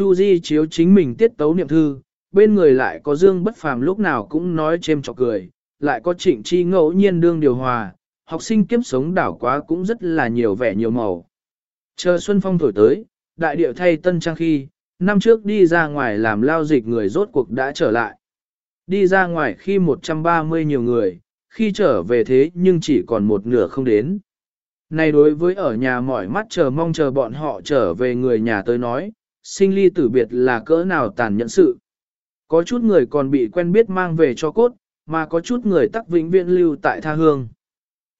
Chu Di chiếu chính mình tiết tấu niệm thư, bên người lại có Dương bất phàm lúc nào cũng nói chêm chọc cười, lại có trịnh chi ngẫu nhiên đương điều hòa, học sinh kiếp sống đảo quá cũng rất là nhiều vẻ nhiều màu. Chờ xuân phong thổi tới, đại điệu thay tân trang khi, năm trước đi ra ngoài làm lao dịch người rốt cuộc đã trở lại. Đi ra ngoài khi 130 nhiều người, khi trở về thế nhưng chỉ còn một nửa không đến. Này đối với ở nhà mỏi mắt chờ mong chờ bọn họ trở về người nhà tới nói, sinh ly tử biệt là cỡ nào tàn nhẫn sự. Có chút người còn bị quen biết mang về cho cốt, mà có chút người tắc vĩnh viễn lưu tại tha hương.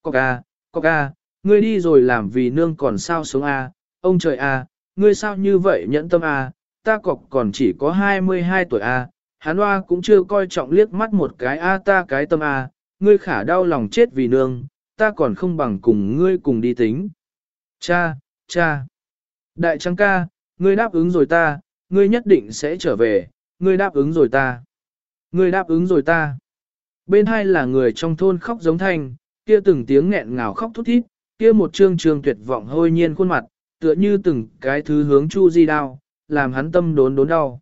Cọc à, cọc à, ngươi đi rồi làm vì nương còn sao sống à? ông trời à, ngươi sao như vậy nhẫn tâm à? ta cọc còn chỉ có 22 tuổi à, hắn hoa cũng chưa coi trọng liếc mắt một cái a ta cái tâm a, ngươi khả đau lòng chết vì nương, ta còn không bằng cùng ngươi cùng đi tính. Cha, cha, đại trăng ca, ngươi đáp ứng rồi ta, ngươi nhất định sẽ trở về, ngươi đáp ứng rồi ta. Ngươi đáp ứng rồi ta. Bên hai là người trong thôn khóc giống thanh, kia từng tiếng nghẹn ngào khóc thút thít, kia một trương trương tuyệt vọng hôi nhiên khuôn mặt, tựa như từng cái thứ hướng chu di đau, làm hắn tâm đốn đốn đau.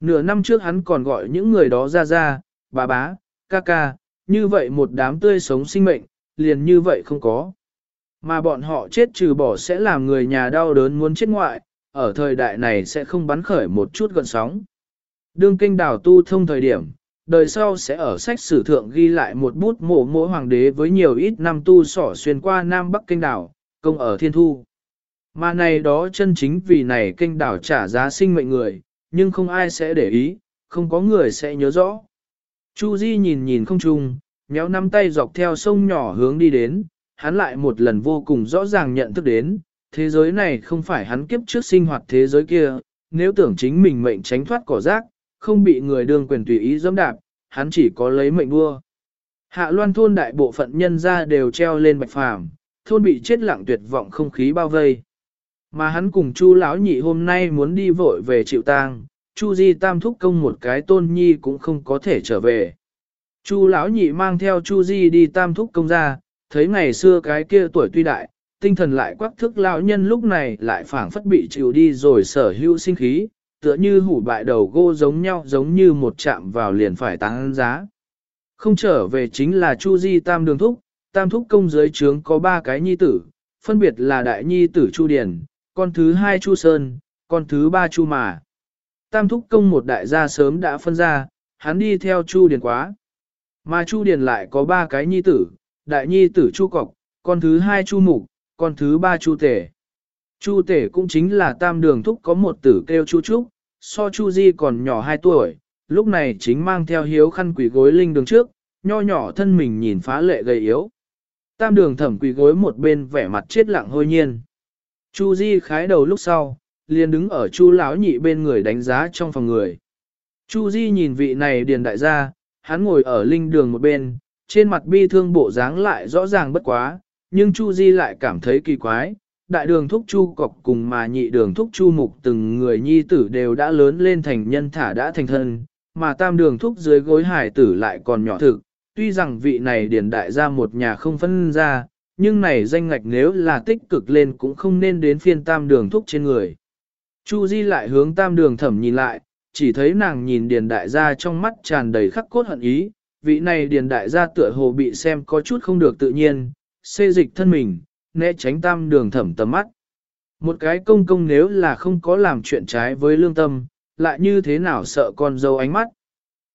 Nửa năm trước hắn còn gọi những người đó ra ra, bà bá, ca ca, như vậy một đám tươi sống sinh mệnh, liền như vậy không có. Mà bọn họ chết trừ bỏ sẽ làm người nhà đau đớn muốn chết ngoại, ở thời đại này sẽ không bắn khởi một chút gọn sóng. Đương kinh đảo tu thông thời điểm, đời sau sẽ ở sách sử thượng ghi lại một bút mộ mỗi hoàng đế với nhiều ít năm tu sỏ xuyên qua Nam Bắc kinh đảo, công ở thiên thu. Mà này đó chân chính vì này kinh đảo trả giá sinh mệnh người, nhưng không ai sẽ để ý, không có người sẽ nhớ rõ. Chu Di nhìn nhìn không trung, nhéo nắm tay dọc theo sông nhỏ hướng đi đến, hắn lại một lần vô cùng rõ ràng nhận thức đến, thế giới này không phải hắn kiếp trước sinh hoạt thế giới kia, nếu tưởng chính mình mệnh tránh thoát cỏ rác, không bị người đương quyền tùy ý dẫm đạp, hắn chỉ có lấy mệnh đua. Hạ loan thôn đại bộ phận nhân ra đều treo lên bạch phàm, thôn bị chết lặng tuyệt vọng không khí bao vây. Mà hắn cùng chu lão nhị hôm nay muốn đi vội về chịu tang, chu di tam thúc công một cái tôn nhi cũng không có thể trở về. Chu lão nhị mang theo chu di đi tam thúc công ra, thấy ngày xưa cái kia tuổi tuy đại, tinh thần lại quắc thức lão nhân lúc này lại phảng phất bị chịu đi rồi sở hữu sinh khí, tựa như hủ bại đầu gô giống nhau giống như một chạm vào liền phải tăng giá. Không trở về chính là Chu Di Tam Đường Thúc, Tam Thúc công dưới trướng có ba cái nhi tử, phân biệt là đại nhi tử Chu Điền, con thứ hai Chu Sơn, con thứ ba Chu Mà. Tam Thúc công một đại gia sớm đã phân ra, hắn đi theo Chu Điền quá. Mà Chu Điền lại có ba cái nhi tử, đại nhi tử Chu Cọc, con thứ hai Chu Mục, con thứ ba Chu Tể. Chu Tể cũng chính là tam đường thúc có một tử kêu Chu Trúc, so Chu Di còn nhỏ 2 tuổi, lúc này chính mang theo hiếu khăn quỷ gối linh đường trước, nho nhỏ thân mình nhìn phá lệ gầy yếu. Tam đường thẩm quỷ gối một bên vẻ mặt chết lặng hôi nhiên. Chu Di khái đầu lúc sau, liền đứng ở Chu lão nhị bên người đánh giá trong phòng người. Chu Di nhìn vị này điền đại gia, hắn ngồi ở linh đường một bên, trên mặt bi thương bộ dáng lại rõ ràng bất quá, nhưng Chu Di lại cảm thấy kỳ quái, đại đường thúc chu cọc cùng mà nhị đường thúc chu mục từng người nhi tử đều đã lớn lên thành nhân thả đã thành thân, mà tam đường thúc dưới gối hải tử lại còn nhỏ thực, tuy rằng vị này điển đại ra một nhà không phân ra, nhưng này danh ngạch nếu là tích cực lên cũng không nên đến phiên tam đường thúc trên người. Chu Di lại hướng tam đường thẩm nhìn lại, chỉ thấy nàng nhìn điền đại gia trong mắt tràn đầy khắc cốt hận ý, vị này điền đại gia tựa hồ bị xem có chút không được tự nhiên, xê dịch thân mình, né tránh tam đường thẩm tầm mắt. Một cái công công nếu là không có làm chuyện trái với lương tâm, lại như thế nào sợ con dâu ánh mắt.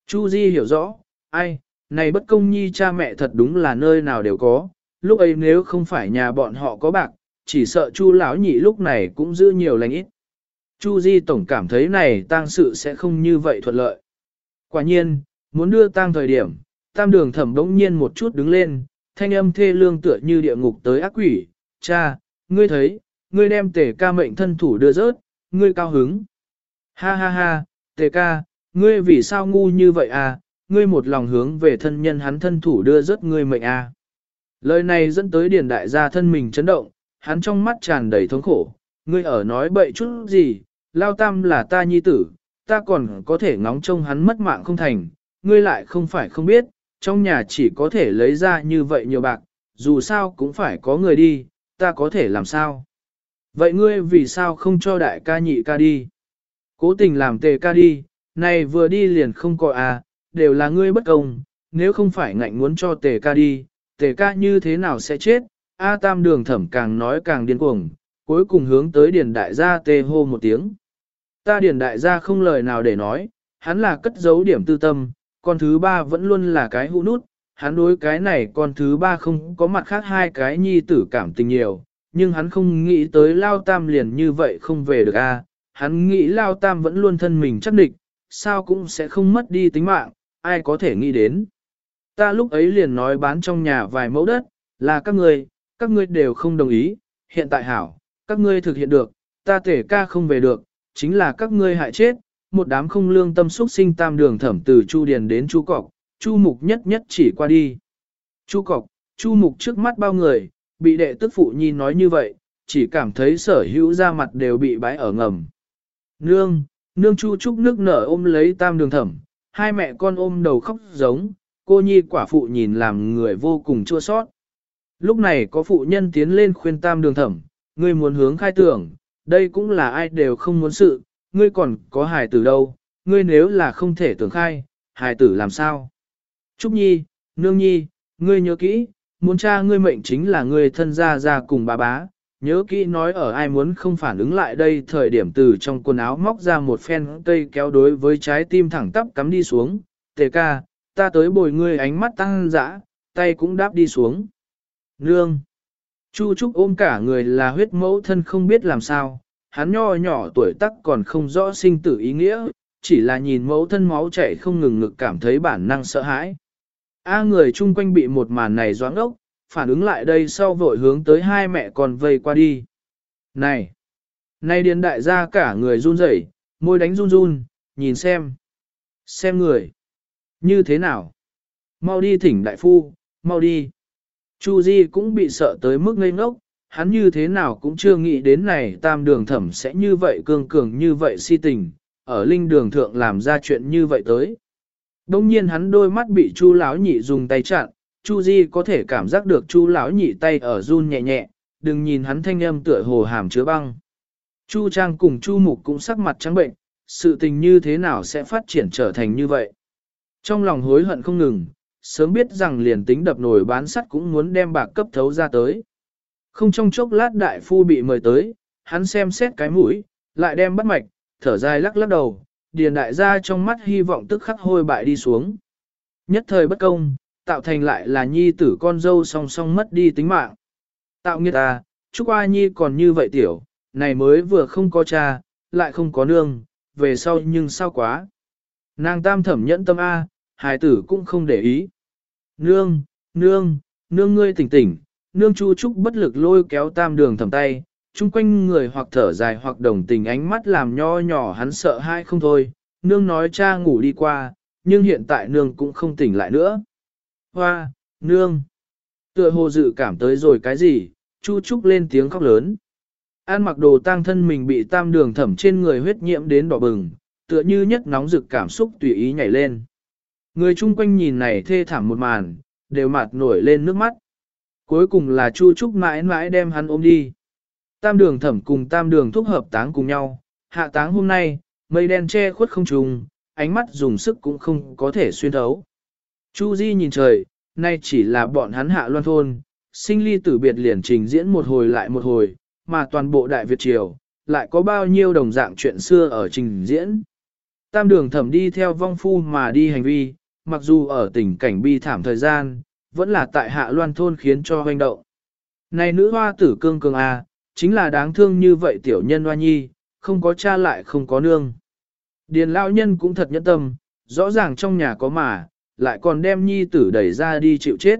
Chu Di hiểu rõ, ai, này bất công nhi cha mẹ thật đúng là nơi nào đều có, lúc ấy nếu không phải nhà bọn họ có bạc, chỉ sợ Chu lão nhị lúc này cũng giữ nhiều lành ít. Chu Di tổng cảm thấy này tang sự sẽ không như vậy thuận lợi. Quả nhiên, muốn đưa tang thời điểm, tam đường thẩm đống nhiên một chút đứng lên, thanh âm thê lương tựa như địa ngục tới ác quỷ, cha, ngươi thấy, ngươi đem tề ca mệnh thân thủ đưa rớt, ngươi cao hứng. Ha ha ha, tề ca, ngươi vì sao ngu như vậy à, ngươi một lòng hướng về thân nhân hắn thân thủ đưa rớt ngươi mệnh à. Lời này dẫn tới điền đại gia thân mình chấn động, hắn trong mắt tràn đầy thống khổ, ngươi ở nói bậy chút gì, lao tam là ta nhi tử, ta còn có thể ngóng trông hắn mất mạng không thành, ngươi lại không phải không biết, trong nhà chỉ có thể lấy ra như vậy nhiều bạc, dù sao cũng phải có người đi, ta có thể làm sao? Vậy ngươi vì sao không cho đại ca nhị ca đi? Cố tình làm tề ca đi, này vừa đi liền không có à, đều là ngươi bất công, nếu không phải ngạnh muốn cho tề ca đi, tề ca như thế nào sẽ chết, A tam đường thẩm càng nói càng điên cuồng, cuối cùng hướng tới điền đại gia tê hô một tiếng. Ta điền đại gia không lời nào để nói, hắn là cất giấu điểm tư tâm, con thứ ba vẫn luôn là cái hũ nút, hắn đối cái này con thứ ba không có mặt khác hai cái nhi tử cảm tình nhiều, nhưng hắn không nghĩ tới lao tam liền như vậy không về được a. hắn nghĩ lao tam vẫn luôn thân mình chắc địch, sao cũng sẽ không mất đi tính mạng, ai có thể nghĩ đến. Ta lúc ấy liền nói bán trong nhà vài mẫu đất, là các ngươi, các ngươi đều không đồng ý, hiện tại hảo, các ngươi thực hiện được, ta thể ca không về được, chính là các ngươi hại chết, một đám không lương tâm xúc sinh tam đường thẩm từ Chu Điền đến Chu Cọc, Chu Mục nhất nhất chỉ qua đi. Chu Cọc, Chu Mục trước mắt bao người, bị đệ tức phụ nhi nói như vậy, chỉ cảm thấy sở hữu ra mặt đều bị bãi ở ngầm. Nương, nương Chu Trúc nước nở ôm lấy tam đường thẩm, hai mẹ con ôm đầu khóc giống, cô nhi quả phụ nhìn làm người vô cùng chua sót. Lúc này có phụ nhân tiến lên khuyên tam đường thẩm, ngươi muốn hướng khai tưởng, đây cũng là ai đều không muốn sự, ngươi còn có hài tử đâu, ngươi nếu là không thể tưởng khai, hài tử làm sao? Trúc Nhi, Nương Nhi, ngươi nhớ kỹ, muốn cha ngươi mệnh chính là ngươi thân gia gia cùng bà bá, nhớ kỹ nói ở ai muốn không phản ứng lại đây thời điểm từ trong quần áo móc ra một phen cây kéo đối với trái tim thẳng tắp cắm đi xuống, tề ca, ta tới bồi ngươi ánh mắt tăng dã, tay cũng đáp đi xuống. Nương! Chu Trúc ôm cả người là huyết mẫu thân không biết làm sao, hắn nho nhỏ tuổi tắc còn không rõ sinh tử ý nghĩa, chỉ là nhìn mẫu thân máu chảy không ngừng ngực cảm thấy bản năng sợ hãi. A người chung quanh bị một màn này doãn ốc, phản ứng lại đây sau vội hướng tới hai mẹ con vây qua đi. Này! Này điền đại gia cả người run rẩy, môi đánh run run, nhìn xem. Xem người. Như thế nào? Mau đi thỉnh đại phu, mau đi. Chu Di cũng bị sợ tới mức ngây ngốc, hắn như thế nào cũng chưa nghĩ đến này tam đường thẩm sẽ như vậy cương cường như vậy si tình, ở linh đường thượng làm ra chuyện như vậy tới. Đông nhiên hắn đôi mắt bị chu lão nhị dùng tay chặn, chu di có thể cảm giác được chu lão nhị tay ở run nhẹ nhẹ, đừng nhìn hắn thanh âm tựa hồ hàm chứa băng. Chu Trang cùng Chu Mục cũng sắc mặt trắng bệnh, sự tình như thế nào sẽ phát triển trở thành như vậy. Trong lòng hối hận không ngừng, sớm biết rằng liền tính đập nổi bán sắt cũng muốn đem bạc cấp thấu ra tới. Không trong chốc lát đại phu bị mời tới, hắn xem xét cái mũi, lại đem bắt mạch, thở dài lắc lắc đầu, điền đại gia trong mắt hy vọng tức khắc hôi bại đi xuống. Nhất thời bất công, tạo thành lại là nhi tử con dâu song song mất đi tính mạng. Tạo nghiệt à, ta, chúc A Nhi còn như vậy tiểu, này mới vừa không có cha, lại không có nương, về sau nhưng sao quá. Nàng tam thẩm nhẫn tâm A, hài tử cũng không để ý. Nương, nương, nương ngươi tỉnh tỉnh, nương chu trúc bất lực lôi kéo tam đường thầm tay, chung quanh người hoặc thở dài hoặc đồng tình ánh mắt làm nho nhỏ hắn sợ hai không thôi, nương nói cha ngủ đi qua, nhưng hiện tại nương cũng không tỉnh lại nữa. Hoa, nương, tựa hồ dự cảm tới rồi cái gì, chu trúc lên tiếng khóc lớn. An mặc đồ tang thân mình bị tam đường thẩm trên người huyết nhiễm đến đỏ bừng, tựa như nhất nóng rực cảm xúc tùy ý nhảy lên. Người chung quanh nhìn này thê thảm một màn, đều mặt nổi lên nước mắt. Cuối cùng là Chu Trúc mãi mãi đem hắn ôm đi. Tam đường thẩm cùng tam đường thúc hợp táng cùng nhau, hạ táng hôm nay, mây đen che khuất không trùng, ánh mắt dùng sức cũng không có thể xuyên thấu. Chu Di nhìn trời, nay chỉ là bọn hắn hạ loan thôn, sinh ly tử biệt liền trình diễn một hồi lại một hồi, mà toàn bộ Đại Việt Triều, lại có bao nhiêu đồng dạng chuyện xưa ở trình diễn. Tam đường thẩm đi theo vong phu mà đi hành vi, mặc dù ở tình cảnh bi thảm thời gian, vẫn là tại hạ loan thôn khiến cho hoành động. Này nữ hoa tử cương cường A, chính là đáng thương như vậy tiểu nhân hoa nhi, không có cha lại không có nương. Điền lão nhân cũng thật nhẫn tâm, rõ ràng trong nhà có mà, lại còn đem nhi tử đẩy ra đi chịu chết.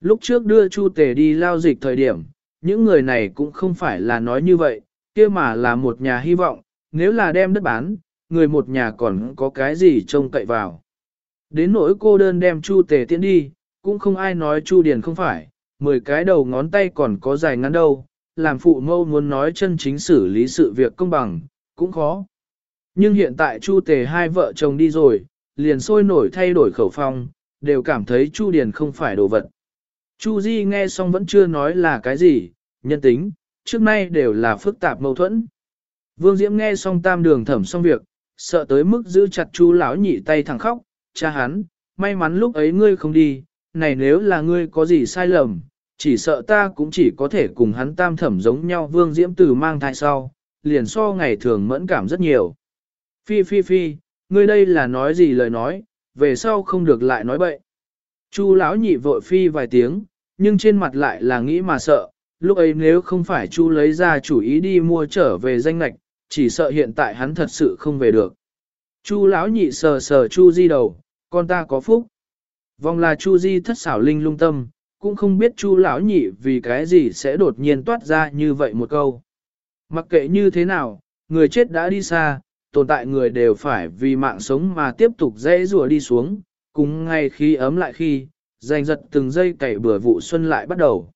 Lúc trước đưa Chu Tề đi lao dịch thời điểm, những người này cũng không phải là nói như vậy, kia mà là một nhà hy vọng, nếu là đem đất bán, người một nhà còn có cái gì trông cậy vào. Đến nỗi cô đơn đem Chu Tề tiễn đi, cũng không ai nói Chu Điền không phải, mười cái đầu ngón tay còn có dài ngắn đâu, làm phụ mâu muốn nói chân chính xử lý sự việc công bằng, cũng khó. Nhưng hiện tại Chu Tề hai vợ chồng đi rồi, liền sôi nổi thay đổi khẩu phong, đều cảm thấy Chu Điền không phải đồ vật. Chu Di nghe xong vẫn chưa nói là cái gì, nhân tính, trước nay đều là phức tạp mâu thuẫn. Vương Diễm nghe xong tam đường thẩm xong việc, sợ tới mức giữ chặt chu lão nhị tay thẳng khóc, cha hắn, may mắn lúc ấy ngươi không đi, này nếu là ngươi có gì sai lầm, chỉ sợ ta cũng chỉ có thể cùng hắn tam thẩm giống nhau Vương Diễm từ mang thai sau, liền so ngày thường mẫn cảm rất nhiều. Phi phi phi, ngươi đây là nói gì lời nói, về sau không được lại nói bậy. Chu lão nhị vội phi vài tiếng, nhưng trên mặt lại là nghĩ mà sợ, lúc ấy nếu không phải Chu lấy ra chủ ý đi mua trở về danh lạch, chỉ sợ hiện tại hắn thật sự không về được. Chu lão nhị sờ sờ Chu Di đầu, con ta có phúc. Vòng là Chu Di thất xảo linh lung tâm, cũng không biết Chu lão nhị vì cái gì sẽ đột nhiên toát ra như vậy một câu. Mặc kệ như thế nào, người chết đã đi xa, tồn tại người đều phải vì mạng sống mà tiếp tục dễ rùa đi xuống, cùng ngay khi ấm lại khi, giành giật từng giây cày bừa vụ xuân lại bắt đầu.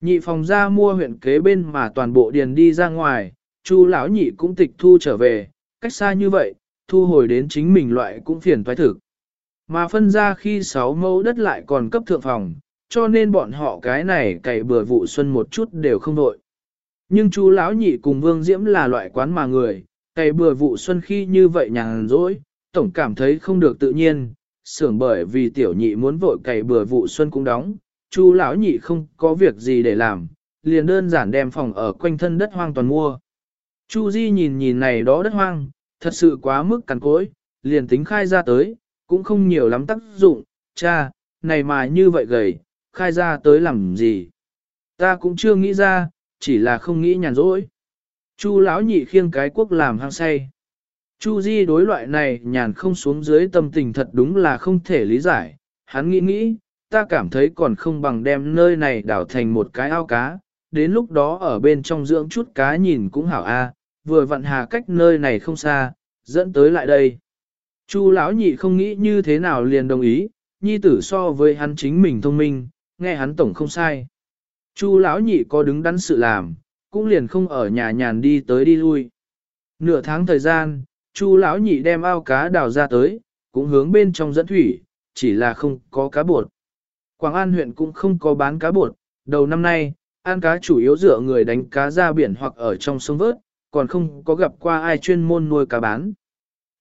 Nhị phòng ra mua huyện kế bên mà toàn bộ điền đi ra ngoài, chu lão nhị cũng tịch thu trở về, cách xa như vậy, thu hồi đến chính mình loại cũng phiền toái thực. Mà phân ra khi sáu mẫu đất lại còn cấp thượng phòng, cho nên bọn họ cái này cày bừa vụ xuân một chút đều không đội. Nhưng chú lão nhị cùng Vương Diễm là loại quán mà người, cày bừa vụ xuân khi như vậy nhàn rỗi, tổng cảm thấy không được tự nhiên, sưởng bởi vì tiểu nhị muốn vội cày bừa vụ xuân cũng đóng, chú lão nhị không có việc gì để làm, liền đơn giản đem phòng ở quanh thân đất hoang toàn mua. Chu Di nhìn nhìn này đó đất hoang, thật sự quá mức cằn cỗi, liền tính khai ra tới, cũng không nhiều lắm tác dụng, cha, này mà như vậy gầy, khai ra tới làm gì. Ta cũng chưa nghĩ ra, chỉ là không nghĩ nhàn rỗi. Chu lão nhị khiêng cái quốc làm hăng say. Chu Di đối loại này nhàn không xuống dưới tâm tình thật đúng là không thể lý giải. Hắn nghĩ nghĩ, ta cảm thấy còn không bằng đem nơi này đảo thành một cái ao cá. Đến lúc đó ở bên trong dưỡng chút cá nhìn cũng hảo a. vừa vặn hà cách nơi này không xa, dẫn tới lại đây. Chu lão nhị không nghĩ như thế nào liền đồng ý, nhi tử so với hắn chính mình thông minh, nghe hắn tổng không sai. Chu lão nhị có đứng đắn sự làm, cũng liền không ở nhà nhàn đi tới đi lui. Nửa tháng thời gian, Chu lão nhị đem ao cá đào ra tới, cũng hướng bên trong dẫn thủy, chỉ là không có cá bột. Quảng An huyện cũng không có bán cá bột, đầu năm nay, ăn cá chủ yếu dựa người đánh cá ra biển hoặc ở trong sông vớt, còn không có gặp qua ai chuyên môn nuôi cá bán.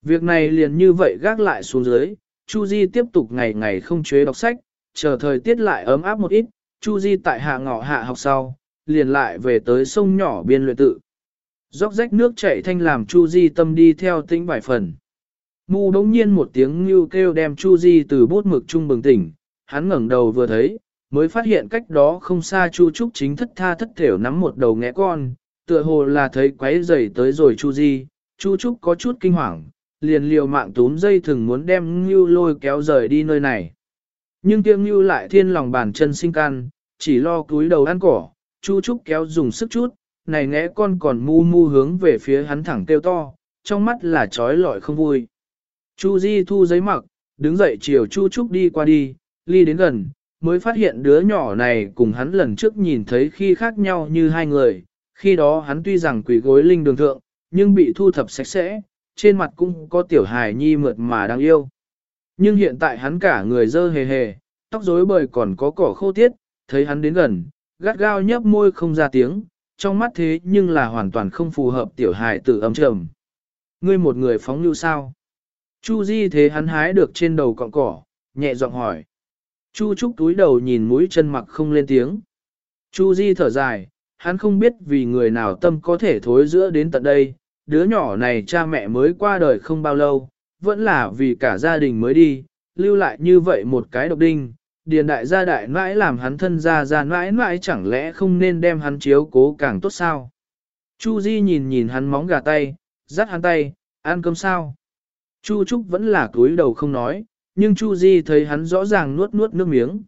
Việc này liền như vậy gác lại xuống dưới, Chu Di tiếp tục ngày ngày không chế đọc sách, chờ thời tiết lại ấm áp một ít, Chu Di tại hạ ngọ hạ học sau, liền lại về tới sông nhỏ biên luyện tự. Róc rách nước chảy thanh làm Chu Di tâm đi theo tĩnh vài phần. Mù đống nhiên một tiếng như kêu đem Chu Di từ bút mực trung bừng tỉnh, hắn ngẩng đầu vừa thấy, mới phát hiện cách đó không xa Chu Trúc chính thất tha thất thểu nắm một đầu ngẽ con, tựa hồ là thấy quấy rầy tới rồi Chu Di, Chu Trúc có chút kinh hoàng, liền liều mạng túm dây thừng muốn đem Ngưu lôi kéo rời đi nơi này. Nhưng tiêm Ngưu lại thiên lòng bàn chân sinh can, chỉ lo cúi đầu ăn cỏ, Chu Trúc kéo dùng sức chút, này ngẽ con còn mu mu hướng về phía hắn thẳng kêu to, trong mắt là trói lọi không vui. Chu Di thu giấy mặc, đứng dậy chiều Chu Trúc đi qua đi, ly đến gần, mới phát hiện đứa nhỏ này cùng hắn lần trước nhìn thấy khi khác nhau như hai người, khi đó hắn tuy rằng quỷ gối linh đường thượng, nhưng bị thu thập sạch sẽ, trên mặt cũng có tiểu hài nhi mượt mà đáng yêu. Nhưng hiện tại hắn cả người dơ hề hề, tóc rối bời còn có cỏ khô tiết, thấy hắn đến gần, gắt gao nhấp môi không ra tiếng, trong mắt thế nhưng là hoàn toàn không phù hợp tiểu hài tử âm trầm. Ngươi một người phóng như sao? Chu Di thế hắn hái được trên đầu cọng cỏ, nhẹ giọng hỏi. Chu Trúc túi đầu nhìn mũi chân mặc không lên tiếng. Chu Di thở dài, hắn không biết vì người nào tâm có thể thối giữa đến tận đây, đứa nhỏ này cha mẹ mới qua đời không bao lâu, vẫn là vì cả gia đình mới đi, lưu lại như vậy một cái độc đinh, điền đại gia đại mãi làm hắn thân gia gia mãi mãi chẳng lẽ không nên đem hắn chiếu cố càng tốt sao. Chu Di nhìn nhìn hắn móng gà tay, dắt hắn tay, ăn cơm sao. Chu Trúc vẫn là cúi đầu không nói, nhưng Chu Di thấy hắn rõ ràng nuốt nuốt nước miếng.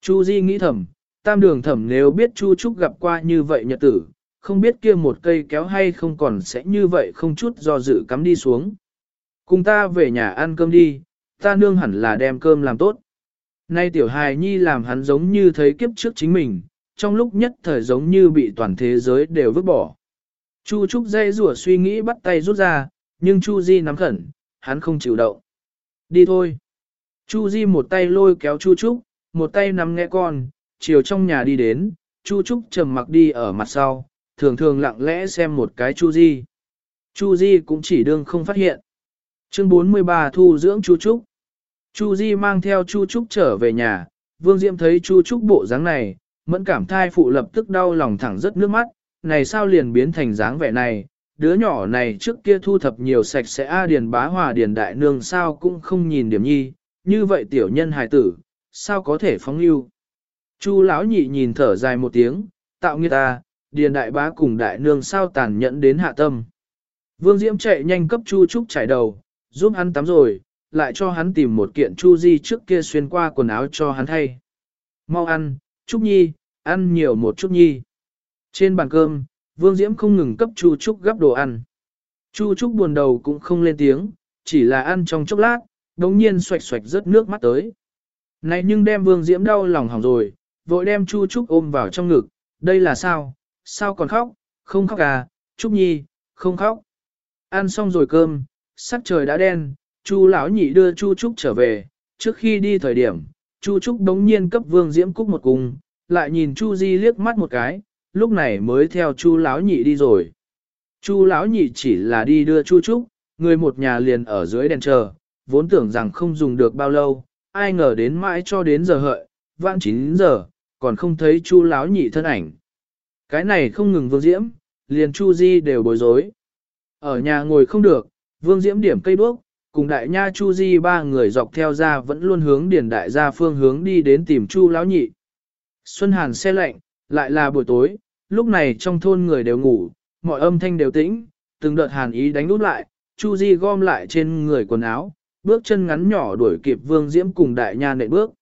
Chu Di nghĩ thầm, tam đường thẩm nếu biết Chu Trúc gặp qua như vậy nhật tử, không biết kia một cây kéo hay không còn sẽ như vậy không chút do dự cắm đi xuống. Cùng ta về nhà ăn cơm đi, ta nương hẳn là đem cơm làm tốt. Nay tiểu hài nhi làm hắn giống như thấy kiếp trước chính mình, trong lúc nhất thời giống như bị toàn thế giới đều vứt bỏ. Chu Trúc dây rủa suy nghĩ bắt tay rút ra, nhưng Chu Di nắm khẩn, hắn không chịu động. Đi thôi. Chu Di một tay lôi kéo Chu Trúc, một tay nắm nghe con, chiều trong nhà đi đến, Chu Trúc trầm mặc đi ở mặt sau, thường thường lặng lẽ xem một cái Chu Di. Chu Di cũng chỉ đương không phát hiện. Chương 43 thu dưỡng Chu Trúc. Chu Di mang theo Chu Trúc trở về nhà, Vương Diệm thấy Chu Trúc bộ dáng này, mẫn cảm thai phụ lập tức đau lòng thẳng rất nước mắt, này sao liền biến thành dáng vẻ này, đứa nhỏ này trước kia thu thập nhiều sạch sẽ A Điền bá hòa Điền đại nương sao cũng không nhìn điểm nhi, như vậy tiểu nhân hài tử, sao có thể phóng lưu. Chu lão nhị nhìn thở dài một tiếng, tạo nghiệt ta, Điền đại bá cùng đại nương sao tàn nhẫn đến hạ tâm. Vương Diễm chạy nhanh cấp Chu Trúc trải đầu, giúp hắn tắm rồi, lại cho hắn tìm một kiện Chu Di trước kia xuyên qua quần áo cho hắn thay. Mau ăn, Trúc Nhi, ăn nhiều một chút Nhi. Trên bàn cơm, Vương Diễm không ngừng cấp Chu Trúc gắp đồ ăn. Chu Trúc buồn đầu cũng không lên tiếng, chỉ là ăn trong chốc lát, đống nhiên xoạch xoạch rớt nước mắt tới. Này nhưng đem Vương Diễm đau lòng hỏng rồi, vội đem Chu Trúc ôm vào trong ngực, đây là sao, sao còn khóc, không khóc à, Trúc Nhi, không khóc. Ăn xong rồi cơm, sắc trời đã đen, Chu lão nhị đưa Chu Trúc trở về, trước khi đi thời điểm, Chu Trúc đống nhiên cấp Vương Diễm Cúc một cung, lại nhìn Chu Di liếc mắt một cái, lúc này mới theo Chu lão nhị đi rồi. Chu lão nhị chỉ là đi đưa Chu Trúc, người một nhà liền ở dưới đèn chờ, vốn tưởng rằng không dùng được bao lâu, ai ngờ đến mãi cho đến giờ hợi, vãn 9 giờ, còn không thấy Chu lão nhị thân ảnh. Cái này không ngừng Vương Diễm, liền Chu Di đều bối rối. Ở nhà ngồi không được, Vương Diễm điểm cây đuốc, cùng đại nha Chu Di ba người dọc theo ra vẫn luôn hướng điền đại gia phương hướng đi đến tìm Chu lão nhị. Xuân Hàn xe lạnh, lại là buổi tối, lúc này trong thôn người đều ngủ, mọi âm thanh đều tĩnh, từng đợt hàn ý đánh nút lại, Chu Di gom lại trên người quần áo, bước chân ngắn nhỏ đuổi kịp Vương Diễm cùng đại nha nệ bước.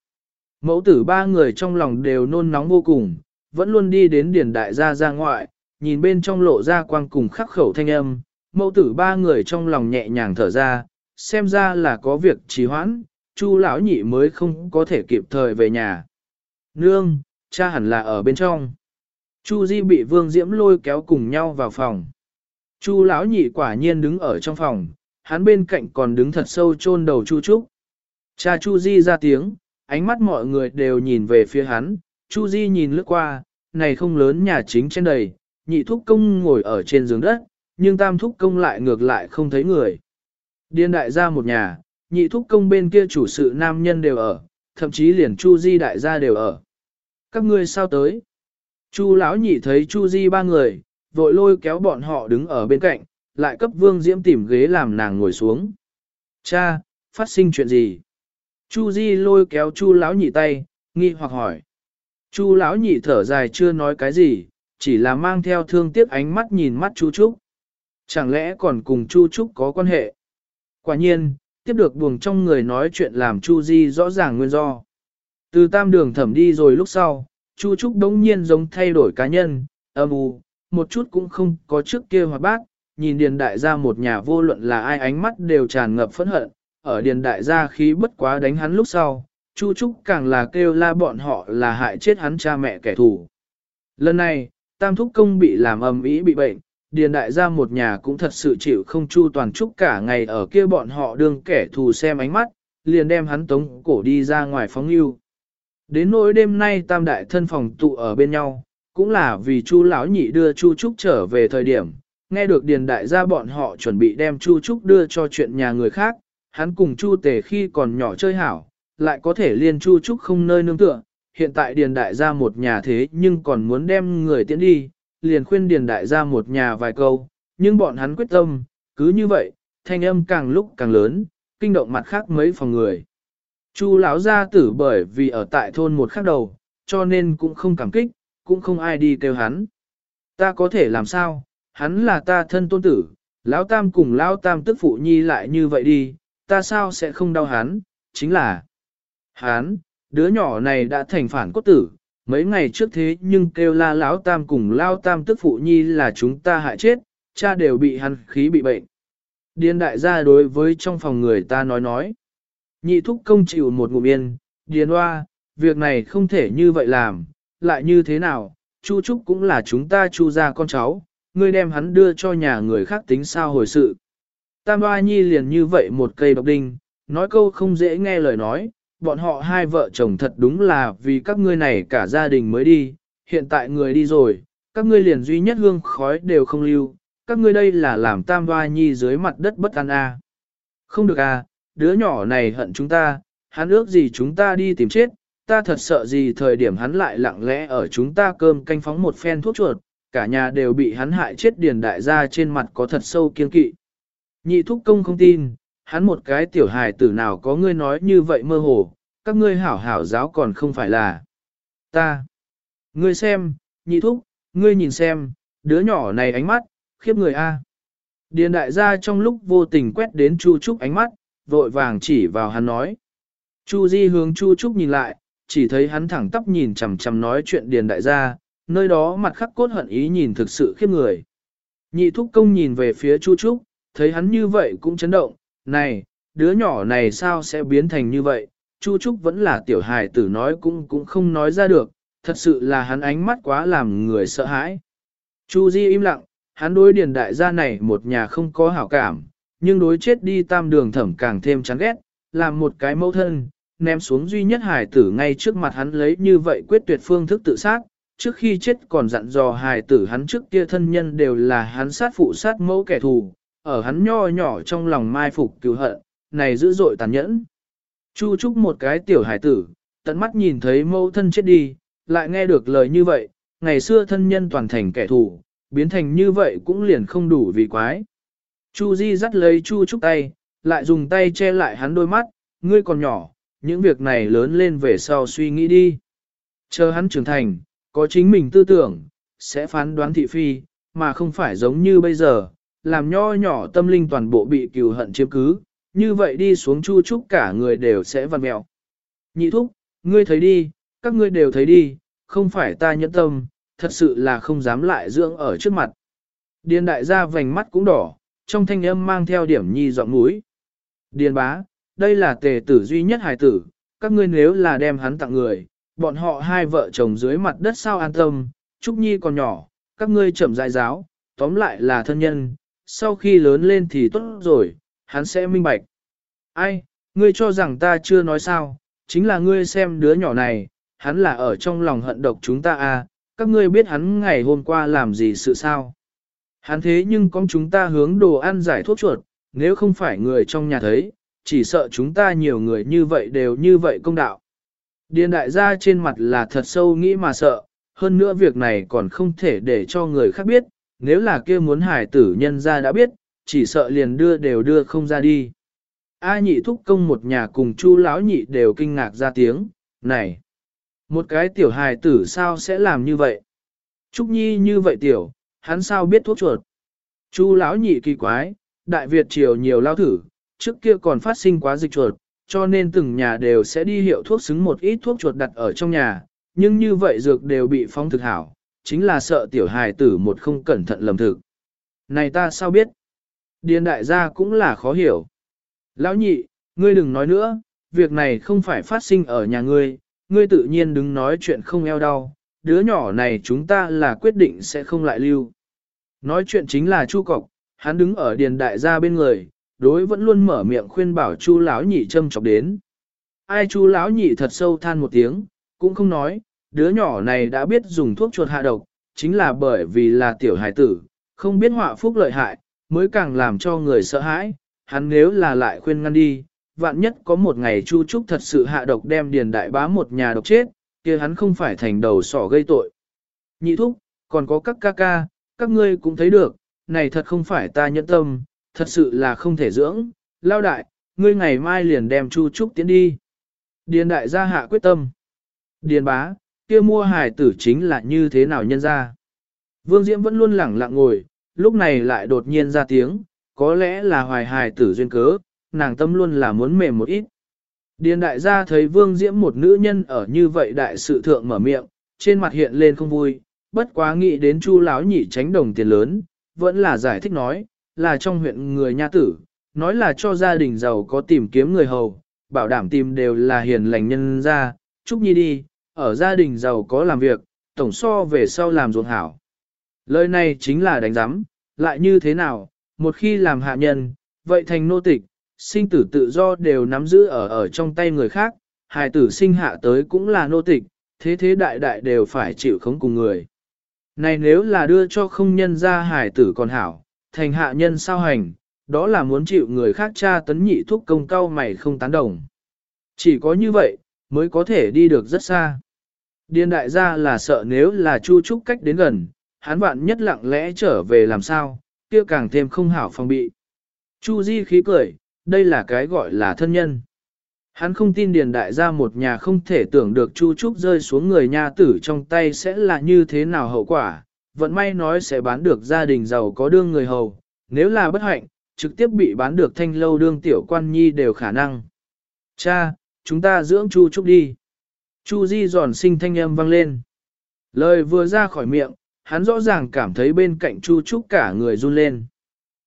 Mẫu tử ba người trong lòng đều nôn nóng vô cùng, vẫn luôn đi đến điển đại gia ra ngoại, nhìn bên trong lộ ra quang cùng khắc khẩu thanh âm, mẫu tử ba người trong lòng nhẹ nhàng thở ra, xem ra là có việc trì hoãn, Chu lão nhị mới không có thể kịp thời về nhà. Nương, cha hẳn là ở bên trong. Chu Di bị Vương Diễm lôi kéo cùng nhau vào phòng. Chu lão nhị quả nhiên đứng ở trong phòng, hắn bên cạnh còn đứng thật sâu chôn đầu Chu Trúc. Cha Chu Di ra tiếng, ánh mắt mọi người đều nhìn về phía hắn, Chu Di nhìn lướt qua, này không lớn nhà chính trên đầy, nhị thúc công ngồi ở trên giường đất, nhưng tam thúc công lại ngược lại không thấy người. Điên đại gia một nhà, nhị thúc công bên kia chủ sự nam nhân đều ở, thậm chí liền Chu Di đại gia đều ở. Các ngươi sao tới? Chu lão nhị thấy Chu Di ba người, vội lôi kéo bọn họ đứng ở bên cạnh, lại cấp Vương Diễm tìm ghế làm nàng ngồi xuống. Cha, phát sinh chuyện gì? Chu Di lôi kéo Chu lão nhị tay, nghi hoặc hỏi. Chu lão nhị thở dài chưa nói cái gì, chỉ là mang theo thương tiếc ánh mắt nhìn mắt Chu Trúc. Chẳng lẽ còn cùng Chu Trúc có quan hệ? Quả nhiên, tiếp được buồng trong người nói chuyện làm Chu Di rõ ràng nguyên do. Từ tam đường thẩm đi rồi lúc sau, Chu Trúc đống nhiên giống thay đổi cá nhân, âm u, một chút cũng không có trước kia hoạt bát, nhìn điền đại gia một nhà vô luận là ai ánh mắt đều tràn ngập phẫn hận, ở điền đại gia khí bất quá đánh hắn lúc sau, Chu Trúc càng là kêu la bọn họ là hại chết hắn cha mẹ kẻ thù. Lần này, tam thúc công bị làm ầm ĩ bị bệnh, điền đại gia một nhà cũng thật sự chịu không chu toàn trúc cả ngày ở kia bọn họ đương kẻ thù xem ánh mắt, liền đem hắn tống cổ đi ra ngoài phóng yêu. Đến nỗi đêm nay tam đại thân phòng tụ ở bên nhau, cũng là vì chu lão nhị đưa chu trúc trở về thời điểm, nghe được điền đại gia bọn họ chuẩn bị đem chu trúc đưa cho chuyện nhà người khác, hắn cùng chu tề khi còn nhỏ chơi hảo, lại có thể liên chu trúc không nơi nương tựa, hiện tại điền đại gia một nhà thế nhưng còn muốn đem người tiễn đi, liền khuyên điền đại gia một nhà vài câu, nhưng bọn hắn quyết tâm, cứ như vậy, thanh âm càng lúc càng lớn, kinh động mặt khác mấy phòng người. Chu lão gia tử bởi vì ở tại thôn một khắc đầu, cho nên cũng không cảm kích, cũng không ai đi kêu hắn. Ta có thể làm sao, hắn là ta thân tôn tử, lão tam cùng lão tam tức phụ nhi lại như vậy đi, ta sao sẽ không đau hắn, chính là hắn, đứa nhỏ này đã thành phản cốt tử, mấy ngày trước thế nhưng kêu la lão tam cùng lão tam tức phụ nhi là chúng ta hại chết, cha đều bị hắn khí bị bệnh. Điên đại gia đối với trong phòng người ta nói nói. Nhị thúc công chịu một ngụm yên, điền hoa, việc này không thể như vậy làm, lại như thế nào, Chu Trúc cũng là chúng ta chu ra con cháu, ngươi đem hắn đưa cho nhà người khác tính sao hồi sự. Tam Hoa Nhi liền như vậy một cây độc đinh, nói câu không dễ nghe lời nói, bọn họ hai vợ chồng thật đúng là vì các ngươi này cả gia đình mới đi, hiện tại người đi rồi, các ngươi liền duy nhất hương khói đều không lưu, các ngươi đây là làm tam hoa nhi dưới mặt đất bất an a. Không được à, đứa nhỏ này hận chúng ta, hắn ước gì chúng ta đi tìm chết, ta thật sợ gì thời điểm hắn lại lặng lẽ ở chúng ta cơm canh phóng một phen thuốc chuột, cả nhà đều bị hắn hại chết điền đại gia trên mặt có thật sâu kiên kỵ. Nhị thúc công không tin, hắn một cái tiểu hài tử nào có ngươi nói như vậy mơ hồ, các ngươi hảo hảo giáo còn không phải là ta. Ngươi xem, nhị thúc, ngươi nhìn xem, đứa nhỏ này ánh mắt, khiếp người a. Điền đại gia trong lúc vô tình quét đến Chu Trúc ánh mắt, vội vàng chỉ vào hắn nói. Chu Di hướng Chu Trúc nhìn lại, chỉ thấy hắn thẳng tắp nhìn chằm chằm nói chuyện điền đại gia, nơi đó mặt khắc cốt hận ý nhìn thực sự khiếp người. Nhị thúc công nhìn về phía Chu Trúc, thấy hắn như vậy cũng chấn động, này, đứa nhỏ này sao sẽ biến thành như vậy, Chu Trúc vẫn là tiểu hài tử nói cũng cũng không nói ra được, thật sự là hắn ánh mắt quá làm người sợ hãi. Chu Di im lặng, hắn đối điền đại gia này một nhà không có hảo cảm, nhưng đối chết đi tam đường thẩm càng thêm chán ghét, làm một cái mẫu thân, ném xuống duy nhất hài tử ngay trước mặt hắn lấy như vậy quyết tuyệt phương thức tự sát, trước khi chết còn dặn dò hài tử hắn trước kia thân nhân đều là hắn sát phụ sát mẫu kẻ thù, ở hắn nho nhỏ trong lòng mai phục cứu hận, này dữ dội tàn nhẫn. Chu Trúc một cái tiểu hải tử, tận mắt nhìn thấy mẫu thân chết đi, lại nghe được lời như vậy, ngày xưa thân nhân toàn thành kẻ thù, biến thành như vậy cũng liền không đủ vì quái. Chu Di dắt lấy Chu Trúc tay, lại dùng tay che lại hắn đôi mắt, ngươi còn nhỏ, những việc này lớn lên về sau suy nghĩ đi. Chờ hắn trưởng thành, có chính mình tư tưởng, sẽ phán đoán thị phi, mà không phải giống như bây giờ, làm nho nhỏ tâm linh toàn bộ bị cừu hận chiếm cứ, như vậy đi xuống Chu Trúc cả người đều sẽ văn mẹo. Nhị thúc, ngươi thấy đi, các ngươi đều thấy đi, không phải ta nhẫn tâm, thật sự là không dám lại dưỡng ở trước mặt. Điền đại gia vành mắt cũng đỏ, trong thanh âm mang theo điểm nhi giọng mũi. Điền bá, đây là tề tử duy nhất hài tử, các ngươi nếu là đem hắn tặng người, bọn họ hai vợ chồng dưới mặt đất sao an tâm, Trúc Nhi còn nhỏ, các ngươi chậm dại giáo, tóm lại là thân nhân, sau khi lớn lên thì tốt rồi, hắn sẽ minh bạch. Ai, ngươi cho rằng ta chưa nói sao, chính là ngươi xem đứa nhỏ này, hắn là ở trong lòng hận độc chúng ta à, các ngươi biết hắn ngày hôm qua làm gì sự sao. Hắn thế nhưng con chúng ta hướng đồ ăn giải thuốc chuột, nếu không phải người trong nhà thấy, chỉ sợ chúng ta nhiều người như vậy đều như vậy công đạo. Điền đại gia trên mặt là thật sâu nghĩ mà sợ, hơn nữa việc này còn không thể để cho người khác biết, nếu là kia muốn hải tử nhân ra đã biết, chỉ sợ liền đưa đều đưa không ra đi. A nhị thúc công một nhà cùng chu lão nhị đều kinh ngạc ra tiếng, này, một cái tiểu hài tử sao sẽ làm như vậy? Trúc nhi như vậy tiểu, hắn sao biết thuốc chuột? Chu lão nhị kỳ quái, đại Việt triều nhiều lao thử, trước kia còn phát sinh quá dịch chuột, cho nên từng nhà đều sẽ đi hiệu thuốc xứng một ít thuốc chuột đặt ở trong nhà, nhưng như vậy dược đều bị phong thực hảo, chính là sợ tiểu hài tử một không cẩn thận lầm thực. Này ta sao biết? Điền đại gia cũng là khó hiểu. Lão nhị, ngươi đừng nói nữa, việc này không phải phát sinh ở nhà ngươi, ngươi tự nhiên đừng nói chuyện không eo đau, đứa nhỏ này chúng ta là quyết định sẽ không lại lưu. Nói chuyện chính là Chu Cọc, hắn đứng ở điền đại gia bên người, đối vẫn luôn mở miệng khuyên bảo Chu lão nhị châm chọc đến. Ai Chu lão nhị thật sâu than một tiếng, cũng không nói, đứa nhỏ này đã biết dùng thuốc chuột hạ độc, chính là bởi vì là tiểu hài tử, không biết họa phúc lợi hại, mới càng làm cho người sợ hãi, hắn nếu là lại khuyên ngăn đi, vạn nhất có một ngày Chu Trúc thật sự hạ độc đem điền đại bá một nhà độc chết, kia hắn không phải thành đầu sỏ gây tội. Nhị thúc, còn có các ca ca, các ngươi cũng thấy được, này thật không phải ta nhẫn tâm, thật sự là không thể dưỡng, lao đại, ngươi ngày mai liền đem Chu Trúc tiến đi. Điền đại gia hạ quyết tâm. Điền bá, kia mua hài tử chính là như thế nào nhân ra. Vương Diễm vẫn luôn lẳng lặng ngồi, lúc này lại đột nhiên ra tiếng, có lẽ là hoài hài tử duyên cớ, nàng tâm luôn là muốn mềm một ít. Điền đại gia thấy Vương Diễm một nữ nhân ở như vậy đại sự thượng mở miệng, trên mặt hiện lên không vui, bất quá nghĩ đến chu lão nhị tránh đồng tiền lớn, vẫn là giải thích nói, là trong huyện người nha tử, nói là cho gia đình giàu có tìm kiếm người hầu, bảo đảm tìm đều là hiền lành nhân ra, chúc nhi đi, ở gia đình giàu có làm việc, tổng so về sau làm ruộng hảo. Lời này chính là đánh giám, lại như thế nào, một khi làm hạ nhân, vậy thành nô tịch, sinh tử tự do đều nắm giữ ở ở trong tay người khác, hài tử sinh hạ tới cũng là nô tịch, thế thế đại đại đều phải chịu khống cùng người. Này nếu là đưa cho không nhân ra hài tử còn hảo, thành hạ nhân sao hành, đó là muốn chịu người khác tra tấn nhị thúc công cao mày không tán đồng. Chỉ có như vậy, mới có thể đi được rất xa. Điền đại gia là sợ nếu là Chu Trúc cách đến gần, hắn vạn nhất lặng lẽ trở về làm sao, kia càng thêm không hảo phòng bị. Chu Di khí cười, đây là cái gọi là thân nhân. Hắn không tin điền đại gia một nhà không thể tưởng được Chu Trúc rơi xuống người nha tử trong tay sẽ là như thế nào hậu quả, vận may nói sẽ bán được gia đình giàu có đương người hầu, nếu là bất hạnh, trực tiếp bị bán được thanh lâu đương tiểu quan nhi đều khả năng. Cha, chúng ta dưỡng Chu Trúc đi. Chu Di giòn sinh thanh âm vang lên. Lời vừa ra khỏi miệng, hắn rõ ràng cảm thấy bên cạnh Chu Trúc cả người run lên.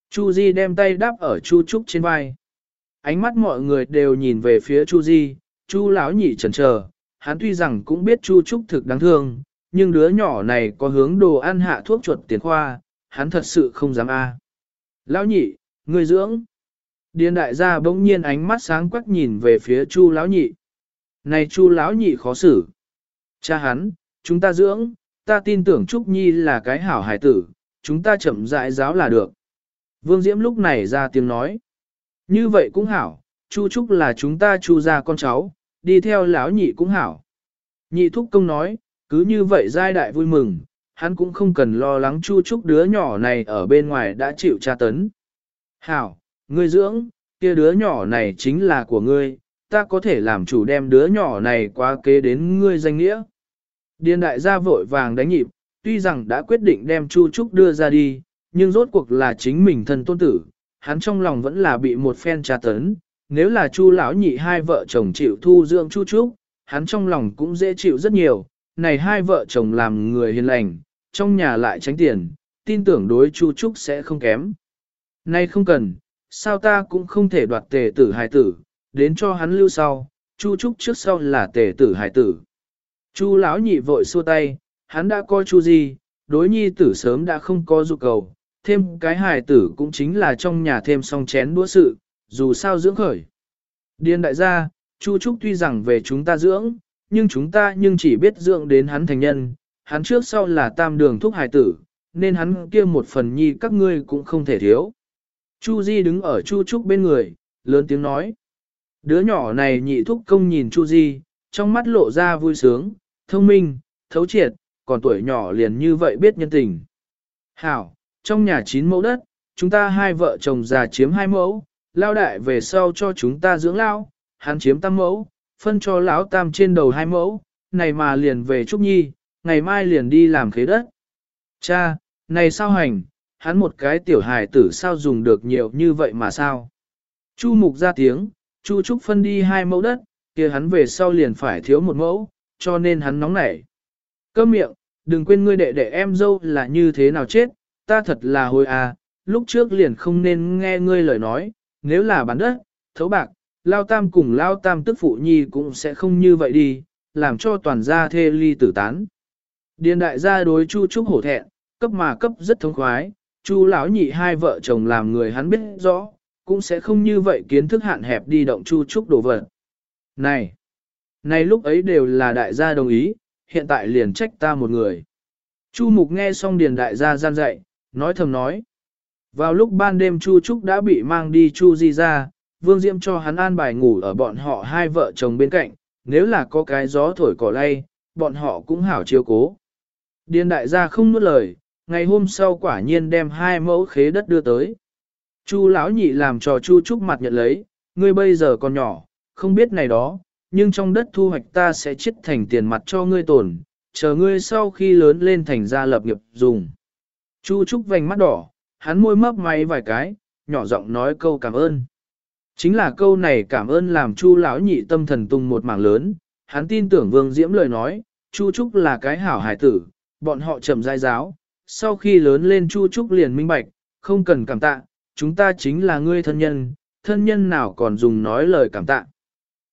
Chu Di đem tay đáp ở Chu Trúc trên vai. Ánh mắt mọi người đều nhìn về phía Chu Di, Chu lão nhị chần chờ, hắn tuy rằng cũng biết Chu Trúc thực đáng thương, nhưng đứa nhỏ này có hướng đồ ăn hạ thuốc chuột tiền khoa, hắn thật sự không dám a. Lão nhị, người dưỡng. Điền đại gia bỗng nhiên ánh mắt sáng quắc nhìn về phía Chu lão nhị. Này Chu lão nhị khó xử. Cha hắn, chúng ta dưỡng, ta tin tưởng Trúc Nhi là cái hảo hải tử, chúng ta chậm rãi giáo là được. Vương Diễm lúc này ra tiếng nói. Như vậy cũng hảo, Chu Trúc là chúng ta chu ra con cháu, đi theo lão nhị cũng hảo. Nhị thúc công nói, cứ như vậy giai đại vui mừng, hắn cũng không cần lo lắng Chu Trúc đứa nhỏ này ở bên ngoài đã chịu tra tấn. Hảo, ngươi dưỡng, kia đứa nhỏ này chính là của ngươi, ta có thể làm chủ đem đứa nhỏ này quá kế đến ngươi danh nghĩa. Điền đại gia vội vàng đánh nhịp, tuy rằng đã quyết định đem Chu Trúc đưa ra đi, nhưng rốt cuộc là chính mình thân tôn tử, hắn trong lòng vẫn là bị một phen tra tấn, nếu là Chu lão nhị hai vợ chồng chịu thu dưỡng Chu Trúc, hắn trong lòng cũng dễ chịu rất nhiều, này hai vợ chồng làm người hiền lành, trong nhà lại tránh tiền, tin tưởng đối Chu Trúc sẽ không kém. Nay không cần, sao ta cũng không thể đoạt tề tử hài tử, đến cho hắn lưu sau, Chu Trúc trước sau là Tể tử Hải tử. Chu lão nhị vội xua tay, hắn đã coi Chu gì, đối nhi tử sớm đã không có dục cầu, thêm cái Hải tử cũng chính là trong nhà thêm song chén đũa sự, dù sao dưỡng khởi. Điên đại gia, Chu Trúc tuy rằng về chúng ta dưỡng, nhưng chúng ta nhưng chỉ biết dưỡng đến hắn thành nhân, hắn trước sau là tam đường thúc Hải tử, nên hắn kia một phần nhi các ngươi cũng không thể thiếu. Chu Di đứng ở Chu Trúc bên người, lớn tiếng nói. Đứa nhỏ này nhị thúc công nhìn Chu Di, trong mắt lộ ra vui sướng, thông minh, thấu triệt, còn tuổi nhỏ liền như vậy biết nhân tình. Hảo, trong nhà chín mẫu đất, chúng ta hai vợ chồng già chiếm hai mẫu, lao đại về sau cho chúng ta dưỡng lao, hắn chiếm tam mẫu, phân cho lão tam trên đầu hai mẫu, này mà liền về Trúc Nhi, ngày mai liền đi làm khế đất. Cha, này sao hành, hắn một cái tiểu hài tử sao dùng được nhiều như vậy mà sao? Chu mục ra tiếng, Chu Trúc phân đi hai mẫu đất, kia hắn về sau liền phải thiếu một mẫu, cho nên hắn nóng nảy. Câm miệng, đừng quên ngươi đệ đệ em dâu là như thế nào chết, ta thật là hồi à, lúc trước liền không nên nghe ngươi lời nói, nếu là bán đất, thấu bạc, lao tam cùng lao tam tức phụ nhi cũng sẽ không như vậy đi, làm cho toàn gia thê ly tử tán. Điền đại gia đối Chu Trúc hổ thẹn, cấp mà cấp rất thống khoái, Chu lão nhị hai vợ chồng làm người hắn biết rõ, cũng sẽ không như vậy kiến thức hạn hẹp đi động Chu Trúc đổ vật. Này, này lúc ấy đều là đại gia đồng ý, hiện tại liền trách ta một người. Chu Mục nghe xong điền đại gia gian dạy, nói thầm nói. Vào lúc ban đêm Chu Trúc đã bị mang đi Chu Di ra, Vương Diễm cho hắn an bài ngủ ở bọn họ hai vợ chồng bên cạnh, nếu là có cái gió thổi cỏ lay, bọn họ cũng hảo chiếu cố. Điền đại gia không nuốt lời, ngày hôm sau quả nhiên đem hai mẫu khế đất đưa tới. Chu lão nhị làm trò Chu Trúc mặt nhận lấy, ngươi bây giờ còn nhỏ, không biết này đó, nhưng trong đất thu hoạch ta sẽ chiết thành tiền mặt cho ngươi tổn, chờ ngươi sau khi lớn lên thành gia lập nghiệp dùng. Chu Trúc vành mắt đỏ, hắn môi mấp máy vài cái, nhỏ giọng nói câu cảm ơn. Chính là câu này cảm ơn làm Chu lão nhị tâm thần tung một mảng lớn, hắn tin tưởng Vương Diễm lời nói, Chu Trúc là cái hảo hải tử, bọn họ chậm giai giáo, sau khi lớn lên Chu Trúc liền minh bạch, không cần cảm tạ, chúng ta chính là ngươi thân nhân, thân nhân nào còn dùng nói lời cảm tạ.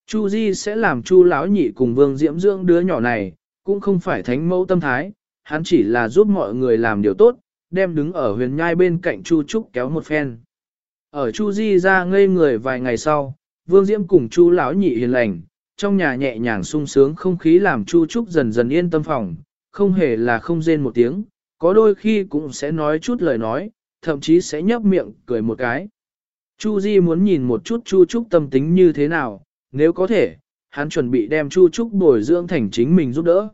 Chu Di sẽ làm Chu lão nhị cùng Vương Diễm dưỡng đứa nhỏ này, cũng không phải thánh mẫu tâm thái, hắn chỉ là giúp mọi người làm điều tốt, đem đứng ở huyền nhai bên cạnh Chu Trúc kéo một phen. Ở Chu Di ra ngây người vài ngày sau, Vương Diễm cùng Chu lão nhị hiền lành, trong nhà nhẹ nhàng sung sướng không khí làm Chu Trúc dần dần yên tâm phòng, không hề là không rên một tiếng, có đôi khi cũng sẽ nói chút lời nói, thậm chí sẽ nhấp miệng cười một cái. Chu Di muốn nhìn một chút Chu Trúc tâm tính như thế nào, nếu có thể, hắn chuẩn bị đem Chu Trúc bồi dưỡng thành chính mình giúp đỡ.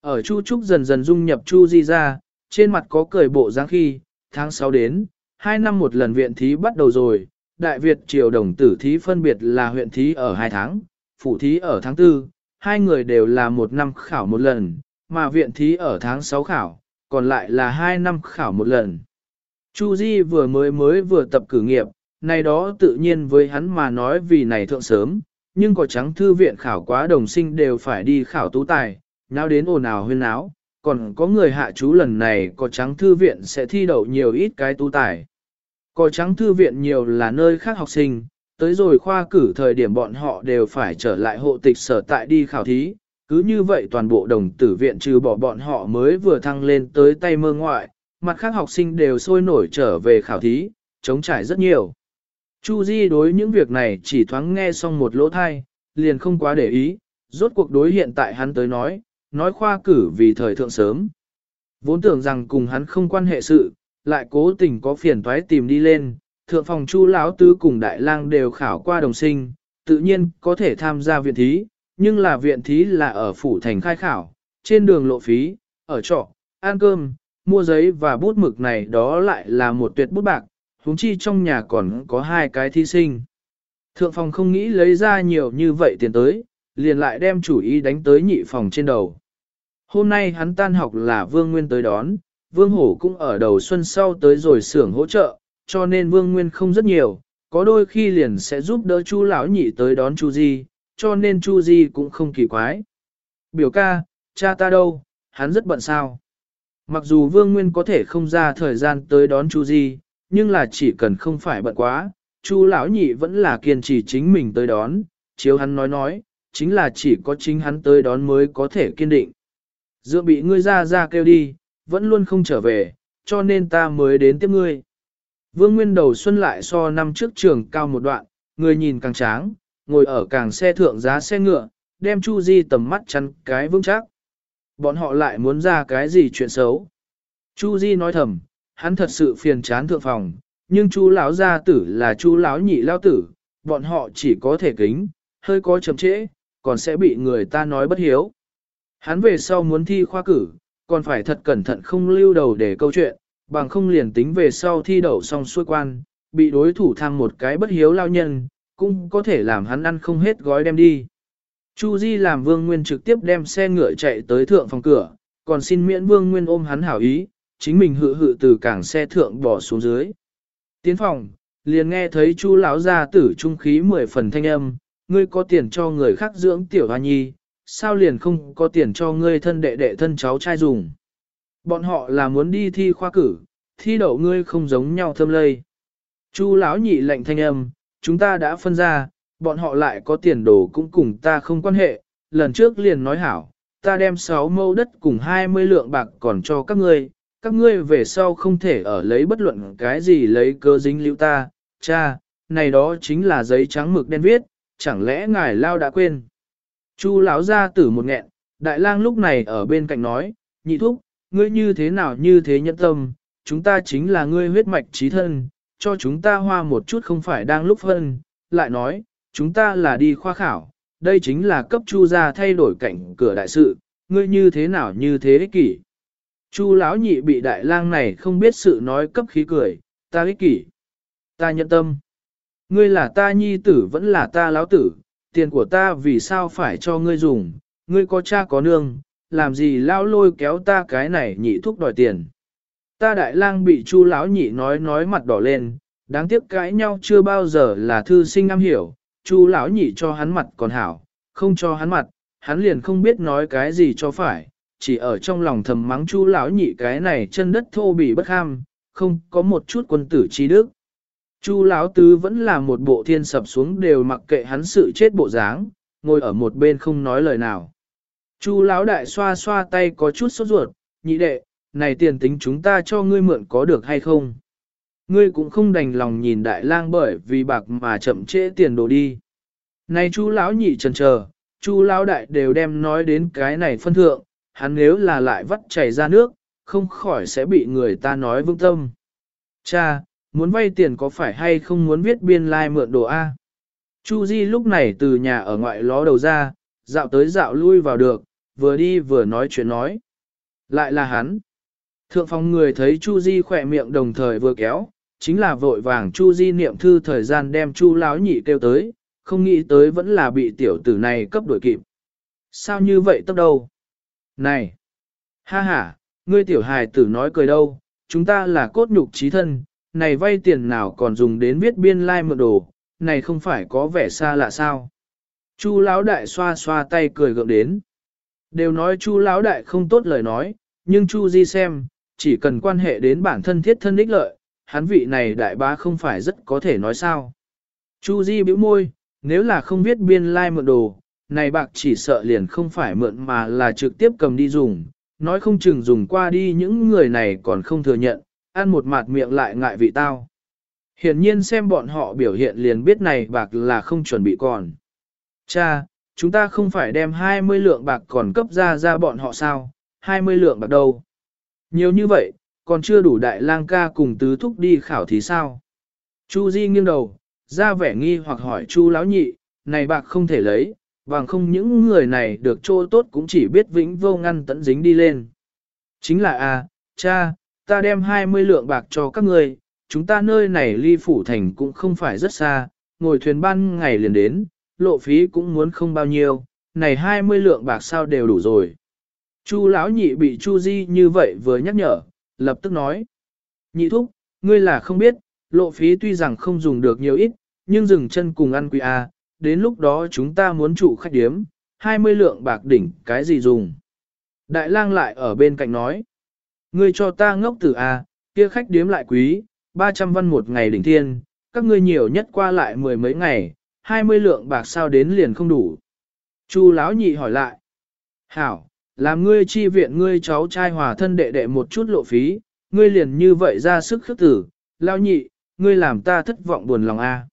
Ở Chu Trúc dần dần dung nhập Chu Di ra, trên mặt có cười bộ dáng khi, tháng 6 đến, 2 năm một lần viện thí bắt đầu rồi, Đại Việt triều đồng tử thí phân biệt là huyện thí ở 2 tháng, phủ thí ở tháng 4, hai người đều là một năm khảo một lần, mà viện thí ở tháng 6 khảo, còn lại là 2 năm khảo một lần. Chu Di vừa mới mới vừa tập cử nghiệp, này đó tự nhiên với hắn mà nói vì này thượng sớm, nhưng có trắng thư viện khảo quá đồng sinh đều phải đi khảo tú tài, nào đến ồn ào huyên náo, còn có người hạ chú lần này có trắng thư viện sẽ thi đậu nhiều ít cái tú tài. Có trắng thư viện nhiều là nơi khác học sinh, tới rồi khoa cử thời điểm bọn họ đều phải trở lại hộ tịch sở tại đi khảo thí, cứ như vậy toàn bộ đồng tử viện trừ bỏ bọn họ mới vừa thăng lên tới tay mơ ngoại, mặt khác học sinh đều sôi nổi trở về khảo thí, chống trải rất nhiều. Chu Di đối những việc này chỉ thoáng nghe xong một lỗ thai, liền không quá để ý, rốt cuộc đối hiện tại hắn tới nói, nói khoa cử vì thời thượng sớm. Vốn tưởng rằng cùng hắn không quan hệ sự, lại cố tình có phiền toái tìm đi lên, thượng phòng chu lão tứ cùng đại lang đều khảo qua đồng sinh, tự nhiên có thể tham gia viện thí, nhưng là viện thí là ở phủ thành khai khảo, trên đường lộ phí, ở trọ, ăn cơm, mua giấy và bút mực này đó lại là một tuyệt bút bạc, huống chi trong nhà còn có hai cái thí sinh. Thượng phòng không nghĩ lấy ra nhiều như vậy tiền tới, liền lại đem chủ ý đánh tới nhị phòng trên đầu. Hôm nay hắn tan học là Vương Nguyên tới đón, Vương Hổ cũng ở đầu xuân sau tới rồi xưởng hỗ trợ, cho nên Vương Nguyên không rất nhiều, có đôi khi liền sẽ giúp đỡ Chu lão nhị tới đón Chu Di, cho nên Chu Di cũng không kỳ quái. Biểu ca, cha ta đâu, hắn rất bận sao. Mặc dù Vương Nguyên có thể không ra thời gian tới đón Chu Di, nhưng là chỉ cần không phải bận quá, Chu lão nhị vẫn là kiên trì chính mình tới đón, chiếu hắn nói nói, chính là chỉ có chính hắn tới đón mới có thể kiên định. Dựa bị ngươi ra ra kêu đi, vẫn luôn không trở về, cho nên ta mới đến tiếp ngươi. Vương Nguyên đầu xuân lại so năm trước trường cao một đoạn, người nhìn càng tráng, ngồi ở càng xe thượng giá xe ngựa, đem Chu Di tầm mắt chắn cái vững chắc. Bọn họ lại muốn ra cái gì chuyện xấu. Chu Di nói thầm, hắn thật sự phiền chán thượng phòng, nhưng chú lão gia tử là chú lão nhị Lão tử, bọn họ chỉ có thể kính, hơi có chậm trễ, còn sẽ bị người ta nói bất hiếu. Hắn về sau muốn thi khoa cử, còn phải thật cẩn thận không lưu đầu để câu chuyện, bằng không liền tính về sau thi đậu xong xuôi quan, bị đối thủ tham một cái bất hiếu lao nhân, cũng có thể làm hắn ăn không hết gói đem đi. Chu Di làm Vương Nguyên trực tiếp đem xe ngựa chạy tới thượng phòng cửa, còn xin miễn Vương Nguyên ôm hắn hảo ý, chính mình hự hự từ cảng xe thượng bỏ xuống dưới. Tiến phòng, liền nghe thấy Chu lão gia tử trung khí mười phần thanh âm, ngươi có tiền cho người khác dưỡng tiểu hoa nhi, sao liền không có tiền cho ngươi thân đệ đệ thân cháu trai dùng. Bọn họ là muốn đi thi khoa cử, thi đậu ngươi không giống nhau thâm lây. Chu lão nhị lệnh thanh âm, chúng ta đã phân ra, bọn họ lại có tiền đồ cũng cùng ta không quan hệ, lần trước liền nói hảo, ta đem 6 mẫu đất cùng 20 lượng bạc còn cho các ngươi, các ngươi về sau không thể ở lấy bất luận cái gì lấy cơ dính lưu ta, cha, này đó chính là giấy trắng mực đen viết, chẳng lẽ ngài lao đã quên. Chu lão ra tử một nghẹn, đại lang lúc này ở bên cạnh nói, nhị thúc, ngươi như thế nào như thế nhẫn tâm, chúng ta chính là ngươi huyết mạch trí thân, cho chúng ta hoa một chút không phải đang lúc phân, lại nói, chúng ta là đi khoa khảo, đây chính là cấp chu gia thay đổi cảnh cửa đại sự, ngươi như thế nào như thế ích kỷ. Chu lão nhị bị đại lang này không biết sự nói cấp khí cười, ta ích kỷ, ta nhận tâm. Ngươi là ta nhi tử vẫn là ta lão tử, tiền của ta vì sao phải cho ngươi dùng, ngươi có cha có nương, làm gì lao lôi kéo ta cái này nhị thúc đòi tiền. Ta đại lang bị chu lão nhị nói nói mặt đỏ lên, đáng tiếc cãi nhau chưa bao giờ là thư sinh am hiểu, chu lão nhị cho hắn mặt còn hảo, không cho hắn mặt, hắn liền không biết nói cái gì cho phải, chỉ ở trong lòng thầm mắng chu lão nhị cái này chân đất thô bỉ bất ham, không có một chút quân tử trí đức. Chu lão tứ vẫn là một bộ thiên sập xuống đều mặc kệ hắn sự chết bộ dáng, ngồi ở một bên không nói lời nào. Chu lão đại xoa xoa tay có chút sốt ruột, nhị đệ, này tiền tính chúng ta cho ngươi mượn có được hay không? Ngươi cũng không đành lòng nhìn đại lang bởi vì bạc mà chậm trễ tiền đồ đi. Này chú lão nhị trần chờ, chú lão đại đều đem nói đến cái này phân thượng, hắn nếu là lại vắt chảy ra nước, không khỏi sẽ bị người ta nói vương tâm. Cha, muốn vay tiền có phải hay không muốn viết biên lai like mượn đồ A? Chu Di lúc này từ nhà ở ngoại ló đầu ra, dạo tới dạo lui vào được, vừa đi vừa nói chuyện nói. Lại là hắn. Thượng phòng người thấy Chu Di khỏe miệng đồng thời vừa kéo, chính là vội vàng Chu Di niệm thư thời gian đem Chu Lão nhị kêu tới, không nghĩ tới vẫn là bị tiểu tử này cấp đuổi kịp. Sao như vậy tốc đâu? Này! Ha ha, ngươi tiểu hài tử nói cười đâu, chúng ta là cốt nhục trí thân, này vay tiền nào còn dùng đến viết biên lai like mượn đồ, này không phải có vẻ xa lạ sao? Chu Lão đại xoa xoa tay cười gượng đến. Đều nói Chu Lão đại không tốt lời nói, nhưng Chu Di xem, chỉ cần quan hệ đến bản thân thiết thân ích lợi, hắn vị này đại bá không phải rất có thể nói sao. Chu Di bĩu môi, nếu là không viết biên lai like mượn đồ, này bạc chỉ sợ liền không phải mượn mà là trực tiếp cầm đi dùng, nói không chừng dùng qua đi những người này còn không thừa nhận, ăn một mạt miệng lại ngại vị tao. Hiển nhiên xem bọn họ biểu hiện liền biết này bạc là không chuẩn bị còn. Cha, chúng ta không phải đem 20 lượng bạc còn cấp ra ra bọn họ sao, 20 lượng bạc đâu. Nhiều như vậy, còn chưa đủ đại lang ca cùng tứ thúc đi khảo thí sao. Chu Di nghiêng đầu, ra vẻ nghi hoặc hỏi Chu lão nhị, này bạc không thể lấy, bằng không những người này được chỗ tốt cũng chỉ biết vĩnh vô ngăn tận dính đi lên. Chính là a, à, cha, ta đem 20 lượng bạc cho các người, chúng ta nơi này ly phủ thành cũng không phải rất xa, ngồi thuyền ban ngày liền đến, lộ phí cũng muốn không bao nhiêu, này 20 lượng bạc sao đều đủ rồi. Chu lão nhị bị Chu Di như vậy vừa nhắc nhở, lập tức nói. Nhị thúc, ngươi là không biết, lộ phí tuy rằng không dùng được nhiều ít, nhưng dừng chân cùng ăn quỳ a, à, đến lúc đó chúng ta muốn trụ khách điếm, 20 lượng bạc đỉnh cái gì dùng. Đại lang lại ở bên cạnh nói. Ngươi cho ta ngốc tử a, kia khách điếm lại quý, 300 văn một ngày đỉnh thiên, các ngươi nhiều nhất qua lại mười mấy ngày, 20 lượng bạc sao đến liền không đủ. Chu lão nhị hỏi lại. Hảo, làm ngươi chi viện ngươi cháu trai hòa thân đệ đệ một chút lộ phí, ngươi liền như vậy ra sức khước tử, lao nhị, ngươi làm ta thất vọng buồn lòng a.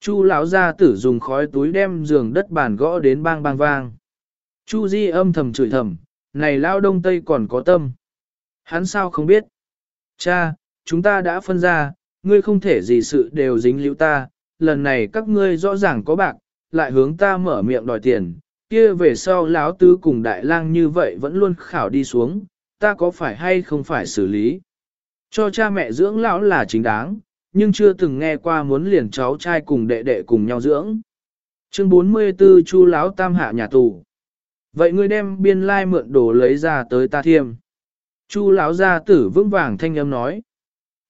Chu lão gia tử dùng khói túi đem giường đất bàn gõ đến bang bang vang. Chu Di âm thầm chửi thầm, này lao đông tây còn có tâm. Hắn sao không biết? Cha, chúng ta đã phân ra, ngươi không thể gì sự đều dính liễu ta, lần này các ngươi rõ ràng có bạc, lại hướng ta mở miệng đòi tiền, kia về sau lão tứ cùng đại lang như vậy vẫn luôn khảo đi xuống, ta có phải hay không phải xử lý. Cho cha mẹ dưỡng lão là chính đáng, nhưng chưa từng nghe qua muốn liền cháu trai cùng đệ đệ cùng nhau dưỡng. Chương 44 Chu lão tam hạ nhà tù. Vậy ngươi đem biên lai mượn đồ lấy ra tới ta thiêm. Chu lão gia tử vững vàng thanh âm nói.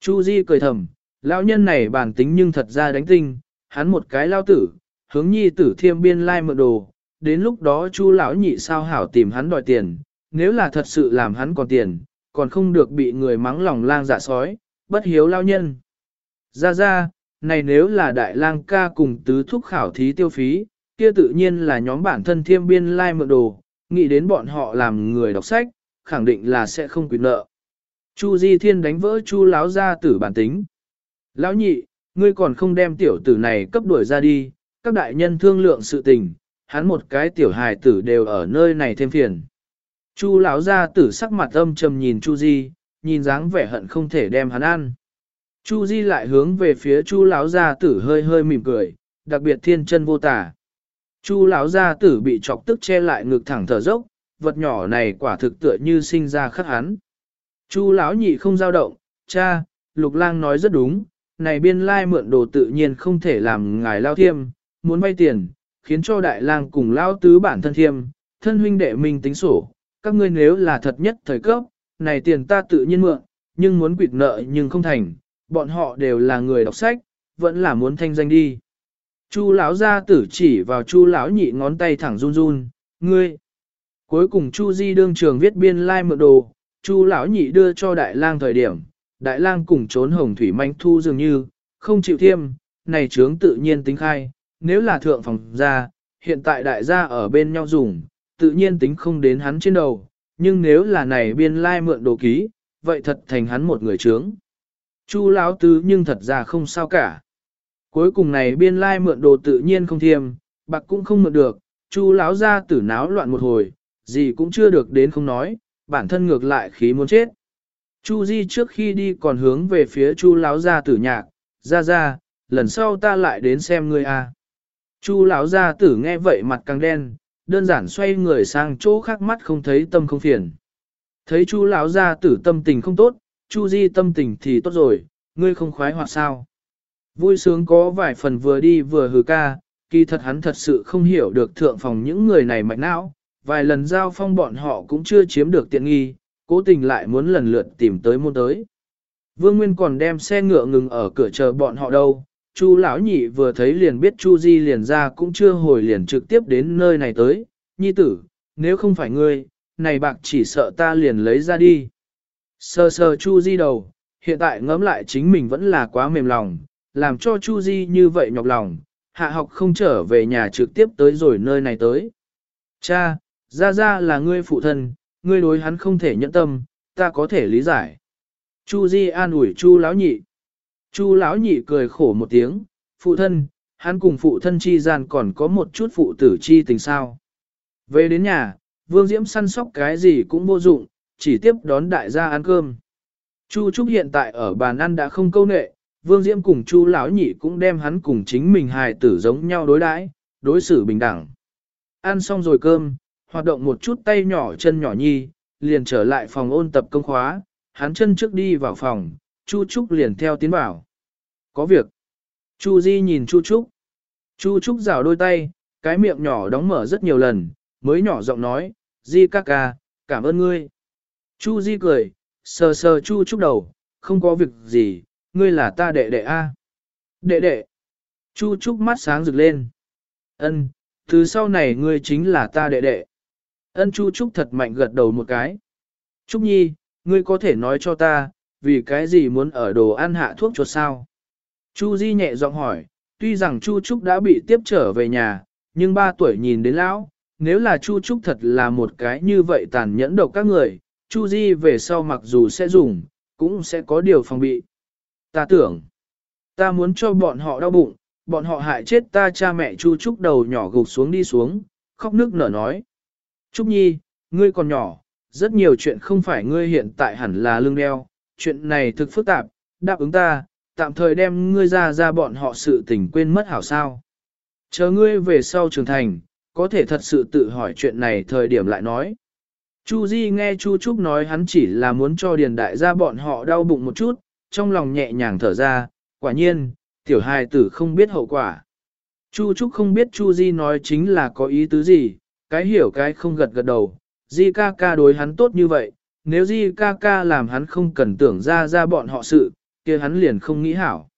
Chu Di cười thầm, lão nhân này bản tính nhưng thật ra đánh tinh, hắn một cái lao tử, hướng nhi tử thiêm biên lai mượn đồ, đến lúc đó Chu lão nhị sao hảo tìm hắn đòi tiền, nếu là thật sự làm hắn còn tiền, còn không được bị người mắng lòng lang dạ sói, bất hiếu lao nhân. Ra ra, này nếu là đại lang ca cùng tứ thúc khảo thí tiêu phí, kia tự nhiên là nhóm bản thân thiêm biên lai like mượn đồ, nghĩ đến bọn họ làm người đọc sách, khẳng định là sẽ không quyền nợ. Chu Di Thiên đánh vỡ Chu lão gia tử bản tính. Lão nhị, ngươi còn không đem tiểu tử này cấp đuổi ra đi, các đại nhân thương lượng sự tình, hắn một cái tiểu hài tử đều ở nơi này thêm phiền. Chu lão gia tử sắc mặt âm trầm nhìn Chu Di, nhìn dáng vẻ hận không thể đem hắn ăn. Chu Di lại hướng về phía Chu lão gia tử hơi hơi mỉm cười, đặc biệt thiên chân vô tả. Chu lão gia tử bị chọc tức che lại ngực thẳng thở dốc, vật nhỏ này quả thực tựa như sinh ra khắc hắn. Chu lão nhị không dao động, cha, Lục Lang nói rất đúng, này biên lai mượn đồ tự nhiên không thể làm ngài lao thiêm, muốn vay tiền, khiến cho đại lang cùng lao tứ bản thân thiêm, thân huynh đệ mình tính sổ, các ngươi nếu là thật nhất thời cấp, này tiền ta tự nhiên mượn, nhưng muốn quỵt nợ nhưng không thành, bọn họ đều là người đọc sách, vẫn là muốn thanh danh đi. Chu lão gia tử chỉ vào Chu lão nhị ngón tay thẳng run run, ngươi. Cuối cùng Chu Di đương trường viết biên lai like mượn đồ, Chu lão nhị đưa cho đại lang thời điểm, đại lang cùng trốn hồng thủy manh thu dường như, không chịu thiêm, này trướng tự nhiên tính khai, nếu là thượng phòng gia, hiện tại đại gia ở bên nhau dùng, tự nhiên tính không đến hắn trên đầu, nhưng nếu là này biên lai like mượn đồ ký, vậy thật thành hắn một người trướng. Chu lão tứ nhưng thật ra không sao cả. Cuối cùng này biên lai mượn đồ tự nhiên không thiêm, bạc cũng không mượn được, chu lão ra tử náo loạn một hồi, gì cũng chưa được đến không nói, bản thân ngược lại khí muốn chết. Chu Di trước khi đi còn hướng về phía Chu lão gia tử nhạc, ra ra, lần sau ta lại đến xem ngươi a. Chu lão gia tử nghe vậy mặt càng đen, đơn giản xoay người sang chỗ khác mắt không thấy tâm không phiền. Thấy Chu lão gia tử tâm tình không tốt, Chu Di tâm tình thì tốt rồi, ngươi không khoái hoặc sao? Vui sướng có vài phần vừa đi vừa hừ ca, kỳ thật hắn thật sự không hiểu được thượng phòng những người này mạch não, vài lần giao phong bọn họ cũng chưa chiếm được tiện nghi, cố tình lại muốn lần lượt tìm tới môn tới. Vương Nguyên còn đem xe ngựa ngừng ở cửa chờ bọn họ đâu, Chu lão nhị vừa thấy liền biết Chu Di liền ra cũng chưa hồi liền trực tiếp đến nơi này tới, nhi tử, nếu không phải ngươi, này bạc chỉ sợ ta liền lấy ra đi. Sơ sơ Chu Di đầu, hiện tại ngẫm lại chính mình vẫn là quá mềm lòng, làm cho Chu Di như vậy nhọc lòng, hạ học không trở về nhà trực tiếp tới rồi nơi này tới. Cha, ra ra là ngươi phụ thân, ngươi đối hắn không thể nhẫn tâm, ta có thể lý giải. Chu Di an ủi Chu lão nhị. Chu lão nhị cười khổ một tiếng, phụ thân, hắn cùng phụ thân chi gian còn có một chút phụ tử chi tình sao. Về đến nhà, Vương Diễm săn sóc cái gì cũng vô dụng, chỉ tiếp đón đại gia ăn cơm. Chu Trúc hiện tại ở bàn ăn đã không câu nệ, Vương Diễm cùng Chu lão nhị cũng đem hắn cùng chính mình hài tử giống nhau đối đãi, đối xử bình đẳng. Ăn xong rồi cơm, hoạt động một chút tay nhỏ chân nhỏ nhi, liền trở lại phòng ôn tập công khóa, hắn chân trước đi vào phòng, Chu Trúc liền theo tiến bảo, Có việc. Chu Di nhìn Chu Trúc. Chu Trúc rào đôi tay, cái miệng nhỏ đóng mở rất nhiều lần, mới nhỏ giọng nói, Di ca ca, cảm ơn ngươi. Chu Di cười, sờ sờ Chu Trúc đầu, không có việc gì, ngươi là ta đệ đệ A. Đệ đệ. Chu Trúc mắt sáng rực lên. Ân, từ sau này ngươi chính là ta đệ đệ. Ân Chu Trúc thật mạnh gật đầu một cái. Trúc Nhi, ngươi có thể nói cho ta, vì cái gì muốn ở đồ ăn hạ thuốc chuột sao? Chu Di nhẹ giọng hỏi, tuy rằng Chu Trúc đã bị tiếp trở về nhà, nhưng ba tuổi nhìn đến lão, nếu là Chu Trúc thật là một cái như vậy tàn nhẫn độc các người, Chu Di về sau mặc dù sẽ dùng, cũng sẽ có điều phòng bị. Ta tưởng, ta muốn cho bọn họ đau bụng, bọn họ hại chết ta cha mẹ Chu Trúc đầu nhỏ gục xuống đi xuống, khóc nước nở nói. Trúc Nhi, ngươi còn nhỏ, rất nhiều chuyện không phải ngươi hiện tại hẳn là lương đeo, chuyện này thực phức tạp, đáp ứng ta, tạm thời đem ngươi ra ra bọn họ sự tình quên mất hảo sao. Chờ ngươi về sau trưởng thành, có thể thật sự tự hỏi chuyện này thời điểm lại nói. Chu Di nghe Chu Trúc nói hắn chỉ là muốn cho điền đại gia bọn họ đau bụng một chút, trong lòng nhẹ nhàng thở ra, quả nhiên, tiểu hài tử không biết hậu quả. Chu Trúc không biết Chu Di nói chính là có ý tứ gì, cái hiểu cái không gật gật đầu, Di ca ca đối hắn tốt như vậy, nếu Di ca ca làm hắn không cần tưởng ra ra bọn họ sự, kia hắn liền không nghĩ hảo.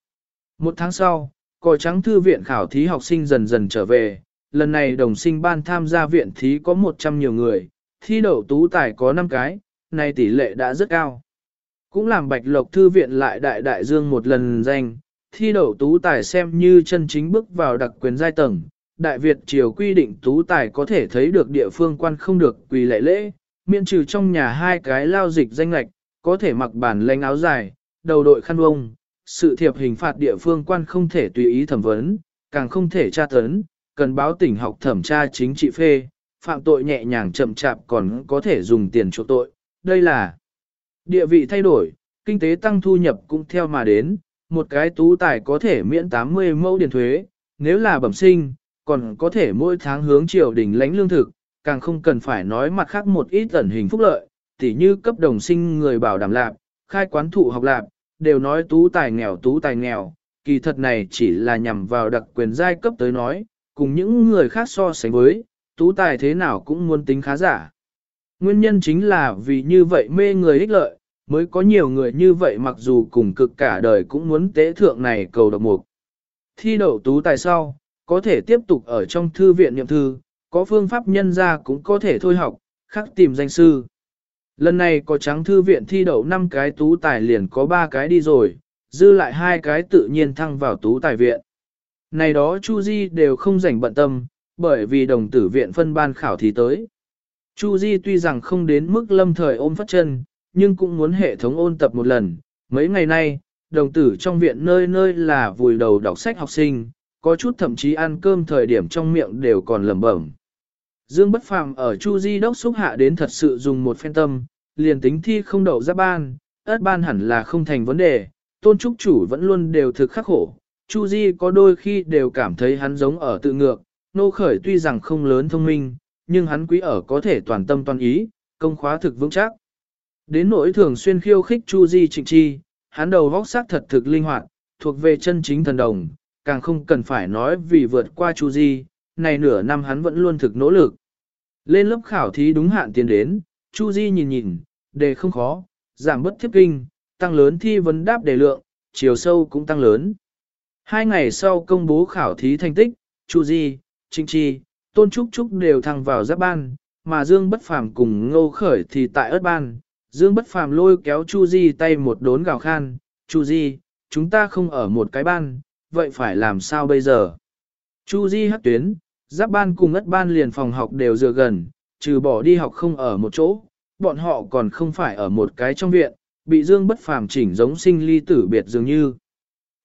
Một tháng sau, còi trắng thư viện khảo thí học sinh dần dần trở về, lần này đồng sinh ban tham gia viện thí có 100 nhiều người, thi đậu tú tài có 5 cái, nay tỷ lệ đã rất cao. Cũng làm bạch lộc thư viện lại đại đại dương một lần danh, thi đậu tú tài xem như chân chính bước vào đặc quyền giai tầng. Đại Việt triều quy định tú tài có thể thấy được địa phương quan không được quỳ lệ lễ, miễn trừ trong nhà hai cái lao dịch danh lạch, có thể mặc bản lanh áo dài, đầu đội khăn bông, sự thiệp hình phạt địa phương quan không thể tùy ý thẩm vấn, càng không thể tra tấn, cần báo tỉnh học thẩm tra chính trị phê, phạm tội nhẹ nhàng chậm chạp còn có thể dùng tiền chỗ tội. Đây là địa vị thay đổi, kinh tế tăng thu nhập cũng theo mà đến, một cái tú tài có thể miễn 80 mẫu điền thuế, nếu là bẩm sinh, còn có thể mỗi tháng hướng triều đình lãnh lương thực, càng không cần phải nói mặt khác một ít ẩn hình phúc lợi, tỉ như cấp đồng sinh người bảo đảm lạc, khai quán thụ học lạc, đều nói tú tài nghèo tú tài nghèo, kỳ thật này chỉ là nhằm vào đặc quyền giai cấp tới nói, cùng những người khác so sánh với, tú tài thế nào cũng muốn tính khá giả. Nguyên nhân chính là vì như vậy mê người ích lợi, mới có nhiều người như vậy mặc dù cùng cực cả đời cũng muốn tế thượng này cầu độc mục. Thi đậu tú tài sau, có thể tiếp tục ở trong thư viện niệm thư, có phương pháp nhân ra cũng có thể thôi học, khắc tìm danh sư. Lần này có trắng thư viện thi đậu 5 cái tú tài liền có 3 cái đi rồi, dư lại hai cái tự nhiên thăng vào tú tài viện. Này đó Chu Di đều không rảnh bận tâm, bởi vì đồng tử viện phân ban khảo thí tới. Chu Di tuy rằng không đến mức lâm thời ôm phát chân, nhưng cũng muốn hệ thống ôn tập một lần. Mấy ngày nay, đồng tử trong viện nơi nơi là vùi đầu đọc sách học sinh, có chút thậm chí ăn cơm thời điểm trong miệng đều còn lẩm bẩm. Dương Bất Phàm ở Chu Di đốc xúc hạ đến thật sự dùng một phen tâm, liền tính thi không đậu giáp ban, ớt ban hẳn là không thành vấn đề, tôn trúc chủ vẫn luôn đều thực khắc khổ. Chu Di có đôi khi đều cảm thấy hắn giống ở tự ngược, nô khởi tuy rằng không lớn thông minh, nhưng hắn quý ở có thể toàn tâm toàn ý, công khóa thực vững chắc. Đến nỗi thường xuyên khiêu khích Chu Di trịnh chi, hắn đầu vóc sắc thật thực linh hoạt, thuộc về chân chính thần đồng, càng không cần phải nói vì vượt qua Chu Di, này nửa năm hắn vẫn luôn thực nỗ lực. Lên lớp khảo thí đúng hạn tiến đến, Chu Di nhìn nhìn, đề không khó, giảm bất thiếp kinh, tăng lớn thi vấn đáp đề lượng, chiều sâu cũng tăng lớn. Hai ngày sau công bố khảo thí thành tích, Chu Di, Trinh Chi, Tôn Trúc Trúc đều thăng vào giáp ban, mà Dương Bất Phàm cùng Ngô Khởi thì tại ớt ban. Dương Bất Phàm lôi kéo Chu Di tay một đốn gào khan, Chu Di, chúng ta không ở một cái ban, vậy phải làm sao bây giờ? Chu Di hắc tuyến, giáp ban cùng ất ban liền phòng học đều dựa gần, trừ bỏ đi học không ở một chỗ, bọn họ còn không phải ở một cái trong viện, bị Dương Bất Phàm chỉnh giống sinh ly tử biệt dường như.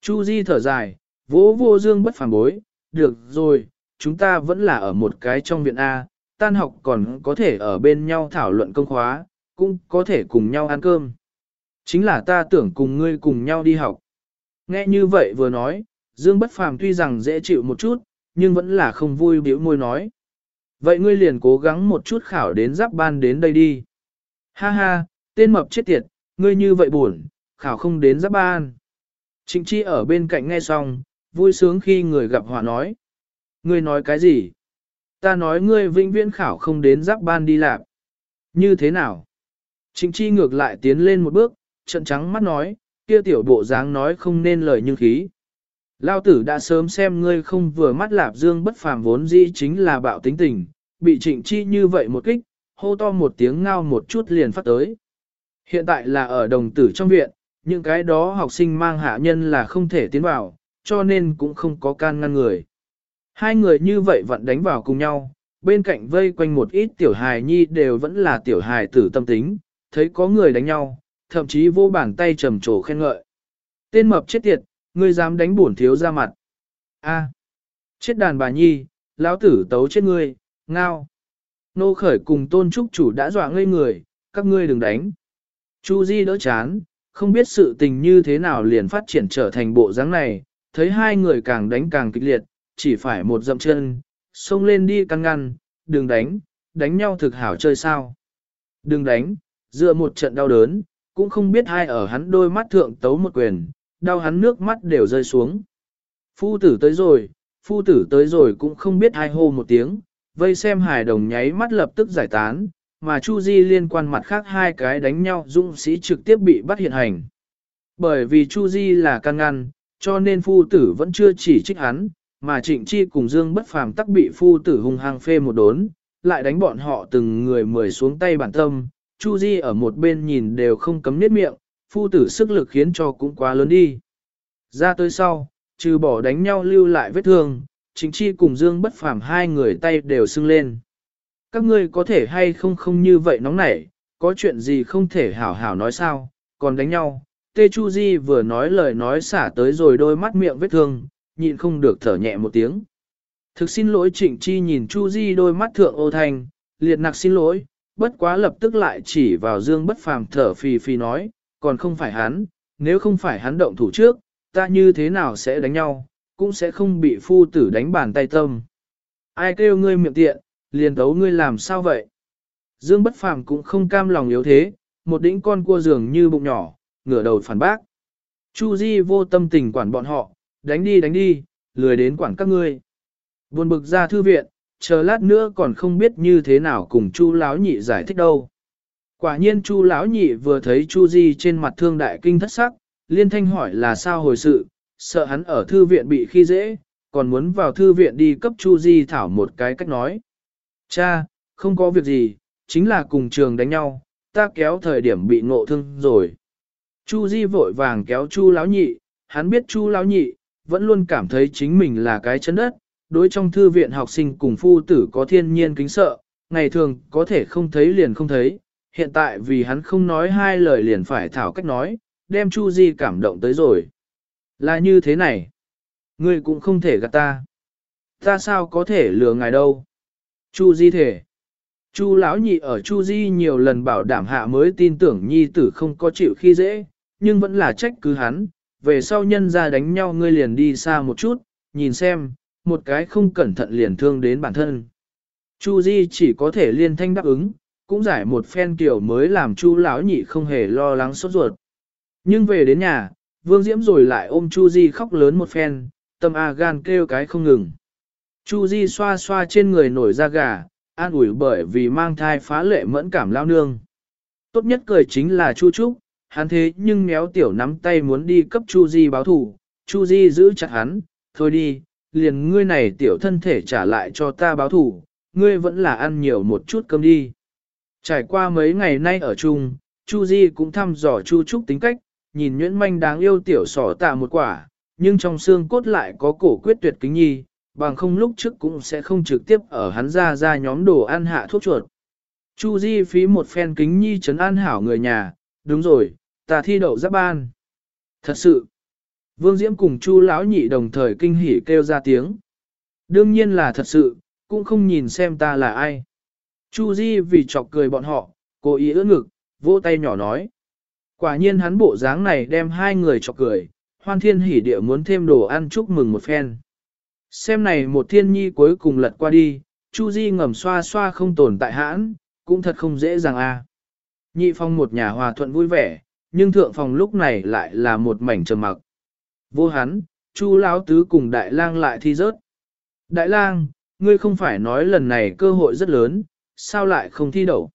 Chu Di thở dài, vỗ vô Dương Bất Phàm bối, được rồi, chúng ta vẫn là ở một cái trong viện A, tan học còn có thể ở bên nhau thảo luận công khóa, cũng có thể cùng nhau ăn cơm. Chính là ta tưởng cùng ngươi cùng nhau đi học. Nghe như vậy vừa nói, Dương Bất Phàm tuy rằng dễ chịu một chút, nhưng vẫn là không vui biểu môi nói. Vậy ngươi liền cố gắng một chút khảo đến giáp ban đến đây đi. Ha ha, tên mập chết tiệt, ngươi như vậy buồn, khảo không đến giáp ban. Trịnh Chi ở bên cạnh nghe xong, vui sướng khi người gặp họa nói. Ngươi nói cái gì? Ta nói ngươi vĩnh viễn khảo không đến giáp ban đi làm. Như thế nào? Trịnh Chi ngược lại tiến lên một bước, trận trắng mắt nói, kia tiểu bộ dáng nói không nên lời nhưng khí. Lao tử đã sớm xem ngươi không vừa mắt lạp dương bất phàm vốn dĩ chính là bạo tính tình, bị trịnh chi như vậy một kích, hô to một tiếng ngao một chút liền phát tới. Hiện tại là ở đồng tử trong viện, những cái đó học sinh mang hạ nhân là không thể tiến vào, cho nên cũng không có can ngăn người. Hai người như vậy vẫn đánh vào cùng nhau, bên cạnh vây quanh một ít tiểu hài nhi đều vẫn là tiểu hài tử tâm tính, thấy có người đánh nhau, thậm chí vô bàn tay trầm trồ khen ngợi. Tên mập chết tiệt, ngươi dám đánh bổn thiếu ra mặt. A, chết đàn bà nhi, lão tử tấu chết ngươi, ngao. Nô khởi cùng tôn trúc chủ đã dọa ngây người, các ngươi đừng đánh. Chu Di đỡ chán, không biết sự tình như thế nào liền phát triển trở thành bộ dáng này, thấy hai người càng đánh càng kịch liệt, chỉ phải một dậm chân, xông lên đi căn ngăn, đừng đánh, đánh nhau thực hảo chơi sao. Đừng đánh, dựa một trận đau đớn, cũng không biết hai ở hắn đôi mắt thượng tấu một quyền, đau hắn nước mắt đều rơi xuống. Phu tử tới rồi, phu tử tới rồi cũng không biết ai hô một tiếng, vây xem hài đồng nháy mắt lập tức giải tán, mà Chu Di liên quan mặt khác hai cái đánh nhau dũng sĩ trực tiếp bị bắt hiện hành. Bởi vì Chu Di là căn ngăn, cho nên phu tử vẫn chưa chỉ trích hắn, mà Trịnh Chi cùng Dương bất phàm tắc bị phu tử hung hăng phê một đốn, lại đánh bọn họ từng người mười xuống tay bản tâm. Chu Di ở một bên nhìn đều không cấm niết miệng, phu tử sức lực khiến cho cũng quá lớn đi. Ra tới sau, trừ bỏ đánh nhau lưu lại vết thương, Trịnh Chi cùng Dương bất phàm hai người tay đều sưng lên. Các ngươi có thể hay không không như vậy nóng nảy, có chuyện gì không thể hảo hảo nói sao, còn đánh nhau. Tê Chu Di vừa nói lời nói xả tới rồi đôi mắt miệng vết thương, nhịn không được thở nhẹ một tiếng. Thực xin lỗi Trịnh Chi nhìn Chu Di đôi mắt thượng ô thành, liệt nặc xin lỗi, bất quá lập tức lại chỉ vào Dương bất phàm thở phì phì nói, còn không phải hắn, nếu không phải hắn động thủ trước, ta như thế nào sẽ đánh nhau, cũng sẽ không bị phu tử đánh bàn tay tâm. Ai kêu ngươi miệng tiện, liền tấu ngươi làm sao vậy? Dương bất phàm cũng không cam lòng yếu thế, một đĩnh con cua giường như bụng nhỏ, ngửa đầu phản bác. Chu Di vô tâm tình quản bọn họ, đánh đi đánh đi, lười đến quản các ngươi. Buồn bực ra thư viện, chờ lát nữa còn không biết như thế nào cùng Chu Lão nhị giải thích đâu. Quả nhiên Chu Lão nhị vừa thấy Chu Di trên mặt thương đại kinh thất sắc, liên thanh hỏi là sao hồi sự, sợ hắn ở thư viện bị khi dễ, còn muốn vào thư viện đi cấp Chu Di thảo một cái cách nói. Cha, không có việc gì, chính là cùng trường đánh nhau, ta kéo thời điểm bị ngộ thương rồi. Chu Di vội vàng kéo Chu Lão nhị, hắn biết Chu Lão nhị, vẫn luôn cảm thấy chính mình là cái chân đất, đối trong thư viện học sinh cùng phu tử có thiên nhiên kính sợ, ngày thường có thể không thấy liền không thấy, hiện tại vì hắn không nói hai lời liền phải thảo cách nói, đem Chu Di cảm động tới rồi. Là như thế này, ngươi cũng không thể gạt ta. Ta sao có thể lừa ngài đâu. Chu Di thể. Chu lão nhị ở Chu Di nhiều lần bảo đảm hạ mới tin tưởng nhi tử không có chịu khi dễ, nhưng vẫn là trách cứ hắn, về sau nhân ra đánh nhau ngươi liền đi xa một chút, nhìn xem, một cái không cẩn thận liền thương đến bản thân. Chu Di chỉ có thể liên thanh đáp ứng, cũng giải một phen kiểu mới làm Chu lão nhị không hề lo lắng sốt ruột. Nhưng về đến nhà, Vương Diễm rồi lại ôm Chu Di khóc lớn một phen, tâm a gan kêu cái không ngừng. Chu Di xoa xoa trên người nổi da gà, an ủi bởi vì mang thai phá lệ mẫn cảm lao nương. Tốt nhất cười chính là Chu Trúc, hắn thế nhưng méo tiểu nắm tay muốn đi cấp Chu Di báo thù, Chu Di giữ chặt hắn, thôi đi, liền ngươi này tiểu thân thể trả lại cho ta báo thù, ngươi vẫn là ăn nhiều một chút cơm đi. Trải qua mấy ngày nay ở chung, Chu Di cũng thăm dò Chu Trúc tính cách, nhìn nhuyễn manh đáng yêu tiểu sỏ tạ một quả, nhưng trong xương cốt lại có cổ quyết tuyệt kính nhi, bằng không lúc trước cũng sẽ không trực tiếp ở hắn ra ra nhóm đồ ăn hạ thuốc chuột. Chu Di phí một phen kính nhi chấn an hảo người nhà, đúng rồi, ta thi đậu giáp ban. Thật sự, Vương Diễm cùng Chu lão nhị đồng thời kinh hỉ kêu ra tiếng. Đương nhiên là thật sự, cũng không nhìn xem ta là ai. Chu Di vì chọc cười bọn họ, cố ý ưỡn ngực, vỗ tay nhỏ nói. Quả nhiên hắn bộ dáng này đem hai người chọc cười, hoan thiên hỉ địa muốn thêm đồ ăn chúc mừng một phen. Xem này một thiên nhi cuối cùng lật qua đi, Chu Di ngầm xoa xoa không tồn tại hãn, cũng thật không dễ dàng a. Nhị phong một nhà hòa thuận vui vẻ, nhưng thượng phòng lúc này lại là một mảnh trầm mặc. Vô hắn, Chu Lão Tứ cùng Đại Lang lại thi rớt. Đại Lang, ngươi không phải nói lần này cơ hội rất lớn, sao lại không thi đậu?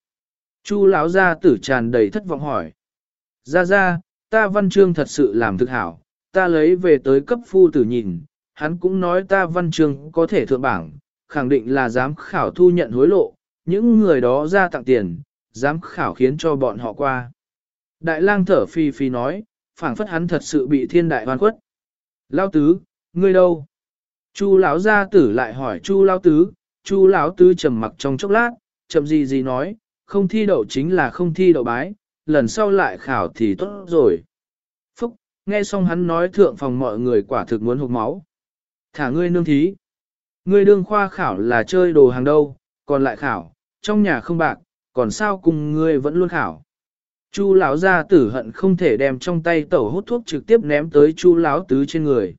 Chu Lão gia tử tràn đầy thất vọng hỏi. Ra ra, ta văn chương thật sự làm thực hảo, ta lấy về tới cấp phu tử nhìn, hắn cũng nói ta văn chương có thể thượng bảng, khẳng định là dám khảo thu nhận hối lộ, những người đó ra tặng tiền, dám khảo khiến cho bọn họ qua. Đại lang thở phi phi nói, phảng phất hắn thật sự bị thiên đại hoàn khuất. Lao tứ, ngươi đâu? Chu lão gia tử lại hỏi Chu lão tứ, Chu lão tứ trầm mặc trong chốc lát, chậm gì gì nói, không thi đậu chính là không thi đậu bái, lần sau lại khảo thì tốt rồi. Phúc, nghe xong hắn nói thượng phòng mọi người quả thực muốn hụt máu. Thả ngươi nương thí. Ngươi đương khoa khảo là chơi đồ hàng đâu, còn lại khảo, trong nhà không bạc, còn sao cùng ngươi vẫn luôn khảo. Chu lão gia tử hận không thể đem trong tay tẩu hút thuốc trực tiếp ném tới chu lão tứ trên người.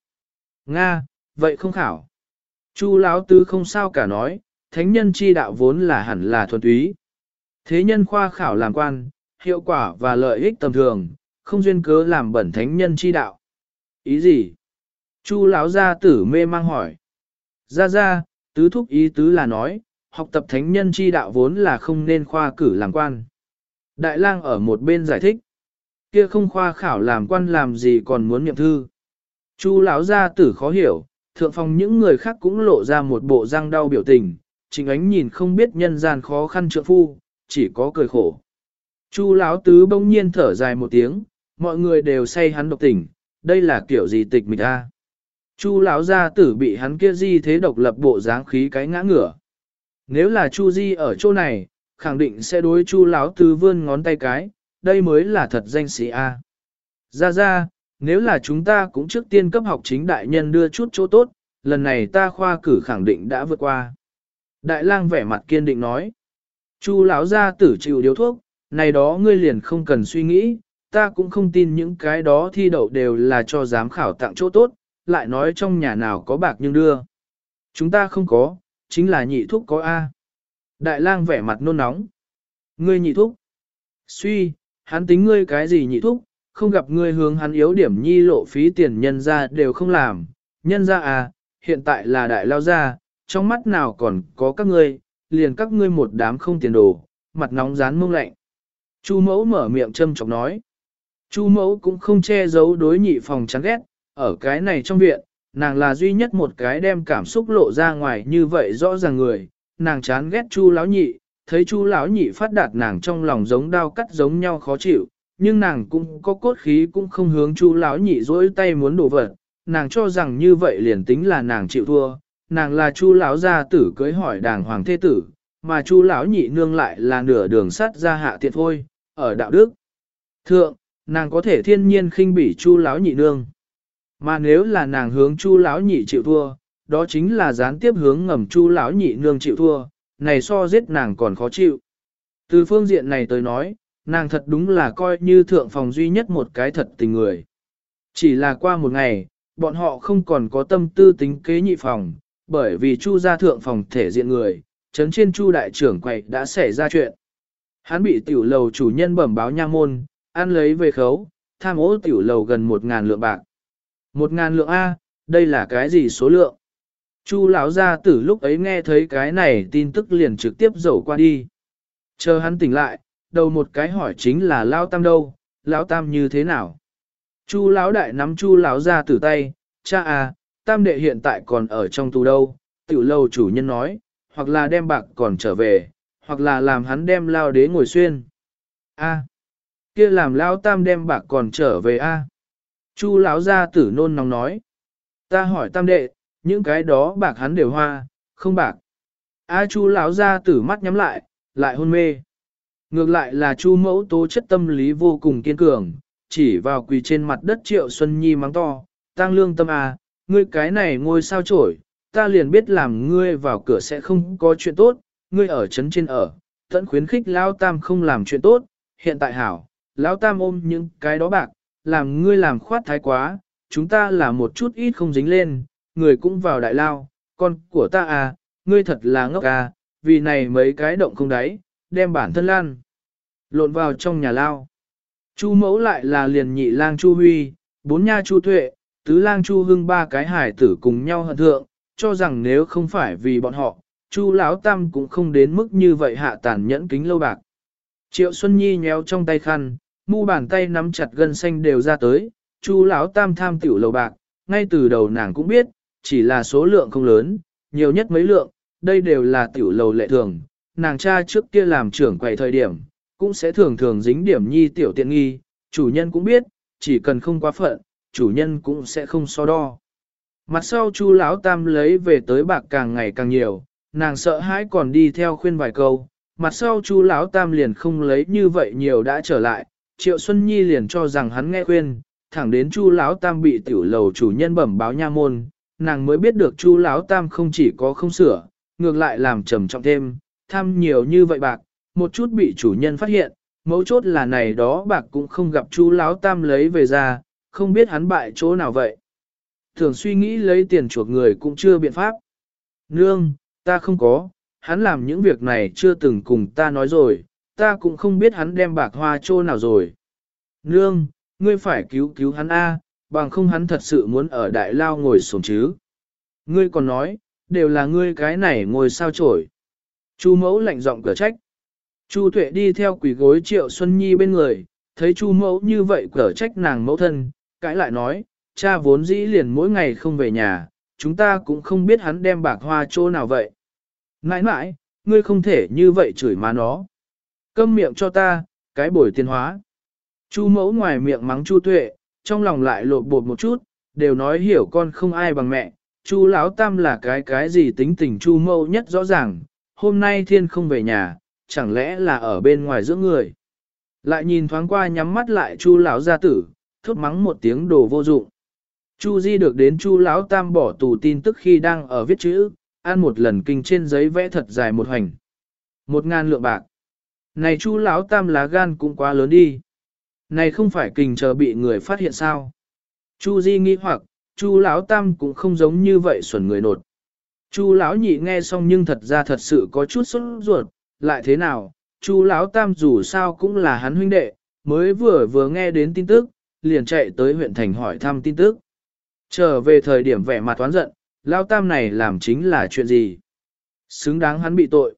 Nga, vậy không khảo. Chu lão tứ không sao cả nói, thánh nhân chi đạo vốn là hẳn là thuần túy. Thế nhân khoa khảo làm quan, hiệu quả và lợi ích tầm thường, không duyên cớ làm bẩn thánh nhân chi đạo. Ý gì? Chu lão gia tử mê mang hỏi. Gia gia, tứ thúc ý tứ là nói, học tập thánh nhân chi đạo vốn là không nên khoa cử làm quan. Đại lang ở một bên giải thích. Kia không khoa khảo làm quan làm gì còn muốn niệm thư. Chu lão gia tử khó hiểu, thượng phòng những người khác cũng lộ ra một bộ răng đau biểu tình, trình ánh nhìn không biết nhân gian khó khăn trượng phu, chỉ có cười khổ. Chu lão tứ bỗng nhiên thở dài một tiếng, mọi người đều say hắn độc tỉnh, đây là kiểu gì tịch mịch a? Chu lão gia tử bị hắn kia di thế độc lập bộ dáng khí cái ngã ngửa. Nếu là Chu di ở chỗ này, khẳng định sẽ đối Chu lão tứ vươn ngón tay cái, đây mới là thật danh sĩ a. Ra ra, nếu là chúng ta cũng trước tiên cấp học chính đại nhân đưa chút chỗ tốt, lần này ta khoa cử khẳng định đã vượt qua. Đại lang vẻ mặt kiên định nói. Chu lão gia tử chịu điếu thuốc, này đó ngươi liền không cần suy nghĩ, ta cũng không tin những cái đó thi đậu đều là cho giám khảo tặng chỗ tốt, lại nói trong nhà nào có bạc nhưng đưa. Chúng ta không có, chính là nhị thuốc có A. Đại lang vẻ mặt nôn nóng. Ngươi nhị thuốc? Suy, hắn tính ngươi cái gì nhị thuốc? không gặp ngươi hướng hắn yếu điểm nhi lộ phí tiền nhân ra đều không làm. Nhân ra à, hiện tại là đại lao gia, trong mắt nào còn có các ngươi, liền các ngươi một đám không tiền đồ, mặt nóng rán mông lạnh. Chu mẫu mở miệng châm chọc nói. Chu mẫu cũng không che giấu đối nhị phòng chán ghét, ở cái này trong viện, nàng là duy nhất một cái đem cảm xúc lộ ra ngoài như vậy rõ ràng người, nàng chán ghét chu lão nhị, thấy chu lão nhị phát đạt nàng trong lòng giống đau cắt giống nhau khó chịu, nhưng nàng cũng có cốt khí cũng không hướng chu lão nhị dỗi tay muốn đổ vật, nàng cho rằng như vậy liền tính là nàng chịu thua, nàng là chu lão gia tử cưới hỏi đàng hoàng thế tử, mà chu lão nhị nương lại là nửa đường sắt ra hạ tiện thôi, ở đạo đức. Thượng, nàng có thể thiên nhiên khinh bỉ chu lão nhị nương. Mà nếu là nàng hướng chu lão nhị chịu thua, đó chính là gián tiếp hướng ngầm chu lão nhị nương chịu thua, này so giết nàng còn khó chịu. Từ phương diện này tới nói, nàng thật đúng là coi như thượng phòng duy nhất một cái thật tình người. Chỉ là qua một ngày, bọn họ không còn có tâm tư tính kế nhị phòng, bởi vì chu gia thượng phòng thể diện người, chấn trên chu đại trưởng quậy đã xảy ra chuyện. Hắn bị tiểu lầu chủ nhân bẩm báo nha môn, ăn lấy về khấu, tham ô tiểu lầu gần một ngàn lượng bạc. Một ngàn lượng A, đây là cái gì số lượng? Chu lão gia tử lúc ấy nghe thấy cái này tin tức liền trực tiếp dẫu qua đi. Chờ hắn tỉnh lại, đầu một cái hỏi chính là Lao Tam đâu, Lão Tam như thế nào? Chu lão đại nắm Chu lão gia tử tay, cha à, Tam đệ hiện tại còn ở trong tù đâu, tiểu lâu chủ nhân nói, hoặc là đem bạc còn trở về, hoặc là làm hắn đem lao đế ngồi xuyên. A, kia làm Lão Tam đem bạc còn trở về a. Chu lão gia tử nôn nóng nói, ta hỏi Tam đệ, những cái đó bạc hắn đều hoa, không bạc. A Chu lão gia tử mắt nhắm lại, lại hôn mê. Ngược lại là Chu mẫu tố chất tâm lý vô cùng kiên cường, chỉ vào quỳ trên mặt đất Triệu Xuân Nhi mắng to, tăng lương tâm à, ngươi cái này ngôi sao trổi, ta liền biết làm ngươi vào cửa sẽ không có chuyện tốt, ngươi ở chấn trên ở, tận khuyến khích Lão Tam không làm chuyện tốt, hiện tại hảo, Lão Tam ôm những cái đó bạc, làm ngươi làm khoát thái quá, chúng ta là một chút ít không dính lên, người cũng vào đại lao, con của ta à, ngươi thật là ngốc à, vì này mấy cái động không đáy, đem bản thân lan. Lộn vào trong nhà lao. Chu mẫu lại là liền nhị lang Chu Huy, bốn nha Chu Tuệ, tứ lang Chu Hưng ba cái hải tử cùng nhau hận thượng, cho rằng nếu không phải vì bọn họ, Chu Lão Tam cũng không đến mức như vậy hạ tàn nhẫn kính lâu bạc. Triệu Xuân Nhi nhéo trong tay khăn, mu bàn tay nắm chặt gân xanh đều ra tới, Chu Lão Tam tham tiểu lầu bạc, ngay từ đầu nàng cũng biết, chỉ là số lượng không lớn, nhiều nhất mấy lượng, đây đều là tiểu lầu lệ thường, nàng cha trước kia làm trưởng quầy thời điểm, cũng sẽ thường thường dính điểm nhi tiểu tiện nghi, chủ nhân cũng biết, chỉ cần không quá phận, chủ nhân cũng sẽ không so đo. Mặt sau chu lão tam lấy về tới bạc càng ngày càng nhiều, nàng sợ hãi còn đi theo khuyên vài câu, mặt sau chu lão tam liền không lấy như vậy nhiều đã trở lại, triệu xuân nhi liền cho rằng hắn nghe khuyên, thẳng đến chu lão tam bị tiểu lầu chủ nhân bẩm báo nha môn, nàng mới biết được chu lão tam không chỉ có không sửa, ngược lại làm trầm trọng thêm, tham nhiều như vậy bạc, một chút bị chủ nhân phát hiện, mấu chốt là này đó bạc cũng không gặp chu lão tam lấy về ra, không biết hắn bại chỗ nào vậy. Thường suy nghĩ lấy tiền chuộc người cũng chưa biện pháp. Nương, ta không có, hắn làm những việc này chưa từng cùng ta nói rồi, ta cũng không biết hắn đem bạc hoa chỗ nào rồi. Nương, ngươi phải cứu cứu hắn A, bằng không hắn thật sự muốn ở đại lao ngồi sổm chứ. Ngươi còn nói, đều là ngươi cái này ngồi sao chổi. Chu mẫu lạnh giọng cửa trách. Chu tuệ đi theo quỷ gối triệu Xuân Nhi bên người, thấy chu mẫu như vậy cửa trách nàng mẫu thân, cãi lại nói, cha vốn dĩ liền mỗi ngày không về nhà, chúng ta cũng không biết hắn đem bạc hoa chỗ nào vậy. Nãi nãi, ngươi không thể như vậy chửi má nó. Câm miệng cho ta, cái bồi tiền hóa. Chu mẫu ngoài miệng mắng chu tuệ, trong lòng lại lột bột một chút, đều nói hiểu con không ai bằng mẹ. Chu lão tam là cái cái gì tính tình chu mẫu nhất rõ ràng, hôm nay thiên không về nhà, chẳng lẽ là ở bên ngoài giữa người. Lại nhìn thoáng qua nhắm mắt lại chu lão gia tử, thốt mắng một tiếng đồ vô dụng. Chu Di được đến Chu lão tam bỏ tù tin tức khi đang ở viết chữ, ăn một lần kinh trên giấy vẽ thật dài một hoành, Một ngàn lượng bạc. Này Chu lão tam lá gan cũng quá lớn đi. Này không phải kình chờ bị người phát hiện sao? Chu Di nghi hoặc, Chu lão tam cũng không giống như vậy xuẩn người nột. Chu lão nhị nghe xong nhưng thật ra thật sự có chút sốt ruột, lại thế nào, Chu lão tam dù sao cũng là hắn huynh đệ, mới vừa vừa nghe đến tin tức, liền chạy tới huyện thành hỏi thăm tin tức. Trở về thời điểm vẻ mặt toán giận, lão tam này làm chính là chuyện gì? Xứng đáng hắn bị tội.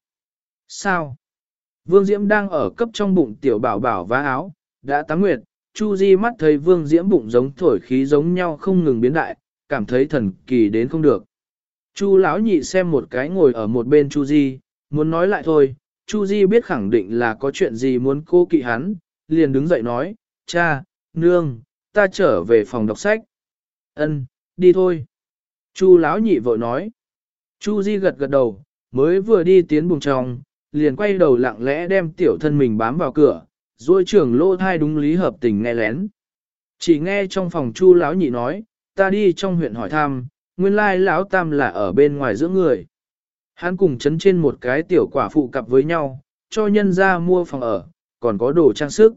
Sao? Vương Diễm đang ở cấp trong bụng tiểu bảo bảo vá áo, đã táng nguyệt, Chu Di mắt thấy Vương Diễm bụng giống thổi khí giống nhau không ngừng biến đại, cảm thấy thần kỳ đến không được. Chu lão nhị xem một cái ngồi ở một bên Chu Di, muốn nói lại thôi, Chu Di biết khẳng định là có chuyện gì muốn cô kỵ hắn, liền đứng dậy nói, cha, nương, ta trở về phòng đọc sách. Ân, đi thôi. Chu lão nhị vội nói. Chu Di gật gật đầu, mới vừa đi tiến buồng trong, liền quay đầu lặng lẽ đem tiểu thân mình bám vào cửa, rồi trưởng lô thai đúng lý hợp tình nghe lén. Chỉ nghe trong phòng Chu lão nhị nói, ta đi trong huyện hỏi thăm, nguyên lai lão tam là ở bên ngoài giữa người. Hắn cùng chấn trên một cái tiểu quả phụ cặp với nhau, cho nhân gia mua phòng ở, còn có đồ trang sức.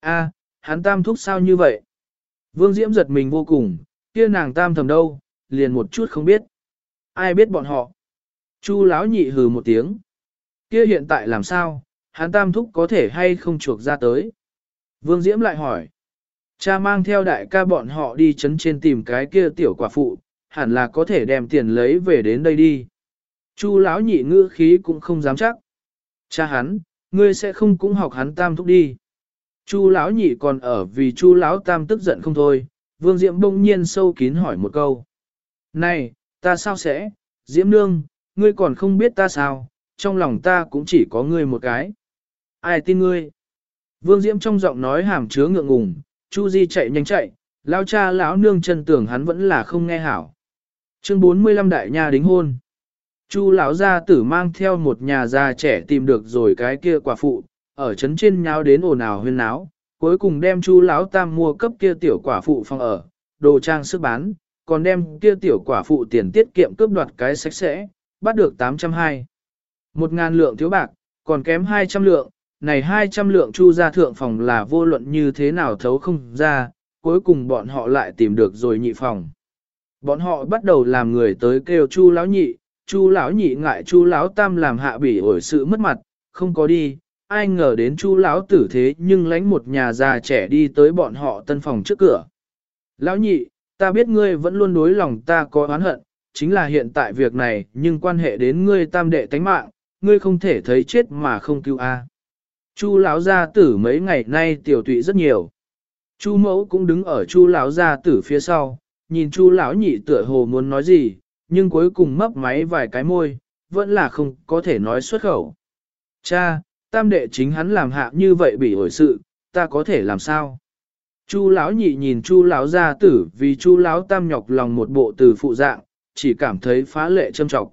A, hắn tam thúc sao như vậy? Vương Diễm giật mình vô cùng, kia nàng tam thầm đâu, liền một chút không biết. Ai biết bọn họ? Chu lão nhị hừ một tiếng. Kia hiện tại làm sao, hắn tam thúc có thể hay không chuộc ra tới? Vương Diễm lại hỏi. Cha mang theo đại ca bọn họ đi chấn trên tìm cái kia tiểu quả phụ, hẳn là có thể đem tiền lấy về đến đây đi. Chu lão nhị ngữ khí cũng không dám chắc. Cha hắn, ngươi sẽ không cũng học hắn tam thúc đi. Chu lão nhị còn ở vì chu lão tam tức giận không thôi, Vương Diễm bỗng nhiên sâu kín hỏi một câu. Này, ta sao sẽ, Diễm Nương, ngươi còn không biết ta sao, trong lòng ta cũng chỉ có ngươi một cái. Ai tin ngươi? Vương Diễm trong giọng nói hàm chứa ngượng ngùng, Chu Di chạy nhanh chạy, lão cha lão nương chân tưởng hắn vẫn là không nghe hảo. Chương 45 đại nhà đính hôn. Chu lão gia tử mang theo một nhà già trẻ tìm được rồi cái kia quả phụ, ở trấn trên nháo đến ồn ào huyên náo, cuối cùng đem Chu lão tam mua cấp kia tiểu quả phụ phòng ở, đồ trang sức bán, còn đem kia tiểu quả phụ tiền tiết kiệm cướp đoạt cái sạch sẽ, bắt được 820. Một ngàn lượng thiếu bạc, còn kém 200 lượng, này 200 lượng chu ra thượng phòng là vô luận như thế nào thấu không ra, cuối cùng bọn họ lại tìm được rồi nhị phòng. Bọn họ bắt đầu làm người tới kêu chu lão nhị, chu lão nhị ngại chu lão tam làm hạ bỉ ổi sự mất mặt, không có đi, ai ngờ đến chu lão tử thế nhưng lánh một nhà già trẻ đi tới bọn họ tân phòng trước cửa. Lão nhị, ta biết ngươi vẫn luôn đối lòng ta có oán hận, chính là hiện tại việc này nhưng quan hệ đến ngươi tam đệ tánh mạng, ngươi không thể thấy chết mà không cứu a. Chu lão gia tử mấy ngày nay tiểu tụy rất nhiều. Chu mẫu cũng đứng ở chu lão gia tử phía sau, nhìn chu lão nhị tựa hồ muốn nói gì, nhưng cuối cùng mấp máy vài cái môi, vẫn là không có thể nói xuất khẩu. Cha, tam đệ chính hắn làm hạ như vậy bị ổi sự, ta có thể làm sao? Chu lão nhị nhìn chu lão gia tử vì chu lão tam nhọc lòng một bộ từ phụ dạng, chỉ cảm thấy phá lệ châm trọng.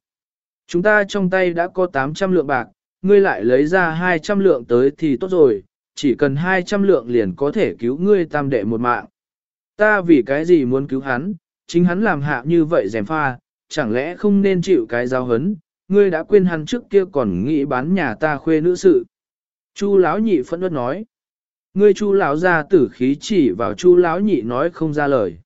Chúng ta trong tay đã có 800 lượng bạc, ngươi lại lấy ra 200 lượng tới thì tốt rồi, chỉ cần 200 lượng liền có thể cứu ngươi tam đệ một mạng. Ta vì cái gì muốn cứu hắn, chính hắn làm hạ như vậy dèm pha, chẳng lẽ không nên chịu cái giao hấn, ngươi đã quên hắn trước kia còn nghĩ bán nhà ta khuê nữ sự. Chu lão nhị phẫn nộ nói. Ngươi chu lão ra tử khí chỉ vào chu lão nhị nói không ra lời.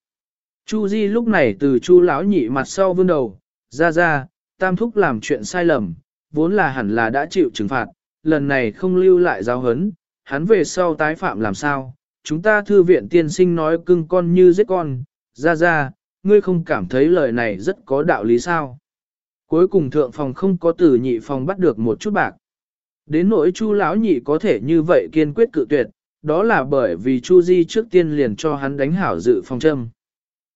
Chu Di lúc này từ chu lão nhị mặt sau vươn đầu, ra ra, tam thúc làm chuyện sai lầm, vốn là hẳn là đã chịu trừng phạt, lần này không lưu lại giáo hấn, hắn về sau tái phạm làm sao, chúng ta thư viện tiên sinh nói cưng con như giết con, ra ra, ngươi không cảm thấy lời này rất có đạo lý sao. Cuối cùng thượng phòng không có tử nhị phòng bắt được một chút bạc. Đến nỗi chu lão nhị có thể như vậy kiên quyết cự tuyệt, đó là bởi vì chu di trước tiên liền cho hắn đánh hảo dự phòng châm.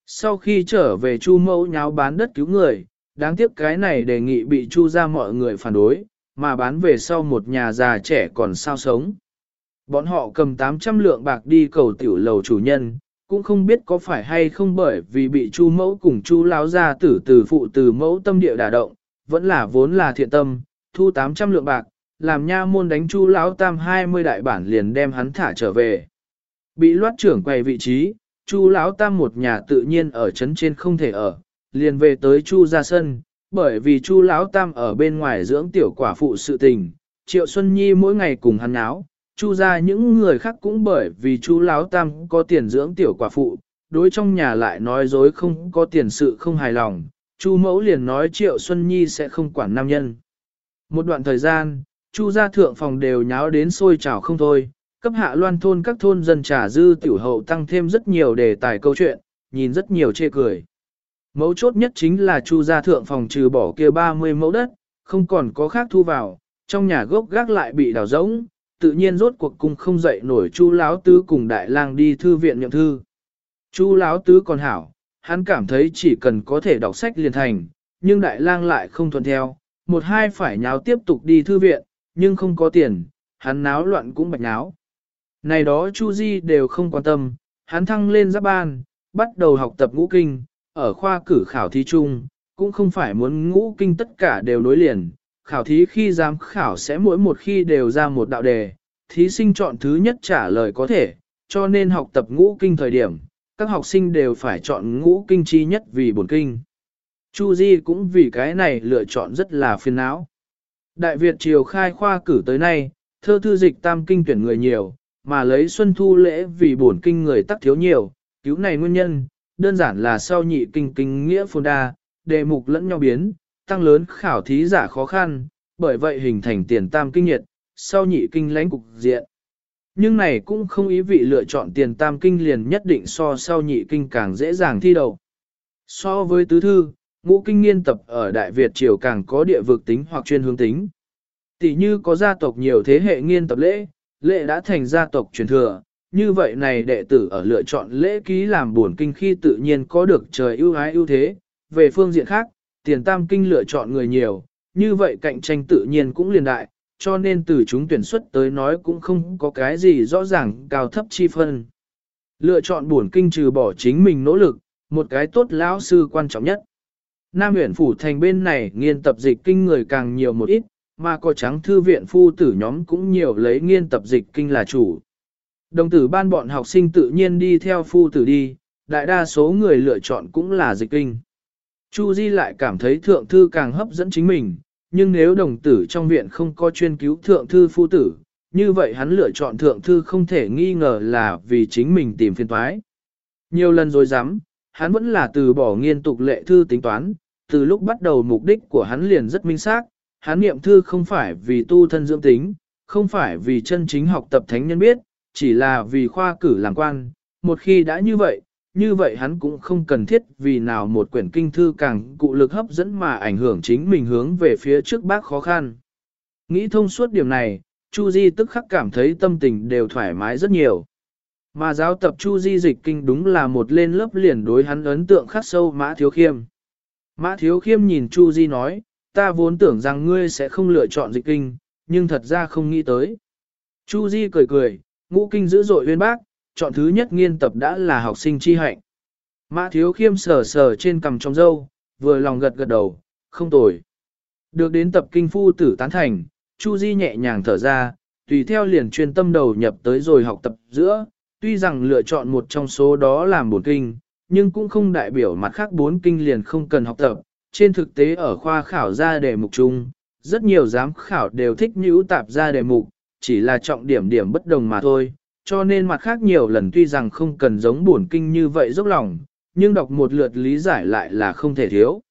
Sau khi trở về chu mẫu nháo bán đất cứu người, đáng tiếc cái này đề nghị bị chu ra mọi người phản đối, mà bán về sau một nhà già trẻ còn sao sống. Bọn họ cầm 800 lượng bạc đi cầu tiểu lầu chủ nhân, cũng không biết có phải hay không bởi vì bị chu mẫu cùng chu Lão gia tử từ phụ từ mẫu tâm địa đả động, vẫn là vốn là thiện tâm, thu 800 lượng bạc, làm nha môn đánh chu lão tam 20 đại bản liền đem hắn thả trở về. Bị loát trưởng quay vị trí, chu lão tam một nhà tự nhiên ở trấn trên không thể ở, liền về tới chu ra sân, bởi vì chu lão tam ở bên ngoài dưỡng tiểu quả phụ sự tình, triệu Xuân Nhi mỗi ngày cùng hắn áo, chu ra những người khác cũng bởi vì chu lão tam có tiền dưỡng tiểu quả phụ, đối trong nhà lại nói dối không có tiền sự không hài lòng, chu mẫu liền nói triệu Xuân Nhi sẽ không quản nam nhân. Một đoạn thời gian, chu gia thượng phòng đều nháo đến sôi trào không thôi, cấp hạ loan thôn các thôn dân trà dư tiểu hậu tăng thêm rất nhiều đề tài câu chuyện, nhìn rất nhiều chê cười. Mấu chốt nhất chính là chu gia thượng phòng trừ bỏ kia 30 mẫu đất, không còn có khác thu vào, trong nhà gốc gác lại bị đào rỗng, tự nhiên rốt cuộc cung không dậy nổi chu láo tứ cùng đại lang đi thư viện nhậm thư. Chu láo tứ còn hảo, hắn cảm thấy chỉ cần có thể đọc sách liền thành, nhưng đại lang lại không thuận theo, một hai phải nháo tiếp tục đi thư viện, nhưng không có tiền, hắn náo loạn cũng bạch náo. Này đó Chu Di đều không quan tâm, hắn thăng lên giáp ban, bắt đầu học tập ngũ kinh, ở khoa cử khảo thí chung, cũng không phải muốn ngũ kinh tất cả đều nối liền, khảo thí khi giám khảo sẽ mỗi một khi đều ra một đạo đề, thí sinh chọn thứ nhất trả lời có thể, cho nên học tập ngũ kinh thời điểm, các học sinh đều phải chọn ngũ kinh chi nhất vì bổn kinh. Chu Di cũng vì cái này lựa chọn rất là phiền não. Đại Việt triều khai khoa cử tới nay, thơ thư dịch tam kinh tuyển người nhiều, mà lấy xuân thu lễ vì bổn kinh người tắc thiếu nhiều, cứu này nguyên nhân, đơn giản là sau nhị kinh kinh nghĩa phồn đa, đề mục lẫn nhau biến, tăng lớn khảo thí giả khó khăn, bởi vậy hình thành tiền tam kinh nhiệt, sau nhị kinh lãnh cục diện. Nhưng này cũng không ý vị lựa chọn tiền tam kinh liền nhất định so sau nhị kinh càng dễ dàng thi đầu. So với tứ thư, ngũ kinh nghiên tập ở Đại Việt triều càng có địa vực tính hoặc chuyên hướng tính. Tỷ như có gia tộc nhiều thế hệ nghiên tập lễ, lễ đã thành gia tộc truyền thừa, như vậy này đệ tử ở lựa chọn lễ ký làm buồn kinh khi tự nhiên có được trời ưu ái ưu thế. Về phương diện khác, tiền tam kinh lựa chọn người nhiều, như vậy cạnh tranh tự nhiên cũng liền đại, cho nên từ chúng tuyển xuất tới nói cũng không có cái gì rõ ràng cao thấp chi phân. Lựa chọn buồn kinh trừ bỏ chính mình nỗ lực, một cái tốt lão sư quan trọng nhất. Nam huyện phủ thành bên này nghiên tập dịch kinh người càng nhiều một ít, mà có trắng thư viện phu tử nhóm cũng nhiều lấy nghiên tập dịch kinh là chủ. Đồng tử ban bọn học sinh tự nhiên đi theo phu tử đi, đại đa số người lựa chọn cũng là dịch kinh. Chu Di lại cảm thấy thượng thư càng hấp dẫn chính mình, nhưng nếu đồng tử trong viện không có chuyên cứu thượng thư phu tử, như vậy hắn lựa chọn thượng thư không thể nghi ngờ là vì chính mình tìm phiên thoái. Nhiều lần rồi dám, hắn vẫn là từ bỏ nghiên tục lệ thư tính toán, từ lúc bắt đầu mục đích của hắn liền rất minh xác, hắn niệm thư không phải vì tu thân dưỡng tính, không phải vì chân chính học tập thánh nhân biết, chỉ là vì khoa cử làm quan, một khi đã như vậy, như vậy hắn cũng không cần thiết vì nào một quyển kinh thư càng cụ lực hấp dẫn mà ảnh hưởng chính mình hướng về phía trước bác khó khăn. Nghĩ thông suốt điểm này, Chu Di tức khắc cảm thấy tâm tình đều thoải mái rất nhiều. Mà giáo tập Chu Di dịch kinh đúng là một lên lớp liền đối hắn ấn tượng khắc sâu Mã Thiếu Khiêm. Mã Thiếu Khiêm nhìn Chu Di nói, ta vốn tưởng rằng ngươi sẽ không lựa chọn dịch kinh, nhưng thật ra không nghĩ tới. Chu Di cười cười, ngũ kinh dữ dội uyên bác, chọn thứ nhất nghiên tập đã là học sinh chi hạnh. Mã Thiếu Khiêm sờ sờ trên cằm trong râu vừa lòng gật gật đầu, không tồi. Được đến tập kinh phu tử tán thành, Chu Di nhẹ nhàng thở ra, tùy theo liền chuyên tâm đầu nhập tới rồi học tập giữa, tuy rằng lựa chọn một trong số đó làm bổn kinh, nhưng cũng không đại biểu mặt khác bốn kinh liền không cần học tập. Trên thực tế ở khoa khảo ra đề mục chung, rất nhiều giám khảo đều thích nhũ tạp ra đề mục, chỉ là trọng điểm điểm bất đồng mà thôi, cho nên mặt khác nhiều lần tuy rằng không cần giống bổn kinh như vậy dốc lòng, nhưng đọc một lượt lý giải lại là không thể thiếu.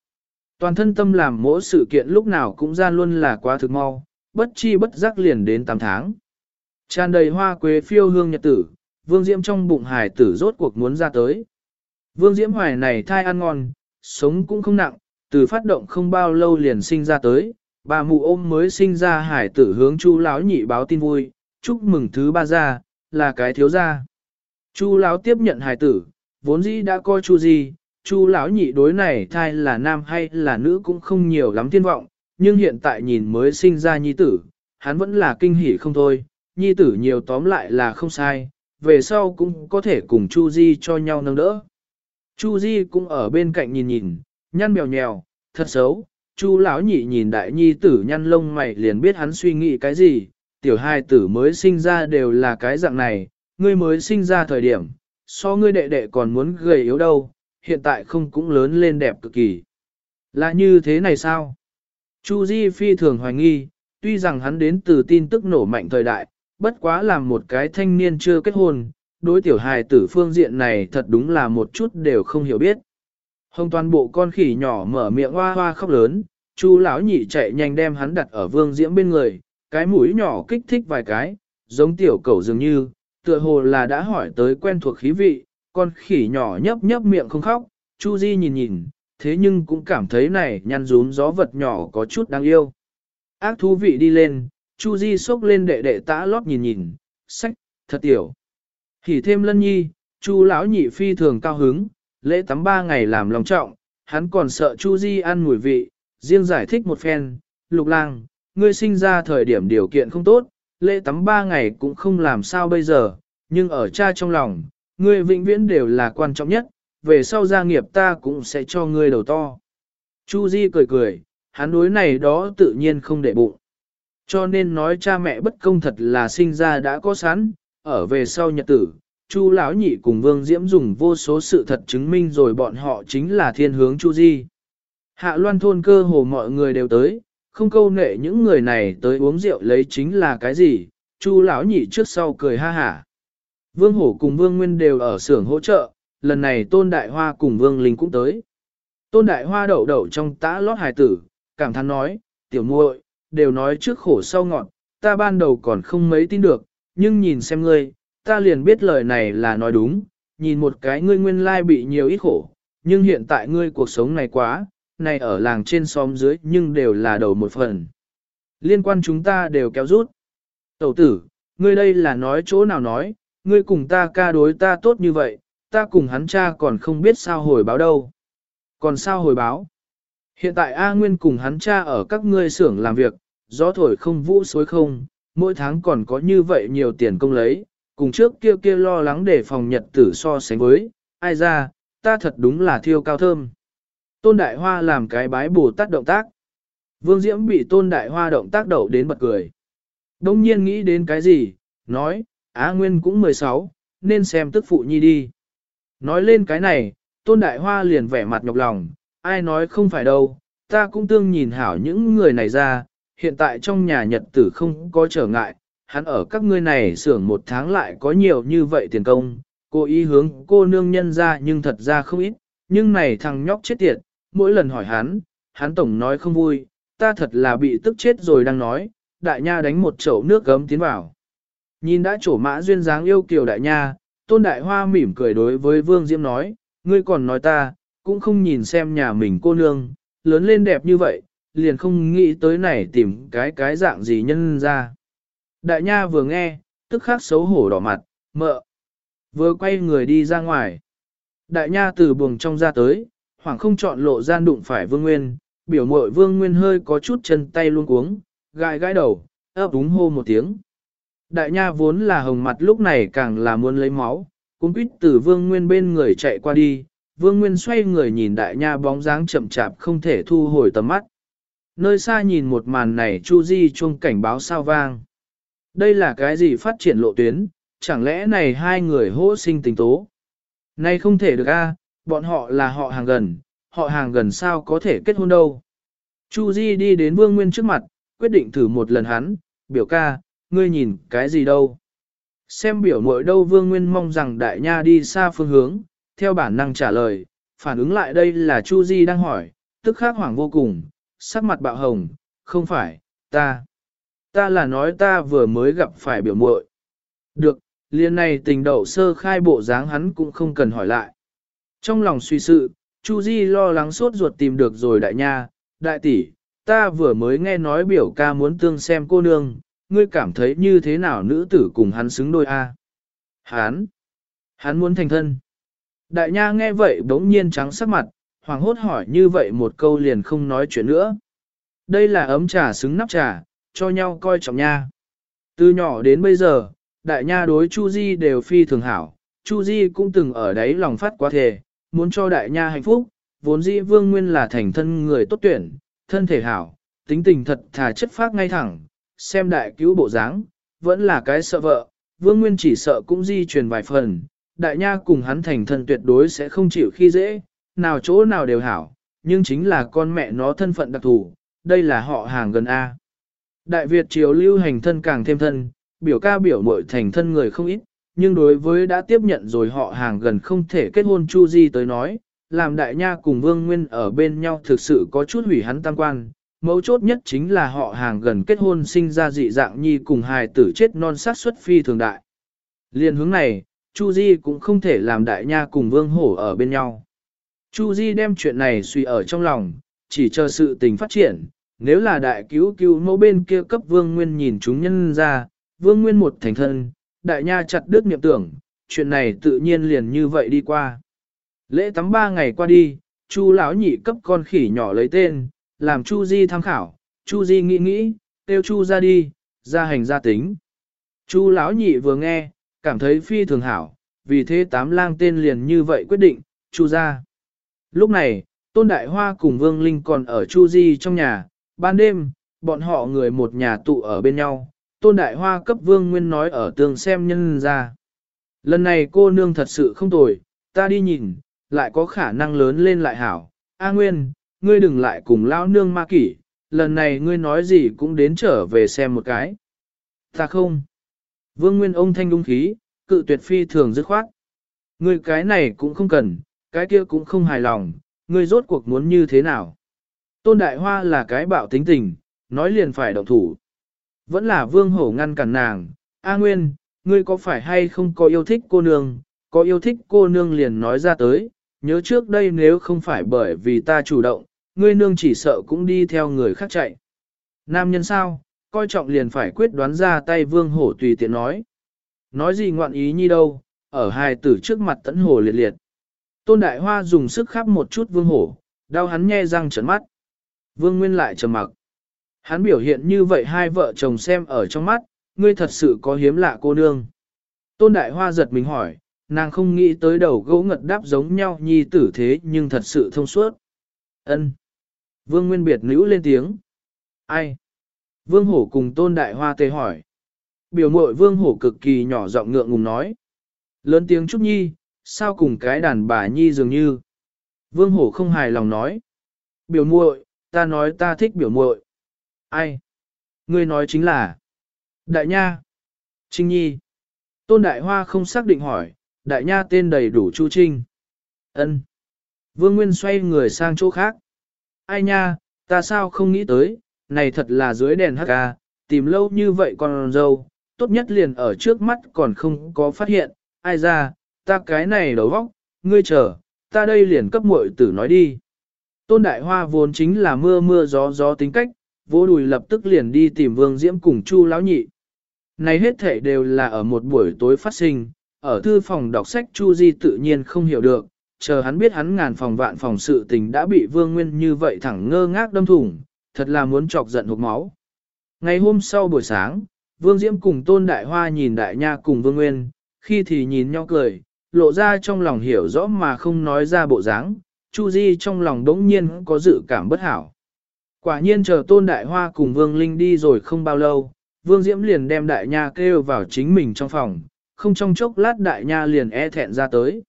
Toàn thân tâm làm mỗi sự kiện lúc nào cũng ra luôn là quá thực mau, bất chi bất giác liền đến 8 tháng. Tràn đầy hoa quế phiêu hương nhật tử, Vương Diễm trong bụng hải tử rốt cuộc muốn ra tới. Vương Diễm Hoài này thai ăn ngon, sống cũng không nặng, từ phát động không bao lâu liền sinh ra tới, bà mụ ôm mới sinh ra hải tử hướng chu lão nhị báo tin vui, chúc mừng thứ ba gia, là cái thiếu gia. Chu lão tiếp nhận hải tử, vốn dĩ đã coi chu gì, chu lão nhị đối này thai là nam hay là nữ cũng không nhiều lắm thiên vọng, nhưng hiện tại nhìn mới sinh ra nhi tử, hắn vẫn là kinh hỉ không thôi, nhi tử nhiều tóm lại là không sai, về sau cũng có thể cùng Chu Di cho nhau nâng đỡ. Chu Di cũng ở bên cạnh nhìn nhìn, nhăn mèo nhèo, thật xấu. Chu lão nhị nhìn đại nhi tử nhăn lông mày liền biết hắn suy nghĩ cái gì, tiểu hai tử mới sinh ra đều là cái dạng này, ngươi mới sinh ra thời điểm, so ngươi đệ đệ còn muốn gầy yếu đâu, hiện tại không cũng lớn lên đẹp cực kỳ. Là như thế này sao? Chu Di phi thường hoài nghi, tuy rằng hắn đến từ tin tức nổ mạnh thời đại, bất quá làm một cái thanh niên chưa kết hôn, đối tiểu hài tử phương diện này thật đúng là một chút đều không hiểu biết. Hồng toàn bộ con khỉ nhỏ mở miệng hoa hoa khóc lớn, chu lão nhị chạy nhanh đem hắn đặt ở vương diễm bên người, cái mũi nhỏ kích thích vài cái, giống tiểu cẩu dường như, tựa hồ là đã hỏi tới quen thuộc khí vị, con khỉ nhỏ nhấp nhấp miệng không khóc, chu di nhìn nhìn, thế nhưng cũng cảm thấy này nhăn rún gió vật nhỏ có chút đáng yêu. Ác thú vị đi lên, Chu Di xốc lên đệ đệ tã lót nhìn nhìn, sách, thật tiểu. Hỉ thêm lân nhi, Chu lão nhị phi thường cao hứng, lễ tắm ba ngày làm lòng trọng, hắn còn sợ Chu Di ăn mùi vị, riêng giải thích một phen, lục lang, ngươi sinh ra thời điểm điều kiện không tốt, lễ tắm ba ngày cũng không làm sao bây giờ, nhưng ở cha trong lòng, ngươi vĩnh viễn đều là quan trọng nhất, về sau gia nghiệp ta cũng sẽ cho ngươi đầu to. Chu Di cười cười, hắn đối này đó tự nhiên không để bụng. Cho nên nói cha mẹ bất công thật là sinh ra đã có sẵn, ở về sau nhật tử, Chu lão nhị cùng Vương Diễm dùng vô số sự thật chứng minh rồi bọn họ chính là thiên hướng Chu Di. Hạ loan thôn cơ hồ mọi người đều tới, không câu nệ những người này tới uống rượu lấy chính là cái gì, chu lão nhị trước sau cười ha hả. Vương Hổ cùng Vương Nguyên đều ở xưởng hỗ trợ, lần này Tôn Đại Hoa cùng Vương Linh cũng tới. Tôn Đại Hoa đậu đậu trong tã lót hài tử, cảm thán nói, tiểu muội, đều nói trước khổ sau ngọn, ta ban đầu còn không mấy tin được, nhưng nhìn xem ngươi, ta liền biết lời này là nói đúng, nhìn một cái ngươi nguyên lai bị nhiều ít khổ, nhưng hiện tại ngươi cuộc sống này quá, này ở làng trên xóm dưới nhưng đều là đầu một phần. Liên quan chúng ta đều kéo rút. Tẩu tử, ngươi đây là nói chỗ nào nói, ngươi cùng ta ca đối ta tốt như vậy, ta cùng hắn cha còn không biết sao hồi báo đâu. Còn sao hồi báo? Hiện tại A Nguyên cùng hắn cha ở các ngươi xưởng làm việc, gió thổi không vũ xối không, mỗi tháng còn có như vậy nhiều tiền công lấy, cùng trước kia kia lo lắng để phòng nhật tử so sánh với, ai ra, ta thật đúng là thiêu cao thơm. Tôn Đại Hoa làm cái bái bù tát động tác. Vương Diễm bị Tôn Đại Hoa động tác đậu đến bật cười. Đông nhiên nghĩ đến cái gì, nói, Á Nguyên cũng 16, nên xem tức phụ nhi đi. Nói lên cái này, Tôn Đại Hoa liền vẻ mặt nhọc lòng, ai nói không phải đâu, ta cũng tương nhìn hảo những người này ra, hiện tại trong nhà nhật tử không có trở ngại, hắn ở các ngươi này xưởng một tháng lại có nhiều như vậy tiền công, cô ý hướng cô nương nhân ra nhưng thật ra không ít, nhưng này thằng nhóc chết tiệt, mỗi lần hỏi hắn, hắn tổng nói không vui, ta thật là bị tức chết rồi đang nói, đại nha đánh một chậu nước gấm tiến vào. Nhìn đã trổ mã duyên dáng yêu kiều đại nha, tôn đại hoa mỉm cười đối với vương diễm nói, ngươi còn nói ta, cũng không nhìn xem nhà mình cô nương, lớn lên đẹp như vậy, liền không nghĩ tới này tìm cái cái dạng gì nhân ra. Đại nha vừa nghe, tức khắc xấu hổ đỏ mặt, mợ. Vừa quay người đi ra ngoài. Đại nha từ buồng trong ra tới, hoảng không chọn lộ gian đụng phải vương nguyên, biểu mội vương nguyên hơi có chút chân tay luôn cuống, gãi gãi đầu, ấp úng hô một tiếng. Đại nha vốn là hồng mặt lúc này càng là muốn lấy máu, cũng quýt từ vương nguyên bên người chạy qua đi, vương nguyên xoay người nhìn đại nha bóng dáng chậm chạp không thể thu hồi tầm mắt. Nơi xa nhìn một màn này Chu Di chuông cảnh báo sao vang. Đây là cái gì phát triển lộ tuyến, chẳng lẽ này hai người hỗ sinh tình tố? Này không thể được a, à, bọn họ là họ hàng gần, họ hàng gần sao có thể kết hôn đâu. Chu Di đi đến Vương Nguyên trước mặt, quyết định thử một lần hắn, biểu ca, ngươi nhìn cái gì đâu. Xem biểu mội đâu Vương Nguyên mong rằng đại nha đi xa phương hướng, theo bản năng trả lời, phản ứng lại đây là Chu Di đang hỏi, tức khắc hoảng vô cùng, sắc mặt bạo hồng, không phải, ta. Ta là nói ta vừa mới gặp phải biểu muội. Được, liền này tình đậu sơ khai bộ dáng hắn cũng không cần hỏi lại. Trong lòng suy sự, Chu Di lo lắng sốt ruột tìm được rồi đại nha, đại tỷ, ta vừa mới nghe nói biểu ca muốn tương xem cô nương, ngươi cảm thấy như thế nào nữ tử cùng hắn xứng đôi a? Hắn, hắn muốn thành thân. Đại nha nghe vậy bỗng nhiên trắng sắc mặt, hoàng hốt hỏi như vậy một câu liền không nói chuyện nữa. Đây là ấm trà xứng nắp trà, cho nhau coi trọng nha. Từ nhỏ đến bây giờ, đại nha đối Chu Di đều phi thường hảo, Chu Di cũng từng ở đấy lòng phát quá thề, muốn cho đại nha hạnh phúc, vốn dĩ vương nguyên là thành thân người tốt tuyển, thân thể hảo, tính tình thật thà chất phác ngay thẳng, xem đại cứu bộ dáng, vẫn là cái sợ vợ, vương nguyên chỉ sợ cũng di truyền vài phần, đại nha cùng hắn thành thân tuyệt đối sẽ không chịu khi dễ, nào chỗ nào đều hảo, nhưng chính là con mẹ nó thân phận đặc thù, đây là họ hàng gần A. Đại Việt triều lưu hành thân càng thêm thân, biểu ca biểu mội thành thân người không ít, nhưng đối với đã tiếp nhận rồi họ hàng gần không thể kết hôn Chu Di tới nói, làm đại nha cùng Vương Nguyên ở bên nhau thực sự có chút hủy hắn tam quan. Mấu chốt nhất chính là họ hàng gần kết hôn sinh ra dị dạng nhi cùng hài tử chết non sát xuất phi thường đại. Liên hướng này, Chu Di cũng không thể làm đại nha cùng Vương Hổ ở bên nhau. Chu Di đem chuyện này suy ở trong lòng, chỉ chờ sự tình phát triển, nếu là đại cứu cứu mẫu bên kia cấp Vương Nguyên nhìn chúng nhân ra, Vương Nguyên một thành thân, đại nha chặt đứt niệm tưởng, chuyện này tự nhiên liền như vậy đi qua. Lễ tắm ba ngày qua đi, Chu lão nhị cấp con khỉ nhỏ lấy tên, làm Chu Di tham khảo, Chu Di nghĩ nghĩ, tiêu Chu ra đi, ra hành ra tính. Chu lão nhị vừa nghe, cảm thấy phi thường hảo, vì thế tám lang tên liền như vậy quyết định, Chu ra. Lúc này, Tôn Đại Hoa cùng Vương Linh còn ở Chu Di trong nhà, ban đêm, bọn họ người một nhà tụ ở bên nhau, Tôn Đại Hoa cấp Vương Nguyên nói ở tường xem nhân ra. Lần này cô nương thật sự không tồi, ta đi nhìn, lại có khả năng lớn lên lại hảo. A Nguyên, ngươi đừng lại cùng lão nương ma kỷ, lần này ngươi nói gì cũng đến trở về xem một cái. Ta không. Vương Nguyên ông thanh đúng khí, cự tuyệt phi thường dứt khoát. Ngươi cái này cũng không cần, cái kia cũng không hài lòng, ngươi rốt cuộc muốn như thế nào. Tôn Đại Hoa là cái bạo tính tình, nói liền phải động thủ. Vẫn là vương hổ ngăn cản nàng, A Nguyên, ngươi có phải hay không có yêu thích cô nương, có yêu thích cô nương liền nói ra tới, nhớ trước đây nếu không phải bởi vì ta chủ động, ngươi nương chỉ sợ cũng đi theo người khác chạy. Nam nhân sao, coi trọng liền phải quyết đoán ra tay vương hổ tùy tiện nói. Nói gì ngoạn ý nhi đâu, ở hai tử trước mặt tẫn hổ liệt liệt. Tôn Đại Hoa dùng sức khắp một chút vương hổ, đau hắn nhe răng trấn mắt. Vương Nguyên lại trầm mặc. Hắn biểu hiện như vậy hai vợ chồng xem ở trong mắt, ngươi thật sự có hiếm lạ cô nương. Tôn Đại Hoa giật mình hỏi, nàng không nghĩ tới đầu gỗ ngật đáp giống nhau nhi tử thế nhưng thật sự thông suốt. Ân. Vương Nguyên biệt nữ lên tiếng. Ai? Vương Hổ cùng Tôn Đại Hoa tê hỏi. Biểu mội Vương Hổ cực kỳ nhỏ giọng ngượng ngùng nói. Lớn tiếng Trúc Nhi, sao cùng cái đàn bà Nhi dường như. Vương Hổ không hài lòng nói. Biểu muội, ta nói ta thích biểu muội. Ai? Ngươi nói chính là. Đại Nha. Trinh Nhi. Tôn Đại Hoa không xác định hỏi, Đại Nha tên đầy đủ Chu Trinh. Ân. Vương Nguyên xoay người sang chỗ khác. Ai nha, ta sao không nghĩ tới, này thật là dưới đèn HK, à, tìm lâu như vậy con dâu, tốt nhất liền ở trước mắt còn không có phát hiện, ai ra, ta cái này đầu vóc, ngươi chờ, ta đây liền cấp muội tử nói đi. Tôn Đại Hoa vốn chính là mưa mưa gió gió tính cách, vô đùi lập tức liền đi tìm Vương Diễm cùng Chu lão nhị. Này hết thể đều là ở một buổi tối phát sinh, ở thư phòng đọc sách Chu Di tự nhiên không hiểu được, chờ hắn biết hắn ngàn phòng vạn phòng sự tình đã bị Vương Nguyên như vậy thẳng ngơ ngác đâm thủng, thật là muốn chọc giận hộp máu. Ngày hôm sau buổi sáng, Vương Diễm cùng Tôn Đại Hoa nhìn Đại Nha cùng Vương Nguyên, khi thì nhìn nhau cười, lộ ra trong lòng hiểu rõ mà không nói ra bộ dáng, Chu Di trong lòng đống nhiên có dự cảm bất hảo. Quả nhiên chờ Tôn Đại Hoa cùng Vương Linh đi rồi không bao lâu, Vương Diễm liền đem Đại Nha kêu vào chính mình trong phòng, không trong chốc lát Đại Nha liền e thẹn ra tới.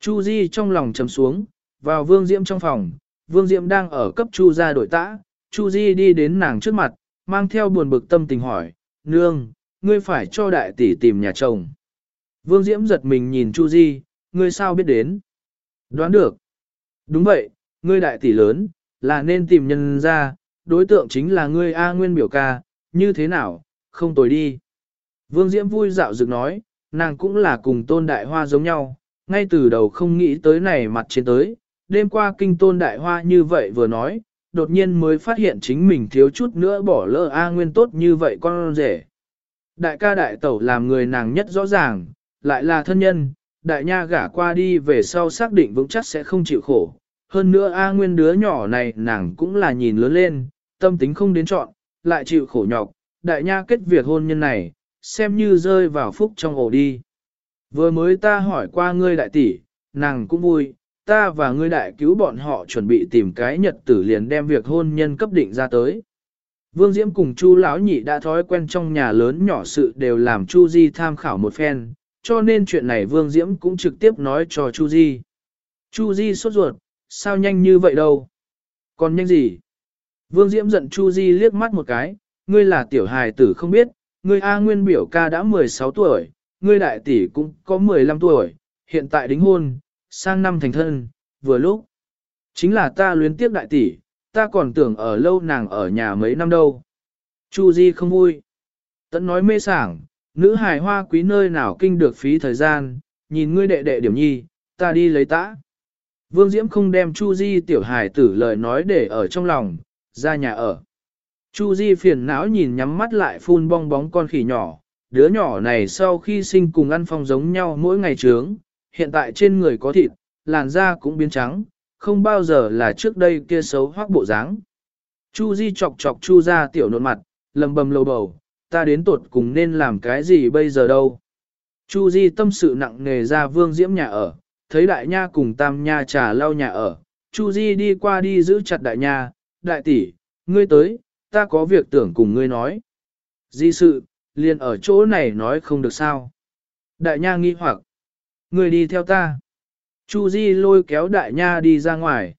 Chu Di trong lòng trầm xuống, vào Vương Diễm trong phòng, Vương Diễm đang ở cấp Chu gia đội tã, Chu Di đi đến nàng trước mặt, mang theo buồn bực tâm tình hỏi, Nương, ngươi phải cho đại tỷ tìm nhà chồng. Vương Diễm giật mình nhìn Chu Di, ngươi sao biết đến? Đoán được. Đúng vậy, ngươi đại tỷ lớn, là nên tìm nhân ra, đối tượng chính là ngươi A Nguyên biểu ca, như thế nào, không tồi đi. Vương Diễm vui dạo dựng nói, nàng cũng là cùng tôn đại hoa giống nhau, ngay từ đầu không nghĩ tới này mặt trên tới, đêm qua kinh tôn đại hoa như vậy vừa nói, đột nhiên mới phát hiện chính mình thiếu chút nữa bỏ lỡ A Nguyên tốt như vậy con rể. Đại ca đại tẩu làm người nàng nhất rõ ràng, lại là thân nhân, đại nha gả qua đi về sau xác định vững chắc sẽ không chịu khổ. Hơn nữa A Nguyên đứa nhỏ này nàng cũng là nhìn lớn lên, tâm tính không đến chọn, lại chịu khổ nhọc, đại nha kết việc hôn nhân này, xem như rơi vào phúc trong ổ đi. Vừa mới ta hỏi qua ngươi đại tỷ, nàng cũng vui, ta và ngươi đại cứu bọn họ chuẩn bị tìm cái nhật tử liền đem việc hôn nhân cấp định ra tới. Vương Diễm cùng Chu lão nhị đã thói quen trong nhà lớn nhỏ sự đều làm Chu Di tham khảo một phen, cho nên chuyện này Vương Diễm cũng trực tiếp nói cho Chu Di. Chu Di sốt ruột, sao nhanh như vậy đâu? Còn nhanh gì? Vương Diễm giận Chu Di liếc mắt một cái, ngươi là tiểu hài tử không biết, ngươi A Nguyên biểu ca đã 16 tuổi, ngươi đại tỷ cũng có 15 tuổi, hiện tại đính hôn, sang năm thành thân, vừa lúc. Chính là ta luyến tiếc đại tỷ, ta còn tưởng ở lâu nàng ở nhà mấy năm đâu. Chu Di không vui. Tẫn nói mê sảng, nữ hài hoa quý nơi nào kinh được phí thời gian, nhìn ngươi đệ đệ điểm nhi, ta đi lấy tã. Vương Diễm không đem Chu Di tiểu hài tử lời nói để ở trong lòng, ra nhà ở. Chu Di phiền não nhìn nhắm mắt lại phun bong bóng con khỉ nhỏ, đứa nhỏ này sau khi sinh cùng ăn phong giống nhau mỗi ngày trướng, hiện tại trên người có thịt, làn da cũng biến trắng, không bao giờ là trước đây kia xấu hoác bộ dáng. Chu Di chọc chọc Chu ra tiểu nộn mặt, lầm bầm lầu bầu, ta đến tuột cùng nên làm cái gì bây giờ đâu. Chu Di tâm sự nặng nề ra vương diễm nhà ở, thấy đại nha cùng tam nha trà lau nhà ở, Chu Di đi qua đi giữ chặt đại nha, đại tỷ, ngươi tới, ta có việc tưởng cùng ngươi nói. Di sự, liền ở chỗ này nói không được sao. Đại nha nghi hoặc, Người đi theo ta. Chu Di lôi kéo đại nha đi ra ngoài.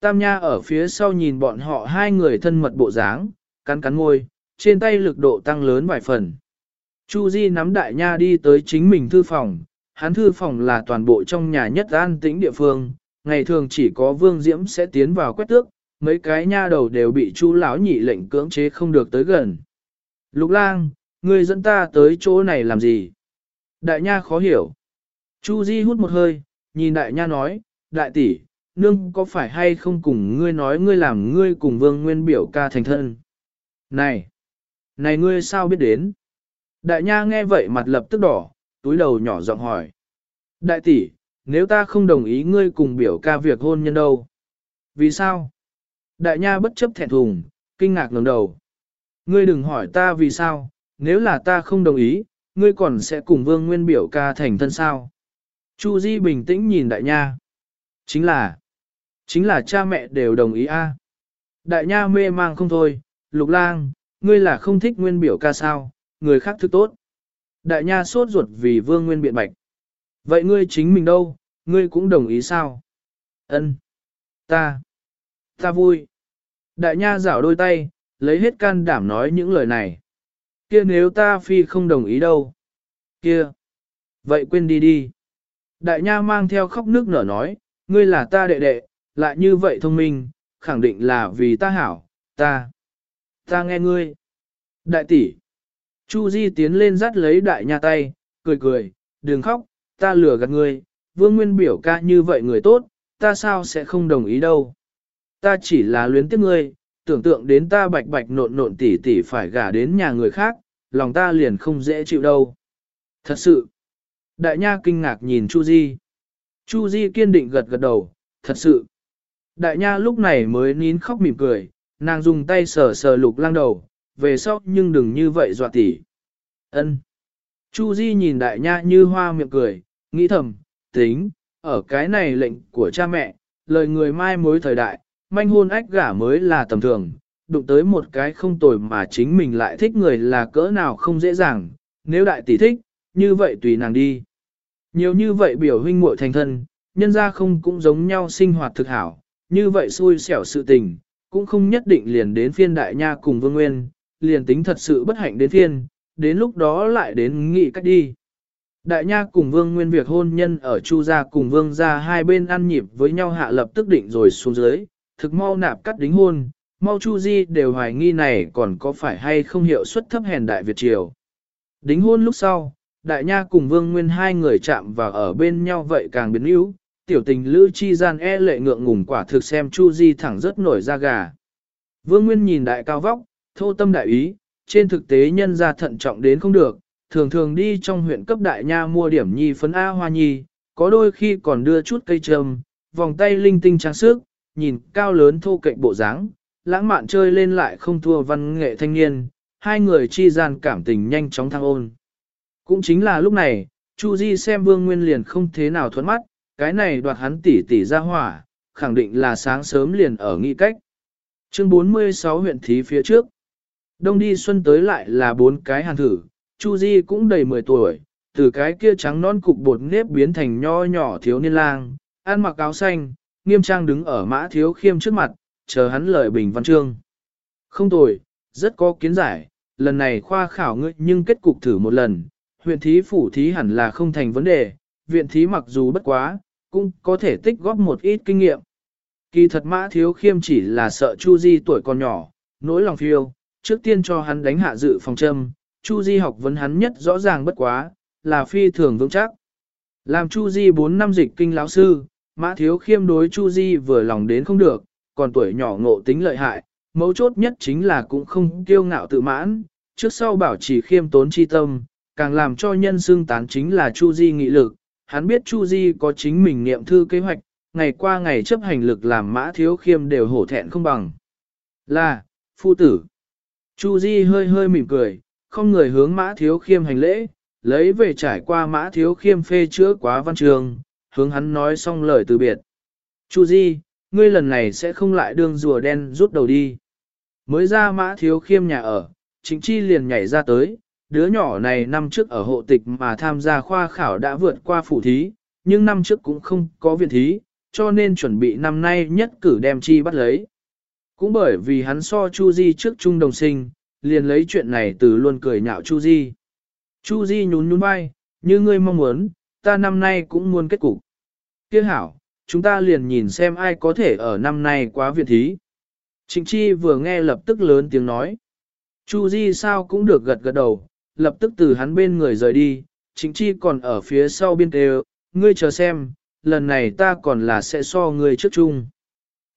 Tam Nha ở phía sau nhìn bọn họ hai người thân mật bộ dáng, cắn cắn môi, trên tay lực độ tăng lớn vài phần. Chu Di nắm đại nha đi tới chính mình thư phòng, hắn thư phòng là toàn bộ trong nhà nhất an tĩnh địa phương, ngày thường chỉ có Vương Diễm sẽ tiến vào quét tước, mấy cái nha đầu đều bị Chu lão nhị lệnh cưỡng chế không được tới gần. Lục lang, ngươi dẫn ta tới chỗ này làm gì? Đại nha khó hiểu. Chu Di hút một hơi, nhìn đại nha nói, đại tỷ, nương có phải hay không cùng ngươi nói ngươi làm ngươi cùng vương nguyên biểu ca thành thân? Này! Này ngươi sao biết đến? Đại nha nghe vậy mặt lập tức đỏ, túi đầu nhỏ giọng hỏi. Đại tỷ, nếu ta không đồng ý ngươi cùng biểu ca việc hôn nhân đâu? Vì sao? Đại nha bất chấp thẹn thùng, kinh ngạc ngẩng đầu. Ngươi đừng hỏi ta vì sao, nếu là ta không đồng ý, ngươi còn sẽ cùng vương nguyên biểu ca thành thân sao? Chu Di bình tĩnh nhìn đại nha. Chính là, chính là cha mẹ đều đồng ý a. Đại nha mê mang không thôi, lục lang, ngươi là không thích nguyên biểu ca sao, người khác thức tốt. Đại nha sốt ruột vì vương nguyên biện bạch. Vậy ngươi chính mình đâu, ngươi cũng đồng ý sao? Ân, Ta. Ta vui. Đại nha rảo đôi tay, lấy hết can đảm nói những lời này. Kia nếu ta phi không đồng ý đâu? Kia. Vậy quên đi đi. Đại nha mang theo khóc nước nở nói, ngươi là ta đệ đệ, lại như vậy thông minh, khẳng định là vì ta hảo, ta. Ta nghe ngươi. Đại tỷ. Chu Di tiến lên dắt lấy đại nha tay, cười cười, đừng khóc, ta lừa gạt ngươi, vương nguyên biểu ca như vậy người tốt, ta sao sẽ không đồng ý đâu. Ta chỉ là luyến tiếc ngươi, tưởng tượng đến ta bạch bạch nộn nộn tỉ tỉ phải gả đến nhà người khác, lòng ta liền không dễ chịu đâu. Thật sự, đại nha kinh ngạc nhìn Chu Di. Chu Di kiên định gật gật đầu, thật sự. Đại nha lúc này mới nín khóc mỉm cười, nàng dùng tay sờ sờ lục lang đầu, về sau nhưng đừng như vậy dọa tỉ. Ân. Chu Di nhìn đại nha như hoa miệng cười, nghĩ thầm, tính, ở cái này lệnh của cha mẹ, lời người mai mối thời đại, manh hôn ách gả mới là tầm thường, đụng tới một cái không tồi mà chính mình lại thích người là cỡ nào không dễ dàng, nếu đại tỷ thích, như vậy tùy nàng đi. Nhiều như vậy biểu huynh muội thành thân, nhân ra không cũng giống nhau sinh hoạt thực hảo, như vậy xui xẻo sự tình, cũng không nhất định liền đến phiên đại nha cùng vương nguyên, liền tính thật sự bất hạnh đến phiên, đến lúc đó lại đến nghị cách đi. Đại nha cùng vương nguyên việc hôn nhân ở chu gia cùng vương gia hai bên ăn nhịp với nhau hạ lập tức định rồi xuống dưới, thực mau nạp cắt đính hôn, mau chu di đều hoài nghi này còn có phải hay không hiệu suất thấp hèn đại Việt Triều. Đính hôn lúc sau, đại nha cùng vương nguyên hai người chạm vào ở bên nhau vậy càng biến yếu, tiểu tình lữ chi gian e lệ ngượng ngùng quả thực xem chu di thẳng rất nổi da gà. Vương nguyên nhìn đại cao vóc, thô tâm đại ý, trên thực tế nhân gia thận trọng đến không được, thường thường đi trong huyện cấp đại nha mua điểm nhi phấn A hoa nhi, có đôi khi còn đưa chút cây trầm, vòng tay linh tinh trang sức, nhìn cao lớn thô cạnh bộ dáng, lãng mạn chơi lên lại không thua văn nghệ thanh niên, hai người chi gian cảm tình nhanh chóng thăng ôn. Cũng chính là lúc này, Chu Di xem Vương Nguyên liền không thế nào thuẫn mắt, cái này đoạt hắn tỉ tỉ ra hỏa, khẳng định là sáng sớm liền ở nghị cách. Chương 46 huyện thí phía trước. Đông đi xuân tới lại là bốn cái hàn thử, Chu Di cũng đầy 10 tuổi, từ cái kia trắng non cục bột nếp biến thành nho nhỏ thiếu niên lang, ăn mặc áo xanh, nghiêm trang đứng ở mã thiếu khiêm trước mặt, chờ hắn lời bình văn chương. Không tồi, rất có kiến giải, lần này khoa khảo ngươi nhưng kết cục thử một lần, huyện thí phủ thí hẳn là không thành vấn đề, viện thí mặc dù bất quá, cũng có thể tích góp một ít kinh nghiệm. Kỳ thật mã thiếu khiêm chỉ là sợ Chu Di tuổi còn nhỏ, nỗi lòng phiêu, trước tiên cho hắn đánh hạ dự phòng châm, Chu Di học vấn hắn nhất rõ ràng bất quá, là phi thường vững chắc. Làm Chu Di 4 năm dịch kinh lão sư, Mã Thiếu Khiêm đối Chu Di vừa lòng đến không được, còn tuổi nhỏ ngộ tính lợi hại, mấu chốt nhất chính là cũng không kiêu ngạo tự mãn, trước sau bảo trì khiêm tốn chi tâm, càng làm cho nhân xương tán chính là Chu Di nghị lực, hắn biết Chu Di có chính mình niệm thư kế hoạch, ngày qua ngày chấp hành lực làm Mã Thiếu Khiêm đều hổ thẹn không bằng. Là, phu tử. Chu Di hơi hơi mỉm cười, không người hướng mã thiếu khiêm hành lễ, lấy về trải qua mã thiếu khiêm phê chữa quá văn trường, hướng hắn nói xong lời từ biệt. Chu Di, ngươi lần này sẽ không lại đương rùa đen rút đầu đi. Mới ra mã thiếu khiêm nhà ở, chính chi liền nhảy ra tới, đứa nhỏ này năm trước ở hộ tịch mà tham gia khoa khảo đã vượt qua phủ thí, nhưng năm trước cũng không có viện thí, cho nên chuẩn bị năm nay nhất cử đem chi bắt lấy. Cũng bởi vì hắn so Chu Di trước trung đồng sinh, liền lấy chuyện này từ luôn cười nhạo Chu Di. Chu Di nhún nhún vai, như ngươi mong muốn, ta năm nay cũng muốn kết cục. Kia hảo, chúng ta liền nhìn xem ai có thể ở năm nay quá viện thí. Trịnh Chi vừa nghe lập tức lớn tiếng nói. Chu Di sao cũng được gật gật đầu, lập tức từ hắn bên người rời đi, Trịnh Chi còn ở phía sau biên đều, ngươi chờ xem, lần này ta còn là sẽ so ngươi trước chung.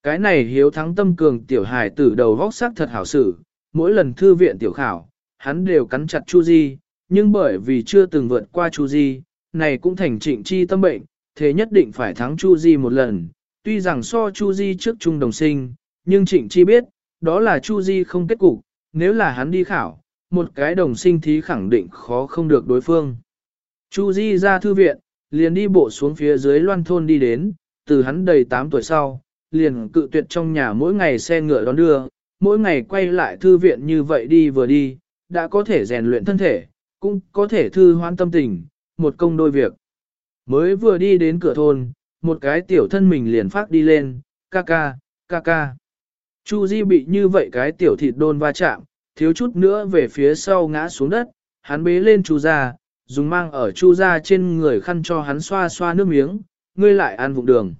Cái này hiếu thắng tâm cường tiểu hài tử đầu vóc sắc thật hảo sử, mỗi lần thư viện tiểu khảo, hắn đều cắn chặt Chu Di, nhưng bởi vì chưa từng vượt qua Chu Di, này cũng thành trịnh chi tâm bệnh, thế nhất định phải thắng Chu Di một lần. Tuy rằng so Chu Di trước trung đồng sinh, nhưng trịnh chi biết, đó là Chu Di không kết cục, nếu là hắn đi khảo, một cái đồng sinh thí khẳng định khó không được đối phương. Chu Di ra thư viện, liền đi bộ xuống phía dưới loan thôn đi đến, từ hắn đầy 8 tuổi sau, liền cự tuyệt trong nhà mỗi ngày xe ngựa đón đưa, mỗi ngày quay lại thư viện như vậy đi vừa đi, đã có thể rèn luyện thân thể, cũng có thể thư hoan tâm tình, một công đôi việc. Mới vừa đi đến cửa thôn, một cái tiểu thân mình liền phát đi lên, ca ca, ca ca. Chu Di bị như vậy cái tiểu thịt đôn va chạm, thiếu chút nữa về phía sau ngã xuống đất, hắn bế lên Chu gia, dùng mang ở Chu gia trên người khăn cho hắn xoa xoa nước miếng, ngươi lại ăn vụng đường.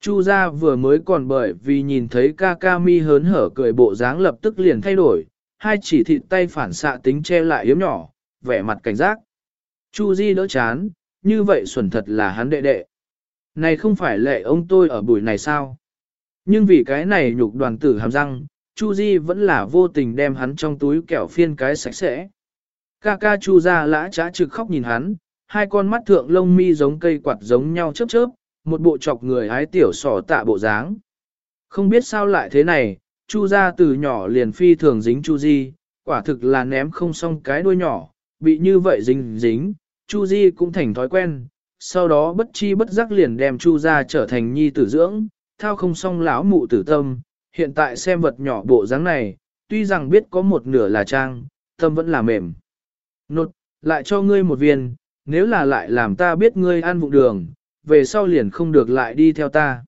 Chu gia vừa mới còn bởi vì nhìn thấy ca ca mi hớn hở cười bộ dáng lập tức liền thay đổi, hai chỉ thịt tay phản xạ tính che lại yếm nhỏ, vẻ mặt cảnh giác. Chu Di đỡ chán, như vậy xuẩn thật là hắn đệ đệ. Này không phải lệ ông tôi ở buổi này sao? Nhưng vì cái này nhục đoàn tử hàm răng, Chu Di vẫn là vô tình đem hắn trong túi kẹo phiên cái sạch sẽ. Ca ca Chu ra lã trá trực khóc nhìn hắn, hai con mắt thượng lông mi giống cây quạt giống nhau chớp chớp, một bộ chọc người hái tiểu sỏ tạ bộ dáng. Không biết sao lại thế này, Chu ra từ nhỏ liền phi thường dính Chu Di, quả thực là ném không xong cái đuôi nhỏ, bị như vậy dính dính, Chu Di cũng thành thói quen, sau đó bất chi bất giác liền đem Chu ra trở thành nhi tử dưỡng, thao không xong lão mụ tử tâm, hiện tại xem vật nhỏ bộ dáng này, tuy rằng biết có một nửa là trang, tâm vẫn là mềm. Nột, lại cho ngươi một viên, nếu là lại làm ta biết ngươi ăn vụng đường, về sau liền không được lại đi theo ta.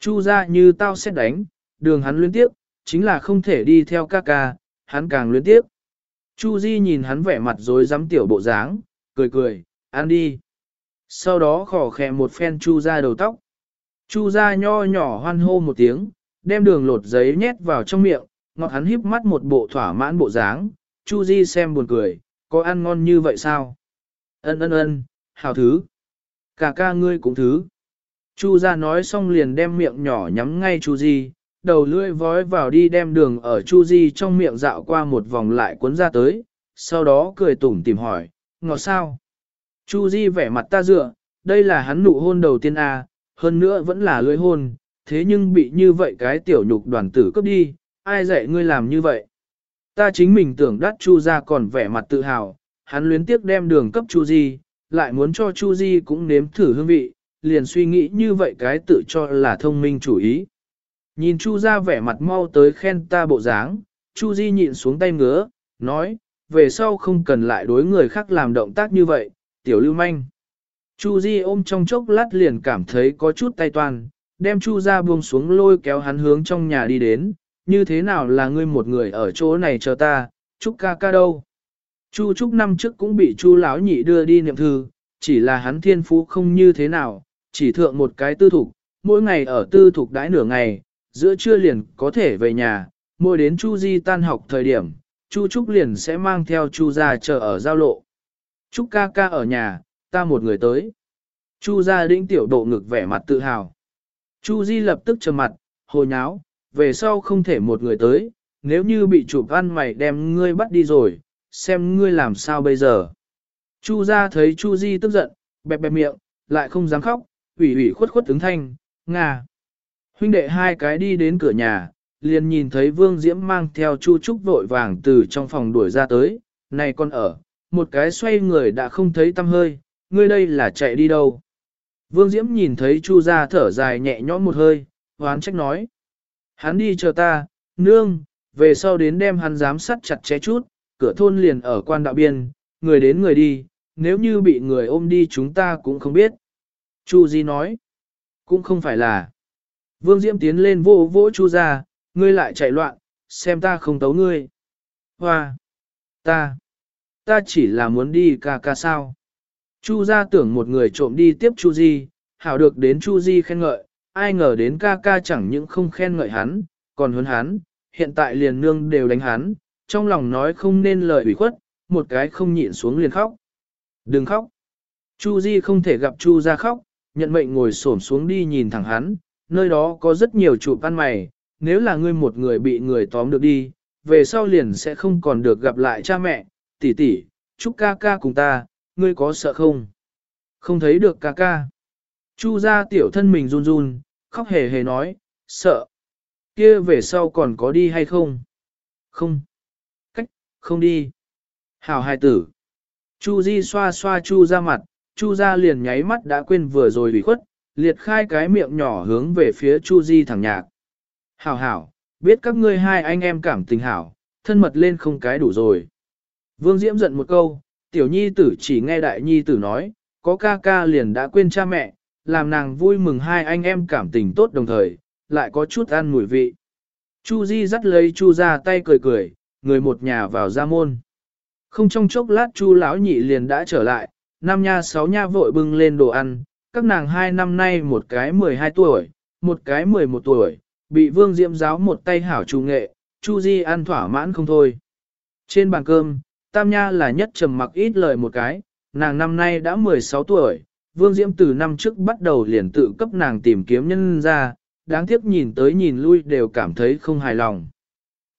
Chu ra như tao sẽ đánh, đường hắn luyến tiếp, chính là không thể đi theo ca ca, hắn càng luyến tiếp. Chu Di nhìn hắn vẻ mặt rối rắm tiểu bộ dáng, cười cười, ăn đi. Sau đó khỏ khẽ một phen chu ra đầu tóc. Chu ra nho nhỏ hoan hô một tiếng, đem đường lột giấy nhét vào trong miệng, ngọt hắn híp mắt một bộ thỏa mãn bộ dáng. Chu Di xem buồn cười, có ăn ngon như vậy sao? Ân ân ân, hào thứ. Cả ca ngươi cũng thứ. Chu Gia nói xong liền đem miệng nhỏ nhắm ngay Chu Di, đầu lưỡi vói vào đi đem đường ở Chu Di trong miệng dạo qua một vòng lại cuốn ra tới, sau đó cười tủm tìm hỏi, ngọt sao? Chu Di vẻ mặt ta dựa, đây là hắn nụ hôn đầu tiên à, hơn nữa vẫn là lưỡi hôn, thế nhưng bị như vậy cái tiểu nhục đoàn tử cướp đi, ai dạy ngươi làm như vậy? Ta chính mình tưởng đắt Chu ra còn vẻ mặt tự hào, hắn luyến tiếc đem đường cấp Chu Di, lại muốn cho Chu Di cũng nếm thử hương vị, liền suy nghĩ như vậy cái tự cho là thông minh chủ ý. Nhìn Chu ra vẻ mặt mau tới khen ta bộ dáng, Chu Di nhịn xuống tay ngứa, nói, về sau không cần lại đối người khác làm động tác như vậy, tiểu lưu manh. Chu Di ôm trong chốc lát liền cảm thấy có chút tay toàn, đem Chu ra buông xuống lôi kéo hắn hướng trong nhà đi đến, như thế nào là ngươi một người ở chỗ này chờ ta, Trúc ca ca đâu. Chu Trúc năm trước cũng bị Chu lão nhị đưa đi niệm thư, chỉ là hắn thiên phú không như thế nào, chỉ thượng một cái tư thục, mỗi ngày ở tư thục đãi nửa ngày, giữa trưa liền có thể về nhà, mỗi đến Chu Di tan học thời điểm, Chu Trúc liền sẽ mang theo Chu ra chờ ở giao lộ. Trúc ca ca ở nhà, ta một người tới. Chu gia đĩnh tiểu độ ngực vẻ mặt tự hào. Chu Di lập tức trầm mặt, hồi nháo, về sau không thể một người tới, nếu như bị chủ ăn mày đem ngươi bắt đi rồi, xem ngươi làm sao bây giờ. Chu gia thấy Chu Di tức giận, bẹp bẹp miệng, lại không dám khóc, ủy ủy khuất khuất ứng thanh, ngà. Huynh đệ hai cái đi đến cửa nhà, liền nhìn thấy Vương Diễm mang theo Chu Trúc vội vàng từ trong phòng đuổi ra tới, này con ở, một cái xoay người đã không thấy tâm hơi, ngươi đây là chạy đi đâu. Vương Diễm nhìn thấy Chu Gia thở dài nhẹ nhõm một hơi, hoán trách nói. Hắn đi chờ ta, nương, về sau đến đem hắn giám sát chặt chẽ chút, cửa thôn liền ở quan đạo biên, người đến người đi, nếu như bị người ôm đi chúng ta cũng không biết. Chu Di nói. Cũng không phải là. Vương Diễm tiến lên vô vỗ Chu Gia, ngươi lại chạy loạn, xem ta không tấu ngươi. Hoa! Ta! Ta chỉ là muốn đi ca ca sao. Chu ra tưởng một người trộm đi tiếp Chu Di, hảo được đến Chu Di khen ngợi, ai ngờ đến ca ca chẳng những không khen ngợi hắn, còn huấn hắn, hiện tại liền nương đều đánh hắn, trong lòng nói không nên lời ủy khuất, một cái không nhịn xuống liền khóc. Đừng khóc. Chu Di không thể gặp Chu ra khóc, nhận mệnh ngồi xổm xuống đi nhìn thẳng hắn, nơi đó có rất nhiều trụ ăn mày, nếu là ngươi một người bị người tóm được đi, về sau liền sẽ không còn được gặp lại cha mẹ, tỷ tỷ, chúc ca ca cùng ta, ngươi có sợ không? Không thấy được ca ca. Chu ra tiểu thân mình run run, khóc hề hề nói, sợ. Kia về sau còn có đi hay không? Không. Cách, không đi. Hảo hài tử. Chu Di xoa xoa Chu ra mặt, Chu ra liền nháy mắt đã quên vừa rồi bị khuất, liệt khai cái miệng nhỏ hướng về phía Chu Di thẳng nhạc. Hảo hảo, biết các ngươi hai anh em cảm tình hảo, thân mật lên không cái đủ rồi. Vương Diễm giận một câu, tiểu nhi tử chỉ nghe đại nhi tử nói, có ca ca liền đã quên cha mẹ, làm nàng vui mừng hai anh em cảm tình tốt đồng thời, lại có chút ăn mùi vị. Chu Di dắt lấy Chu ra tay cười cười, người một nhà vào ra môn. Không trong chốc lát Chu lão nhị liền đã trở lại, năm nha sáu nha vội bưng lên đồ ăn, các nàng hai năm nay một cái 12 tuổi, một cái 11 tuổi, bị vương diệm giáo một tay hảo trù nghệ, Chu Di ăn thỏa mãn không thôi. Trên bàn cơm, Tam Nha là nhất trầm mặc ít lời một cái, nàng năm nay đã 16 tuổi, Vương Diễm từ năm trước bắt đầu liền tự cấp nàng tìm kiếm nhân ra, đáng tiếc nhìn tới nhìn lui đều cảm thấy không hài lòng.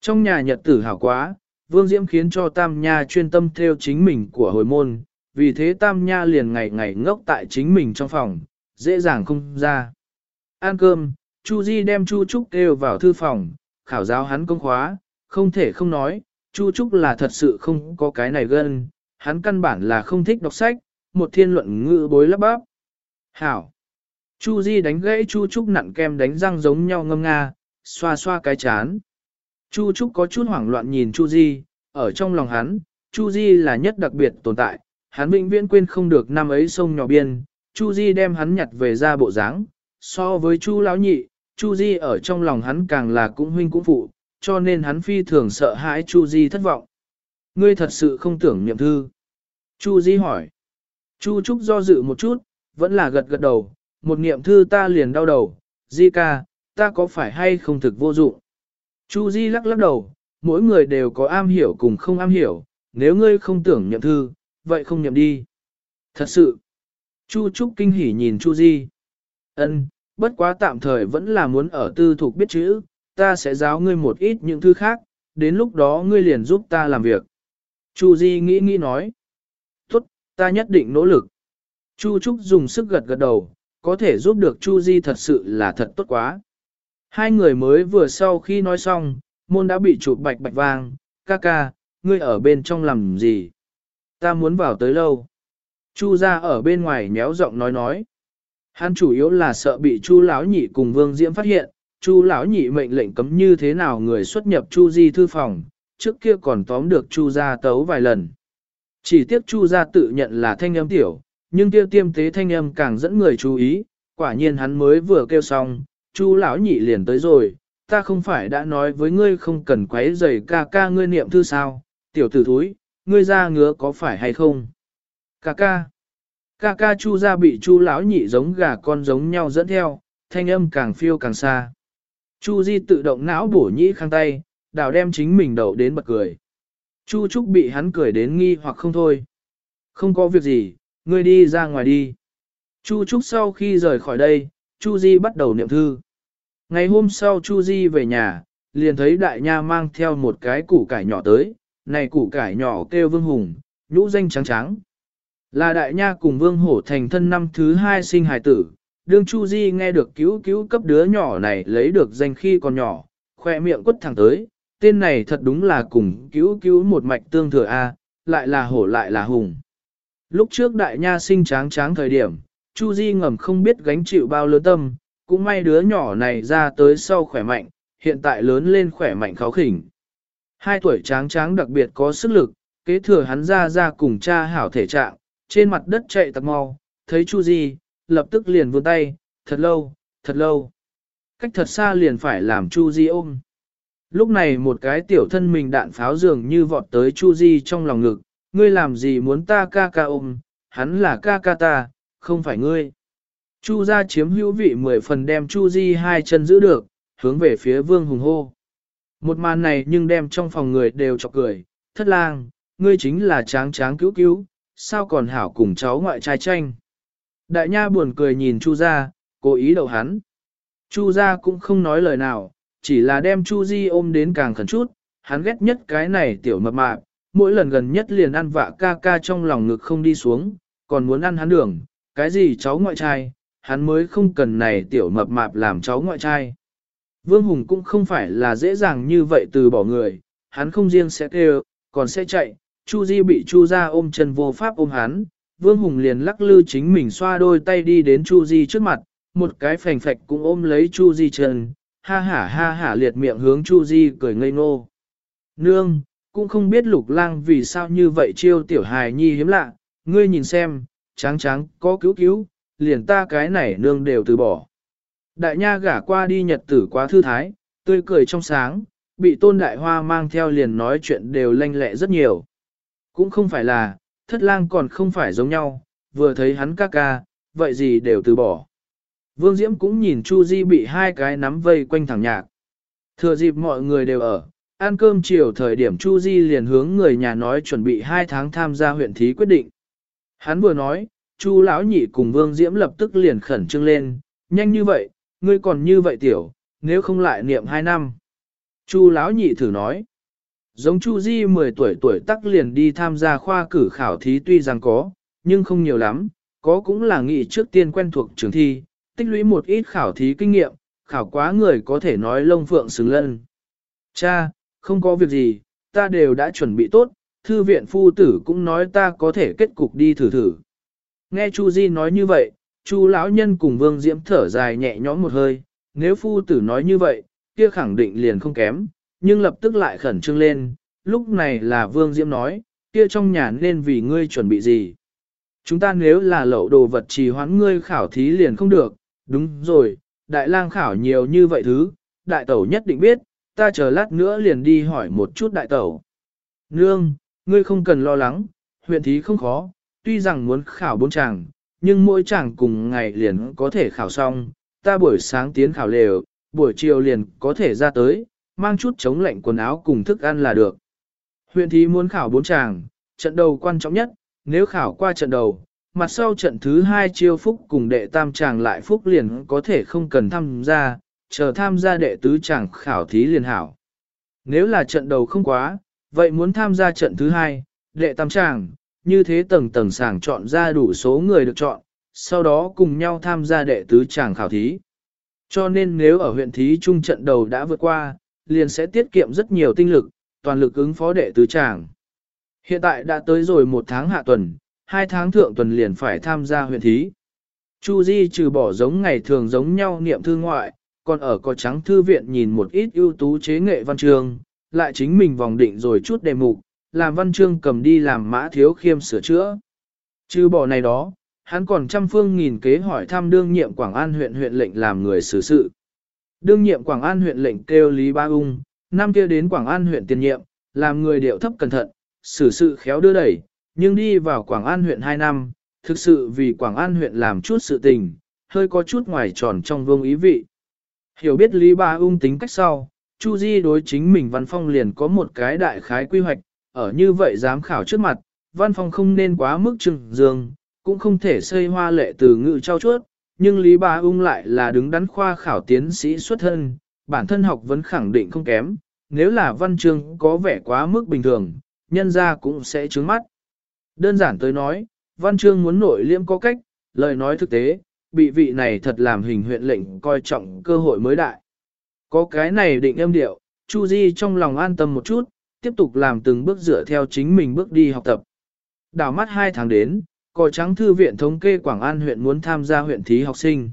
Trong nhà nhật tử hảo quá, Vương Diễm khiến cho Tam Nha chuyên tâm theo chính mình của hồi môn, vì thế Tam Nha liền ngày ngày ngốc tại chính mình trong phòng, dễ dàng không ra. Ăn cơm, Chu Di đem Chu Trúc kêu vào thư phòng, khảo giáo hắn công khóa, không thể không nói, Chu Trúc là thật sự không có cái này gân, hắn căn bản là không thích đọc sách, một thiên luận ngữ bối lắp bắp. Hảo! Chu Di đánh gãy Chu Trúc nặn kem đánh răng giống nhau ngâm nga, xoa xoa cái chán. Chu Trúc có chút hoảng loạn nhìn Chu Di, ở trong lòng hắn, Chu Di là nhất đặc biệt tồn tại, hắn vĩnh viễn quên không được năm ấy sông nhỏ biên, Chu Di đem hắn nhặt về ra bộ dáng, so với Chu lão nhị, Chu Di ở trong lòng hắn càng là cũng huynh cũng phụ, cho nên hắn phi thường sợ hãi Chu Di thất vọng. Ngươi thật sự không tưởng niệm thư. Chu Di hỏi. Chu Trúc do dự một chút, vẫn là gật gật đầu, một niệm thư ta liền đau đầu, Di ca, ta có phải hay không thực vô dụng. Chu Di lắc lắc đầu, mỗi người đều có am hiểu cùng không am hiểu, nếu ngươi không tưởng niệm thư, vậy không niệm đi. Thật sự. Chu Trúc kinh hỉ nhìn Chu Di. Ân, bất quá tạm thời vẫn là muốn ở tư thuộc biết chữ, ta sẽ giáo ngươi một ít những thứ khác, đến lúc đó ngươi liền giúp ta làm việc. Chu Di nghĩ nghĩ nói. Tốt, ta nhất định nỗ lực. Chu Trúc dùng sức gật gật đầu, có thể giúp được Chu Di thật sự là thật tốt quá. Hai người mới vừa sau khi nói xong, môn đã bị chụp bạch bạch vang, ca ca, ngươi ở bên trong làm gì? Ta muốn vào tới lâu. Chu ra ở bên ngoài méo giọng nói nói. Hắn chủ yếu là sợ bị Chu lão nhị cùng Vương Diễm phát hiện, Chu lão nhị mệnh lệnh cấm như thế nào người xuất nhập Chu Di thư phòng, trước kia còn tóm được Chu gia tấu vài lần. Chỉ tiếc Chu gia tự nhận là thanh âm tiểu, nhưng kia tiêm tế thanh âm càng dẫn người chú ý, quả nhiên hắn mới vừa kêu xong, Chu lão nhị liền tới rồi, ta không phải đã nói với ngươi không cần quấy rầy ca ca ngươi niệm thư sao, tiểu tử thúi, ngươi ra ngứa có phải hay không? Ca ca. Ca ca chu Gia bị chu lão nhị giống gà con giống nhau dẫn theo, thanh âm càng phiêu càng xa. Chu di tự động não bổ nhĩ khang tay, đào đem chính mình đậu đến bật cười. Chu trúc bị hắn cười đến nghi hoặc không thôi. Không có việc gì, ngươi đi ra ngoài đi. Chu trúc sau khi rời khỏi đây, Chu di bắt đầu niệm thư. Ngày hôm sau Chu di về nhà, liền thấy đại nha mang theo một cái củ cải nhỏ tới, này củ cải nhỏ kêu vương hùng, nhũ danh trắng trắng. Là đại nha cùng vương hổ thành thân năm thứ hai sinh hài tử, đương Chu Di nghe được cứu cứu cấp đứa nhỏ này lấy được danh khi còn nhỏ, khoe miệng quất thẳng tới, tên này thật đúng là cùng cứu cứu một mạch tương thừa A, lại là hổ lại là hùng. Lúc trước đại nha sinh tráng tráng thời điểm, Chu Di ngầm không biết gánh chịu bao lớn tâm, cũng may đứa nhỏ này ra tới sau khỏe mạnh, hiện tại lớn lên khỏe mạnh kháo khỉnh. Hai tuổi tráng tráng đặc biệt có sức lực, kế thừa hắn ra ra cùng cha hảo thể trạng, trên mặt đất chạy tặc mau, thấy Chu Di, lập tức liền vươn tay, thật lâu, thật lâu. Cách thật xa liền phải làm Chu Di ôm. Lúc này một cái tiểu thân mình đạn pháo dường như vọt tới Chu Di trong lòng ngực, ngươi làm gì muốn ta ca ca ôm, hắn là ca ca ta, không phải ngươi. Chu gia chiếm hữu vị mười phần đem Chu Di hai chân giữ được, hướng về phía vương hùng hô. Một màn này nhưng đem trong phòng người đều chọc cười, thất lang, ngươi chính là tráng tráng cứu cứu, sao còn hảo cùng cháu ngoại trai tranh. Đại nha buồn cười nhìn Chu gia, cố ý đậu hắn. Chu gia cũng không nói lời nào, chỉ là đem Chu Di ôm đến càng khẩn chút, hắn ghét nhất cái này tiểu mập mạp, mỗi lần gần nhất liền ăn vạ ca ca trong lòng ngực không đi xuống, còn muốn ăn hắn đường, cái gì cháu ngoại trai, hắn mới không cần này tiểu mập mạp làm cháu ngoại trai. Vương Hùng cũng không phải là dễ dàng như vậy từ bỏ người, hắn không riêng sẽ kêu, còn sẽ chạy, Chu Di bị Chu gia ôm chân vô pháp ôm hắn, Vương Hùng liền lắc lư chính mình xoa đôi tay đi đến Chu Di trước mặt, một cái phành phạch cũng ôm lấy Chu Di chân, ha hả ha hả liệt miệng hướng Chu Di cười ngây ngô. Nương, cũng không biết lục lang vì sao như vậy chiêu tiểu hài nhi hiếm lạ, ngươi nhìn xem, tráng tráng, có cứu cứu, liền ta cái này nương đều từ bỏ. Đại nha gả qua đi nhật tử quá thư thái, tươi cười trong sáng, bị tôn đại hoa mang theo liền nói chuyện đều lanh lẹ rất nhiều. Cũng không phải là, thất lang còn không phải giống nhau, vừa thấy hắn ca ca, vậy gì đều từ bỏ. Vương Diễm cũng nhìn Chu Di bị hai cái nắm vây quanh thẳng nhạc. Thừa dịp mọi người đều ở, ăn cơm chiều thời điểm Chu Di liền hướng người nhà nói chuẩn bị hai tháng tham gia huyện thí quyết định. Hắn vừa nói, Chu lão nhị cùng Vương Diễm lập tức liền khẩn trương lên, nhanh như vậy, ngươi còn như vậy tiểu, nếu không lại niệm hai năm. Chu lão nhị thử nói, giống Chu Di 10 tuổi tuổi tắc liền đi tham gia khoa cử khảo thí tuy rằng có, nhưng không nhiều lắm, có cũng là nghị trước tiên quen thuộc trường thi, tích lũy một ít khảo thí kinh nghiệm, khảo quá người có thể nói lông phượng xứng lân. Cha, không có việc gì, ta đều đã chuẩn bị tốt, thư viện phu tử cũng nói ta có thể kết cục đi thử thử. Nghe Chu Di nói như vậy, Chu lão nhân cùng Vương Diễm thở dài nhẹ nhõm một hơi, nếu phu tử nói như vậy, kia khẳng định liền không kém, nhưng lập tức lại khẩn trương lên, lúc này là Vương Diễm nói, kia trong nhà nên vì ngươi chuẩn bị gì. Chúng ta nếu là lậu đồ vật trì hoãn ngươi khảo thí liền không được, đúng rồi, đại lang khảo nhiều như vậy thứ, đại tẩu nhất định biết, ta chờ lát nữa liền đi hỏi một chút đại tẩu. Nương, ngươi không cần lo lắng, huyện thí không khó, tuy rằng muốn khảo bốn chàng, nhưng mỗi chàng cùng ngày liền có thể khảo xong, ta buổi sáng tiến khảo lều, buổi chiều liền có thể ra tới, mang chút chống lạnh quần áo cùng thức ăn là được. Huyện thí muốn khảo bốn chàng, trận đầu quan trọng nhất, nếu khảo qua trận đầu, mặt sau trận thứ hai chiêu phúc cùng đệ tam chàng lại phúc liền có thể không cần tham gia, chờ tham gia đệ tứ chàng khảo thí liền hảo. Nếu là trận đầu không quá, vậy muốn tham gia trận thứ hai, đệ tam chàng, như thế tầng tầng sàng chọn ra đủ số người được chọn, sau đó cùng nhau tham gia đệ tứ chàng khảo thí. Cho nên nếu ở huyện thí trung trận đầu đã vượt qua, liền sẽ tiết kiệm rất nhiều tinh lực, toàn lực ứng phó đệ tứ tràng. Hiện tại đã tới rồi một tháng hạ tuần, hai tháng thượng tuần liền phải tham gia huyện thí. Chu Di trừ bỏ giống ngày thường giống nhau niệm thư ngoại, còn ở có trắng thư viện nhìn một ít ưu tú chế nghệ văn chương, lại chính mình vòng định rồi chút đề mục, làm văn chương cầm đi làm mã thiếu khiêm sửa chữa. Trừ bỏ này đó, hắn còn trăm phương nghìn kế hỏi thăm đương nhiệm Quảng An huyện huyện lệnh làm người xử sự. Đương nhiệm Quảng An huyện lệnh kêu Lý Ba Ung, năm kia đến Quảng An huyện tiền nhiệm, làm người điệu thấp cẩn thận, xử sự khéo đưa đẩy, nhưng đi vào Quảng An huyện 2 năm, thực sự vì Quảng An huyện làm chút sự tình, hơi có chút ngoài tròn trong vương ý vị. Hiểu biết Lý Ba Ung tính cách sau, Chu Di đối chính mình văn phong liền có một cái đại khái quy hoạch, ở như vậy giám khảo trước mặt, văn phong không nên quá mức trừng dương, cũng không thể xây hoa lệ từ ngữ trao chuốt, nhưng Lý Ba Ung lại là đứng đắn khoa khảo tiến sĩ xuất thân, bản thân học vẫn khẳng định không kém, nếu là văn chương có vẻ quá mức bình thường, nhân ra cũng sẽ trướng mắt. Đơn giản tới nói, văn chương muốn nổi liêm có cách, lời nói thực tế, bị vị này thật làm hình huyện lệnh coi trọng cơ hội mới đại. Có cái này định âm điệu, Chu Di trong lòng an tâm một chút, tiếp tục làm từng bước dựa theo chính mình bước đi học tập. Đảo mắt hai tháng đến, cò trắng thư viện thống kê Quảng An huyện muốn tham gia huyện thí học sinh.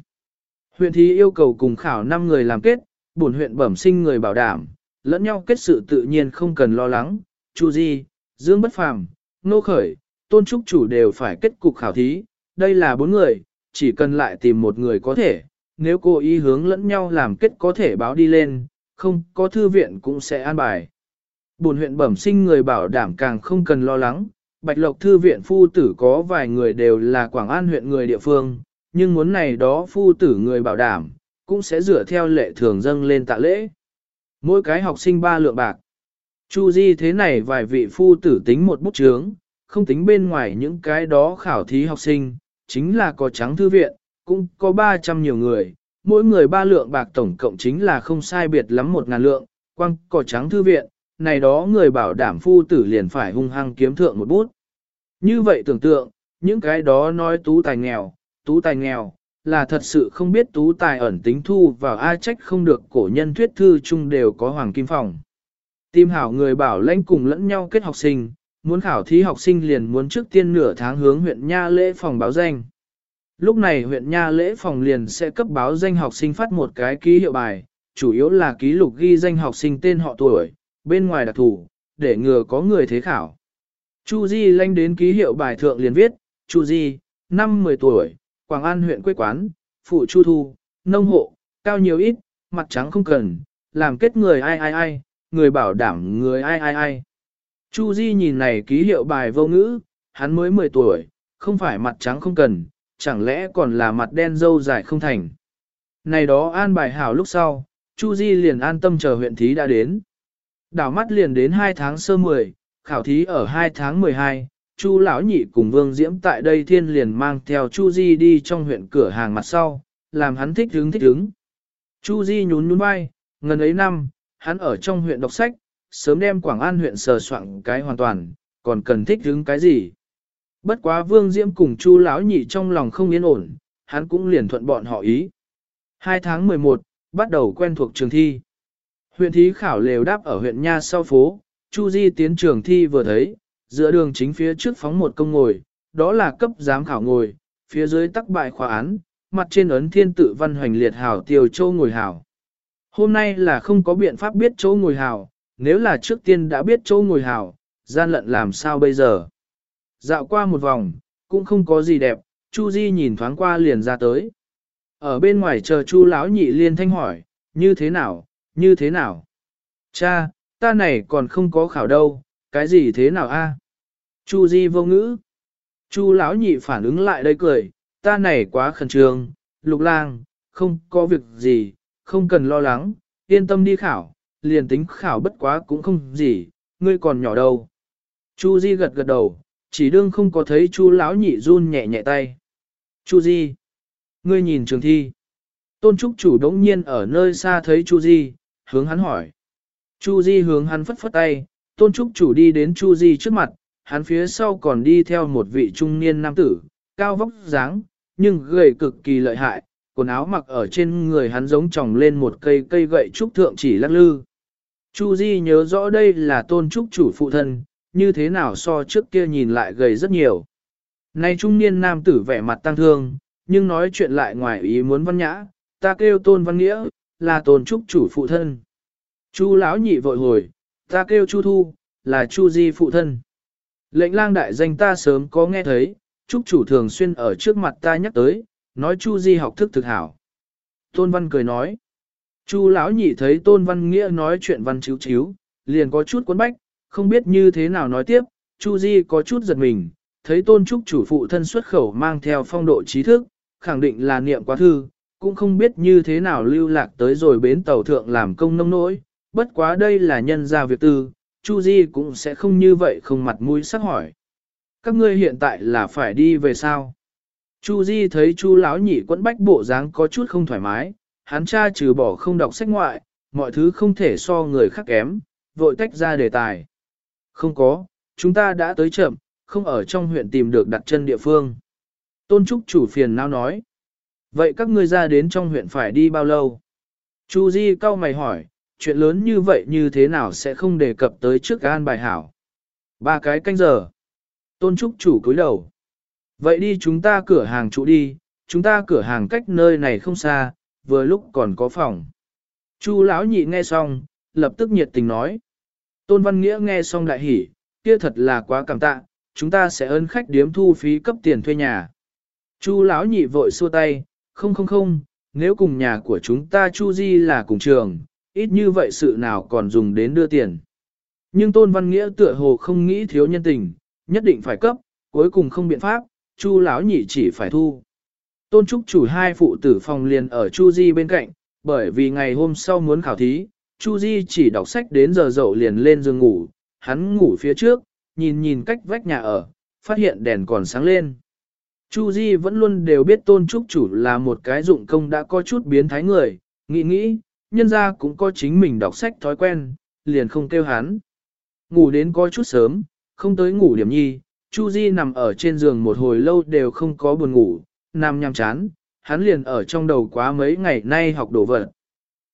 Huyện thí yêu cầu cùng khảo 5 người làm kết, bổn huyện bẩm sinh người bảo đảm, lẫn nhau kết sự tự nhiên không cần lo lắng. Chu Di, Dương Bất Phàm, Nô Khởi, Tôn Trúc chủ đều phải kết cục khảo thí, đây là bốn người, chỉ cần lại tìm một người có thể, nếu cô ý hướng lẫn nhau làm kết có thể báo đi lên, không có thư viện cũng sẽ an bài. Bổn huyện bẩm sinh người bảo đảm càng không cần lo lắng, Bạch Lộc Thư viện phu tử có vài người đều là Quảng An huyện người địa phương, nhưng muốn này đó phu tử người bảo đảm, cũng sẽ dựa theo lệ thường dâng lên tạ lễ. Mỗi cái học sinh ba lượng bạc. Chu Di thế này vài vị phu tử tính một bút chướng, không tính bên ngoài những cái đó khảo thí học sinh, chính là có trắng thư viện, cũng có 300 nhiều người, mỗi người ba lượng bạc tổng cộng chính là không sai biệt lắm một ngàn lượng, quăng cỏ trắng thư viện, này đó người bảo đảm phu tử liền phải hung hăng kiếm thượng một bút. Như vậy tưởng tượng, những cái đó nói tú tài nghèo, tú tài nghèo, là thật sự không biết tú tài ẩn tính thu vào ai trách không được cổ nhân thuyết thư chung đều có hoàng kim phòng. Tìm hảo người bảo lãnh cùng lẫn nhau kết học sinh, muốn khảo thí học sinh liền muốn trước tiên nửa tháng hướng huyện Nha lễ phòng báo danh. Lúc này huyện Nha lễ phòng liền sẽ cấp báo danh học sinh phát một cái ký hiệu bài, chủ yếu là ký lục ghi danh học sinh tên họ tuổi, bên ngoài đặc thủ, để ngừa có người thế khảo. Chu Di lanh đến ký hiệu bài thượng liền viết, Chu Di, năm 10 tuổi, Quảng An huyện quê quán, phụ Chu Thu, nông hộ, cao nhiều ít, mặt trắng không cần, làm kết người ai ai ai, người bảo đảm người ai ai ai. Chu Di nhìn này ký hiệu bài vô ngữ, hắn mới 10 tuổi, không phải mặt trắng không cần, chẳng lẽ còn là mặt đen dâu dài không thành. Này đó an bài hảo lúc sau, Chu Di liền an tâm chờ huyện thí đã đến. Đảo mắt liền đến 2 tháng sơ 10, khảo thí ở 2 tháng 12, Chu lão nhị cùng Vương Diễm tại đây thiên liền mang theo Chu Di đi trong huyện cửa hàng mặt sau, làm hắn thích hứng thích hứng. Chu Di nhún nhún vai, ngần ấy năm, hắn ở trong huyện đọc sách, sớm đem Quảng An huyện sờ soạn cái hoàn toàn, còn cần thích hứng cái gì. Bất quá Vương Diễm cùng Chu lão nhị trong lòng không yên ổn, hắn cũng liền thuận bọn họ ý. 2 tháng 11, bắt đầu quen thuộc trường thi. Huyện thí khảo lều đáp ở huyện Nha sau phố, Chu Di tiến trường thi vừa thấy, giữa đường chính phía trước phóng một công ngồi, đó là cấp giám khảo ngồi, phía dưới tắc bại khóa án, mặt trên ấn thiên tự văn hoành liệt hảo tiêu châu ngồi hảo. Hôm nay là không có biện pháp biết chỗ ngồi hảo, nếu là trước tiên đã biết chỗ ngồi hảo, gian lận làm sao bây giờ. Dạo qua một vòng, cũng không có gì đẹp, Chu Di nhìn thoáng qua liền ra tới. Ở bên ngoài chờ Chu lão nhị liên thanh hỏi, như thế nào, như thế nào? Cha, ta này còn không có khảo đâu, cái gì thế nào a? Chu Di vô ngữ. Chu lão nhị phản ứng lại đây cười, ta này quá khẩn trương, lục lang, không có việc gì, không cần lo lắng, yên tâm đi khảo, liền tính khảo bất quá cũng không gì, ngươi còn nhỏ đâu. Chu Di gật gật đầu, chỉ đương không có thấy Chu lão nhị run nhẹ nhẹ tay. Chu Di, ngươi nhìn trường thi. Tôn Trúc chủ đống nhiên ở nơi xa thấy Chu Di, hướng hắn hỏi. Chu Di hướng hắn phất phất tay, Tôn Trúc chủ đi đến Chu Di trước mặt, hắn phía sau còn đi theo một vị trung niên nam tử, cao vóc dáng, nhưng gầy cực kỳ lợi hại, quần áo mặc ở trên người hắn giống tròng lên một cây cây gậy trúc thượng chỉ lắc lư. Chu Di nhớ rõ đây là tôn trúc chủ phụ thân, như thế nào so trước kia nhìn lại gầy rất nhiều. Nay trung niên nam tử vẻ mặt tăng thương, nhưng nói chuyện lại ngoài ý muốn văn nhã, ta kêu tôn văn nghĩa, là tôn trúc chủ phụ thân. Chu lão nhị vội hồi, ta kêu chu thu, là chu di phụ thân. Lệnh lang đại danh ta sớm có nghe thấy, trúc chủ thường xuyên ở trước mặt ta nhắc tới, nói chu di học thức thực hảo. Tôn văn cười nói, chu lão nhị thấy tôn văn nghĩa nói chuyện văn chiếu chiếu, liền có chút cuốn bách, không biết như thế nào nói tiếp, chu di có chút giật mình, thấy tôn trúc chủ phụ thân xuất khẩu mang theo phong độ trí thức, khẳng định là niệm quá thư, cũng không biết như thế nào lưu lạc tới rồi bến tàu thượng làm công nông nỗi, bất quá đây là nhân gia việc tư, Chu Di cũng sẽ không như vậy không mặt mũi sắc hỏi. Các ngươi hiện tại là phải đi về sao? Chu Di thấy Chu lão nhị quẫn bách bộ dáng có chút không thoải mái, hắn cha trừ bỏ không đọc sách ngoại, mọi thứ không thể so người khác kém, vội tách ra đề tài. Không có, chúng ta đã tới chậm, không ở trong huyện tìm được đặt chân địa phương. Tôn Trúc chủ phiền nào nói. Vậy các ngươi ra đến trong huyện phải đi bao lâu? Chu Di cau mày hỏi, chuyện lớn như vậy như thế nào sẽ không đề cập tới trước an bài hảo. Ba cái canh giờ. Tôn Trúc chủ cúi đầu. Vậy đi chúng ta cửa hàng chủ đi, chúng ta cửa hàng cách nơi này không xa, vừa lúc còn có phòng. Chu lão nhị nghe xong, lập tức nhiệt tình nói. Tôn Văn Nghĩa nghe xong đại hỉ, kia thật là quá cảm tạ, chúng ta sẽ ơn khách điếm thu phí cấp tiền thuê nhà. Chu lão nhị vội xua tay, không không không, nếu cùng nhà của chúng ta Chu Di là cùng trường, ít như vậy sự nào còn dùng đến đưa tiền. Nhưng Tôn Văn Nghĩa tựa hồ không nghĩ thiếu nhân tình, nhất định phải cấp, cuối cùng không biện pháp, Chu lão nhị chỉ phải thu. Tôn Trúc chủ hai phụ tử phòng liền ở Chu Di bên cạnh, bởi vì ngày hôm sau muốn khảo thí, Chu Di chỉ đọc sách đến giờ dậu liền lên giường ngủ, hắn ngủ phía trước, nhìn nhìn cách vách nhà ở, phát hiện đèn còn sáng lên. Chu Di vẫn luôn đều biết Tôn Trúc chủ là một cái dụng công đã có chút biến thái người, nghĩ nghĩ, nhân gia cũng có chính mình đọc sách thói quen, liền không kêu hắn. Ngủ đến có chút sớm, không tới ngủ điểm nhi, Chu Di nằm ở trên giường một hồi lâu đều không có buồn ngủ, nằm nhằm chán, hắn liền ở trong đầu quá mấy ngày nay học đồ vật.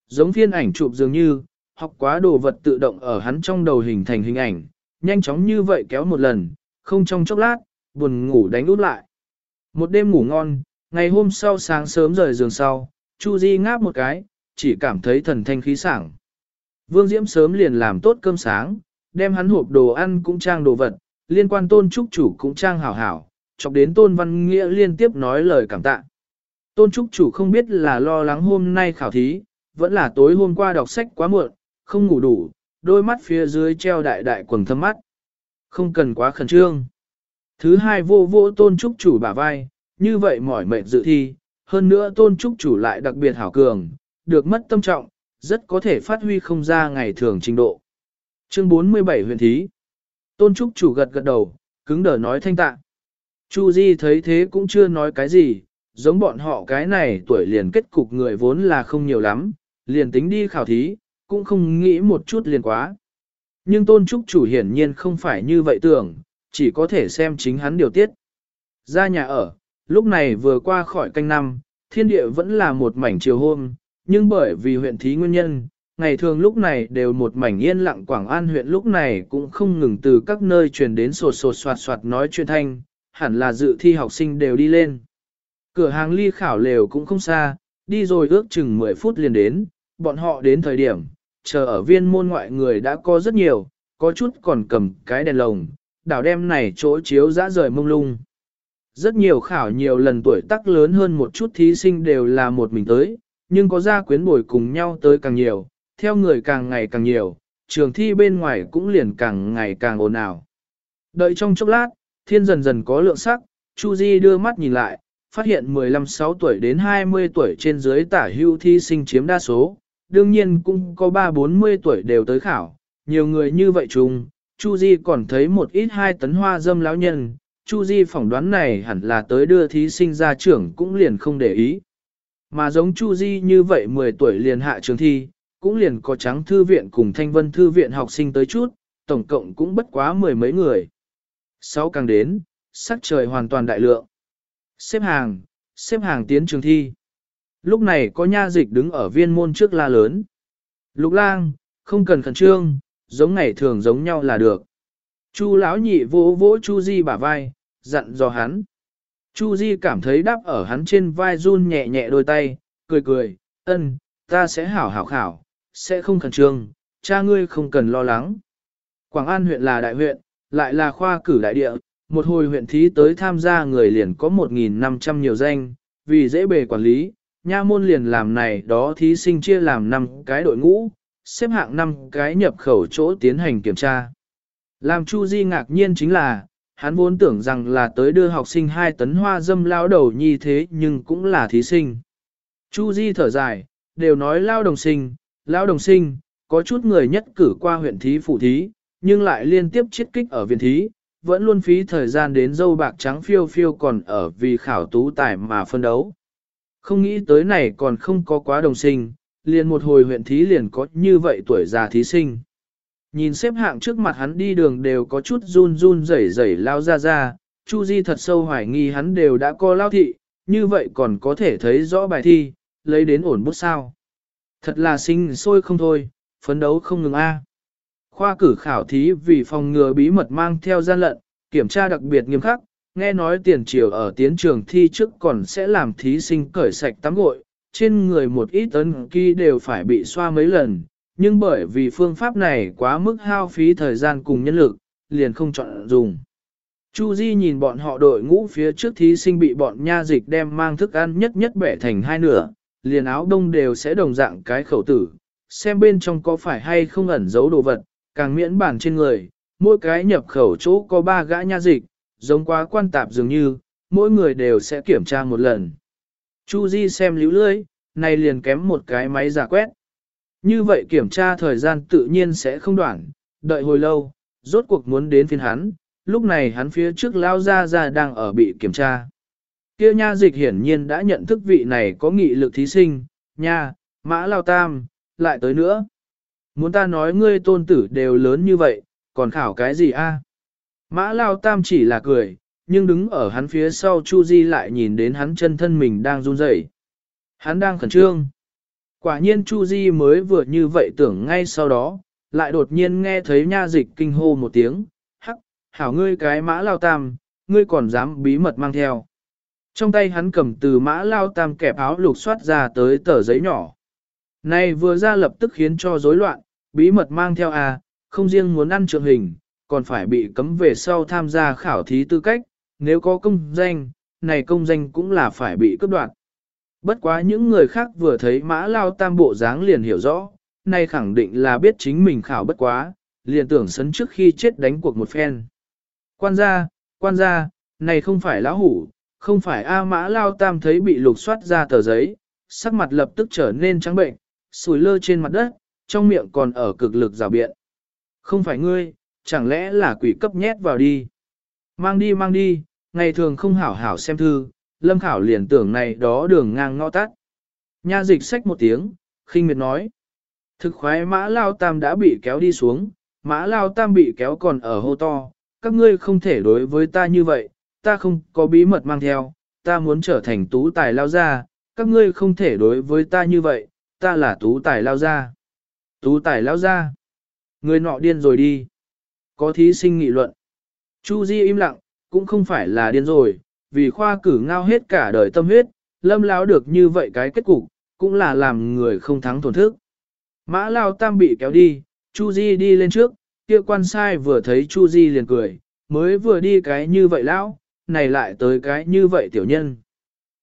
Giống phiên ảnh chụp dường như, học quá đồ vật tự động ở hắn trong đầu hình thành hình ảnh, nhanh chóng như vậy kéo một lần, không trong chốc lát, buồn ngủ đánh út lại. Một đêm ngủ ngon, ngày hôm sau sáng sớm rời giường sau, Chu Di ngáp một cái, chỉ cảm thấy thần thanh khí sảng. Vương Diễm sớm liền làm tốt cơm sáng, đem hắn hộp đồ ăn cũng trang đồ vật, liên quan tôn trúc chủ cũng trang hảo hảo, chọc đến tôn văn nghĩa liên tiếp nói lời cảm tạ. Tôn trúc chủ không biết là lo lắng hôm nay khảo thí, vẫn là tối hôm qua đọc sách quá muộn, không ngủ đủ, đôi mắt phía dưới treo đại đại quần thâm mắt. Không cần quá khẩn trương. Thứ hai vô vô tôn trúc chủ bả vai, như vậy mỏi mệt dự thi, hơn nữa tôn trúc chủ lại đặc biệt hảo cường, được mất tâm trọng, rất có thể phát huy không ra ngày thường trình độ. Chương 47 huyền thí. Tôn trúc chủ gật gật đầu, cứng đờ nói thanh tạ. Chu Di thấy thế cũng chưa nói cái gì, giống bọn họ cái này tuổi liền kết cục người vốn là không nhiều lắm, liền tính đi khảo thí, cũng không nghĩ một chút liền quá. Nhưng tôn trúc chủ hiển nhiên không phải như vậy tưởng, chỉ có thể xem chính hắn điều tiết. Ra nhà ở, lúc này vừa qua khỏi canh năm, thiên địa vẫn là một mảnh chiều hôm, nhưng bởi vì huyện thí nguyên nhân, ngày thường lúc này đều một mảnh yên lặng Quảng An huyện lúc này cũng không ngừng từ các nơi truyền đến sột sột soạt soạt nói chuyện thanh, hẳn là dự thi học sinh đều đi lên. Cửa hàng ly khảo lều cũng không xa, đi rồi ước chừng 10 phút liền đến, bọn họ đến thời điểm, chờ ở viên môn ngoại người đã có rất nhiều, có chút còn cầm cái đèn lồng, đảo đem này chỗ chiếu dã rời mông lung. Rất nhiều khảo nhiều lần tuổi tác lớn hơn một chút thí sinh đều là một mình tới, nhưng có gia quyến bồi cùng nhau tới càng nhiều, theo người càng ngày càng nhiều, trường thi bên ngoài cũng liền càng ngày càng ồn ào. Đợi trong chốc lát, thiên dần dần có lượng sắc, Chu Di đưa mắt nhìn lại, phát hiện 15-6 tuổi đến 20 tuổi trên dưới tả hưu thi sinh chiếm đa số, đương nhiên cũng có 3-40 tuổi đều tới khảo, nhiều người như vậy chung, Chu Di còn thấy một ít hai tấn hoa dâm lão nhân, Chu Di phỏng đoán này hẳn là tới đưa thí sinh ra trưởng cũng liền không để ý. Mà giống Chu Di như vậy 10 tuổi liền hạ trường thi, cũng liền có trắng thư viện cùng thanh vân thư viện học sinh tới chút, tổng cộng cũng bất quá mười mấy người. Sáu càng đến, sắc trời hoàn toàn đại lượng. Xếp hàng, xếp hàng tiến trường thi. Lúc này có nha dịch đứng ở viên môn trước la lớn. Lục lang, không cần khẩn trương, giống ngày thường giống nhau là được. Chu lão nhị vỗ vỗ Chu Di bả vai, dặn dò hắn. Chu Di cảm thấy đáp ở hắn trên vai run nhẹ nhẹ đôi tay, cười cười, ân, ta sẽ hảo hảo khảo, sẽ không khẩn trương, cha ngươi không cần lo lắng. Quảng An huyện là đại huyện, lại là khoa cử đại địa, một hồi huyện thí tới tham gia người liền có 1.500 nhiều danh, vì dễ bề quản lý, nha môn liền làm này đó thí sinh chia làm 5 cái đội ngũ, xếp hạng 5 cái nhập khẩu chỗ tiến hành kiểm tra. Làm Chu Di ngạc nhiên chính là, hắn vốn tưởng rằng là tới đưa học sinh 2 tấn hoa dâm lao đầu nhi thế nhưng cũng là thí sinh. Chu Di thở dài, đều nói lao đồng sinh, lao đồng sinh, có chút người nhất cử qua huyện thí phụ thí, nhưng lại liên tiếp chiết kích ở viện thí, vẫn luôn phí thời gian đến dâu bạc trắng phiêu phiêu còn ở vì khảo tú tài mà phân đấu. Không nghĩ tới này còn không có quá đồng sinh, liền một hồi huyện thí liền có như vậy tuổi già thí sinh. Nhìn xếp hạng trước mặt hắn đi đường đều có chút run run rẩy rẩy lao ra ra, Chu Di thật sâu hoài nghi hắn đều đã co lao thị, như vậy còn có thể thấy rõ bài thi, lấy đến ổn bút sao. Thật là sinh sôi không thôi, phấn đấu không ngừng a. Khoa cử khảo thí vì phòng ngừa bí mật mang theo gian lận, kiểm tra đặc biệt nghiêm khắc, nghe nói tiền triều ở tiến trường thi trước còn sẽ làm thí sinh cởi sạch tắm gội, trên người một ít tấn ký đều phải bị xoa mấy lần, nhưng bởi vì phương pháp này quá mức hao phí thời gian cùng nhân lực, liền không chọn dùng. Chu Di nhìn bọn họ đội ngũ phía trước thí sinh bị bọn nha dịch đem mang thức ăn nhất nhất bẻ thành hai nửa, liền áo đông đều sẽ đồng dạng cái khẩu tử, xem bên trong có phải hay không ẩn giấu đồ vật, càng miễn bản trên người, mỗi cái nhập khẩu chỗ có ba gã nha dịch, giống quá quan tạp dường như, mỗi người đều sẽ kiểm tra một lần. Chu Di xem líu lưới, này liền kém một cái máy giả quét. Như vậy kiểm tra thời gian tự nhiên sẽ không đoạn, đợi hồi lâu, rốt cuộc muốn đến phiên hắn, lúc này hắn phía trước lao ra ra đang ở bị kiểm tra. Kia nha dịch hiển nhiên đã nhận thức vị này có nghị lực thí sinh, nha, mã lao tam, lại tới nữa. Muốn ta nói ngươi tôn tử đều lớn như vậy, còn khảo cái gì a? Mã lao tam chỉ là cười, nhưng đứng ở hắn phía sau Chu Di lại nhìn đến hắn chân thân mình đang run rẩy. Hắn đang khẩn trương. Quả nhiên Chu Di mới vừa như vậy tưởng ngay sau đó, lại đột nhiên nghe thấy nha dịch kinh hô một tiếng, hắc, hảo ngươi cái mã lao tam, ngươi còn dám bí mật mang theo. Trong tay hắn cầm từ mã lao tam kẹp áo lục soát ra tới tờ giấy nhỏ. Này vừa ra lập tức khiến cho rối loạn, bí mật mang theo à, không riêng muốn ăn trượng hình, còn phải bị cấm về sau tham gia khảo thí tư cách, nếu có công danh, này công danh cũng là phải bị cướp đoạt. Bất quá những người khác vừa thấy mã lao tam bộ dáng liền hiểu rõ, nay khẳng định là biết chính mình khảo bất quá, liền tưởng sấn trước khi chết đánh cuộc một phen. Quan gia, quan gia, này không phải lão hủ, không phải A mã lao tam thấy bị lục soát ra tờ giấy, sắc mặt lập tức trở nên trắng bệnh, sùi lơ trên mặt đất, trong miệng còn ở cực lực rào biện. Không phải ngươi, chẳng lẽ là quỷ cấp nhét vào đi. Mang đi mang đi, ngày thường không hảo hảo xem thư, lâm khảo liền tưởng này đó đường ngang ngõ tắt. Nha dịch sách một tiếng, khinh miệt nói. Thực khoái mã lao tam đã bị kéo đi xuống, mã lao tam bị kéo còn ở hô to, các ngươi không thể đối với ta như vậy, ta không có bí mật mang theo, ta muốn trở thành tú tài lao gia, các ngươi không thể đối với ta như vậy, ta là tú tài lao gia. Tú tài lao gia. Người nọ điên rồi đi. Có thí sinh nghị luận. Chu Di im lặng, cũng không phải là điên rồi, vì khoa cử ngao hết cả đời tâm huyết, lâm lão được như vậy cái kết cục, cũng là làm người không thắng tổn thức. Mã Lao Tam bị kéo đi, Chu Di đi lên trước, kia quan sai vừa thấy Chu Di liền cười, mới vừa đi cái như vậy lão, này lại tới cái như vậy tiểu nhân.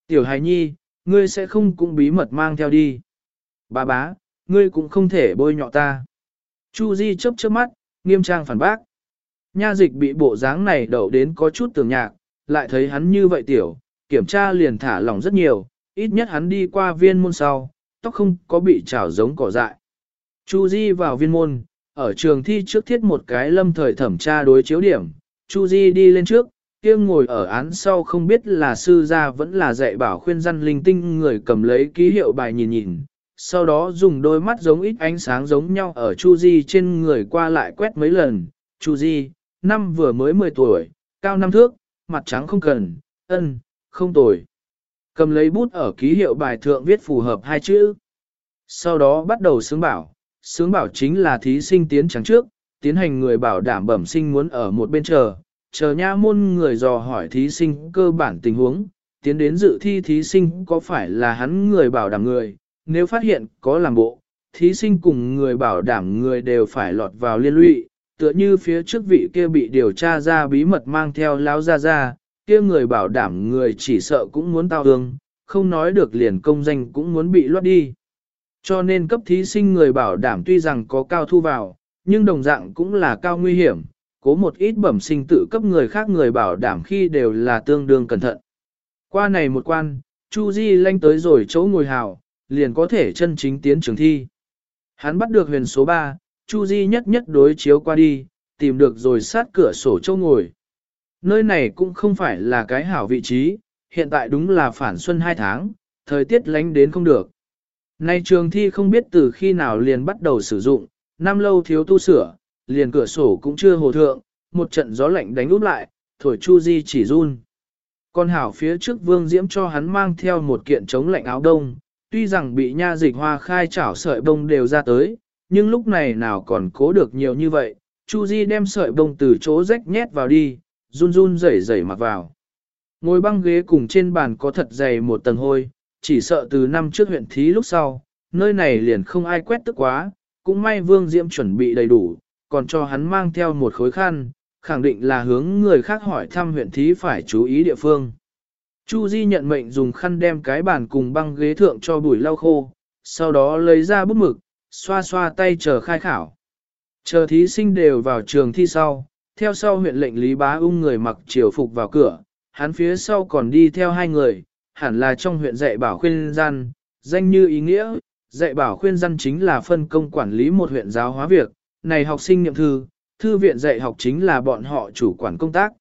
Tiểu hài nhi, ngươi sẽ không cũng bí mật mang theo đi. Bà bá, ngươi cũng không thể bôi nhọ ta. Chu Di chớp chớp mắt, nghiêm trang phản bác. Nha dịch bị bộ dáng này đậu đến có chút tưởng nhạc, lại thấy hắn như vậy tiểu, kiểm tra liền thả lỏng rất nhiều, ít nhất hắn đi qua viên môn sau, tóc không có bị trào giống cỏ dại. Chu Di vào viên môn, ở trường thi trước thiết một cái lâm thời thẩm tra đối chiếu điểm, Chu Di đi lên trước, kia ngồi ở án sau không biết là sư gia vẫn là dạy bảo khuyên dân linh tinh người cầm lấy ký hiệu bài nhìn nhìn, sau đó dùng đôi mắt giống ít ánh sáng giống nhau ở Chu Di trên người qua lại quét mấy lần, Chu Di, năm vừa mới 10 tuổi, cao năm thước, mặt trắng không cần, ân, không tồi. Cầm lấy bút ở ký hiệu bài thượng viết phù hợp hai chữ. Sau đó bắt đầu sướng bảo, sướng bảo chính là thí sinh tiến trắng trước, tiến hành người bảo đảm bẩm sinh muốn ở một bên chờ, chờ nha môn người dò hỏi thí sinh cơ bản tình huống, tiến đến dự thi thí sinh có phải là hắn người bảo đảm người, nếu phát hiện có làm bộ, thí sinh cùng người bảo đảm người đều phải lọt vào liên lụy, tựa như phía trước vị kia bị điều tra ra bí mật mang theo lão ra ra, kia người bảo đảm người chỉ sợ cũng muốn tao hương, không nói được liền công danh cũng muốn bị loát đi. Cho nên cấp thí sinh người bảo đảm tuy rằng có cao thu vào, nhưng đồng dạng cũng là cao nguy hiểm, cố một ít bẩm sinh tự cấp người khác người bảo đảm khi đều là tương đương cẩn thận. Qua này một quan, Chu Di lanh tới rồi chỗ ngồi hào, liền có thể chân chính tiến trường thi. Hắn bắt được huyền số 3, Chu Di nhất nhất đối chiếu qua đi, tìm được rồi sát cửa sổ châu ngồi. Nơi này cũng không phải là cái hảo vị trí, hiện tại đúng là phản xuân 2 tháng, thời tiết lánh đến không được. Nay trường thi không biết từ khi nào liền bắt đầu sử dụng, năm lâu thiếu tu sửa, liền cửa sổ cũng chưa hồ thượng, một trận gió lạnh đánh úp lại, thổi Chu Di chỉ run. Con hảo phía trước vương diễm cho hắn mang theo một kiện chống lạnh áo đông, tuy rằng bị nha dịch hoa khai chảo sợi bông đều ra tới, nhưng lúc này nào còn cố được nhiều như vậy, Chu Di đem sợi bông từ chỗ rách nhét vào đi, run run rẩy rẩy mặc vào. Ngồi băng ghế cùng trên bàn có thật dày một tầng hôi, chỉ sợ từ năm trước huyện thí lúc sau, nơi này liền không ai quét tức quá, cũng may Vương Diễm chuẩn bị đầy đủ, còn cho hắn mang theo một khối khăn, khẳng định là hướng người khác hỏi thăm huyện thí phải chú ý địa phương. Chu Di nhận mệnh dùng khăn đem cái bàn cùng băng ghế thượng cho bụi lau khô, sau đó lấy ra bút mực, xoa xoa tay chờ khai khảo. Chờ thí sinh đều vào trường thi sau, theo sau huyện lệnh Lý Bá Ung người mặc triều phục vào cửa, hắn phía sau còn đi theo hai người, hẳn là trong huyện dạy bảo khuyên gian, danh như ý nghĩa, dạy bảo khuyên dân chính là phân công quản lý một huyện giáo hóa việc, này học sinh niệm thư, thư viện dạy học chính là bọn họ chủ quản công tác.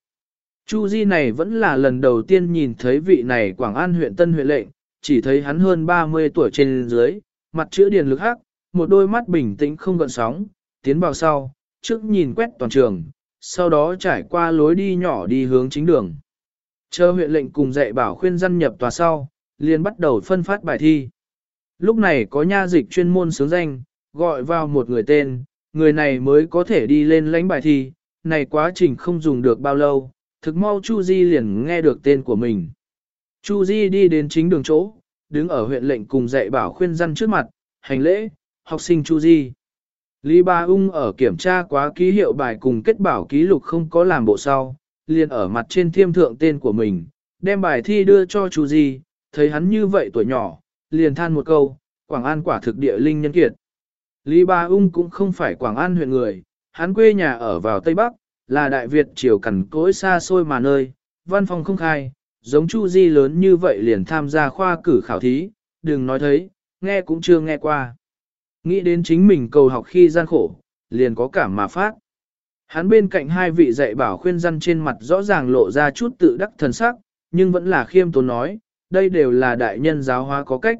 Chu Di này vẫn là lần đầu tiên nhìn thấy vị này Quảng An huyện Tân huyện lệnh, chỉ thấy hắn hơn 30 tuổi trên dưới, mặt chữ điền lực hắc, một đôi mắt bình tĩnh không gợn sóng, tiến vào sau, trước nhìn quét toàn trường, sau đó trải qua lối đi nhỏ đi hướng chính đường. Chờ huyện lệnh cùng dạy bảo khuyên dân nhập tòa sau, liền bắt đầu phân phát bài thi. Lúc này có nha dịch chuyên môn sướng danh, gọi vào một người tên, người này mới có thể đi lên lãnh bài thi, này quá trình không dùng được bao lâu, thực mau Chu Di liền nghe được tên của mình. Chu Di đi đến chính đường chỗ, đứng ở huyện lệnh cùng dạy bảo khuyên dân trước mặt, hành lễ, học sinh Chu Di. Lý Ba Ung ở kiểm tra quá ký hiệu bài cùng kết bảo ký lục không có làm bộ sau, liền ở mặt trên thiêm thượng tên của mình, đem bài thi đưa cho Chu Di, thấy hắn như vậy tuổi nhỏ, liền than một câu, Quảng An quả thực địa linh nhân kiệt. Lý Ba Ung cũng không phải Quảng An huyện người, hắn quê nhà ở vào Tây Bắc, là Đại Việt triều cằn cỗi xa xôi mà nơi, văn phòng không khai, giống Chu Di lớn như vậy liền tham gia khoa cử khảo thí, đừng nói thấy, nghe cũng chưa nghe qua. Nghĩ đến chính mình cầu học khi gian khổ, liền có cảm mà phát. Hắn bên cạnh hai vị dạy bảo khuyên dân trên mặt rõ ràng lộ ra chút tự đắc thần sắc, nhưng vẫn là khiêm tốn nói, đây đều là đại nhân giáo hóa có cách.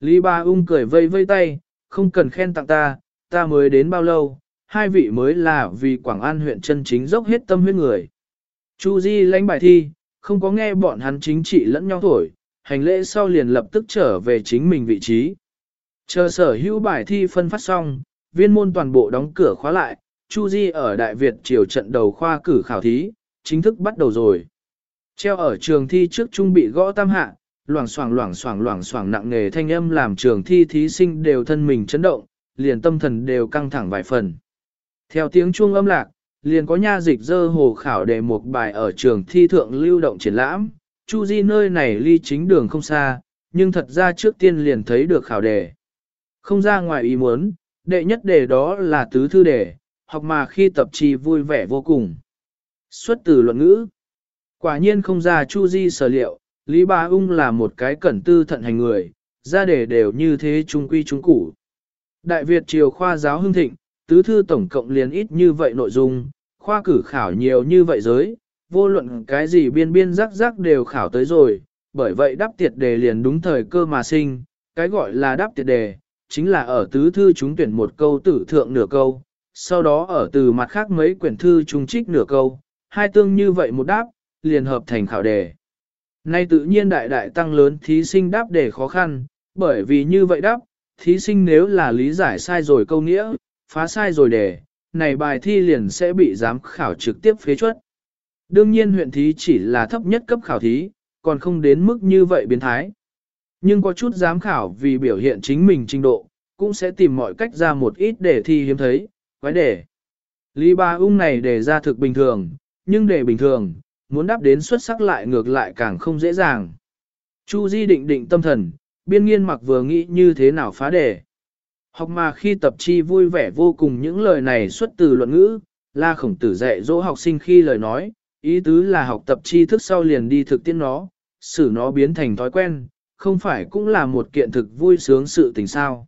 Lý Ba Ung cười vây vây tay, không cần khen tặng ta, ta mới đến bao lâu, hai vị mới là vì Quảng An huyện chân chính dốc hết tâm huyết người. Chu Di lãnh bài thi, không có nghe bọn hắn chính trị lẫn nhau thổi, hành lễ sau liền lập tức trở về chính mình vị trí. Chờ sở hữu bài thi phân phát xong, viên môn toàn bộ đóng cửa khóa lại, Chu Di ở Đại Việt triều trận đầu khoa cử khảo thí, chính thức bắt đầu rồi. Treo ở trường thi trước trung bị gõ tam hạ, loảng xoảng loảng xoảng loảng xoảng nặng nề thanh âm làm trường thi thí sinh đều thân mình chấn động, liền tâm thần đều căng thẳng vài phần. Theo tiếng chuông âm lạc, liền có nha dịch dơ hồ khảo đề một bài ở trường thi thượng lưu động triển lãm, Chu Di nơi này ly chính đường không xa, nhưng thật ra trước tiên liền thấy được khảo đề. Không ra ngoài ý muốn, đệ nhất đề đó là tứ thư đề, học mà khi tập trì vui vẻ vô cùng. Xuất từ luận ngữ. Quả nhiên không ra Chu Di sở liệu, Lý Ba Ung là một cái cẩn tư thận hành người, ra đề đều như thế trung quy trung củ. Đại Việt triều khoa giáo hưng thịnh, tứ thư tổng cộng liền ít như vậy nội dung, khoa cử khảo nhiều như vậy giới, vô luận cái gì biên biên rắc rắc đều khảo tới rồi, bởi vậy đáp tiệt đề liền đúng thời cơ mà sinh, cái gọi là đáp tiệt đề, chính là ở tứ thư chúng tuyển một câu tử thượng nửa câu, sau đó ở từ mặt khác mấy quyển thư chúng trích nửa câu, hai tương như vậy một đáp, liền hợp thành khảo đề. Nay tự nhiên đại đại tăng lớn thí sinh đáp đề khó khăn, bởi vì như vậy đáp, thí sinh nếu là lý giải sai rồi câu nghĩa, phá sai rồi đề, này bài thi liền sẽ bị giám khảo trực tiếp phế chuất. Đương nhiên huyện thí chỉ là thấp nhất cấp khảo thí, còn không đến mức như vậy biến thái. Nhưng có chút giám khảo vì biểu hiện chính mình trình độ, cũng sẽ tìm mọi cách ra một ít để thi hiếm thấy, quái đề. Lý ba ung này đề ra thực bình thường, nhưng đề bình thường, muốn đáp đến xuất sắc lại ngược lại càng không dễ dàng. Chu Di định định tâm thần, biên nghiên mặc vừa nghĩ như thế nào phá đề. Học mà khi tập chi vui vẻ vô cùng những lời này xuất từ luận ngữ, là khổng tử dạy dỗ học sinh khi lời nói, ý tứ là học tập chi thức sau liền đi thực tiễn nó, xử nó biến thành thói quen, không phải cũng là một kiện thực vui sướng sự tình sao.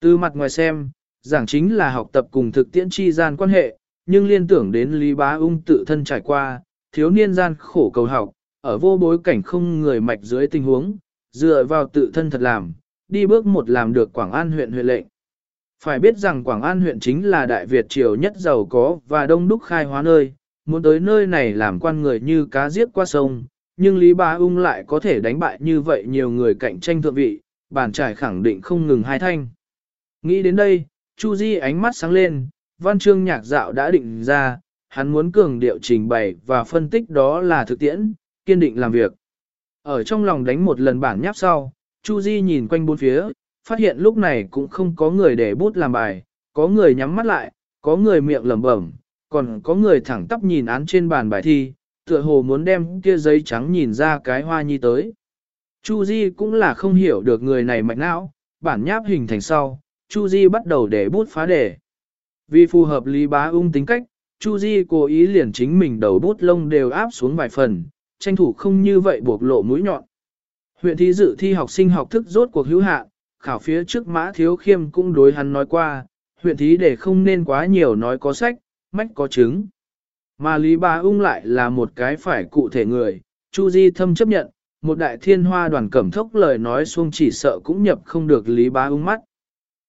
Từ mặt ngoài xem, giảng chính là học tập cùng thực tiễn chi gian quan hệ, nhưng liên tưởng đến Lý Bá Ung tự thân trải qua, thiếu niên gian khổ cầu học, ở vô bối cảnh không người mạch dưới tình huống, dựa vào tự thân thật làm, đi bước một làm được Quảng An huyện huyện lệnh. Phải biết rằng Quảng An huyện chính là Đại Việt triều nhất giàu có và đông đúc khai hóa nơi, muốn tới nơi này làm quan người như cá giết qua sông, nhưng Lý Bá Ung lại có thể đánh bại như vậy nhiều người cạnh tranh thượng vị, bản trải khẳng định không ngừng hai thanh. Nghĩ đến đây, Chu Di ánh mắt sáng lên, văn chương nhạc dạo đã định ra, hắn muốn cường điệu trình bày và phân tích đó là thực tiễn, kiên định làm việc. Ở trong lòng đánh một lần bản nháp sau, Chu Di nhìn quanh bốn phía, phát hiện lúc này cũng không có người để bút làm bài, có người nhắm mắt lại, có người miệng lẩm bẩm, còn có người thẳng tắp nhìn án trên bàn bài thi, tựa hồ muốn đem kia giấy trắng nhìn ra cái hoa nhi tới. Chu Di cũng là không hiểu được người này mạch não, bản nháp hình thành sau, Chu Di bắt đầu để bút phá đề. Vì phù hợp Lý Bá Ung tính cách, Chu Di cố ý liền chính mình đầu bút lông đều áp xuống vài phần, tranh thủ không như vậy buộc lộ mũi nhọn. Huyện thí dự thi học sinh học thức rốt cuộc hữu hạn, khảo phía trước mã thiếu khiêm cũng đối hắn nói qua, huyện thí để không nên quá nhiều nói có sách, mách có chứng. Mà Lý Bá Ung lại là một cái phải cụ thể người, Chu Di thâm chấp nhận, một đại thiên hoa đoàn cẩm thốc lời nói xuông chỉ sợ cũng nhập không được Lý Bá Ung mắt.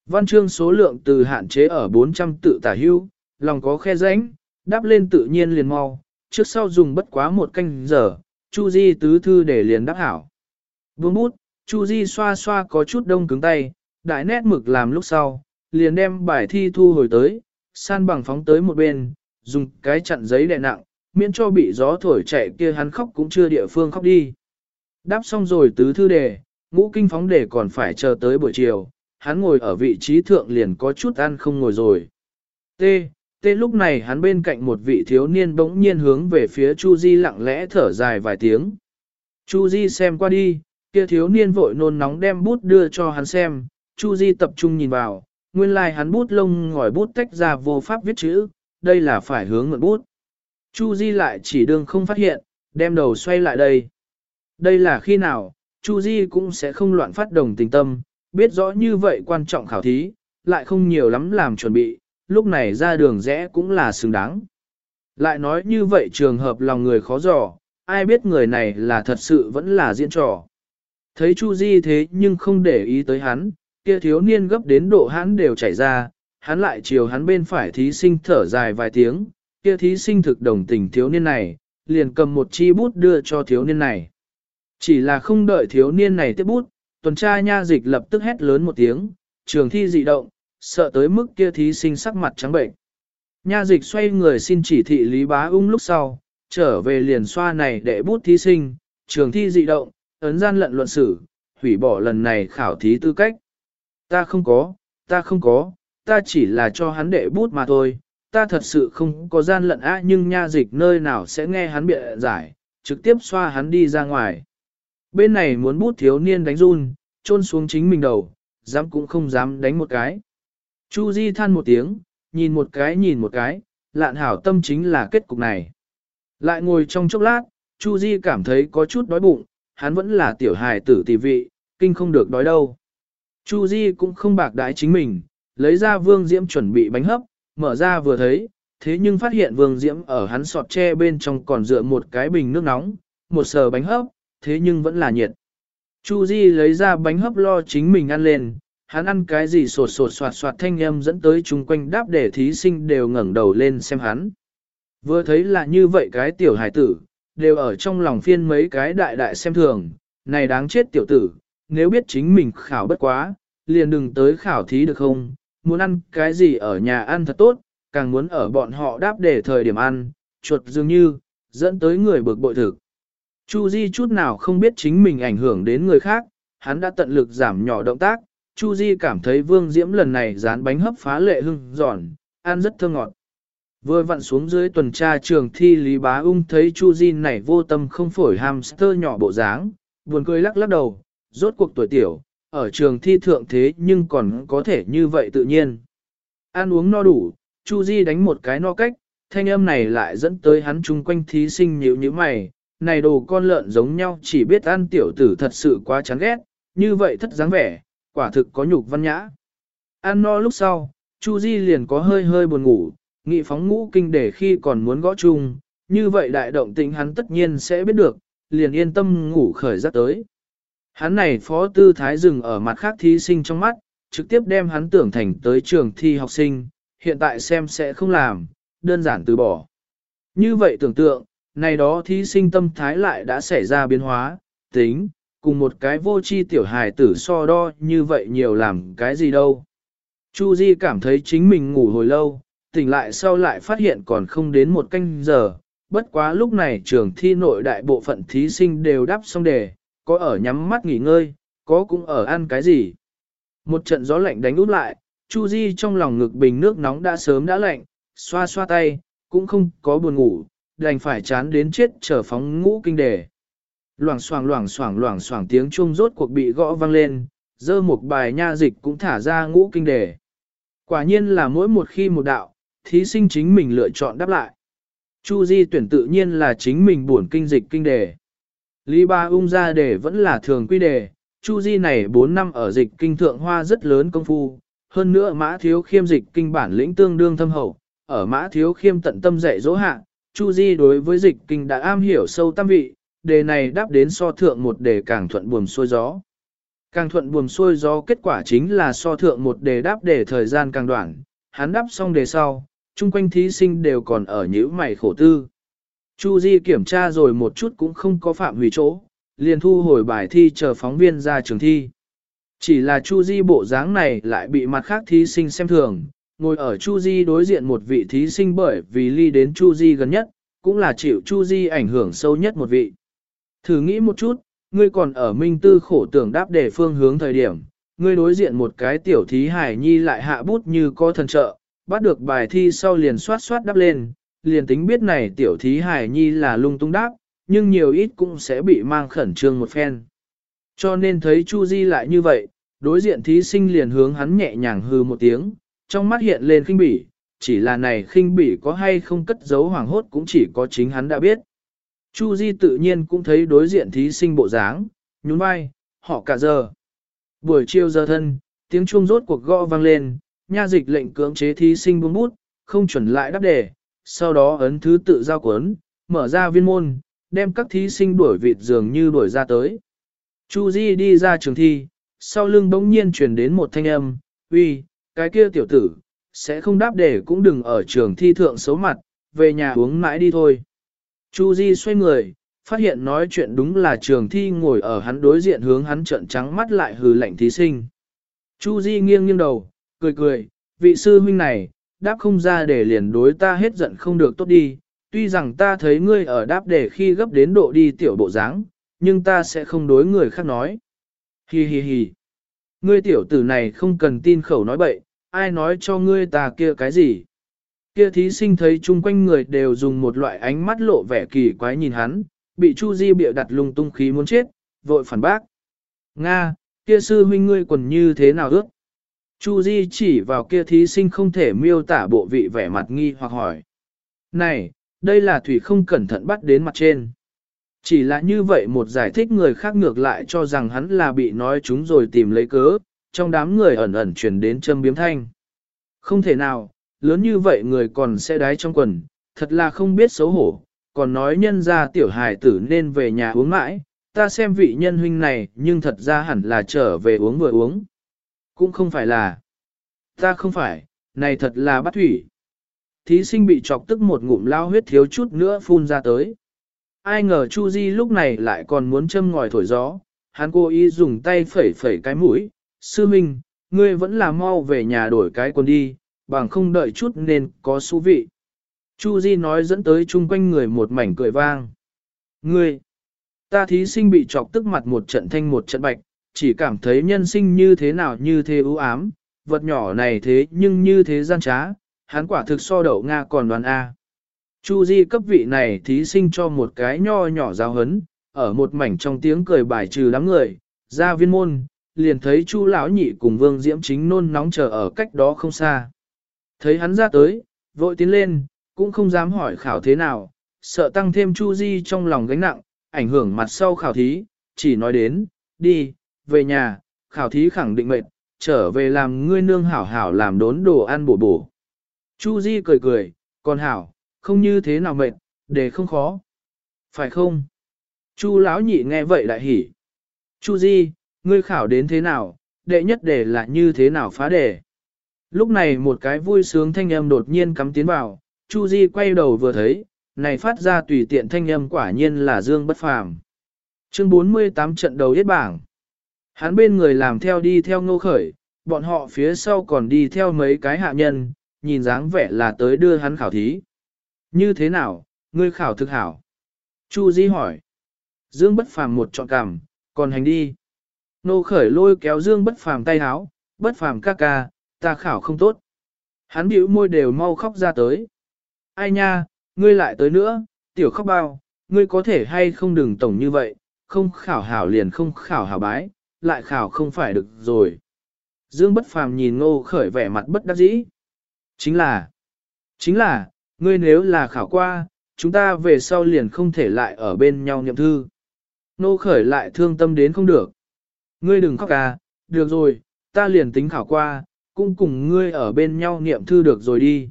Văn chương số lượng từ hạn chế ở 400 tự tả hưu, lòng có khe rãnh, đáp lên tự nhiên liền mau, trước sau dùng bất quá một canh giờ, Chu Di tứ thư để liền đáp hảo. Buông bút, Chu Di xoa xoa có chút đông cứng tay, đại nét mực làm lúc sau, liền đem bài thi thu hồi tới, san bằng phóng tới một bên, dùng cái chặn giấy đè nặng, miễn cho bị gió thổi chạy kia hắn khóc cũng chưa địa phương khóc đi. Đáp xong rồi tứ thư đề, ngũ kinh phóng đề còn phải chờ tới buổi chiều, hắn ngồi ở vị trí thượng liền có chút ăn không ngồi rồi. T. T lúc này hắn bên cạnh một vị thiếu niên bỗng nhiên hướng về phía Chu Di lặng lẽ thở dài vài tiếng. Chu Di xem qua đi, kia thiếu niên vội nôn nóng đem bút đưa cho hắn xem, Chu Di tập trung nhìn vào, nguyên lai like hắn bút lông ngòi bút tách ra vô pháp viết chữ, đây là phải hướng mượn bút. Chu Di lại chỉ đương không phát hiện, đem đầu xoay lại đây. Đây là khi nào, Chu Di cũng sẽ không loạn phát đồng tình tâm, biết rõ như vậy quan trọng khảo thí, lại không nhiều lắm làm chuẩn bị, lúc này ra đường rẽ cũng là xứng đáng. Lại nói như vậy trường hợp lòng người khó dò, ai biết người này là thật sự vẫn là diễn trò. Thấy Chu Di thế nhưng không để ý tới hắn, kia thiếu niên gấp đến độ hắn đều chảy ra, hắn lại chiều hắn bên phải thí sinh thở dài vài tiếng, kia thí sinh thực đồng tình thiếu niên này, liền cầm một chi bút đưa cho thiếu niên này. Chỉ là không đợi thiếu niên này tiếp bút, tuần tra nha dịch lập tức hét lớn một tiếng, trường thi dị động, sợ tới mức kia thí sinh sắc mặt trắng bệnh. Nha dịch xoay người xin chỉ thị Lý Bá Ung lúc sau, trở về liền xoa này để bút thí sinh, trường thi dị động, ấn gian lận luận xử, hủy bỏ lần này khảo thí tư cách. Ta không có, ta không có, ta chỉ là cho hắn đệ bút mà thôi, ta thật sự không có gian lận á nhưng nha dịch nơi nào sẽ nghe hắn bịa giải, trực tiếp xoa hắn đi ra ngoài. Bên này muốn bút thiếu niên đánh run, trôn xuống chính mình đầu, dám cũng không dám đánh một cái. Chu Di than một tiếng, nhìn một cái nhìn một cái, lạn hảo tâm chính là kết cục này. Lại ngồi trong chốc lát, Chu Di cảm thấy có chút đói bụng, hắn vẫn là tiểu hài tử tỷ vị, kinh không được đói đâu. Chu Di cũng không bạc đái chính mình, lấy ra vương diễm chuẩn bị bánh hấp, mở ra vừa thấy, thế nhưng phát hiện vương diễm ở hắn sọt tre bên trong còn dựa một cái bình nước nóng, một sờ bánh hấp, thế nhưng vẫn là nhiệt. Chu Di lấy ra bánh hấp lo chính mình ăn lên, hắn ăn cái gì sột sột soạt soạt thanh âm dẫn tới chung quanh đáp để thí sinh đều ngẩng đầu lên xem hắn. Vừa thấy là như vậy cái tiểu hải tử, đều ở trong lòng phiên mấy cái đại đại xem thường, này đáng chết tiểu tử, nếu biết chính mình khảo bất quá, liền đừng tới khảo thí được không, muốn ăn cái gì ở nhà ăn thật tốt, càng muốn ở bọn họ đáp để thời điểm ăn, chuột dường như, dẫn tới người bực bội thực. Chu Di chút nào không biết chính mình ảnh hưởng đến người khác, hắn đã tận lực giảm nhỏ động tác, Chu Di cảm thấy Vương Diễm lần này dán bánh hấp phá lệ hưng giòn, ăn rất thơm ngọt. Vừa vặn xuống dưới tuần tra trường thi Lý Bá Ung thấy Chu Di này vô tâm không phổi hamster nhỏ bộ dáng, buồn cười lắc lắc đầu, rốt cuộc tuổi tiểu, ở trường thi thượng thế nhưng còn có thể như vậy tự nhiên. Ăn uống no đủ, Chu Di đánh một cái no cách, thanh âm này lại dẫn tới hắn chung quanh thí sinh nhíu nhíu mày, này đồ con lợn giống nhau chỉ biết ăn tiểu tử thật sự quá chán ghét, như vậy thất dáng vẻ, quả thực có nhục văn nhã. Ăn no lúc sau, Chu Di liền có hơi hơi buồn ngủ, nghị phóng ngũ kinh để khi còn muốn gõ chung, như vậy đại động tĩnh hắn tất nhiên sẽ biết được, liền yên tâm ngủ khởi giấc tới. Hắn này phó tư thái dừng ở mặt khác thí sinh trong mắt, trực tiếp đem hắn tưởng thành tới trường thi học sinh, hiện tại xem sẽ không làm, đơn giản từ bỏ. Như vậy tưởng tượng, này đó thí sinh tâm thái lại đã xảy ra biến hóa, tính, cùng một cái vô chi tiểu hài tử so đo như vậy nhiều làm cái gì đâu. Chu Di cảm thấy chính mình ngủ hồi lâu, tỉnh lại sau lại phát hiện còn không đến một canh giờ, bất quá lúc này trường thi nội đại bộ phận thí sinh đều đáp xong đề, có ở nhắm mắt nghỉ ngơi, có cũng ở ăn cái gì. Một trận gió lạnh đánh út lại, Chu Di trong lòng ngực bình nước nóng đã sớm đã lạnh, xoa xoa tay, cũng không có buồn ngủ, đành phải chán đến chết trở phóng ngũ kinh đề. Loảng xoảng loảng xoảng loảng xoảng tiếng chuông rốt cuộc bị gõ vang lên, dơ một bài nha dịch cũng thả ra ngũ kinh đề. Quả nhiên là mỗi một khi một đạo, thí sinh chính mình lựa chọn đáp lại. Chu Di tuyển tự nhiên là chính mình buồn kinh dịch kinh đề. Lý Ba ung ra đề vẫn là thường quy đề, Chu Di này 4 năm ở dịch kinh thượng hoa rất lớn công phu, hơn nữa mã thiếu khiêm dịch kinh bản lĩnh tương đương thâm hậu, ở mã thiếu khiêm tận tâm dạy dỗ hạ, Chu Di đối với dịch kinh đã am hiểu sâu tâm vị, đề này đáp đến so thượng một đề càng thuận buồm xuôi gió. Càng thuận buồm xuôi gió kết quả chính là so thượng một đề đáp đề thời gian càng đoạn, hắn đáp xong đề sau, chung quanh thí sinh đều còn ở nhữ mày khổ tư. Chu Di kiểm tra rồi một chút cũng không có phạm hủy chỗ, liền thu hồi bài thi chờ phóng viên ra trường thi. Chỉ là Chu Di bộ dáng này lại bị mặt khác thí sinh xem thường, ngồi ở Chu Di đối diện một vị thí sinh bởi vì ly đến Chu Di gần nhất, cũng là chịu Chu Di ảnh hưởng sâu nhất một vị. Thử nghĩ một chút, ngươi còn ở minh tư khổ tưởng đáp để phương hướng thời điểm, ngươi đối diện một cái tiểu thí hải nhi lại hạ bút như có thần trợ, bắt được bài thi sau liền soát soát đáp lên, liền tính biết này tiểu thí hải nhi là lung tung đáp, nhưng nhiều ít cũng sẽ bị mang khẩn trương một phen. Cho nên thấy Chu Di lại như vậy, đối diện thí sinh liền hướng hắn nhẹ nhàng hư một tiếng, trong mắt hiện lên khinh bỉ, chỉ là này khinh bỉ có hay không cất giấu hoàng hốt cũng chỉ có chính hắn đã biết. Chu Di tự nhiên cũng thấy đối diện thí sinh bộ dáng, nhún vai, họ cả giờ. Buổi chiều giờ thân, tiếng chuông rốt cuộc gõ vang lên, nha dịch lệnh cưỡng chế thí sinh buông bút, không chuẩn lại đáp đề, sau đó ấn thứ tự giao cuốn, mở ra viên môn, đem các thí sinh đuổi vịt dường như đuổi ra tới. Chu Di đi ra trường thi, sau lưng bỗng nhiên truyền đến một thanh âm, uy, cái kia tiểu tử, sẽ không đáp đề cũng đừng ở trường thi thượng xấu mặt, về nhà uống mãi đi thôi. Chu Di xoay người, phát hiện nói chuyện đúng là trường thi ngồi ở hắn đối diện hướng hắn trợn trắng mắt lại hừ lạnh thí sinh. Chu Di nghiêng nghiêng đầu, cười cười, vị sư huynh này, đáp không ra để liền đối ta hết giận không được tốt đi, tuy rằng ta thấy ngươi ở đáp để khi gấp đến độ đi tiểu bộ dáng, nhưng ta sẽ không đối người khác nói. Hi hi hi. Ngươi tiểu tử này không cần tin khẩu nói bậy, ai nói cho ngươi ta kia cái gì. Kia thí sinh thấy chung quanh người đều dùng một loại ánh mắt lộ vẻ kỳ quái nhìn hắn, bị Chu Di bịa đặt lung tung khí muốn chết, vội phản bác. Nga, kia sư huynh ngươi quần như thế nào ước? Chu Di chỉ vào kia thí sinh không thể miêu tả bộ vị vẻ mặt nghi hoặc hỏi. Này, đây là thủy không cẩn thận bắt đến mặt trên. Chỉ là như vậy một giải thích người khác ngược lại cho rằng hắn là bị nói chúng rồi tìm lấy cớ, trong đám người ẩn ẩn truyền đến châm biếm thanh. Không thể nào, lớn như vậy người còn sẽ đái trong quần, thật là không biết xấu hổ, còn nói nhân ra tiểu hài tử nên về nhà uống mãi, ta xem vị nhân huynh này nhưng thật ra hẳn là trở về uống vừa uống. Cũng không phải là, ta không phải, này thật là bắt thủy. Thí sinh bị chọc tức một ngụm lao huyết thiếu chút nữa phun ra tới. Ai ngờ Chu Di lúc này lại còn muốn châm ngòi thổi gió, hắn cố ý dùng tay phẩy phẩy cái mũi, sư minh, ngươi vẫn là mau về nhà đổi cái quần đi, bằng không đợi chút nên có xú vị. Chu Di nói dẫn tới chung quanh người một mảnh cười vang. Ngươi, ta thí sinh bị chọc tức mặt một trận thanh một trận bạch, chỉ cảm thấy nhân sinh như thế nào như thế ưu ám, vật nhỏ này thế nhưng như thế gian trá, hắn quả thực so đậu Nga còn đoàn A. Chu Di cấp vị này thí sinh cho một cái nho nhỏ giáo hấn, ở một mảnh trong tiếng cười bài trừ đám người, ra viên môn, liền thấy Chu lão nhị cùng Vương Diễm chính nôn nóng chờ ở cách đó không xa. Thấy hắn ra tới, vội tiến lên, cũng không dám hỏi khảo thế nào, sợ tăng thêm Chu Di trong lòng gánh nặng, ảnh hưởng mặt sau khảo thí, chỉ nói đến, đi, về nhà, khảo thí khẳng định mệt, trở về làm ngươi nương hảo hảo làm đốn đồ ăn bổ bổ. Chu Di cười cười, còn hảo, không như thế nào mệt, để không khó. Phải không? Chu lão nhị nghe vậy lại hỉ. Chu Di, ngươi khảo đến thế nào, đệ nhất đề là như thế nào phá đề. Lúc này một cái vui sướng thanh âm đột nhiên cắm tiến vào, Chu Di quay đầu vừa thấy, này phát ra tùy tiện thanh âm quả nhiên là Dương Bất Phàm. Chương 48 trận đầu yết bảng. Hắn bên người làm theo đi theo ngô khởi, bọn họ phía sau còn đi theo mấy cái hạ nhân, nhìn dáng vẻ là tới đưa hắn khảo thí. Như thế nào, ngươi khảo thực hảo? Chu Di hỏi. Dương Bất Phàm một trọn cằm, còn hành đi. Nô khởi lôi kéo Dương Bất Phàm tay háo, Bất Phàm ca ca, ta khảo không tốt. Hắn bĩu môi đều mau khóc ra tới. Ai nha, ngươi lại tới nữa, tiểu khóc bao, ngươi có thể hay không đừng tổng như vậy, không khảo hảo liền không khảo hảo bái, lại khảo không phải được rồi. Dương bất phàm nhìn ngô khởi vẻ mặt bất đắc dĩ. Chính là, chính là, ngươi nếu là khảo qua, chúng ta về sau liền không thể lại ở bên nhau nhậm thư. Ngô khởi lại thương tâm đến không được. Ngươi đừng khóc à, được rồi, ta liền tính khảo qua, cũng cùng ngươi ở bên nhau niệm thư được rồi đi.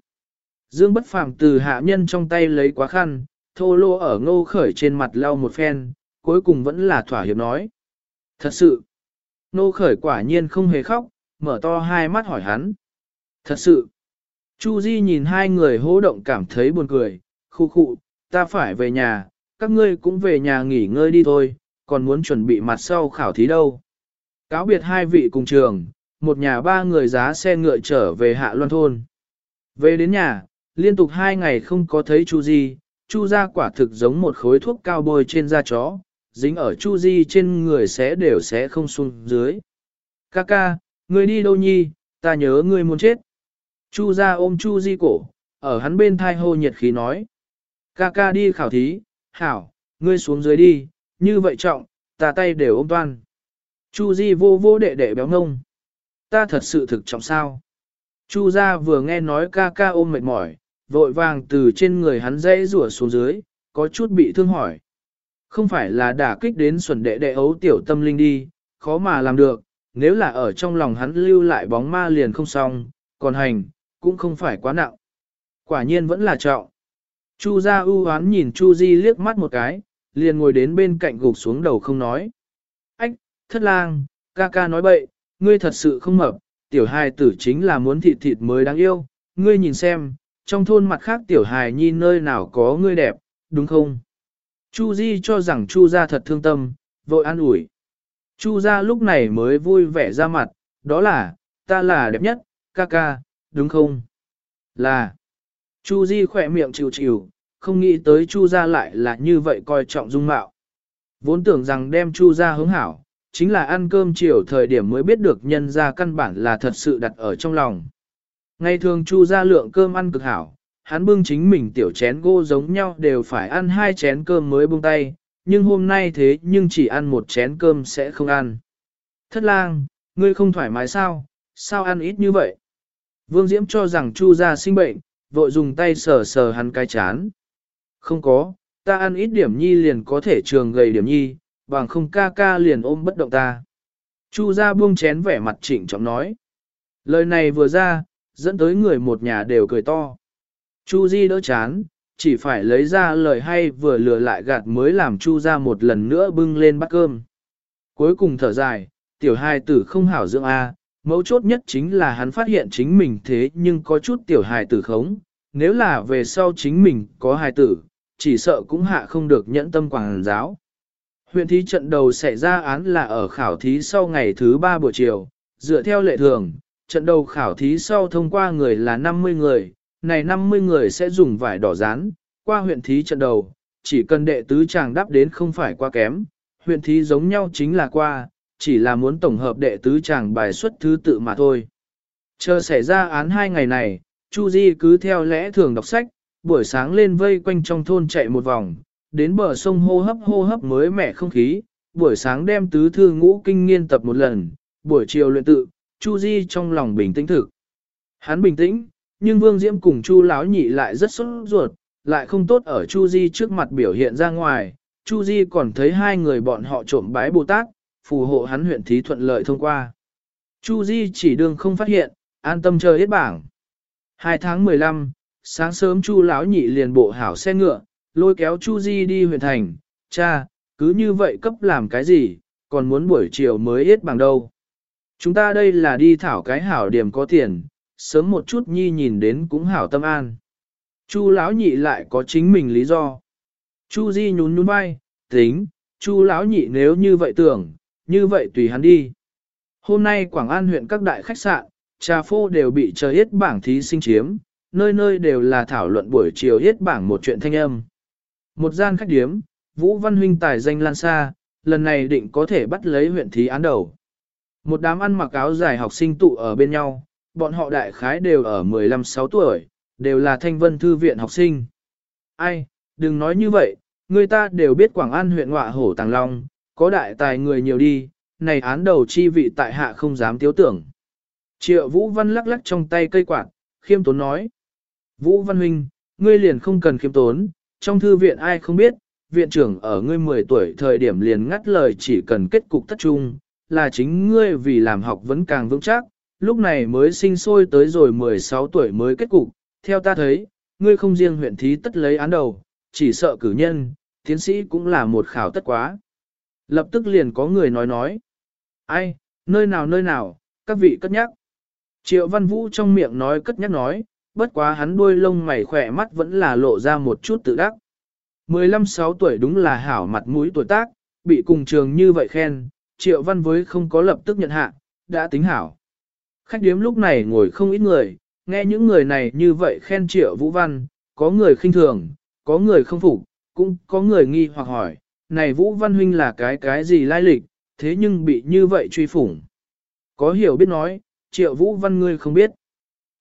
Dương bất phàm từ hạ nhân trong tay lấy quá khăn, thô lô ở ngô khởi trên mặt lau một phen, cuối cùng vẫn là thỏa hiệp nói. Thật sự, Nô khởi quả nhiên không hề khóc, mở to hai mắt hỏi hắn. Thật sự, Chu Di nhìn hai người hỗ động cảm thấy buồn cười, khu khu, ta phải về nhà, các ngươi cũng về nhà nghỉ ngơi đi thôi, còn muốn chuẩn bị mặt sau khảo thí đâu. Cáo biệt hai vị cùng trường, một nhà ba người giá xe ngựa trở về hạ loan thôn. Về đến nhà, liên tục hai ngày không có thấy Chu Di, Chu gia quả thực giống một khối thuốc cao bôi trên da chó, dính ở Chu Di trên người sẽ đều sẽ không xuống dưới. Ca ca, ngươi đi đâu nhi, ta nhớ ngươi muốn chết. Chu gia ôm Chu Di cổ, ở hắn bên thai hô nhiệt khí nói. Ca ca đi khảo thí, hảo, ngươi xuống dưới đi, như vậy trọng, ta tay đều ôm toan. Chu Di vô vô đệ đệ béo ngông. Ta thật sự thực trọng sao. Chu gia vừa nghe nói ca ca ôm mệt mỏi, vội vàng từ trên người hắn dãy rủa xuống dưới, có chút bị thương hỏi. Không phải là đả kích đến xuẩn đệ đệ ấu tiểu tâm linh đi, khó mà làm được, nếu là ở trong lòng hắn lưu lại bóng ma liền không xong, còn hành, cũng không phải quá nặng. Quả nhiên vẫn là trọng. Chu gia ưu hoán nhìn Chu Di liếc mắt một cái, liền ngồi đến bên cạnh gục xuống đầu không nói. Ách, thất lang, ca ca nói bậy, ngươi thật sự không mập, tiểu hài tử chính là muốn thịt thịt mới đáng yêu, ngươi nhìn xem, trong thôn mặt khác tiểu hài nhi nơi nào có ngươi đẹp, đúng không? Chu Di cho rằng Chu gia thật thương tâm, vội an ủi. Chu gia lúc này mới vui vẻ ra mặt, đó là, ta là đẹp nhất, ca ca, đúng không? Là. Chu Di khỏe miệng chịu chịu, không nghĩ tới Chu gia lại là như vậy coi trọng dung mạo. Vốn tưởng rằng đem Chu gia hướng hảo, chính là ăn cơm chiều thời điểm mới biết được nhân gia căn bản là thật sự đặt ở trong lòng. Ngày thường Chu gia lượng cơm ăn cực hảo, hắn bưng chính mình tiểu chén gỗ giống nhau đều phải ăn hai chén cơm mới buông tay, nhưng hôm nay thế nhưng chỉ ăn một chén cơm sẽ không ăn. Thất lang, ngươi không thoải mái sao, sao ăn ít như vậy? Vương Diễm cho rằng Chu gia sinh bệnh, vội dùng tay sờ sờ hắn cái chán. Không có, ta ăn ít điểm nhi liền có thể trường gầy điểm nhi, bằng không ca ca liền ôm bất động ta. Chu gia buông chén vẻ mặt chỉnh trọng nói. Lời này vừa ra, dẫn tới người một nhà đều cười to. Chu Di đỡ chán, chỉ phải lấy ra lời hay vừa lừa lại gạt mới làm Chu gia một lần nữa bưng lên bát cơm. Cuối cùng thở dài, tiểu hài tử không hảo dưỡng A, mấu chốt nhất chính là hắn phát hiện chính mình thế nhưng có chút tiểu hài tử khống, nếu là về sau chính mình có hài tử, chỉ sợ cũng hạ không được nhẫn tâm quảng giáo. Huyện thí trận đầu xảy ra án là ở khảo thí sau ngày thứ 3 buổi chiều, dựa theo lệ thường, trận đầu khảo thí sau thông qua người là 50 người, này 50 người sẽ dùng vải đỏ dán, qua huyện thí trận đầu, chỉ cần đệ tứ chàng đáp đến không phải quá kém, huyện thí giống nhau chính là qua, chỉ là muốn tổng hợp đệ tứ chàng bài xuất thứ tự mà thôi. Chờ xảy ra án hai ngày này, Chu Di cứ theo lẽ thường đọc sách, buổi sáng lên vây quanh trong thôn chạy một vòng, đến bờ sông hô hấp hô hấp mới mẻ không khí, buổi sáng đem tứ thư ngũ kinh nghiên tập một lần, buổi chiều luyện tự, Chu Di trong lòng bình tĩnh thực. Hắn bình tĩnh, nhưng Vương Diễm cùng Chu Lão nhị lại rất sốt ruột, lại không tốt ở Chu Di trước mặt biểu hiện ra ngoài. Chu Di còn thấy hai người bọn họ trộm bái Bồ Tát, phù hộ hắn huyện thí thuận lợi thông qua. Chu Di chỉ đường không phát hiện, an tâm chờ hết bảng. Hai tháng 15, sáng sớm Chu Lão nhị liền bộ hảo xe ngựa, lôi kéo Chu Di đi huyện thành, cha, cứ như vậy cấp làm cái gì, còn muốn buổi chiều mới hết bảng đâu. Chúng ta đây là đi thảo cái hảo điểm có tiền, sớm một chút nhi nhìn đến cũng hảo tâm an. Chu lão nhị lại có chính mình lý do. Chu Di nhún nhún vai, tính, Chu lão nhị nếu như vậy tưởng, như vậy tùy hắn đi. Hôm nay Quảng An huyện các đại khách sạn, trà phô đều bị chờ hết bảng thí sinh chiếm, nơi nơi đều là thảo luận buổi chiều hết bảng một chuyện thanh âm. Một gian khách điếm, Vũ Văn Huynh tài danh lan xa, lần này định có thể bắt lấy huyện thí án đầu. Một đám ăn mặc áo dài học sinh tụ ở bên nhau, bọn họ đại khái đều ở 15-6 tuổi, đều là thanh vân thư viện học sinh. Ai, đừng nói như vậy, người ta đều biết Quảng An huyện ngọa hổ Tàng Long, có đại tài người nhiều đi, này án đầu chi vị tại hạ không dám tiếu tưởng. Triệu Vũ Văn lắc lắc trong tay cây quạt, khiêm tốn nói. Vũ Văn Huynh, ngươi liền không cần khiêm tốn, trong thư viện ai không biết, viện trưởng ở ngươi 10 tuổi thời điểm liền ngắt lời chỉ cần kết cục tất trung, là chính ngươi vì làm học vẫn càng vững chắc, lúc này mới sinh sôi tới rồi 16 tuổi mới kết cục, theo ta thấy, ngươi không riêng huyện thí tất lấy án đầu, chỉ sợ cử nhân, tiến sĩ cũng là một khảo tất quá. Lập tức liền có người nói nói, ai, nơi nào nơi nào, các vị cất nhắc. Triệu Văn Vũ trong miệng nói cất nhắc nói, bất quá hắn đuôi lông mày khỏe mắt vẫn là lộ ra một chút tự đắc. 15-6 tuổi đúng là hảo mặt mũi tuổi tác, bị cùng trường như vậy khen, Triệu Văn với không có lập tức nhận hạ, đã tính hảo. Khách điếm lúc này ngồi không ít người, nghe những người này như vậy khen Triệu Vũ Văn, có người khinh thường, có người không phục, cũng có người nghi hoặc hỏi, này Vũ Văn Huynh là cái cái gì lai lịch, thế nhưng bị như vậy truy phủng. Có hiểu biết nói, Triệu Vũ Văn ngươi không biết.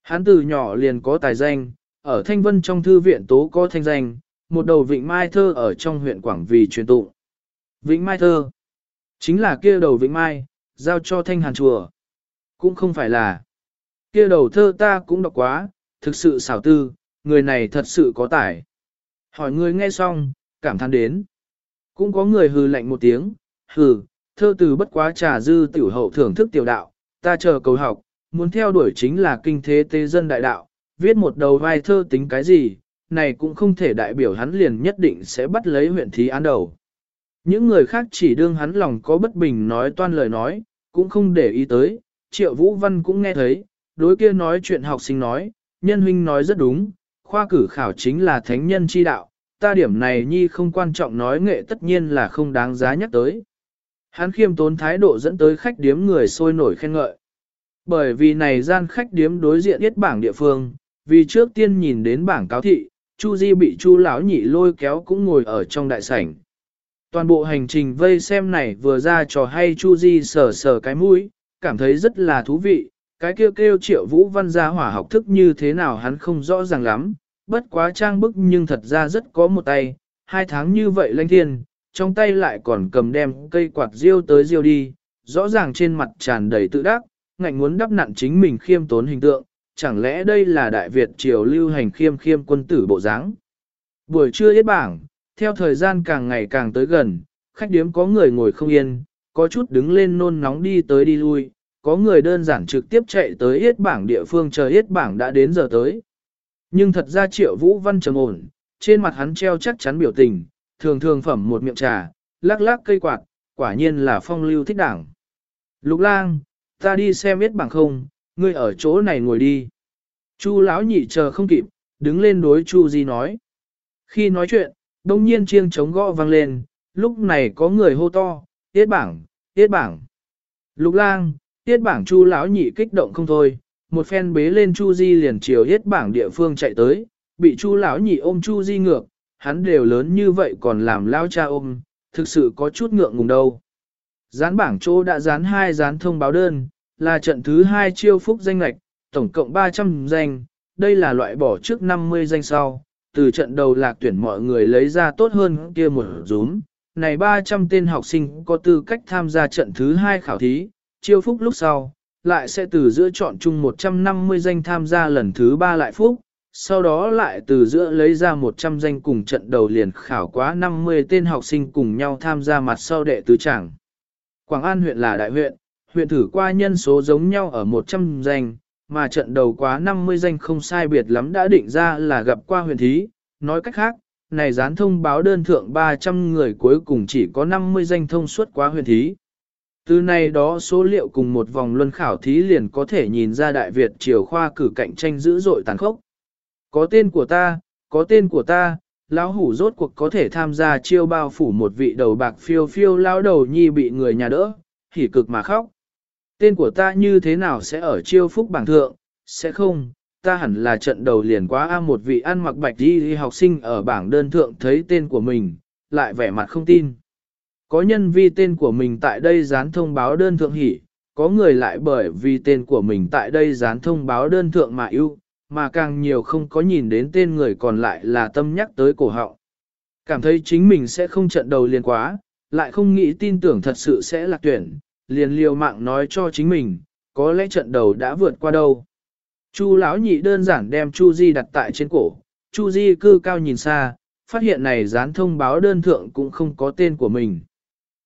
Hắn từ nhỏ liền có tài danh, ở Thanh Vân trong thư viện tố có thanh danh, một đầu vịnh mai thơ ở trong huyện Quảng Vì truyền tụng. Vịnh mai thơ, chính là kia đầu vịnh mai, giao cho thanh hàn chùa. Cũng không phải là, kia đầu thơ ta cũng đọc quá, thực sự xảo tư, người này thật sự có tài. Hỏi người nghe xong, cảm thán đến. Cũng có người hừ lạnh một tiếng, hừ, thơ từ bất quá trà dư tiểu hậu thưởng thức tiểu đạo, ta chờ cầu học, muốn theo đuổi chính là kinh thế tế dân đại đạo, viết một đầu vai thơ tính cái gì, này cũng không thể đại biểu hắn liền nhất định sẽ bắt lấy huyện thí án đầu. Những người khác chỉ đương hắn lòng có bất bình nói toan lời nói, cũng không để ý tới, triệu vũ văn cũng nghe thấy, đối kia nói chuyện học sinh nói, nhân huynh nói rất đúng, khoa cử khảo chính là thánh nhân chi đạo, ta điểm này nhi không quan trọng nói nghệ tất nhiên là không đáng giá nhắc tới. Hắn khiêm tốn thái độ dẫn tới khách điếm người sôi nổi khen ngợi. Bởi vì này gian khách điếm đối diện yết bảng địa phương, vì trước tiên nhìn đến bảng cáo thị, Chu Di bị Chu lão nhị lôi kéo cũng ngồi ở trong đại sảnh. Toàn bộ hành trình vây xem này vừa ra trò hay Chu Di sờ sờ cái mũi, cảm thấy rất là thú vị, cái kêu kêu triệu vũ văn gia hỏa học thức như thế nào hắn không rõ ràng lắm, bất quá trang bức nhưng thật ra rất có một tay, hai tháng như vậy lanh thiên, trong tay lại còn cầm đem cây quạt riêu tới riêu đi, rõ ràng trên mặt tràn đầy tự đắc, ngạnh muốn đắp nặn chính mình khiêm tốn hình tượng, chẳng lẽ đây là Đại Việt triều lưu hành khiêm khiêm quân tử bộ dáng? Buổi trưa yết bảng, theo thời gian càng ngày càng tới gần, khách điếm có người ngồi không yên, có chút đứng lên nôn nóng đi tới đi lui, có người đơn giản trực tiếp chạy tới yết bảng địa phương chờ yết bảng đã đến giờ tới. Nhưng thật ra triệu vũ văn trầm ổn, trên mặt hắn treo chắc chắn biểu tình, thường thường phẩm một miệng trà, lắc lắc cây quạt, quả nhiên là phong lưu thích đảng. Lục lang, ta đi xem hết bảng không, ngươi ở chỗ này ngồi đi. Chu lão nhị chờ không kịp, đứng lên đối Chu Di nói. Khi nói chuyện, đông nhiên chiêng chống gõ vang lên, lúc này có người hô to, tiết bảng, tiết bảng. Lục lang, tiết bảng Chu lão nhị kích động không thôi, một phen bế lên Chu Di liền chiều tiết bảng địa phương chạy tới, bị Chu lão nhị ôm Chu Di ngược, hắn đều lớn như vậy còn làm lao cha ôm, thực sự có chút ngượng ngùng đâu. Dán bảng chỗ đã dán hai dán thông báo đơn, là trận thứ hai chiêu phúc danh lạch, tổng cộng 300 danh, đây là loại bỏ trước 50 danh sau, từ trận đầu lạc tuyển mọi người lấy ra tốt hơn kia một rúm. Này 300 tên học sinh có tư cách tham gia trận thứ hai khảo thí, chiêu phúc lúc sau, lại sẽ từ giữa chọn chung 150 danh tham gia lần thứ ba lại phúc, sau đó lại từ giữa lấy ra 100 danh cùng trận đầu liền khảo quá 50 tên học sinh cùng nhau tham gia mặt sau đệ tứ chẳng. Quảng An huyện là đại huyện, huyện thử qua nhân số giống nhau ở 100 danh, mà trận đầu quá 50 danh không sai biệt lắm đã định ra là gặp qua huyện thí. Nói cách khác, này dán thông báo đơn thượng 300 người cuối cùng chỉ có 50 danh thông suốt quá huyện thí. Từ này đó số liệu cùng một vòng luân khảo thí liền có thể nhìn ra Đại Việt triều khoa cử cạnh tranh dữ dội tàn khốc. Có tên của ta, có tên của ta, lão hủ rốt cuộc có thể tham gia chiêu bao phủ một vị đầu bạc phiêu phiêu lão đầu nhi bị người nhà đỡ, hỉ cực mà khóc. Tên của ta như thế nào sẽ ở chiêu phúc bảng thượng, sẽ không, ta hẳn là trận đầu liền quá a một vị ăn mặc bạch đi học sinh ở bảng đơn thượng thấy tên của mình, lại vẻ mặt không tin. Có nhân vi tên của mình tại đây dán thông báo đơn thượng hỉ, có người lại bởi vì tên của mình tại đây dán thông báo đơn thượng mà yêu, mà càng nhiều không có nhìn đến tên người còn lại là tâm nhắc tới cổ họng. cảm thấy chính mình sẽ không trận đầu liền quá, lại không nghĩ tin tưởng thật sự sẽ lạc tuyển, liền liều mạng nói cho chính mình, có lẽ trận đầu đã vượt qua đâu. Chu lão nhị đơn giản đem Chu Di đặt tại trên cổ, Chu Di cư cao nhìn xa, phát hiện này dán thông báo đơn thượng cũng không có tên của mình.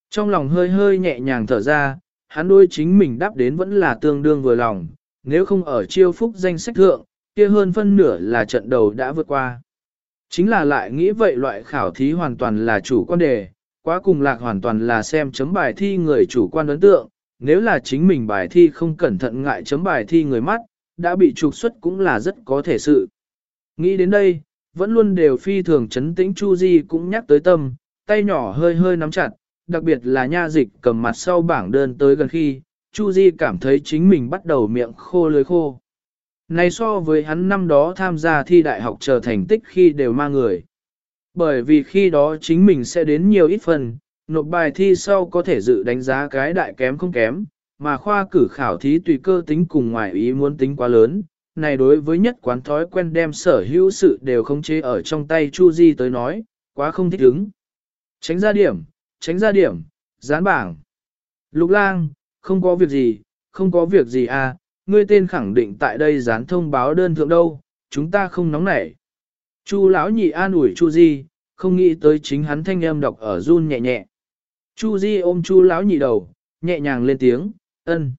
Trong lòng hơi hơi nhẹ nhàng thở ra, hắn đôi chính mình đáp đến vẫn là tương đương vừa lòng, nếu không ở chiêu phúc danh sách thượng, kia hơn phân nửa là trận đầu đã vượt qua. Chính là lại nghĩ vậy loại khảo thí hoàn toàn là chủ quan đề, quá cùng lạc hoàn toàn là xem chấm bài thi người chủ quan ấn tượng, nếu là chính mình bài thi không cẩn thận ngại chấm bài thi người mắt, đã bị trục xuất cũng là rất có thể sự. Nghĩ đến đây, vẫn luôn đều phi thường chấn tĩnh Chu Di cũng nhắc tới tâm, tay nhỏ hơi hơi nắm chặt, đặc biệt là nha dịch cầm mặt sau bảng đơn tới gần khi, Chu Di cảm thấy chính mình bắt đầu miệng khô lưới khô. Này so với hắn năm đó tham gia thi đại học trở thành tích khi đều ma người. Bởi vì khi đó chính mình sẽ đến nhiều ít phần, nộp bài thi sau có thể dự đánh giá cái đại kém không kém, mà khoa cử khảo thí tùy cơ tính cùng ngoài ý muốn tính quá lớn. Này đối với nhất quán thói quen đem sở hữu sự đều không chế ở trong tay Chu Di tới nói, quá không thích ứng. Tránh ra điểm, tránh ra điểm, dán bảng. Lục lang, không có việc gì, không có việc gì à, ngươi tên khẳng định tại đây dán thông báo đơn thượng đâu, chúng ta không nóng nảy. Chu lão nhị an ủi Chu Di, không nghĩ tới chính hắn thanh âm đọc ở run nhẹ nhẹ. Chu Di ôm Chu lão nhị đầu, nhẹ nhàng lên tiếng, ân.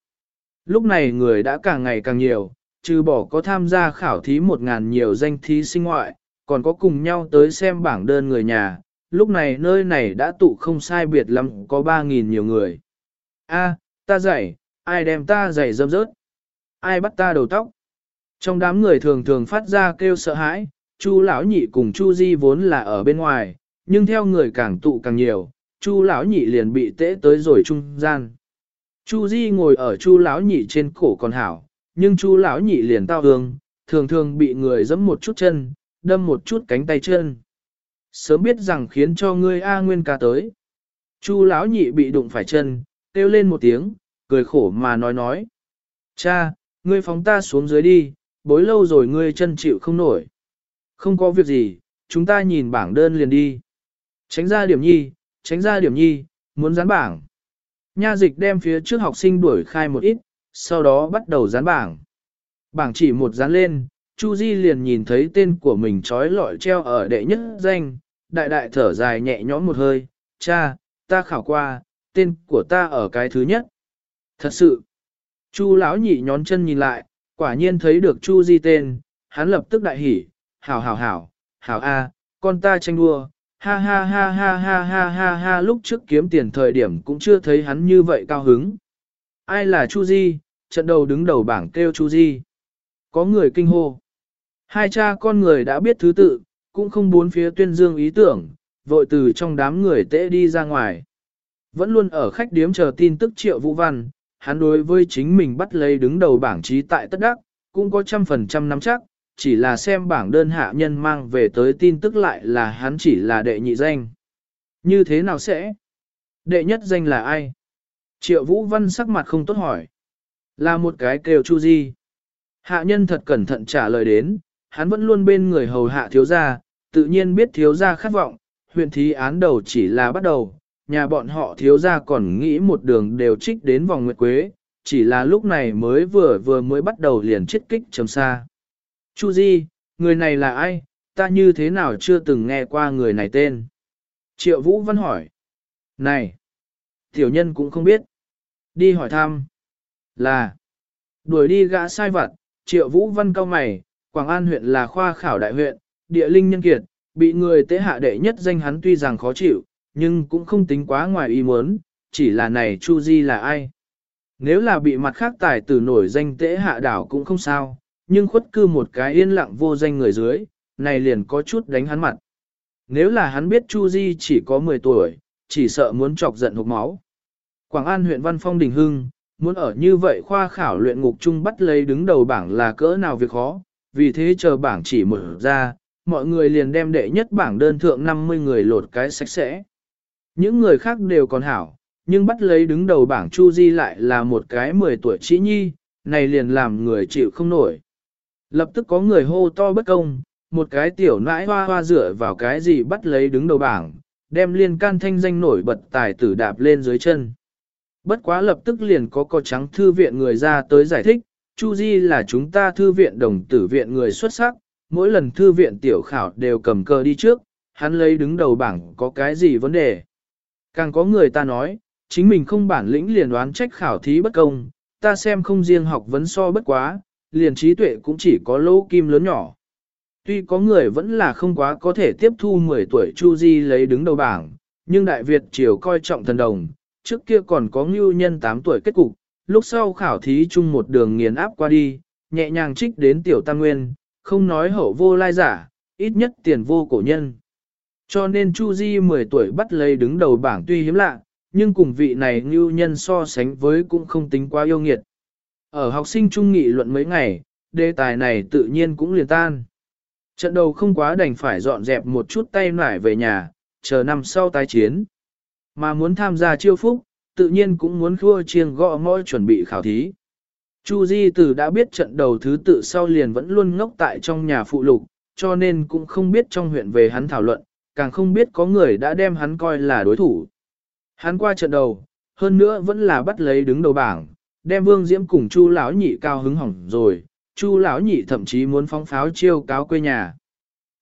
Lúc này người đã càng ngày càng nhiều, trừ bỏ có tham gia khảo thí một ngàn nhiều danh thí sinh ngoại, còn có cùng nhau tới xem bảng đơn người nhà. Lúc này nơi này đã tụ không sai biệt lắm có ba nghìn nhiều người. A, ta dạy, ai đem ta dạy dâm rớt? Ai bắt ta đầu tóc? Trong đám người thường thường phát ra kêu sợ hãi, Chu lão nhị cùng Chu Di vốn là ở bên ngoài, nhưng theo người càng tụ càng nhiều, Chu lão nhị liền bị tễ tới rồi trung gian. Chu Di ngồi ở Chu lão nhị trên cổ còn hảo, nhưng Chu lão nhị liền tao hương, thường thường bị người giẫm một chút chân, đâm một chút cánh tay chân. Sớm biết rằng khiến cho ngươi A Nguyên ca tới. Chu lão nhị bị đụng phải chân, kêu lên một tiếng, cười khổ mà nói nói. Cha, ngươi phóng ta xuống dưới đi, bối lâu rồi ngươi chân chịu không nổi. Không có việc gì, chúng ta nhìn bảng đơn liền đi. Tránh ra điểm nhi, tránh ra điểm nhi, muốn dán bảng. Nha dịch đem phía trước học sinh đuổi khai một ít, sau đó bắt đầu dán bảng. Bảng chỉ một dán lên, Chu Di liền nhìn thấy tên của mình trói lọi treo ở đệ nhất danh, đại đại thở dài nhẹ nhõm một hơi, cha, ta khảo qua, tên của ta ở cái thứ nhất. Thật sự, Chu lão nhị nhón chân nhìn lại, quả nhiên thấy được Chu Di tên, hắn lập tức đại hỉ, hảo hảo hảo, hảo a, con ta tranh đua, ha ha ha ha ha ha ha ha lúc trước kiếm tiền thời điểm cũng chưa thấy hắn như vậy cao hứng. Ai là Chu Di, trận đầu đứng đầu bảng kêu Chu Di. Có người kinh hô. Hai cha con người đã biết thứ tự, cũng không bốn phía tuyên dương ý tưởng, vội từ trong đám người tễ đi ra ngoài. Vẫn luôn ở khách điếm chờ tin tức triệu vũ văn, hắn đối với chính mình bắt lấy đứng đầu bảng trí tại tất đắc, cũng có trăm phần trăm nắm chắc, chỉ là xem bảng đơn hạ nhân mang về tới tin tức lại là hắn chỉ là đệ nhị danh. Như thế nào sẽ? Đệ nhất danh là ai? Triệu Vũ Văn sắc mặt không tốt hỏi. Là một cái kêu Chu Di. Hạ nhân thật cẩn thận trả lời đến, hắn vẫn luôn bên người hầu hạ thiếu gia, tự nhiên biết thiếu gia khát vọng, huyện thí án đầu chỉ là bắt đầu, nhà bọn họ thiếu gia còn nghĩ một đường đều trích đến vòng nguyệt quế, chỉ là lúc này mới vừa vừa mới bắt đầu liền chết kích chấm xa. Chu Di, người này là ai, ta như thế nào chưa từng nghe qua người này tên? Triệu Vũ Văn hỏi. Này, tiểu nhân cũng không biết. Đi hỏi thăm. Là, đuổi đi gã sai vặt, Triệu Vũ Văn cao mày, Quảng An huyện là khoa khảo đại huyện, địa linh nhân kiệt, bị người tế hạ đệ nhất danh hắn tuy rằng khó chịu, nhưng cũng không tính quá ngoài ý muốn, chỉ là này Chu Di là ai. Nếu là bị mặt khác tài tử nổi danh tế hạ đảo cũng không sao, nhưng khuất cư một cái yên lặng vô danh người dưới, này liền có chút đánh hắn mặt. Nếu là hắn biết Chu Di chỉ có 10 tuổi, chỉ sợ muốn chọc giận hộc máu. Quảng An huyện Văn Phong Đình Hưng, muốn ở như vậy khoa khảo luyện ngục chung bắt lấy đứng đầu bảng là cỡ nào việc khó, vì thế chờ bảng chỉ mở ra, mọi người liền đem đệ nhất bảng đơn thượng 50 người lột cái sạch sẽ. Những người khác đều còn hảo, nhưng bắt lấy đứng đầu bảng Chu Di lại là một cái 10 tuổi chỉ nhi, này liền làm người chịu không nổi. Lập tức có người hô to bất công, một cái tiểu nãi hoa hoa dựa vào cái gì bắt lấy đứng đầu bảng, đem liên can thanh danh nổi bật tài tử đạp lên dưới chân. Bất quá lập tức liền có cò trắng thư viện người ra tới giải thích, Chu Di là chúng ta thư viện đồng tử viện người xuất sắc, mỗi lần thư viện tiểu khảo đều cầm cờ đi trước, hắn lấy đứng đầu bảng có cái gì vấn đề. Càng có người ta nói, chính mình không bản lĩnh liền đoán trách khảo thí bất công, ta xem không riêng học vấn so bất quá, liền trí tuệ cũng chỉ có lỗ kim lớn nhỏ. Tuy có người vẫn là không quá có thể tiếp thu 10 tuổi Chu Di lấy đứng đầu bảng, nhưng Đại Việt triều coi trọng thần đồng, trước kia còn có ngưu nhân 8 tuổi kết cục, lúc sau khảo thí chung một đường nghiền áp qua đi, nhẹ nhàng trích đến tiểu tam nguyên, không nói hậu vô lai giả, ít nhất tiền vô cổ nhân. Cho nên Chu Di 10 tuổi bắt lấy đứng đầu bảng tuy hiếm lạ, nhưng cùng vị này ngưu nhân so sánh với cũng không tính quá yêu nghiệt. Ở học sinh trung nghị luận mấy ngày, đề tài này tự nhiên cũng liền tan. Trận đầu không quá đành phải dọn dẹp một chút tay nải về nhà, chờ năm sau tái chiến. Mà muốn tham gia chiêu phúc, tự nhiên cũng muốn khua chiêng gõ môi chuẩn bị khảo thí. Chu Di Tử đã biết trận đầu thứ tự sau liền vẫn luôn ngốc tại trong nhà phụ lục, cho nên cũng không biết trong huyện về hắn thảo luận, càng không biết có người đã đem hắn coi là đối thủ. Hắn qua trận đầu, hơn nữa vẫn là bắt lấy đứng đầu bảng, đem Vương Diễm cùng Chu lão nhị cao hứng hỏng rồi, Chu lão nhị thậm chí muốn phóng pháo chiêu cáo quê nhà.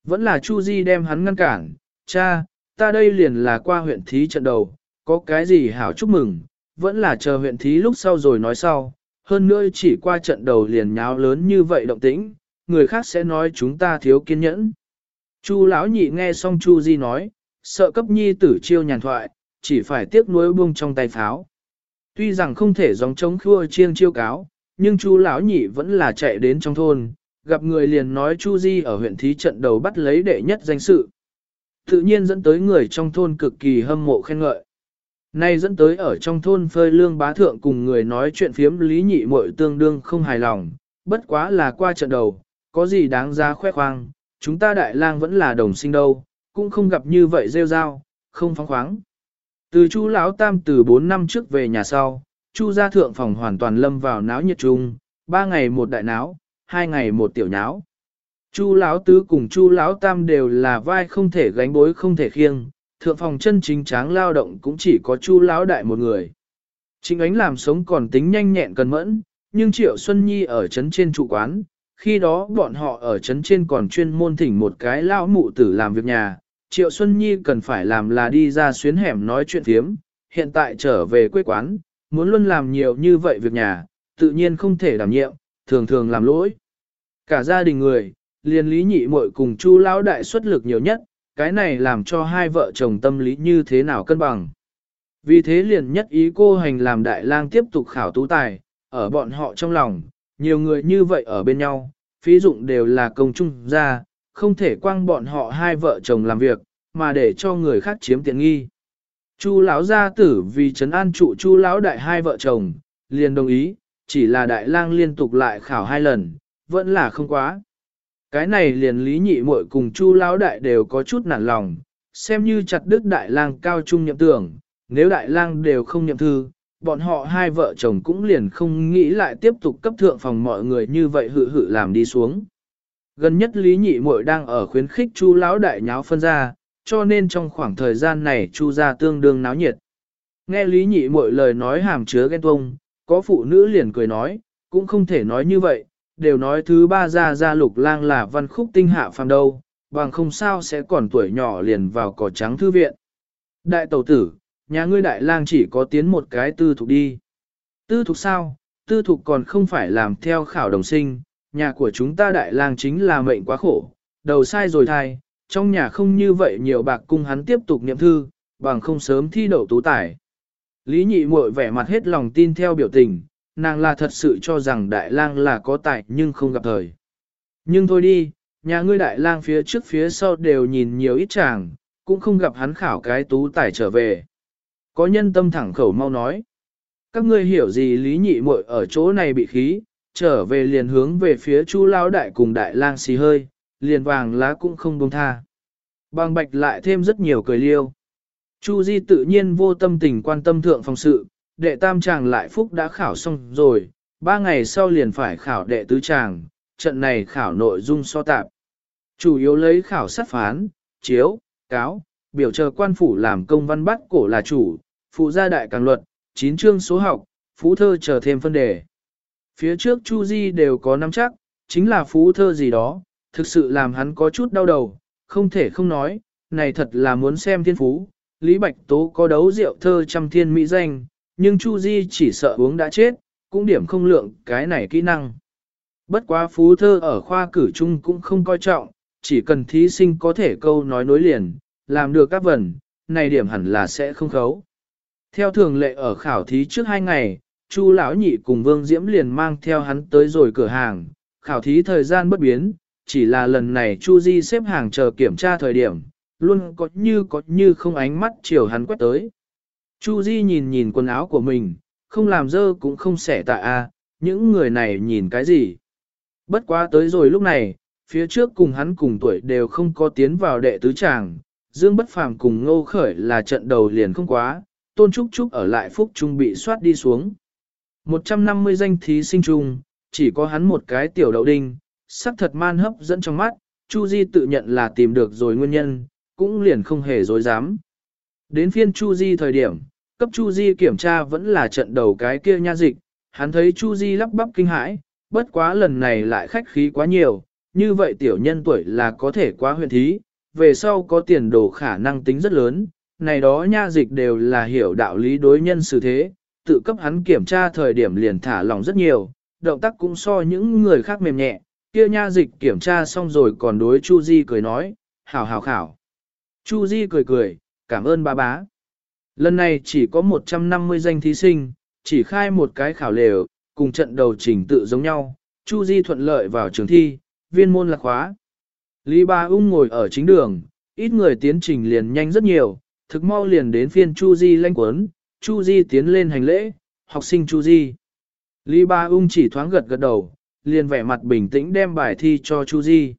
Vẫn là Chu Di đem hắn ngăn cản, cha, ta đây liền là qua huyện thí trận đầu, có cái gì hảo chúc mừng, vẫn là chờ huyện thí lúc sau rồi nói sau, hơn nữa chỉ qua trận đầu liền nháo lớn như vậy động tĩnh, người khác sẽ nói chúng ta thiếu kiên nhẫn. Chu lão nhị nghe xong Chu Di nói, sợ cấp nhi tử chiêu nhàn thoại, chỉ phải tiếc nuối buông trong tay pháo. Tuy rằng không thể giống chống khua chiêng chiêu cáo, nhưng Chu lão nhị vẫn là chạy đến trong thôn, gặp người liền nói Chu Di ở huyện thí trận đầu bắt lấy đệ nhất danh sự. Tự nhiên dẫn tới người trong thôn cực kỳ hâm mộ khen ngợi. Nay dẫn tới ở trong thôn phơi lương bá thượng cùng người nói chuyện phiếm lý nhị muội tương đương không hài lòng, bất quá là qua trận đầu, có gì đáng ra khoe khoang, chúng ta đại lang vẫn là đồng sinh đâu, cũng không gặp như vậy rêu rao, không phóng khoáng. Từ chu lão tam từ 4 năm trước về nhà sau, chu gia thượng phòng hoàn toàn lâm vào náo nhiệt chung, ba ngày một đại náo, hai ngày một tiểu náo. Chu lão tứ cùng chu lão tam đều là vai không thể gánh bối không thể khiêng, thượng phòng chân chính tráng lao động cũng chỉ có chu lão đại một người. Chính ánh làm sống còn tính nhanh nhẹn cần mẫn, nhưng Triệu Xuân Nhi ở trấn trên trụ quán, khi đó bọn họ ở trấn trên còn chuyên môn thỉnh một cái lão mụ tử làm việc nhà, Triệu Xuân Nhi cần phải làm là đi ra xuyến hẻm nói chuyện thiếm, hiện tại trở về quê quán, muốn luôn làm nhiều như vậy việc nhà, tự nhiên không thể đảm nhiệm, thường thường làm lỗi. Cả gia đình người, liền lý nhị muội cùng chu lão đại xuất lực nhiều nhất, cái này làm cho hai vợ chồng tâm lý như thế nào cân bằng. Vì thế liền nhất ý cô hành làm đại lang tiếp tục khảo tú tài, ở bọn họ trong lòng, nhiều người như vậy ở bên nhau, phí dụng đều là công chung ra, không thể quăng bọn họ hai vợ chồng làm việc, mà để cho người khác chiếm tiện nghi. Chu lão gia tử vì trấn an trụ chu lão đại hai vợ chồng, liền đồng ý, chỉ là đại lang liên tục lại khảo hai lần, vẫn là không quá. Cái này liền lý nhị muội cùng chu lão đại đều có chút nản lòng, xem như chặt đức đại lang cao trung nhậm tưởng, nếu đại lang đều không nhậm thư, bọn họ hai vợ chồng cũng liền không nghĩ lại tiếp tục cấp thượng phòng mọi người như vậy hự hự làm đi xuống. Gần nhất lý nhị muội đang ở khuyến khích chu lão đại nháo phân ra, cho nên trong khoảng thời gian này chu gia tương đương náo nhiệt. Nghe lý nhị muội lời nói hàm chứa ghen tuông, có phụ nữ liền cười nói, cũng không thể nói như vậy, đều nói thứ ba gia gia lục lang là văn khúc tinh hạ phàm đâu, bằng không sao sẽ còn tuổi nhỏ liền vào cỏ trắng thư viện. Đại tẩu tử, nhà ngươi đại lang chỉ có tiến một cái tư thục đi. Tư thục sao, tư thục còn không phải làm theo khảo đồng sinh, nhà của chúng ta đại lang chính là mệnh quá khổ, đầu sai rồi thai, trong nhà không như vậy nhiều bạc cung hắn tiếp tục niệm thư, bằng không sớm thi đậu tú tài. Lý nhị muội vẻ mặt hết lòng tin theo biểu tình, nàng là thật sự cho rằng đại lang là có tài nhưng không gặp thời. Nhưng thôi đi, nhà ngươi đại lang phía trước phía sau đều nhìn nhiều ít chàng, cũng không gặp hắn khảo cái tú tài trở về. Có nhân tâm thẳng khẩu mau nói. Các ngươi hiểu gì lý nhị muội ở chỗ này bị khí, trở về liền hướng về phía chu lao đại cùng đại lang xì hơi, liền vàng lá cũng không buông tha. Bằng bạch lại thêm rất nhiều cười liêu. Chu Di tự nhiên vô tâm tình quan tâm thượng phòng sự, đệ tam chàng lại phúc đã khảo xong rồi, ba ngày sau liền phải khảo đệ tứ chàng, trận này khảo nội dung so tạp. Chủ yếu lấy khảo sát phán, chiếu, cáo, biểu chờ quan phủ làm công văn bắt cổ là chủ, phụ gia đại càng luật, chín chương số học, phú thơ chờ thêm phân đề. Phía trước Chu Di đều có nắm chắc, chính là phú thơ gì đó, thực sự làm hắn có chút đau đầu, không thể không nói, này thật là muốn xem thiên phú. Lý Bạch Tố có đấu rượu thơ trăm thiên mỹ danh, nhưng Chu Di chỉ sợ uống đã chết, cũng điểm không lượng cái này kỹ năng. Bất quá phú thơ ở khoa cử chung cũng không coi trọng, chỉ cần thí sinh có thể câu nói nối liền, làm được các vần, này điểm hẳn là sẽ không khấu. Theo thường lệ ở khảo thí trước hai ngày, Chu lão nhị cùng Vương Diễm liền mang theo hắn tới rồi cửa hàng, khảo thí thời gian bất biến, chỉ là lần này Chu Di xếp hàng chờ kiểm tra thời điểm, luôn có như có như không ánh mắt chiều hắn quét tới. Chu Di nhìn nhìn quần áo của mình, không làm dơ cũng không xẻ tạ a, những người này nhìn cái gì. Bất quá tới rồi lúc này, phía trước cùng hắn cùng tuổi đều không có tiến vào đệ tứ tràng, Dương Bất Phàm cùng Ngô Khởi là trận đầu liền không quá, Tôn Trúc Trúc ở lại phúc trung bị soát đi xuống. 150 danh thí sinh chung, chỉ có hắn một cái tiểu đậu đinh, sắc thật man hấp dẫn trong mắt, Chu Di tự nhận là tìm được rồi nguyên nhân, cũng liền không hề dối dám. Đến phiên Chu Di thời điểm, cấp Chu Di kiểm tra vẫn là trận đầu cái kia nha dịch, hắn thấy Chu Di lắp bắp kinh hãi, bất quá lần này lại khách khí quá nhiều, như vậy tiểu nhân tuổi là có thể quá huyện thí, về sau có tiền đồ khả năng tính rất lớn, này đó nha dịch đều là hiểu đạo lý đối nhân xử thế, tự cấp hắn kiểm tra thời điểm liền thả lòng rất nhiều, động tác cũng so những người khác mềm nhẹ, kia nha dịch kiểm tra xong rồi còn đối Chu Di cười nói, hảo hảo khảo. Chu Di cười cười, cảm ơn ba bá. Lần này chỉ có 150 danh thí sinh, chỉ khai một cái khảo lều, cùng trận đầu trình tự giống nhau, Chu Di thuận lợi vào trường thi, viên môn lạc khóa. Lý Ba Ung ngồi ở chính đường, ít người tiến trình liền nhanh rất nhiều, thực mau liền đến phiên Chu Di lanh quấn, Chu Di tiến lên hành lễ, học sinh Chu Di. Lý Ba Ung chỉ thoáng gật gật đầu, liền vẻ mặt bình tĩnh đem bài thi cho Chu Di.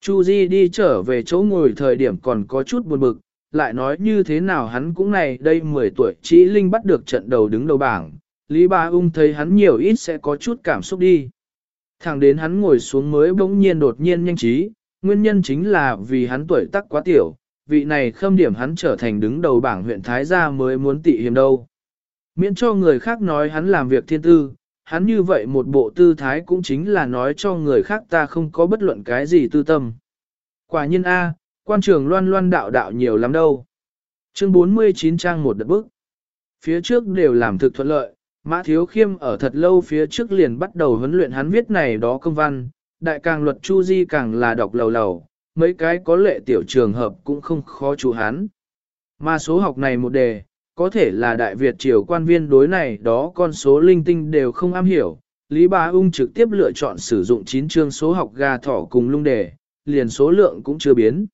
Chu Di đi trở về chỗ ngồi thời điểm còn có chút buồn bực, lại nói như thế nào hắn cũng này đây 10 tuổi chỉ linh bắt được trận đầu đứng đầu bảng, Lý Ba Ung thấy hắn nhiều ít sẽ có chút cảm xúc đi. Thẳng đến hắn ngồi xuống mới bỗng nhiên đột nhiên nhanh trí, nguyên nhân chính là vì hắn tuổi tác quá tiểu, vị này khâm điểm hắn trở thành đứng đầu bảng huyện Thái Gia mới muốn tị hiểm đâu. Miễn cho người khác nói hắn làm việc thiên tư, hắn như vậy một bộ tư thái cũng chính là nói cho người khác ta không có bất luận cái gì tư tâm. Quả nhiên A, quan trường loan loan đạo đạo nhiều lắm đâu. Chương 49 trang một đợt bức. Phía trước đều làm thực thuận lợi, Mã Thiếu Khiêm ở thật lâu phía trước liền bắt đầu huấn luyện hắn viết này đó công văn, đại càng luật Chu Di càng là đọc lầu lầu, mấy cái có lệ tiểu trường hợp cũng không khó chủ hắn. Mà số học này một đề, có thể là Đại Việt triều quan viên đối này đó con số linh tinh đều không am hiểu. Lý Bá Ung trực tiếp lựa chọn sử dụng 9 chương số học gà thỏ cùng lung đề, liền số lượng cũng chưa biến.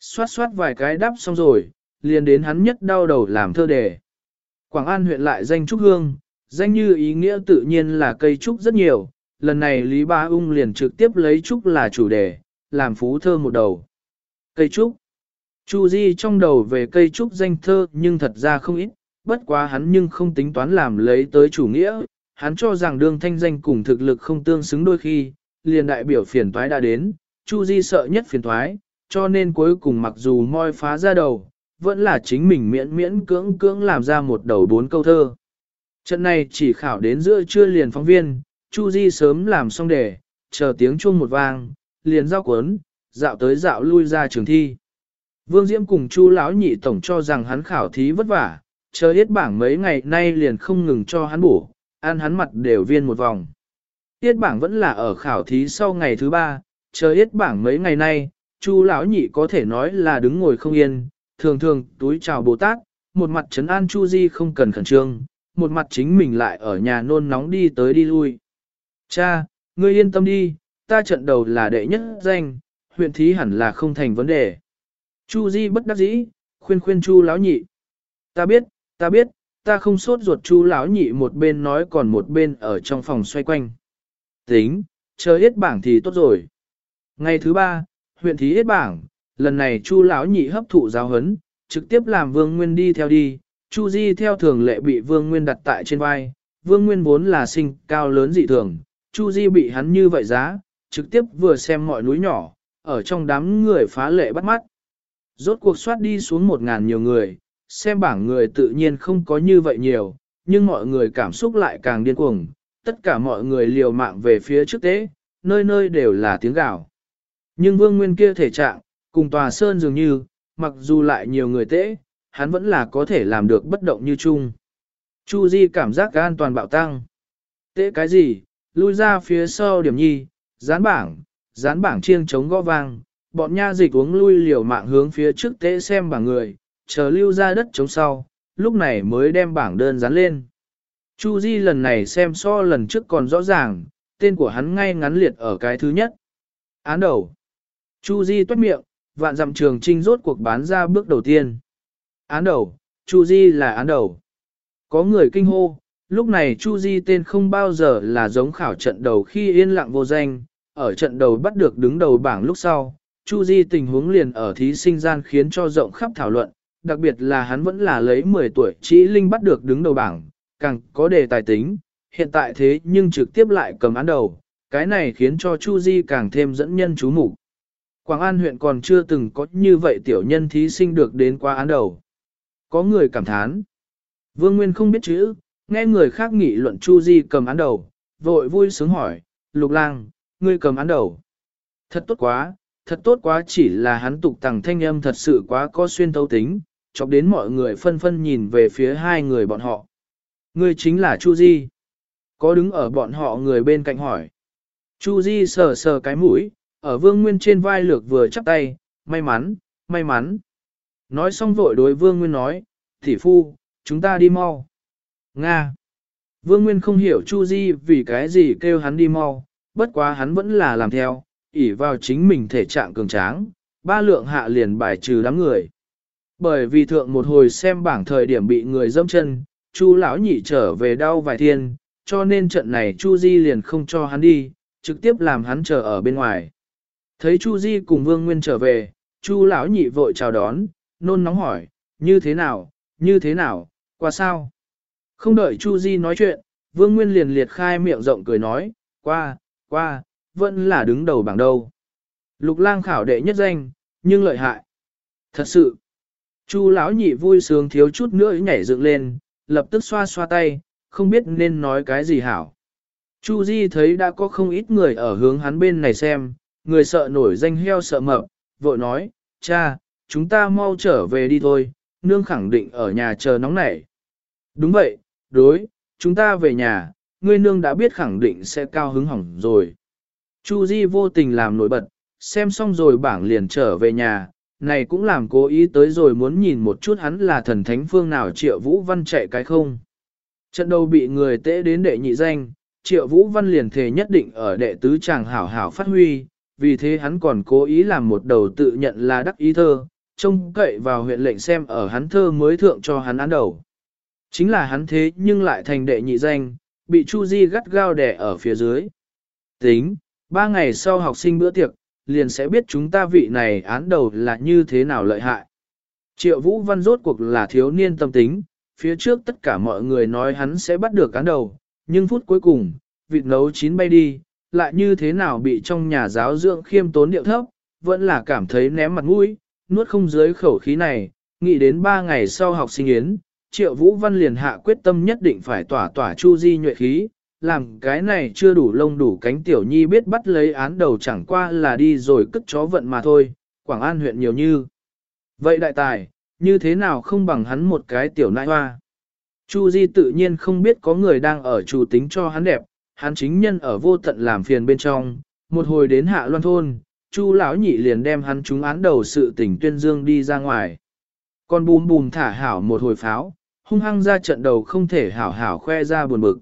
Xoát xoát vài cái đáp xong rồi, liền đến hắn nhất đau đầu làm thơ đề. Quảng An huyện lại danh Trúc Hương, danh như ý nghĩa tự nhiên là cây trúc rất nhiều, lần này Lý Bá Ung liền trực tiếp lấy trúc là chủ đề, làm phú thơ một đầu. Cây trúc Chu Di trong đầu về cây trúc danh thơ nhưng thật ra không ít, bất quá hắn nhưng không tính toán làm lấy tới chủ nghĩa, hắn cho rằng đương thanh danh cùng thực lực không tương xứng đôi khi, liền đại biểu phiền toái đã đến, Chu Di sợ nhất phiền toái, cho nên cuối cùng mặc dù moi phá ra đầu, vẫn là chính mình miễn miễn cưỡng cưỡng làm ra một đầu bốn câu thơ. Trận này chỉ khảo đến giữa trưa liền phóng viên, Chu Di sớm làm xong để chờ tiếng chuông một vang, liền giao cuốn, dạo tới dạo lui ra trường thi. Vương Diễm cùng Chu lão nhị tổng cho rằng hắn khảo thí vất vả, chờ hết bảng mấy ngày nay liền không ngừng cho hắn bổ, ăn hắn mặt đều viên một vòng. Tiết bảng vẫn là ở khảo thí sau ngày thứ ba, chờ hết bảng mấy ngày nay, Chu lão nhị có thể nói là đứng ngồi không yên, thường thường túi chào Bồ Tát, một mặt trấn an Chu Di không cần khẩn trương, một mặt chính mình lại ở nhà nôn nóng đi tới đi lui. Cha, ngươi yên tâm đi, ta trận đầu là đệ nhất danh, huyện thí hẳn là không thành vấn đề. Chu Di bất đắc dĩ, khuyên khuyên Chu lão nhị. Ta biết, ta biết, ta không sốt ruột Chu lão nhị một bên nói còn một bên ở trong phòng xoay quanh. Tính, chờ hết bảng thì tốt rồi. Ngày thứ ba, huyện thí hết bảng, lần này Chu lão nhị hấp thụ giáo huấn, trực tiếp làm Vương Nguyên đi theo đi. Chu Di theo thường lệ bị Vương Nguyên đặt tại trên vai, Vương Nguyên vốn là sinh cao lớn dị thường, Chu Di bị hắn như vậy giá, trực tiếp vừa xem mọi núi nhỏ, ở trong đám người phá lệ bắt mắt. Rốt cuộc soát đi xuống một ngàn nhiều người, xem bảng người tự nhiên không có như vậy nhiều, nhưng mọi người cảm xúc lại càng điên cuồng, tất cả mọi người liều mạng về phía trước tế, nơi nơi đều là tiếng gào. Nhưng vương nguyên kia thể trạng, cùng tòa sơn dường như, mặc dù lại nhiều người tế, hắn vẫn là có thể làm được bất động như chung. Chu Di cảm giác an toàn bạo tăng. Tế cái gì, lui ra phía sau điểm nhi, dán bảng, dán bảng chiêng chống gõ vang, bọn nha dịch uống lui liều mạng hướng phía trước tế xem bảng người, chờ lưu ra đất chống sau, lúc này mới đem bảng đơn dán lên. Chu Di lần này xem so lần trước còn rõ ràng, tên của hắn ngay ngắn liệt ở cái thứ nhất. Án đầu. Chu Di toát miệng, vạn dặm trường trinh rốt cuộc bán ra bước đầu tiên. Án đầu, Chu Di là án đầu. Có người kinh hô, lúc này Chu Di tên không bao giờ là giống khảo trận đầu khi yên lặng vô danh, ở trận đầu bắt được đứng đầu bảng lúc sau. Chu Di tình huống liền ở thí sinh gian khiến cho rộng khắp thảo luận, đặc biệt là hắn vẫn là lấy 10 tuổi chỉ linh bắt được đứng đầu bảng, càng có đề tài tính, hiện tại thế nhưng trực tiếp lại cầm án đầu, cái này khiến cho Chu Di càng thêm dẫn nhân chú mục. Quảng An huyện còn chưa từng có như vậy tiểu nhân thí sinh được đến qua án đầu. Có người cảm thán. Vương Nguyên không biết chữ, nghe người khác nghị luận Chu Di cầm án đầu, vội vui sướng hỏi, Lục Lang, ngươi cầm án đầu. Thật tốt quá, thật tốt quá chỉ là hắn tục tằng thanh âm thật sự quá có xuyên thấu tính, chọc đến mọi người phân phân nhìn về phía hai người bọn họ. Ngươi chính là Chu Di. Có đứng ở bọn họ người bên cạnh hỏi. Chu Di sờ sờ cái mũi, ở Vương Nguyên trên vai lược vừa chắp tay, may mắn, may mắn. Nói xong vội đối Vương Nguyên nói, thỉ phu, chúng ta đi mau. Nga. Vương Nguyên không hiểu Chu Di vì cái gì kêu hắn đi mau, bất quá hắn vẫn là làm theo, ỷ vào chính mình thể trạng cường tráng, ba lượng hạ liền bài trừ đám người. Bởi vì thượng một hồi xem bảng thời điểm bị người dâm chân, Chu lão nhị trở về đau vài thiên, cho nên trận này Chu Di liền không cho hắn đi, trực tiếp làm hắn chờ ở bên ngoài. Thấy Chu Di cùng Vương Nguyên trở về, Chu lão nhị vội chào đón, nôn nóng hỏi, như thế nào, như thế nào, qua sao? Không đợi Chu Di nói chuyện, Vương Nguyên liền liệt khai miệng rộng cười nói, qua, qua, vẫn là đứng đầu bảng đâu. Lục lang khảo đệ nhất danh, nhưng lợi hại. Thật sự, Chu lão nhị vui sướng thiếu chút nữa nhảy dựng lên, lập tức xoa xoa tay, không biết nên nói cái gì hảo. Chu Di thấy đã có không ít người ở hướng hắn bên này xem, người sợ nổi danh heo sợ mập, vội nói, cha, chúng ta mau trở về đi thôi, nương khẳng định ở nhà chờ nóng nảy. Đúng vậy, đối, chúng ta về nhà, ngươi nương đã biết khẳng định sẽ cao hứng hỏng rồi. Chu Di vô tình làm nổi bật, xem xong rồi bảng liền trở về nhà, này cũng làm cố ý tới rồi muốn nhìn một chút hắn là thần thánh phương nào triệu vũ văn chạy cái không. Trận đầu bị người tễ đến đệ nhị danh, triệu vũ văn liền thề nhất định ở đệ tứ chàng hảo hảo phát huy, vì thế hắn còn cố ý làm một đầu tự nhận là đắc ý thơ, trông cậy vào huyện lệnh xem ở hắn thơ mới thượng cho hắn án đầu. Chính là hắn thế nhưng lại thành đệ nhị danh, bị Chu Di gắt gao đè ở phía dưới. Tính, ba ngày sau học sinh bữa tiệc, liền sẽ biết chúng ta vị này án đầu là như thế nào lợi hại. Triệu Vũ Văn rốt cuộc là thiếu niên tâm tính, phía trước tất cả mọi người nói hắn sẽ bắt được án đầu, nhưng phút cuối cùng, vịt nấu chín bay đi, lại như thế nào bị trong nhà giáo dưỡng khiêm tốn điệu thấp, vẫn là cảm thấy ném mặt mũi, nuốt không dưới khẩu khí này, nghĩ đến ba ngày sau học sinh yến, Triệu Vũ Văn liền hạ quyết tâm nhất định phải tỏa tỏa chu di nhuệ khí, làm cái này chưa đủ lông đủ cánh tiểu nhi biết bắt lấy án đầu chẳng qua là đi rồi cất chó vận mà thôi, Quảng An huyện nhiều như. Vậy đại tài, như thế nào không bằng hắn một cái tiểu nại hoa. Chu Di tự nhiên không biết có người đang ở chủ tính cho hắn đẹp, hắn chính nhân ở vô tận làm phiền bên trong, một hồi đến hạ loan thôn, Chu lão nhị liền đem hắn trúng án đầu sự tình tuyên dương đi ra ngoài. con bùm bùm thả hảo một hồi pháo, hung hăng ra trận đầu không thể hảo hảo khoe ra buồn bực.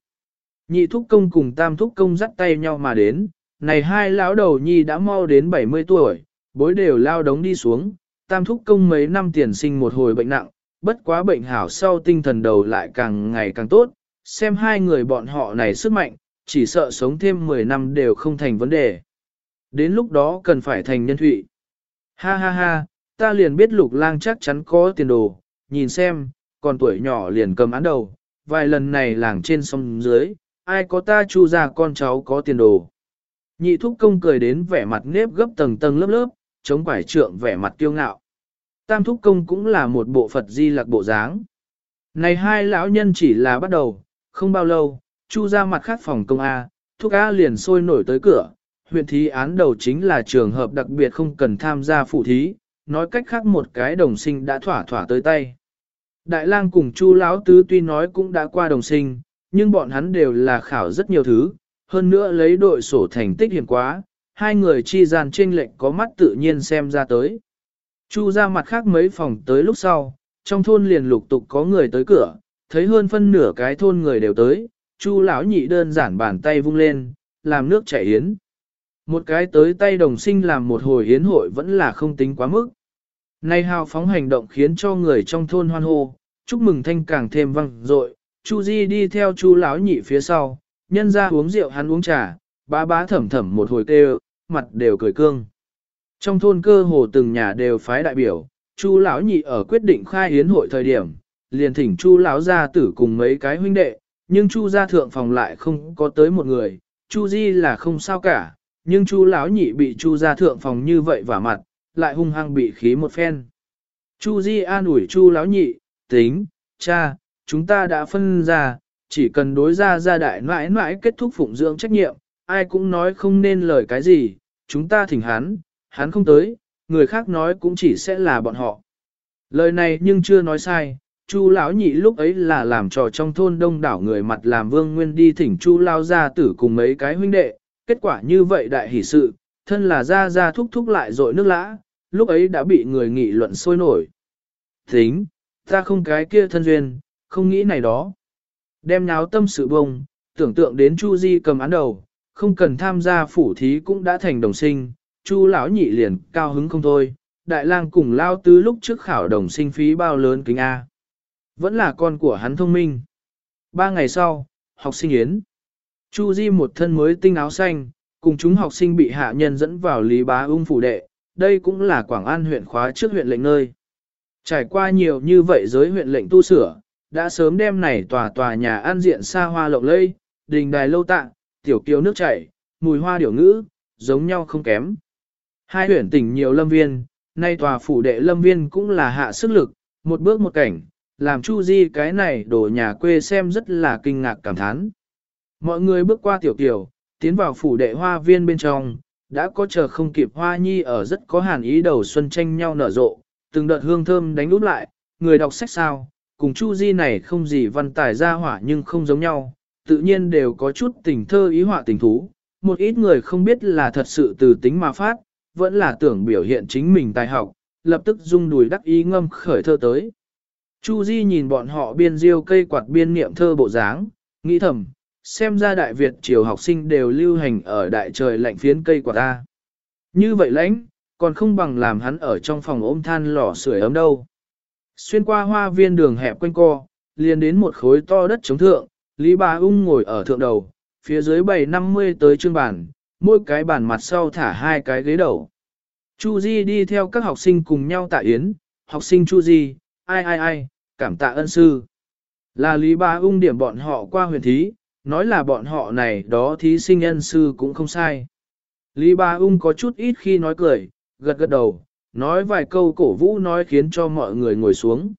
Nhị thúc công cùng tam thúc công dắt tay nhau mà đến, này hai lão đầu nhi đã mau đến 70 tuổi, bối đều lao đống đi xuống, tam thúc công mấy năm tiền sinh một hồi bệnh nặng, bất quá bệnh hảo sau tinh thần đầu lại càng ngày càng tốt, xem hai người bọn họ này sức mạnh, chỉ sợ sống thêm 10 năm đều không thành vấn đề. Đến lúc đó cần phải thành nhân thụy. Ha ha ha, ta liền biết lục lang chắc chắn có tiền đồ, nhìn xem, còn tuổi nhỏ liền cầm án đầu, vài lần này làng trên sông dưới, ai có ta chu ra con cháu có tiền đồ. Nhị thúc công cười đến vẻ mặt nếp gấp tầng tầng lớp lớp, chống quải trượng vẻ mặt kiêu ngạo. Tam thúc công cũng là một bộ Phật di lạc bộ dáng. Này hai lão nhân chỉ là bắt đầu, không bao lâu, chu ra mặt khác phòng công A, thúc A liền sôi nổi tới cửa. Huyện thí án đầu chính là trường hợp đặc biệt không cần tham gia phụ thí, nói cách khác một cái đồng sinh đã thỏa thỏa tới tay. Đại lang cùng chu lão tứ tuy nói cũng đã qua đồng sinh, nhưng bọn hắn đều là khảo rất nhiều thứ, hơn nữa lấy đội sổ thành tích hiểm quá, hai người chi gian trên lệnh có mắt tự nhiên xem ra tới. Chu ra mặt khác mấy phòng tới lúc sau, trong thôn liền lục tục có người tới cửa, thấy hơn phân nửa cái thôn người đều tới, Chu lão nhị đơn giản bàn tay vung lên, làm nước chảy yến. Một cái tới tay đồng sinh làm một hồi yến hội vẫn là không tính quá mức. Nay hào phóng hành động khiến cho người trong thôn hoan hô, chúc mừng thanh càng thêm vang dội. Chu Di đi theo Chu lão nhị phía sau, nhân ra uống rượu hắn uống trà, bá bá thẩm thẩm một hồi kêu, mặt đều cười cương. Trong thôn cơ hồ từng nhà đều phái đại biểu, Chu lão nhị ở quyết định khai hiến hội thời điểm, liền thỉnh Chu lão gia tử cùng mấy cái huynh đệ, nhưng Chu gia thượng phòng lại không có tới một người, Chu Di là không sao cả, nhưng Chu lão nhị bị Chu gia thượng phòng như vậy vả mặt, lại hung hăng bị khí một phen. Chu Di an ủi Chu lão nhị, tính, cha, chúng ta đã phân ra, chỉ cần đối ra gia đại mãi mãi kết thúc phụng dưỡng trách nhiệm, ai cũng nói không nên lời cái gì, chúng ta thỉnh hắn, hắn không tới, người khác nói cũng chỉ sẽ là bọn họ. Lời này nhưng chưa nói sai, Chu lão nhị lúc ấy là làm trò trong thôn đông đảo người mặt làm Vương Nguyên đi thỉnh Chu lao gia tử cùng mấy cái huynh đệ, kết quả như vậy đại hỉ sự, thân là gia gia thúc thúc lại dội nước lã, lúc ấy đã bị người nghị luận sôi nổi. Tính, ta không cái kia thân duyên, không nghĩ này đó. Đem náo tâm sự bông, tưởng tượng đến Chu Di cầm án đầu, không cần tham gia phủ thí cũng đã thành đồng sinh, Chu lão nhị liền cao hứng không thôi, đại lang cùng lao tứ lúc trước khảo đồng sinh phí bao lớn kính A. Vẫn là con của hắn thông minh. Ba ngày sau, học sinh yến. Chu Di một thân mới tinh áo xanh, cùng chúng học sinh bị hạ nhân dẫn vào Lý Bá Ung phủ đệ, đây cũng là Quảng An huyện khóa trước huyện lệnh nơi. Trải qua nhiều như vậy giới huyện lệnh tu sửa, đã sớm đem này tòa tòa nhà an diện xa hoa lộng lây, đình đài lâu tạng, tiểu kiều nước chảy, mùi hoa điểu ngữ, giống nhau không kém. Hai huyện tỉnh nhiều lâm viên, nay tòa phủ đệ lâm viên cũng là hạ sức lực, một bước một cảnh, làm Chu Di cái này đổ nhà quê xem rất là kinh ngạc cảm thán. Mọi người bước qua tiểu kiều, tiến vào phủ đệ hoa viên bên trong, đã có chờ không kịp hoa nhi ở rất có hàn ý đầu xuân tranh nhau nở rộ, từng đợt hương thơm đánh úp lại, người đọc sách sao, cùng Chu Di này không gì văn tài ra hỏa nhưng không giống nhau, tự nhiên đều có chút tình thơ ý họa tình thú, một ít người không biết là thật sự từ tính mà phát, vẫn là tưởng biểu hiện chính mình tài học, lập tức rung đùi đắc ý ngâm khởi thơ tới. Chu Di nhìn bọn họ biên diêu cây quạt biên niệm thơ bộ dáng, nghĩ thầm, xem ra Đại Việt triều học sinh đều lưu hành ở đại trời lạnh phiến cây quả ta. Như vậy lãnh, còn không bằng làm hắn ở trong phòng ôm than lò sưởi ấm đâu. Xuyên qua hoa viên đường hẹp quanh co, liền đến một khối to đất chống thượng, Lý Bà Ung ngồi ở thượng đầu, phía dưới bảy năm mươi tới trương bàn, mỗi cái bàn mặt sau thả hai cái ghế đầu. Chu Di đi theo các học sinh cùng nhau tạ yến, học sinh Chu Di, ai ai ai, cảm tạ ân sư. Là Lý Ba ung điểm bọn họ qua huyền thí, nói là bọn họ này đó thí sinh nhân sư cũng không sai. Lý Ba ung có chút ít khi nói cười, gật gật đầu, nói vài câu cổ vũ nói khiến cho mọi người ngồi xuống.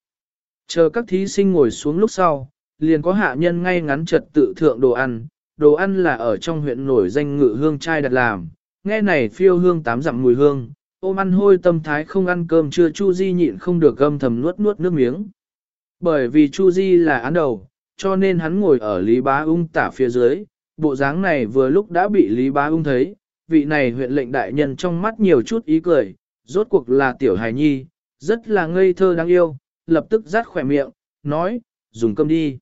Chờ các thí sinh ngồi xuống lúc sau, liền có hạ nhân ngay ngắn trật tự thượng đồ ăn, đồ ăn là ở trong huyện nổi danh ngự hương trai đặt làm, nghe này phiêu hương tám dặm mùi hương, ôm ăn hôi tâm thái không ăn cơm chưa Chu Di nhịn không được gâm thầm nuốt nuốt nước miếng. Bởi vì Chu Di là án đầu, cho nên hắn ngồi ở Lý Bá Ung tả phía dưới, bộ dáng này vừa lúc đã bị Lý Bá Ung thấy, vị này huyện lệnh đại nhân trong mắt nhiều chút ý cười, rốt cuộc là tiểu hài nhi, rất là ngây thơ đáng yêu, lập tức rát khỏe miệng, nói, dùng cơm đi.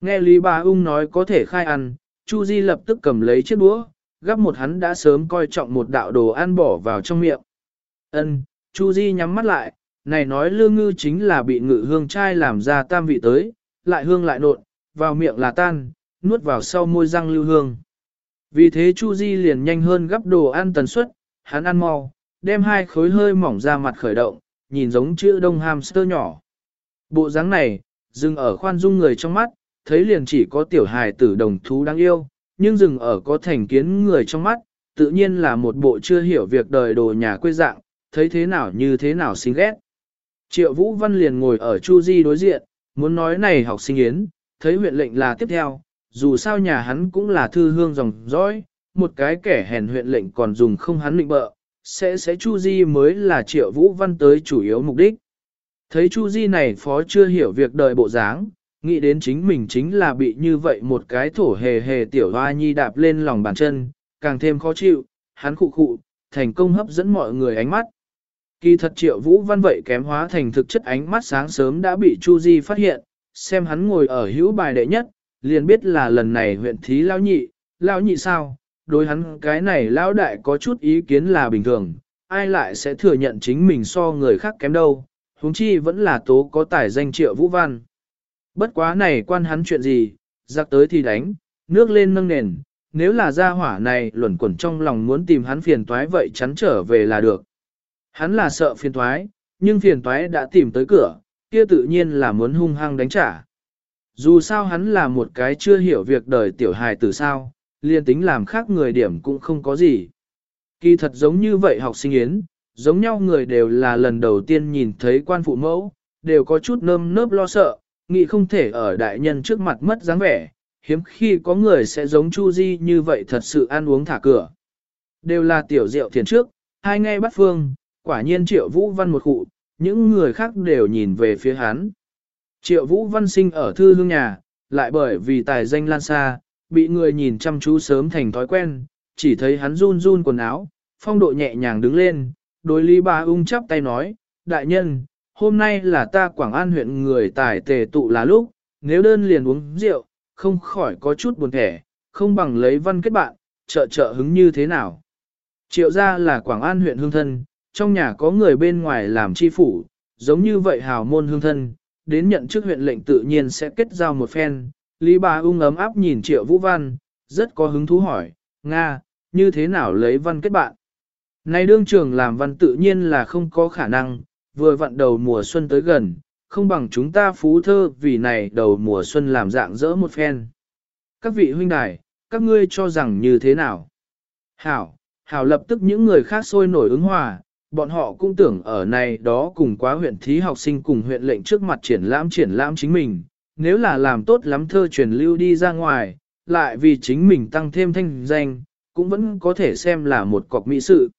Nghe Lý Bá Ung nói có thể khai ăn, Chu Di lập tức cầm lấy chiếc đũa, gắp một hắn đã sớm coi trọng một đạo đồ ăn bỏ vào trong miệng. Ân, Chu Di nhắm mắt lại, này nói lương ngư chính là bị ngự hương trai làm ra tam vị tới, lại hương lại nộn, vào miệng là tan, nuốt vào sau môi răng lưu hương. Vì thế Chu Di liền nhanh hơn gấp đồ ăn tần suất, hắn ăn mau, đem hai khối hơi mỏng ra mặt khởi động, nhìn giống chữ đông hamster nhỏ. Bộ dáng này, dừng ở khoan dung người trong mắt, thấy liền chỉ có tiểu hài tử đồng thú đáng yêu, nhưng dừng ở có thành kiến người trong mắt, tự nhiên là một bộ chưa hiểu việc đời đồ nhà quê dạng, thấy thế nào như thế nào xinh ghét. Triệu Vũ Văn liền ngồi ở Chu Di đối diện, muốn nói này học sinh yến, thấy huyện lệnh là tiếp theo, dù sao nhà hắn cũng là thư hương dòng dõi, một cái kẻ hèn huyện lệnh còn dùng không hắn định bợ, sẽ sẽ Chu Di mới là Triệu Vũ Văn tới chủ yếu mục đích. Thấy Chu Di này phó chưa hiểu việc đời bộ dáng, nghĩ đến chính mình chính là bị như vậy một cái thổ hề hề tiểu hoa nhi đạp lên lòng bàn chân, càng thêm khó chịu, hắn khụ khụ, thành công hấp dẫn mọi người ánh mắt. Kỳ thật triệu vũ văn vậy kém hóa thành thực chất ánh mắt sáng sớm đã bị Chu Di phát hiện, xem hắn ngồi ở hữu bài đệ nhất, liền biết là lần này huyện thí lao nhị, lao nhị sao, đối hắn cái này lao đại có chút ý kiến là bình thường, ai lại sẽ thừa nhận chính mình so người khác kém đâu, huống chi vẫn là tố có tài danh triệu vũ văn. Bất quá này quan hắn chuyện gì, giặc tới thì đánh, nước lên nâng nền, nếu là gia hỏa này luẩn quẩn trong lòng muốn tìm hắn phiền toái vậy chắn trở về là được. Hắn là sợ phiền toái, nhưng phiền toái đã tìm tới cửa, kia tự nhiên là muốn hung hăng đánh trả. Dù sao hắn là một cái chưa hiểu việc đời tiểu hài từ sao, liên tính làm khác người điểm cũng không có gì. Kỳ thật giống như vậy học sinh yến, giống nhau người đều là lần đầu tiên nhìn thấy quan phụ mẫu, đều có chút nơm nớp lo sợ, nghĩ không thể ở đại nhân trước mặt mất dáng vẻ, hiếm khi có người sẽ giống Chu Di như vậy thật sự ăn uống thả cửa. Đều là tiểu rượu thiền trước, hai ngay bắt phương, quả nhiên triệu vũ văn một cụ, những người khác đều nhìn về phía hắn. Triệu vũ văn sinh ở thư hương nhà, lại bởi vì tài danh lan xa, bị người nhìn chăm chú sớm thành thói quen, chỉ thấy hắn run run quần áo, phong độ nhẹ nhàng đứng lên, đối lý bà ung chắp tay nói, đại nhân, hôm nay là ta Quảng An huyện người tài tề tụ là lúc, nếu đơn liền uống rượu, không khỏi có chút buồn thẻ, không bằng lấy văn kết bạn, trợ trợ hứng như thế nào. Triệu gia là Quảng An huyện hương thân, trong nhà có người bên ngoài làm chi phủ, giống như vậy hào môn hương thân, đến nhận chức huyện lệnh tự nhiên sẽ kết giao một phen. Lý bà ung ấm áp nhìn triệu vũ văn, rất có hứng thú hỏi, Nga, như thế nào lấy văn kết bạn? Này đương trường làm văn tự nhiên là không có khả năng, vừa vặn đầu mùa xuân tới gần, không bằng chúng ta phú thơ vì này đầu mùa xuân làm dạng dỡ một phen. Các vị huynh đài, các ngươi cho rằng như thế nào? Hảo, Hảo lập tức những người khác sôi nổi ứng hòa, bọn họ cũng tưởng ở này đó cùng quá huyện thí học sinh cùng huyện lệnh trước mặt triển lãm triển lãm chính mình, nếu là làm tốt lắm thơ truyền lưu đi ra ngoài, lại vì chính mình tăng thêm thanh danh, cũng vẫn có thể xem là một cọc mỹ sự.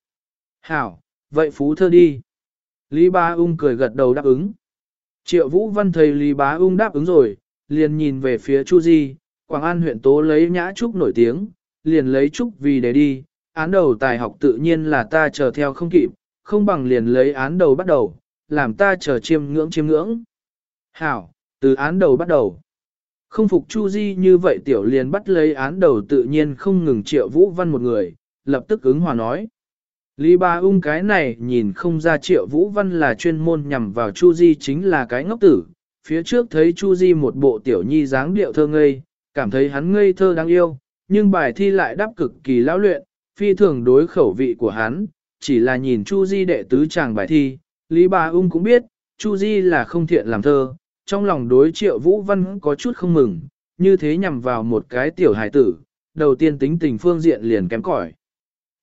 Hảo, vậy phú thơ đi. Lý Bá Ung cười gật đầu đáp ứng. Triệu Vũ Văn thầy Lý Bá Ung đáp ứng rồi, liền nhìn về phía Chu Di, Quảng An huyện tố lấy nhã trúc nổi tiếng, liền lấy trúc vì để đi, án đầu tài học tự nhiên là ta chờ theo không kịp, không bằng liền lấy án đầu bắt đầu, làm ta chờ chiêm ngưỡng chiêm ngưỡng. Hảo, từ án đầu bắt đầu. Không phục Chu Di như vậy tiểu liền bắt lấy án đầu tự nhiên không ngừng triệu Vũ Văn một người, lập tức ứng hòa nói. Lý Ba Ung cái này nhìn không ra triệu Vũ Văn là chuyên môn nhằm vào Chu Di chính là cái ngốc tử. Phía trước thấy Chu Di một bộ tiểu nhi dáng điệu thơ ngây, cảm thấy hắn ngây thơ đáng yêu, nhưng bài thi lại đáp cực kỳ lão luyện, phi thường đối khẩu vị của hắn, chỉ là nhìn Chu Di đệ tứ chàng bài thi, Lý Ba Ung cũng biết, Chu Di là không thiện làm thơ, trong lòng đối triệu Vũ Văn có chút không mừng, như thế nhằm vào một cái tiểu hài tử, đầu tiên tính tình phương diện liền kém cỏi.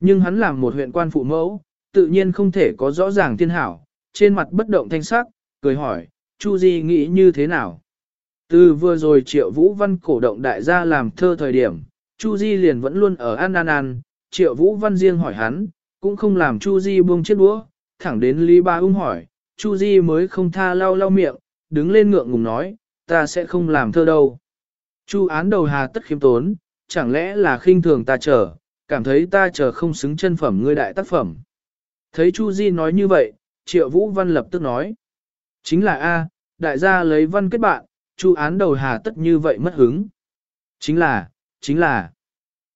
Nhưng hắn làm một huyện quan phụ mẫu, tự nhiên không thể có rõ ràng thiên hảo, trên mặt bất động thanh sắc, cười hỏi, Chu Di nghĩ như thế nào? Từ vừa rồi Triệu Vũ Văn cổ động đại gia làm thơ thời điểm, Chu Di liền vẫn luôn ở an an an, Triệu Vũ Văn riêng hỏi hắn, cũng không làm Chu Di buông chiếc đũa, thẳng đến Lý Ba Ung hỏi, Chu Di mới không tha lau lau miệng, đứng lên ngượng ngùng nói, ta sẽ không làm thơ đâu. Chu án đầu hà tất khiêm tốn, chẳng lẽ là khinh thường ta chờ, cảm thấy ta chờ không xứng chân phẩm ngươi đại tác phẩm. Thấy Chu Di nói như vậy, Triệu Vũ Văn lập tức nói. Chính là A, đại gia lấy văn kết bạn, Chu án đầu hà tất như vậy mất hứng. Chính là, chính là.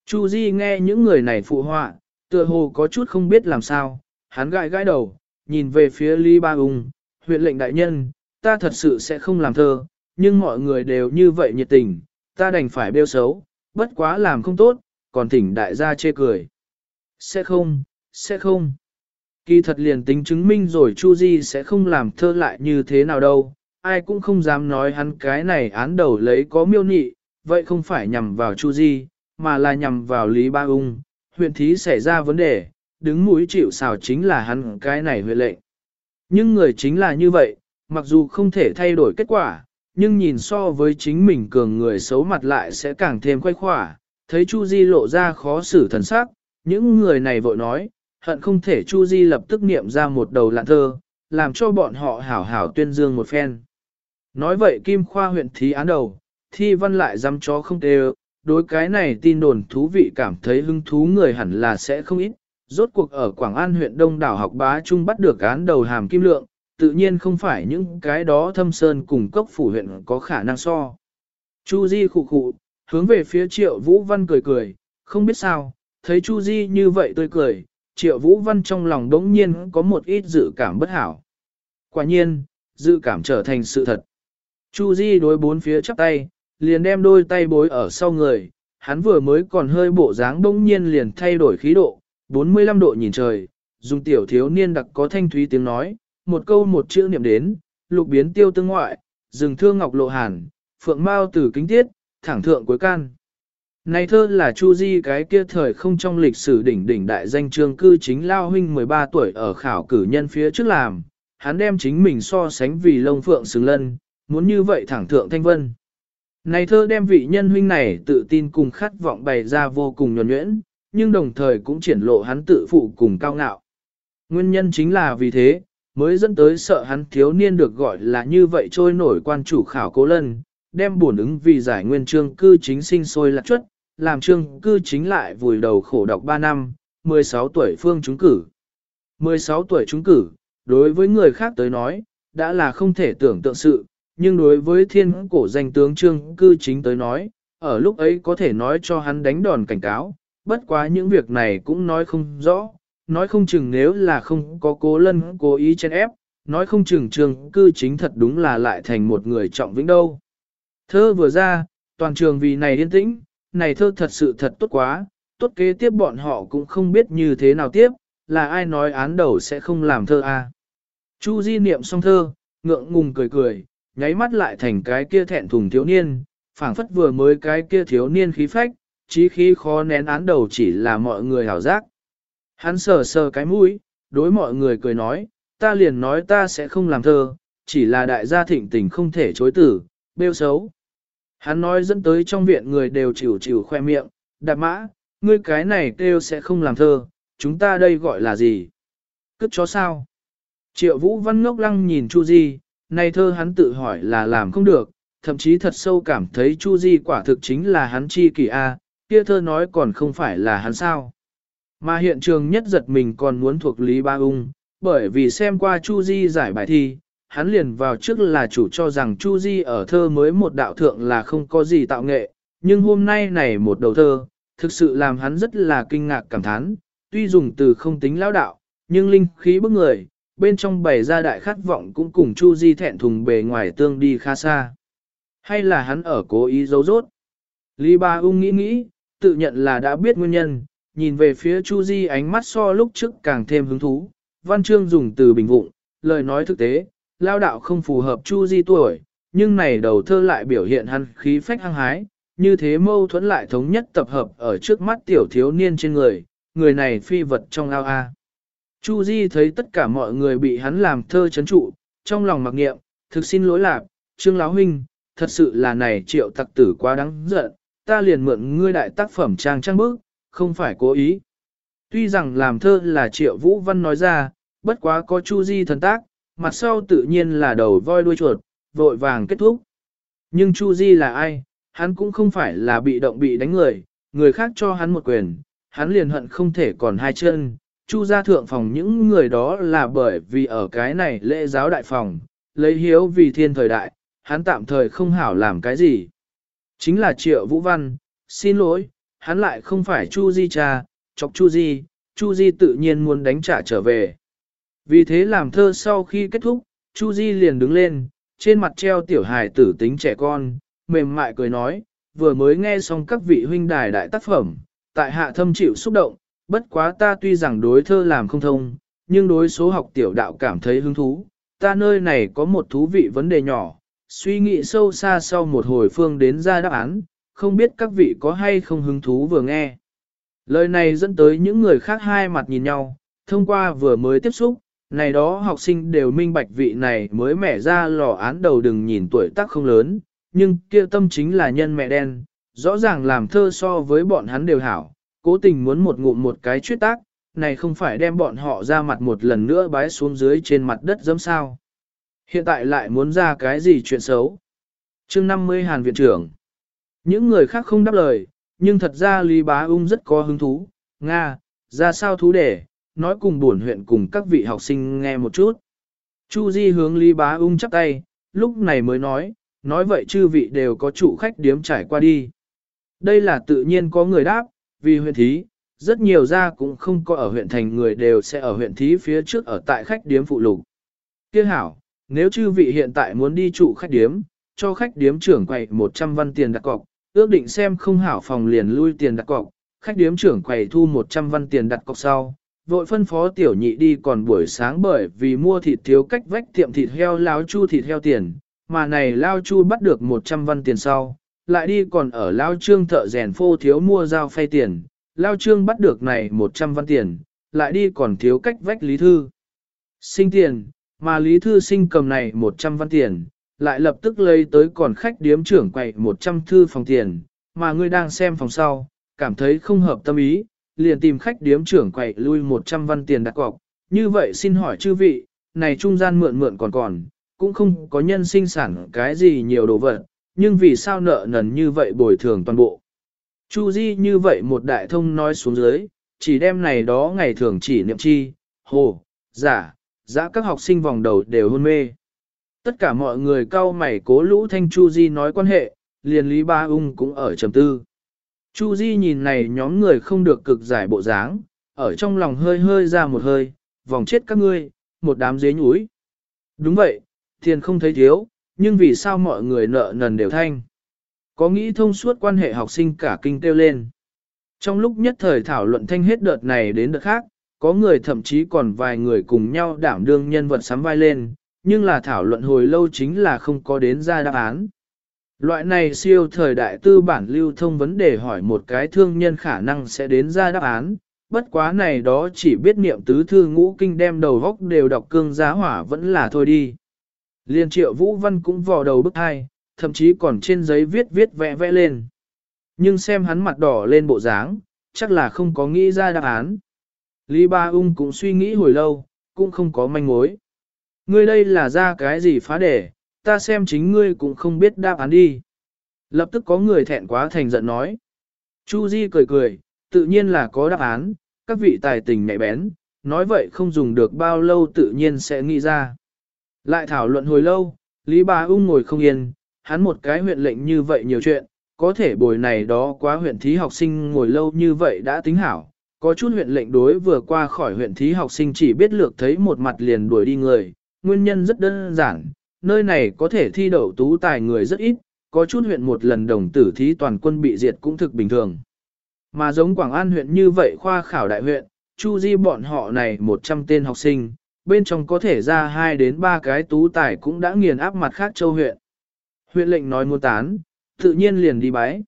Chu Di nghe những người này phụ họa, tựa hồ có chút không biết làm sao, hắn gãi gãi đầu, nhìn về phía Lý Ba Ung, huyện lệnh đại nhân, ta thật sự sẽ không làm thơ, nhưng mọi người đều như vậy nhiệt tình, ta đành phải bêu xấu, bất quá làm không tốt, còn thỉnh đại gia chê cười. Sẽ không, sẽ không. Kỳ thật liền tính chứng minh rồi Chu Di sẽ không làm thơ lại như thế nào đâu, ai cũng không dám nói hắn cái này án đầu lấy có miêu nị, vậy không phải nhằm vào Chu Di, mà là nhằm vào Lý Ba Ung huyện thí xảy ra vấn đề, đứng mũi chịu xào chính là hắn cái này huyện lệnh. Nhưng người chính là như vậy, mặc dù không thể thay đổi kết quả, nhưng nhìn so với chính mình cường người xấu mặt lại sẽ càng thêm quay khỏa, thấy Chu Di lộ ra khó xử thần sắc, những người này vội nói, hận không thể Chu Di lập tức niệm ra một đầu lạn thơ, làm cho bọn họ hảo hảo tuyên dương một phen. Nói vậy Kim Khoa huyện thí án đầu, thi văn lại dám chó không tê đối cái này tin đồn thú vị cảm thấy hứng thú người hẳn là sẽ không ít. Rốt cuộc ở Quảng An huyện Đông đảo học bá trung bắt được án đầu hàm kim lượng, tự nhiên không phải những cái đó thâm sơn cùng cốc phủ huyện có khả năng so. Chu Di khụ khụ, hướng về phía Triệu Vũ Văn cười cười, không biết sao, thấy Chu Di như vậy tươi cười, Triệu Vũ Văn trong lòng đống nhiên có một ít dự cảm bất hảo. Quả nhiên, dự cảm trở thành sự thật. Chu Di đối bốn phía chắp tay, liền đem đôi tay bối ở sau người, hắn vừa mới còn hơi bộ dáng bỗng nhiên liền thay đổi khí độ, 45 độ nhìn trời, dùng tiểu thiếu niên đặc có thanh thúy tiếng nói, một câu một chữ niệm đến, lục biến tiêu tương ngoại, rừng thương ngọc lộ hàn, phượng mao từ kính tiết, thẳng thượng cuối can. Này thơ là Chu Di cái kia thời không trong lịch sử đỉnh đỉnh đại danh trương cư chính Lao Huynh 13 tuổi ở khảo cử nhân phía trước làm, hắn đem chính mình so sánh vì lông phượng xứng lân, muốn như vậy thẳng thượng thanh vân. Này thơ đem vị nhân huynh này tự tin cùng khát vọng bày ra vô cùng nhuần nhuyễn, nhưng đồng thời cũng triển lộ hắn tự phụ cùng cao ngạo. Nguyên nhân chính là vì thế, mới dẫn tới sợ hắn thiếu niên được gọi là như vậy trôi nổi quan chủ khảo cố lân, đem bổn ứng vì giải nguyên trương cư chính sinh sôi lạc chuất, làm trương cư chính lại vùi đầu khổ đọc 3 năm, 16 tuổi phương trúng cử. 16 tuổi trúng cử, đối với người khác tới nói, đã là không thể tưởng tượng sự, nhưng đối với thiên cổ danh tướng trương cư chính tới nói, ở lúc ấy có thể nói cho hắn đánh đòn cảnh cáo, bất quá những việc này cũng nói không rõ, nói không chừng nếu là không có cố lân cố ý chen ép, nói không chừng trương cư chính thật đúng là lại thành một người trọng vĩnh đâu. Thơ vừa ra, toàn trường vì này yên tĩnh, này thơ thật sự thật tốt quá, tốt kế tiếp bọn họ cũng không biết như thế nào tiếp, là ai nói án đầu sẽ không làm thơ à. Chu Di niệm xong thơ, ngượng ngùng cười cười, nháy mắt lại thành cái kia thẹn thùng thiếu niên, phảng phất vừa mới cái kia thiếu niên khí phách, chí khí khó nén án đầu chỉ là mọi người hảo giác. Hắn sờ sờ cái mũi, đối mọi người cười nói, ta liền nói ta sẽ không làm thơ, chỉ là đại gia thịnh tình không thể chối tử, bêu xấu. Hắn nói dẫn tới trong viện người đều chịu chịu khoe miệng, đạp mã, ngươi cái này kêu sẽ không làm thơ, chúng ta đây gọi là gì? Cất chó sao? Triệu Vũ Văn ngốc lăng nhìn Chu Di, nay thơ hắn tự hỏi là làm không được, thậm chí thật sâu cảm thấy Chu Di quả thực chính là hắn chi kỳ A, kia thơ nói còn không phải là hắn sao. Mà hiện trường nhất giật mình còn muốn thuộc Lý Ba Ung, bởi vì xem qua Chu Di giải bài thi, hắn liền vào trước là chủ cho rằng Chu Di ở thơ mới một đạo thượng là không có gì tạo nghệ, nhưng hôm nay này một đầu thơ, thực sự làm hắn rất là kinh ngạc cảm thán, tuy dùng từ không tính lão đạo, nhưng linh khí bức người, bên trong bày ra đại khát vọng cũng cùng Chu Di thẹn thùng bề ngoài tương đi khá xa. Hay là hắn ở cố ý giấu rốt? Lý Ba Ung nghĩ nghĩ, tự nhận là đã biết nguyên nhân, nhìn về phía Chu Di ánh mắt so lúc trước càng thêm hứng thú. Văn chương dùng từ bình vụng, lời nói thực tế, lao đạo không phù hợp Chu Di tuổi, nhưng này đầu thơ lại biểu hiện hắn khí phách hăng hái, như thế mâu thuẫn lại thống nhất tập hợp ở trước mắt tiểu thiếu niên trên người, người này phi vật trong ao a. Chu Di thấy tất cả mọi người bị hắn làm thơ chấn trụ, trong lòng mặc niệm, thực xin lỗi lạc, Trương Lão Huynh, thật sự là này triệu tặc tử quá đáng giận, ta liền mượn ngươi đại tác phẩm trang trang bức, không phải cố ý. Tuy rằng làm thơ là triệu vũ văn nói ra, bất quá có Chu Di thần tác, mặt sau tự nhiên là đầu voi đuôi chuột, vội vàng kết thúc. Nhưng Chu Di là ai? Hắn cũng không phải là bị động bị đánh người, người khác cho hắn một quyền, hắn liền hận không thể còn hai chân, chu gia thượng phòng những người đó là bởi vì ở cái này lễ giáo đại phòng, lấy hiếu vì thiên thời đại, hắn tạm thời không hảo làm cái gì. Chính là triệu vũ văn, xin lỗi, hắn lại không phải chu di cha, chọc chu di, chu di tự nhiên muốn đánh trả trở về. Vì thế làm thơ sau khi kết thúc, chu di liền đứng lên, trên mặt treo tiểu hài tử tính trẻ con, mềm mại cười nói, vừa mới nghe xong các vị huynh đài đại tác phẩm, tại hạ thâm chịu xúc động, bất quá ta tuy rằng đối thơ làm không thông, nhưng đối số học tiểu đạo cảm thấy hứng thú, ta nơi này có một thú vị vấn đề nhỏ, suy nghĩ sâu xa sau một hồi phương đến ra đáp án, không biết các vị có hay không hứng thú vừa nghe. Lời này dẫn tới những người khác hai mặt nhìn nhau, thông qua vừa mới tiếp xúc, này đó học sinh đều minh bạch vị này mới mẻ ra lò án đầu đừng nhìn tuổi tác không lớn, nhưng kia tâm chính là nhân mẹ đen, rõ ràng làm thơ so với bọn hắn đều hảo, cố tình muốn một ngụm một cái chuyết tác, này không phải đem bọn họ ra mặt một lần nữa bái xuống dưới trên mặt đất dẫm sao. Hiện tại lại muốn ra cái gì chuyện xấu. chương 50 Hàn Viện trưởng. Những người khác không đáp lời, nhưng thật ra Lý Bá Ung rất có hứng thú. Nga, ra sao thú để, nói cùng buồn huyện cùng các vị học sinh nghe một chút. Chu Di hướng Lý Bá Ung chắp tay, lúc này mới nói, nói vậy chư vị đều có chủ khách điếm trải qua đi. Đây là tự nhiên có người đáp, vì huyện thí, rất nhiều gia cũng không có ở huyện thành người đều sẽ ở huyện thí phía trước ở tại khách điếm phụ lục. Kia hảo, nếu chư vị hiện tại muốn đi trụ khách điếm, cho khách điếm trưởng quầy 100 văn tiền đặt cọc, ước định xem không hảo phòng liền lui tiền đặt cọc, khách điếm trưởng quầy thu 100 văn tiền đặt cọc sau, vội phân phó tiểu nhị đi còn buổi sáng bởi vì mua thịt thiếu cách vách tiệm thịt heo láo chu thịt heo tiền, mà này lao chu bắt được 100 văn tiền sau, lại đi còn ở lao trương thợ rèn phô thiếu mua dao phay tiền, lao trương bắt được này 100 văn tiền, lại đi còn thiếu cách vách lý thư. Sinh tiền, mà lý thư sinh cầm này 100 văn tiền, lại lập tức lấy tới còn khách điếm trưởng quậy 100 thư phòng tiền, mà ngươi đang xem phòng sau, cảm thấy không hợp tâm ý, liền tìm khách điếm trưởng quậy lui 100 văn tiền đặt cọc. Như vậy xin hỏi chư vị, này trung gian mượn mượn còn còn, cũng không có nhân sinh sản cái gì nhiều đồ vật, nhưng vì sao nợ nần như vậy bồi thường toàn bộ. Chu Di như vậy một đại thông nói xuống dưới, chỉ đem này đó ngày thường chỉ niệm chi, hồ, giả, giả các học sinh vòng đầu đều hôn mê. Tất cả mọi người cau mày cố lũ thanh Chu Di nói quan hệ, liền Lý Ba Ung cũng ở trầm tư. Chu Di nhìn này nhóm người không được cực giải bộ dáng, ở trong lòng hơi hơi ra một hơi, vòng chết các ngươi, một đám dế nhúi. Đúng vậy, tiền không thấy thiếu, nhưng vì sao mọi người nợ nần đều thanh? Có nghĩ thông suốt quan hệ học sinh cả kinh tiêu lên. Trong lúc nhất thời thảo luận thanh hết đợt này đến đợt khác, có người thậm chí còn vài người cùng nhau đảm đương nhân vật sắm vai lên, nhưng là thảo luận hồi lâu chính là không có đến ra đáp án. Loại này siêu thời đại tư bản lưu thông vấn đề hỏi một cái thương nhân khả năng sẽ đến ra đáp án, bất quá này đó chỉ biết niệm tứ thư ngũ kinh đem đầu góc đều đọc cương giá hỏa vẫn là thôi đi. Liên triệu vũ văn cũng vò đầu bức hai, thậm chí còn trên giấy viết viết vẽ vẽ lên. Nhưng xem hắn mặt đỏ lên bộ dáng, chắc là không có nghĩ ra đáp án. Lý Ba Ung cũng suy nghĩ hồi lâu, cũng không có manh mối. Ngươi đây là ra cái gì phá để, ta xem chính ngươi cũng không biết đáp án đi. Lập tức có người thẹn quá thành giận nói. Chu Di cười cười, tự nhiên là có đáp án, các vị tài tình nhạy bén, nói vậy không dùng được bao lâu tự nhiên sẽ nghĩ ra. Lại thảo luận hồi lâu, Lý Bà Ung ngồi không yên, hắn một cái huyện lệnh như vậy nhiều chuyện, có thể bồi này đó quá huyện thí học sinh ngồi lâu như vậy đã tính hảo. Có chút huyện lệnh đối vừa qua khỏi huyện thí học sinh chỉ biết lược thấy một mặt liền đuổi đi người, nguyên nhân rất đơn giản, nơi này có thể thi đậu tú tài người rất ít, có chút huyện một lần đồng tử thí toàn quân bị diệt cũng thực bình thường. Mà giống Quảng An huyện như vậy khoa khảo đại huyện, Chu Di bọn họ này 100 tên học sinh, bên trong có thể ra 2 đến 3 cái tú tài cũng đã nghiền áp mặt khác châu huyện. Huyện lệnh nói muốn tán, tự nhiên liền đi bái.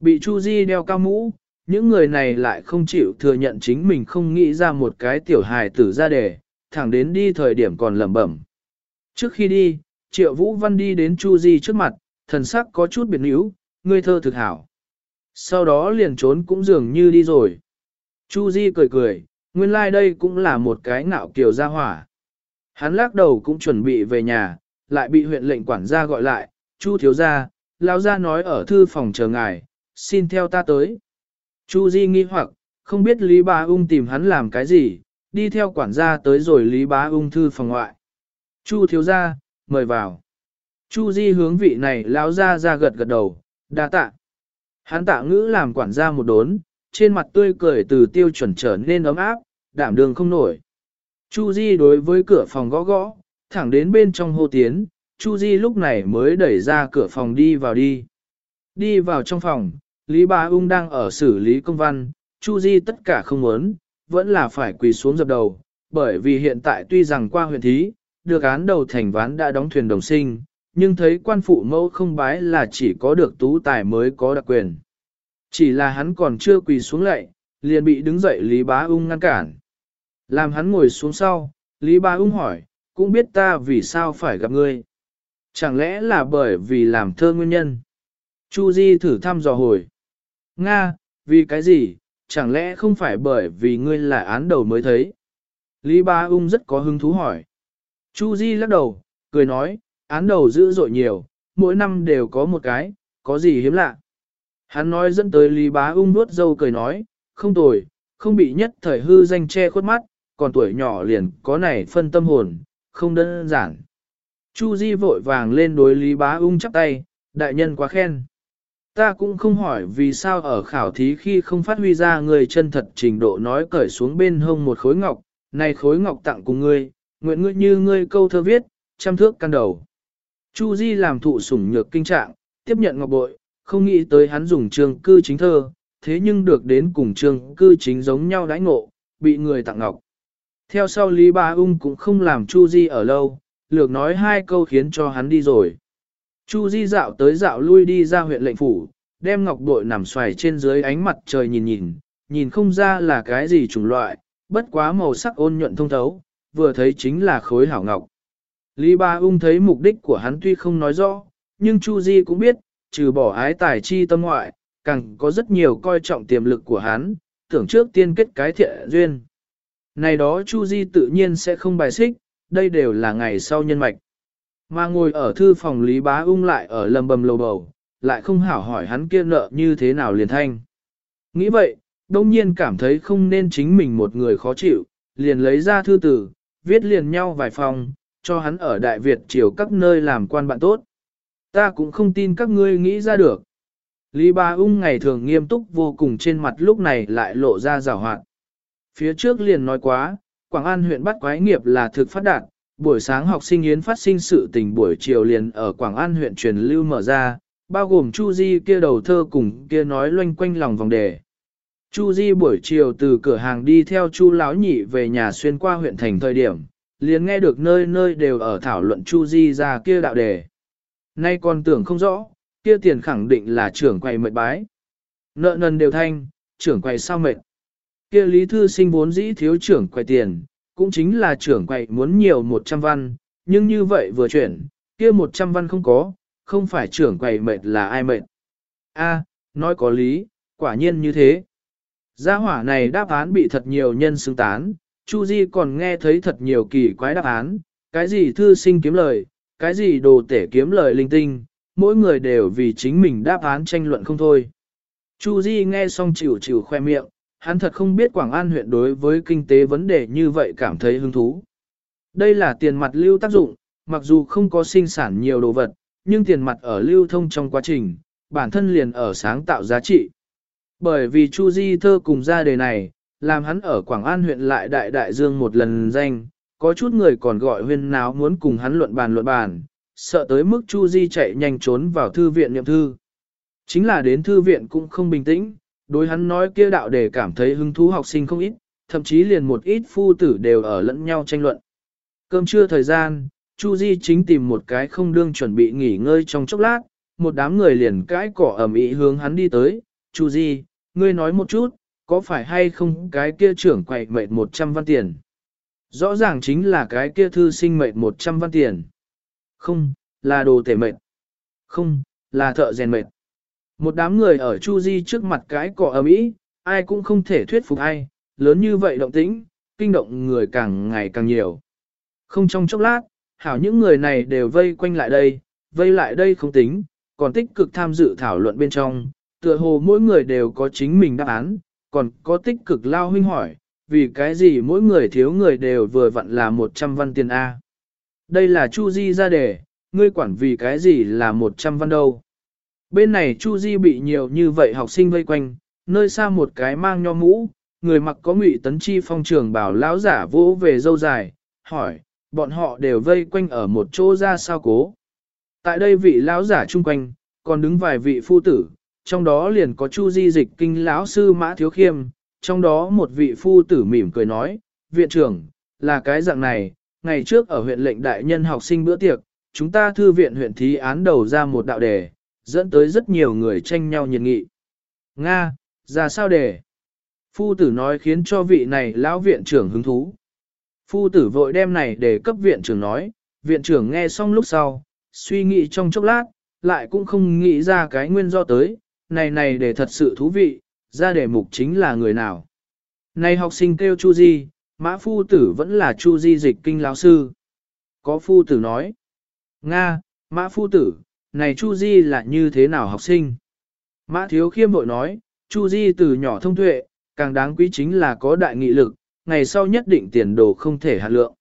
Bị Chu Di đeo cao mũ, những người này lại không chịu thừa nhận chính mình không nghĩ ra một cái tiểu hài tử ra đề, thẳng đến đi thời điểm còn lẩm bẩm. Trước khi đi, Triệu Vũ Văn đi đến Chu Di trước mặt, thần sắc có chút biệt níu, ngươi thơ thực hảo. Sau đó liền trốn cũng dường như đi rồi. Chu Di cười cười, nguyên lai like đây cũng là một cái ngạo kiều gia hỏa. Hắn lắc đầu cũng chuẩn bị về nhà, lại bị huyện lệnh quản gia gọi lại, Chu thiếu gia, lão gia nói ở thư phòng chờ ngài, xin theo ta tới. Chu Di nghi hoặc, không biết Lý Bá Ung tìm hắn làm cái gì, đi theo quản gia tới rồi Lý Bá Ung thư phòng ngoại. Chu thiếu gia, mời vào. Chu Di hướng vị này lão gia ra gật gật đầu, đa tạ. Hắn tạ ngữ làm quản gia một đốn, trên mặt tươi cười từ tiêu chuẩn trở nên ấm áp, đảm đường không nổi. Chu Di đối với cửa phòng gõ gõ, thẳng đến bên trong hô tiến, Chu Di lúc này mới đẩy ra cửa phòng đi vào đi. Đi vào trong phòng, Lý Ba Ung đang ở xử lý công văn, Chu Di tất cả không muốn, vẫn là phải quỳ xuống dập đầu, bởi vì hiện tại tuy rằng qua huyện thí, được án đầu thành ván đã đóng thuyền đồng sinh, nhưng thấy quan phụ mẫu không bái là chỉ có được tú tài mới có đặc quyền. Chỉ là hắn còn chưa quỳ xuống lạy, liền bị đứng dậy Lý Bá Ung ngăn cản. Làm hắn ngồi xuống sau, Lý Bá Ung hỏi, cũng biết ta vì sao phải gặp ngươi. Chẳng lẽ là bởi vì làm thơ nguyên nhân? Chu Di thử thăm dò hồi. Nga, vì cái gì, chẳng lẽ không phải bởi vì ngươi là án đầu mới thấy? Lý Bá Ung rất có hứng thú hỏi. Chu Di lắc đầu, cười nói, án đầu dữ dội nhiều, mỗi năm đều có một cái, có gì hiếm lạ. Hắn nói dẫn tới Lý Bá Ung nuốt dâu cười nói, không tồi, không bị nhất thời hư danh che khuất mắt, còn tuổi nhỏ liền có này phân tâm hồn, không đơn giản. Chu Di vội vàng lên đối Lý Bá Ung chắp tay, đại nhân quá khen. Ta cũng không hỏi vì sao ở khảo thí khi không phát huy ra người chân thật trình độ nói cởi xuống bên hông một khối ngọc, này khối ngọc tặng cùng ngươi, nguyện ngươi như ngươi câu thơ viết, trăm thước căn đầu. Chu Di làm thụ sủng nhược kinh trạng, tiếp nhận ngọc bội, không nghĩ tới hắn dùng trường cư chính thơ, thế nhưng được đến cùng trường cư chính giống nhau đãi ngộ, bị người tặng ngọc. Theo sau Lý Ba Ung cũng không làm Chu Di ở lâu, lược nói hai câu khiến cho hắn đi rồi. Chu Di dạo tới dạo lui đi ra huyện lệnh phủ, đem ngọc bội nằm xoài trên dưới ánh mặt trời nhìn nhìn, nhìn không ra là cái gì chủng loại, bất quá màu sắc ôn nhuận thông thấu, vừa thấy chính là khối hảo ngọc. Lý Ba Ung thấy mục đích của hắn tuy không nói rõ, nhưng Chu Di cũng biết, trừ bỏ ái tài chi tâm ngoại, càng có rất nhiều coi trọng tiềm lực của hắn, tưởng trước tiên kết cái thiện duyên. Này đó Chu Di tự nhiên sẽ không bài xích, đây đều là ngày sau nhân mạch. Mà ngồi ở thư phòng Lý Bá Ung lại ở lầm bầm lầu bầu, lại không hảo hỏi hắn kia nợ như thế nào liền thanh. Nghĩ vậy, đông nhiên cảm thấy không nên chính mình một người khó chịu, liền lấy ra thư tử, viết liền nhau vài phòng, cho hắn ở Đại Việt triều các nơi làm quan bạn tốt. Ta cũng không tin các ngươi nghĩ ra được. Lý Ba Ung ngày thường nghiêm túc vô cùng trên mặt lúc này lại lộ ra rào hoạt. Phía trước liền nói quá, Quảng An huyện bắt quái nghiệp là thực phát đạt, buổi sáng học sinh yến phát sinh sự tình buổi chiều liền ở Quảng An huyện truyền lưu mở ra, bao gồm Chu Di kia đầu thơ cùng kia nói loanh quanh lòng vòng đề. Chu Di buổi chiều từ cửa hàng đi theo Chu Lão Nhị về nhà xuyên qua huyện thành thời điểm, liền nghe được nơi nơi đều ở thảo luận Chu Di ra kia đạo đề. Nay còn tưởng không rõ, kia tiền khẳng định là trưởng quầy mệt bái. Nợ nần đều thanh, trưởng quầy sao mệt. Kia lý thư sinh vốn dĩ thiếu trưởng quầy tiền, cũng chính là trưởng quầy muốn nhiều 100 văn, nhưng như vậy vừa chuyển, kia 100 văn không có, không phải trưởng quầy mệt là ai mệt. A, nói có lý, quả nhiên như thế. Gia hỏa này đáp án bị thật nhiều nhân xứng tán, Chu Di còn nghe thấy thật nhiều kỳ quái đáp án, cái gì thư sinh kiếm lời, cái gì đồ tể kiếm lời linh tinh, mỗi người đều vì chính mình đáp án tranh luận không thôi. Chu Di nghe xong chịu chịu khoe miệng, hắn thật không biết Quảng An huyện đối với kinh tế vấn đề như vậy cảm thấy hứng thú. Đây là tiền mặt lưu tác dụng, mặc dù không có sinh sản nhiều đồ vật, nhưng tiền mặt ở lưu thông trong quá trình, bản thân liền ở sáng tạo giá trị. Bởi vì Chu Di thơ cùng ra đề này, làm hắn ở Quảng An huyện lại đại đại dương một lần danh, có chút người còn gọi huyên náo muốn cùng hắn luận bàn luận bàn, sợ tới mức Chu Di chạy nhanh trốn vào thư viện niệm thư. Chính là đến thư viện cũng không bình tĩnh, đối hắn nói kia đạo để cảm thấy hứng thú học sinh không ít, thậm chí liền một ít phu tử đều ở lẫn nhau tranh luận. Cơm trưa thời gian, Chu Di chính tìm một cái không đương chuẩn bị nghỉ ngơi trong chốc lát, một đám người liền cãi cỏ ầm ĩ hướng hắn đi tới, Chu Di, ngươi nói một chút, có phải hay không cái kia trưởng quậy mệt 100 văn tiền? Rõ ràng chính là cái kia thư sinh mệt 100 văn tiền. Không, là đồ tể mệt. Không, là thợ rèn mệt. Một đám người ở Chu Di trước mặt cái cỏ ầm ĩ, ai cũng không thể thuyết phục ai, lớn như vậy động tĩnh, kinh động người càng ngày càng nhiều. Không trong chốc lát, hảo những người này đều vây quanh lại đây, vây lại đây không tính, còn tích cực tham dự thảo luận bên trong, tựa hồ mỗi người đều có chính mình đáp án, còn có tích cực lao huynh hỏi, vì cái gì mỗi người thiếu người đều vừa vặn là 100 văn tiền A. Đây là Chu Di ra đề, ngươi quản vì cái gì là 100 văn đâu. Bên này Chu Di bị nhiều như vậy học sinh vây quanh, nơi xa một cái mang nho mũ, người mặc có ngụy tấn chi phong trường bảo lão giả vỗ về dâu dài, hỏi, bọn họ đều vây quanh ở một chỗ ra sao cố. Tại đây vị lão giả chung quanh, còn đứng vài vị phu tử, trong đó liền có Chu Di dịch kinh lão sư Mã Thiếu Khiêm, trong đó một vị phu tử mỉm cười nói, viện trưởng, là cái dạng này, ngày trước ở huyện lệnh đại nhân học sinh bữa tiệc, chúng ta thư viện huyện thí án đầu ra một đạo đề, dẫn tới rất nhiều người tranh nhau nhiệt nghị. Nga, ra sao đề? Phu tử nói khiến cho vị này lão viện trưởng hứng thú. Phu tử vội đem này để cấp viện trưởng nói, viện trưởng nghe xong lúc sau, suy nghĩ trong chốc lát, lại cũng không nghĩ ra cái nguyên do tới, này này để thật sự thú vị, ra đề mục chính là người nào. Này học sinh kêu Chu Di, mã phu tử vẫn là Chu Di dịch kinh lão sư. Có phu tử nói, Nga, mã phu tử, này Chu Di là như thế nào học sinh? Mã thiếu khiêm bội nói, Chu Di từ nhỏ thông tuệ, càng đáng quý chính là có đại nghị lực, ngày sau nhất định tiền đồ không thể hạt lượng.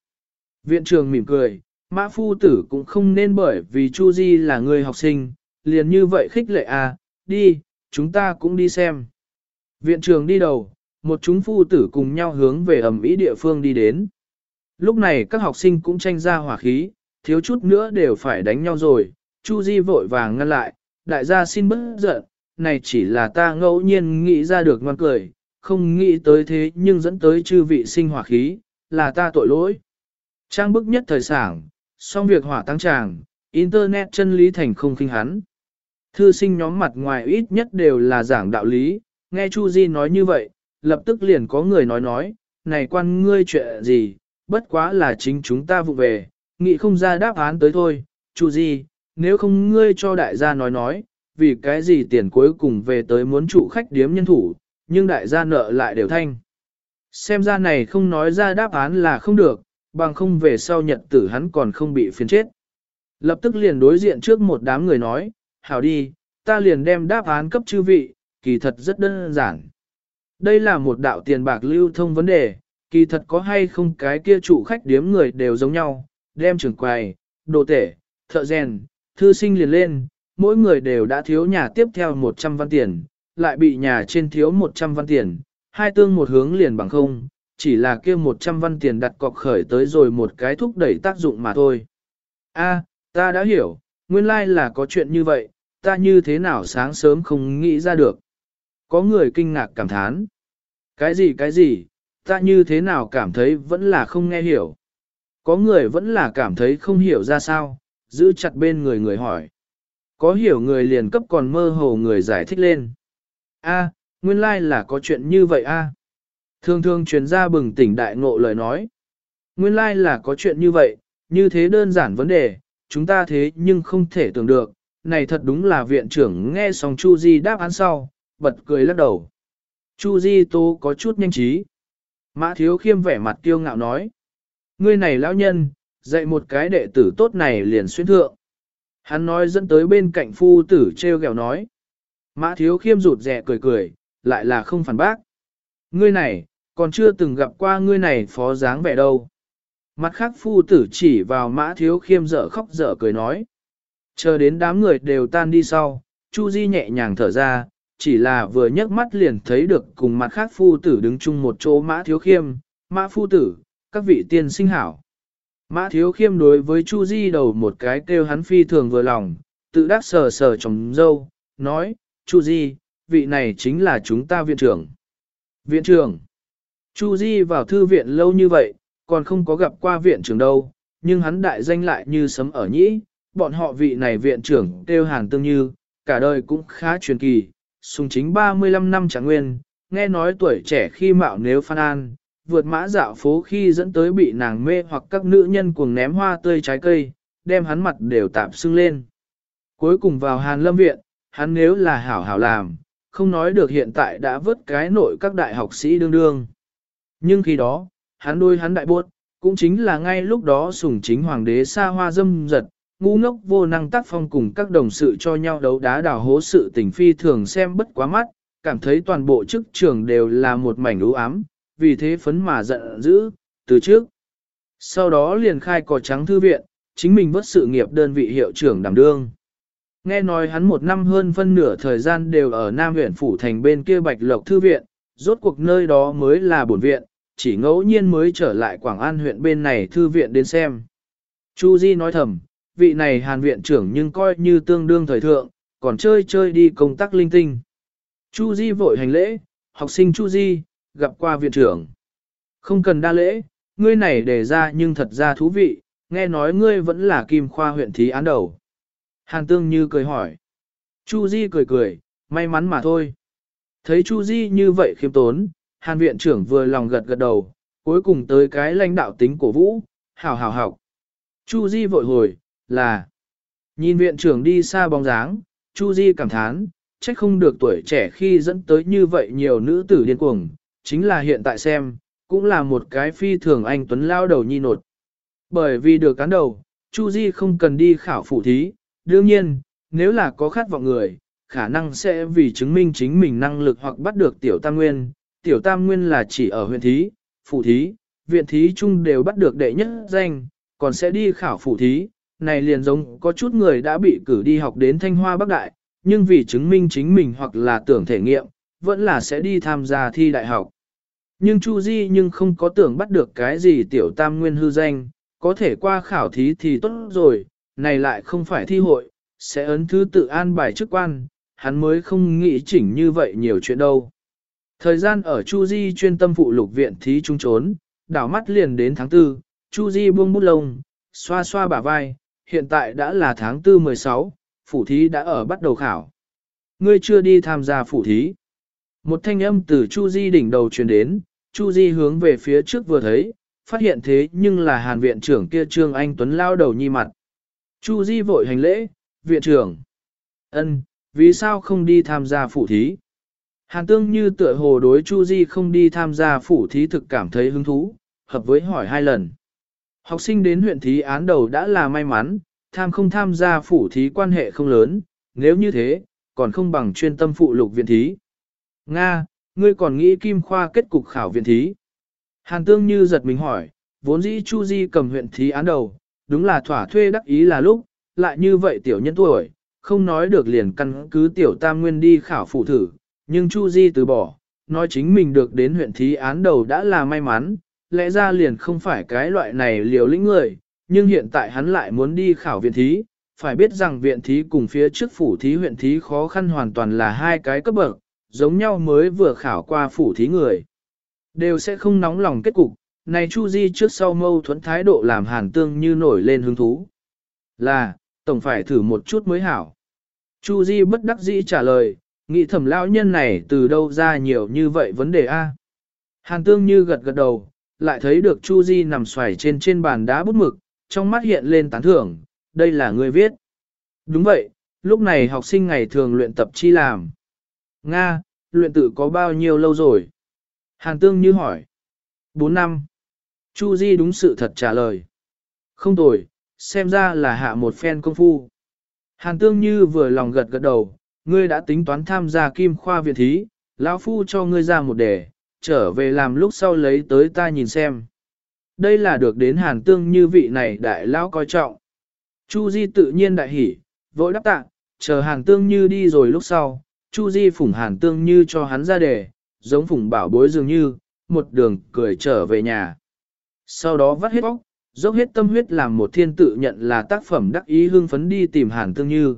Viện trường mỉm cười, mã phu tử cũng không nên bởi vì Chu Di là người học sinh, liền như vậy khích lệ à, đi, chúng ta cũng đi xem. Viện trường đi đầu, một chúng phu tử cùng nhau hướng về ẩm ý địa phương đi đến. Lúc này các học sinh cũng tranh ra hỏa khí, thiếu chút nữa đều phải đánh nhau rồi, Chu Di vội vàng ngăn lại, đại gia xin bớt giận, này chỉ là ta ngẫu nhiên nghĩ ra được ngoan cười, không nghĩ tới thế nhưng dẫn tới chư vị sinh hỏa khí, là ta tội lỗi. Trang bức nhất thời sảng, xong việc hỏa tăng tràng, Internet chân lý thành không kinh hắn. Thư sinh nhóm mặt ngoài ít nhất đều là giảng đạo lý, nghe Chu Di nói như vậy, lập tức liền có người nói nói, này quan ngươi chuyện gì, bất quá là chính chúng ta vụ về, nghĩ không ra đáp án tới thôi, Chu Di, nếu không ngươi cho đại gia nói nói, vì cái gì tiền cuối cùng về tới muốn trụ khách điếm nhân thủ, nhưng đại gia nợ lại đều thanh. Xem ra này không nói ra đáp án là không được, bằng không về sau nhật tử hắn còn không bị phiền chết. Lập tức liền đối diện trước một đám người nói, hảo đi, ta liền đem đáp án cấp chư vị, kỳ thật rất đơn giản. Đây là một đạo tiền bạc lưu thông vấn đề, kỳ thật có hay không cái kia chủ khách điếm người đều giống nhau, đem trưởng quầy, đồ tể, thợ rèn, thư sinh liền lên, mỗi người đều đã thiếu nhà tiếp theo 100 văn tiền, lại bị nhà trên thiếu 100 văn tiền, hai tương một hướng liền bằng không, chỉ là kia 100 văn tiền đặt cọc khởi tới rồi một cái thúc đẩy tác dụng mà thôi. A, ta đã hiểu, nguyên lai like là có chuyện như vậy, ta như thế nào sáng sớm không nghĩ ra được. Có người kinh ngạc cảm thán. Cái gì cái gì, ta như thế nào cảm thấy vẫn là không nghe hiểu. Có người vẫn là cảm thấy không hiểu ra sao, giữ chặt bên người người hỏi. Có hiểu người liền cấp còn mơ hồ người giải thích lên. A, nguyên lai like là có chuyện như vậy a. Thường thường truyền ra bừng tỉnh đại ngộ lời nói. Nguyên lai like là có chuyện như vậy, như thế đơn giản vấn đề, chúng ta thế nhưng không thể tưởng được. Này thật đúng là viện trưởng nghe xong Chu Di đáp án sau, bật cười lắc đầu. Chu Di Tô có chút nhanh trí. Mã Thiếu Khiêm vẻ mặt kiêu ngạo nói. Ngươi này lão nhân, dạy một cái đệ tử tốt này liền xuyên thượng. Hắn nói dẫn tới bên cạnh phu tử treo gẹo nói. Mã Thiếu Khiêm rụt rè cười cười, lại là không phản bác. Ngươi này, còn chưa từng gặp qua ngươi này phó dáng vẻ đâu. Mặt khác phu tử chỉ vào mã thiếu khiêm dở khóc dở cười nói. Chờ đến đám người đều tan đi sau, Chu Di nhẹ nhàng thở ra, chỉ là vừa nhấc mắt liền thấy được cùng mặt khác phu tử đứng chung một chỗ mã thiếu khiêm, mã phu tử, các vị tiên sinh hảo. Mã thiếu khiêm đối với Chu Di đầu một cái kêu hắn phi thường vừa lòng, tự đắc sờ sờ chồng dâu, nói, Chu Di, vị này chính là chúng ta viện trưởng. Viện trưởng, Chu Di vào thư viện lâu như vậy, còn không có gặp qua viện trưởng đâu, nhưng hắn đại danh lại như sấm ở nhĩ, bọn họ vị này viện trưởng kêu hàng tương như, cả đời cũng khá truyền kỳ, sùng chính 35 năm chẳng nguyên, nghe nói tuổi trẻ khi mạo nếu phan an, vượt mã dạo phố khi dẫn tới bị nàng mê hoặc các nữ nhân cuồng ném hoa tươi trái cây, đem hắn mặt đều tạm sưng lên. Cuối cùng vào Hàn Lâm Viện, hắn nếu là hảo hảo làm, không nói được hiện tại đã vớt cái nội các đại học sĩ đương đương. Nhưng khi đó, hắn đôi hắn đại buốt, cũng chính là ngay lúc đó sùng chính hoàng đế xa hoa dâm giật, ngu ngốc vô năng tác phong cùng các đồng sự cho nhau đấu đá đào hố sự tình phi thường xem bất quá mắt, cảm thấy toàn bộ chức trường đều là một mảnh u ám, vì thế phấn mà giận dữ, từ trước. Sau đó liền khai cò trắng thư viện, chính mình vất sự nghiệp đơn vị hiệu trưởng đảm đương. Nghe nói hắn một năm hơn phân nửa thời gian đều ở Nam huyện Phủ Thành bên kia Bạch Lộc Thư Viện, rốt cuộc nơi đó mới là bổn viện, chỉ ngẫu nhiên mới trở lại Quảng An huyện bên này Thư Viện đến xem. Chu Di nói thầm, vị này hàn viện trưởng nhưng coi như tương đương thời thượng, còn chơi chơi đi công tác linh tinh. Chu Di vội hành lễ, học sinh Chu Di, gặp qua viện trưởng. Không cần đa lễ, ngươi này đề ra nhưng thật ra thú vị, nghe nói ngươi vẫn là kim khoa huyện thí án đầu. Hàn tương như cười hỏi. Chu Di cười cười, may mắn mà thôi. Thấy Chu Di như vậy khiêm tốn, Hàn viện trưởng vừa lòng gật gật đầu, cuối cùng tới cái lãnh đạo tính cổ vũ, hảo hảo học. Chu Di vội hồi, là, nhìn viện trưởng đi xa bóng dáng, Chu Di cảm thán, trách không được tuổi trẻ khi dẫn tới như vậy nhiều nữ tử điên cuồng, chính là hiện tại xem, cũng là một cái phi thường anh Tuấn lao đầu nhi nột. Bởi vì được cán đầu, Chu Di không cần đi khảo phụ thí, đương nhiên, nếu là có khát vọng người, khả năng sẽ vì chứng minh chính mình năng lực hoặc bắt được tiểu tam nguyên. Tiểu tam nguyên là chỉ ở huyện thí, phụ thí, viện thí chung đều bắt được đệ nhất danh, còn sẽ đi khảo phụ thí. Này liền giống có chút người đã bị cử đi học đến Thanh Hoa Bắc Đại, nhưng vì chứng minh chính mình hoặc là tưởng thể nghiệm, vẫn là sẽ đi tham gia thi đại học. Nhưng Chu Di nhưng không có tưởng bắt được cái gì tiểu tam nguyên hư danh, có thể qua khảo thí thì tốt rồi, này lại không phải thi hội, sẽ ấn thứ tự an bài chức quan, hắn mới không nghĩ chỉnh như vậy nhiều chuyện đâu. Thời gian ở Chu Di chuyên tâm phụ lục viện thí trung trốn, đảo mắt liền đến tháng 4, Chu Di buông bút lông, xoa xoa bả vai, hiện tại đã là tháng 4 16, phủ thí đã ở bắt đầu khảo. Ngươi chưa đi tham gia phủ thí. Một thanh âm từ Chu Di đỉnh đầu truyền đến, Chu Di hướng về phía trước vừa thấy, phát hiện thế nhưng là hàn viện trưởng kia Trương Anh Tuấn lao đầu nhi mặt. Chu Di vội hành lễ, viện trưởng. ân, vì sao không đi tham gia phủ thí? Hàn tương như tựa hồ đối Chu Di không đi tham gia phủ thí thực cảm thấy hứng thú, hợp với hỏi hai lần. Học sinh đến huyện thí án đầu đã là may mắn, tham không tham gia phủ thí quan hệ không lớn, nếu như thế, còn không bằng chuyên tâm phụ lục viện thí. Nga, ngươi còn nghĩ kim khoa kết cục khảo viện thí. Hàn tương như giật mình hỏi, vốn dĩ Chu Di cầm huyện thí án đầu, đúng là thỏa thuê đắc ý là lúc, lại như vậy tiểu nhân tuổi, không nói được liền căn cứ tiểu tam nguyên đi khảo phụ thử, nhưng Chu Di từ bỏ, nói chính mình được đến huyện thí án đầu đã là may mắn, lẽ ra liền không phải cái loại này liều lĩnh người, nhưng hiện tại hắn lại muốn đi khảo viện thí, phải biết rằng viện thí cùng phía trước phủ thí huyện thí khó khăn hoàn toàn là hai cái cấp bậc, giống nhau mới vừa khảo qua phủ thí người. Đều sẽ không nóng lòng kết cục, này Chu Di trước sau mâu thuẫn thái độ làm hàn tương như nổi lên hứng thú. Là, tổng phải thử một chút mới hảo. Chu Di bất đắc dĩ trả lời, nghĩ thẩm lão nhân này từ đâu ra nhiều như vậy vấn đề a? Hàn tương như gật gật đầu, lại thấy được Chu Di nằm xoài trên trên bàn đá bút mực, trong mắt hiện lên tán thưởng, đây là người viết. Đúng vậy, lúc này học sinh ngày thường luyện tập chi làm. Nga, luyện tự có bao nhiêu lâu rồi? Hàn tương như hỏi. 4 năm. Chu Di đúng sự thật trả lời. Không tồi, xem ra là hạ một phen công phu. Hàn tương như vừa lòng gật gật đầu, ngươi đã tính toán tham gia kim khoa viện thí, lão phu cho ngươi ra một đề, trở về làm lúc sau lấy tới ta nhìn xem. Đây là được đến hàn tương như vị này đại lão coi trọng. Chu Di tự nhiên đại hỉ, vội đáp tạ, chờ hàn tương như đi rồi lúc sau, Chu Di phủng hàn tương như cho hắn ra đề, giống phủng bảo bối dường như, một đường cười trở về nhà. Sau đó vắt hết bóc, dốc hết tâm huyết làm một thiên tự nhận là tác phẩm đắc ý hương phấn đi tìm hàn tương như.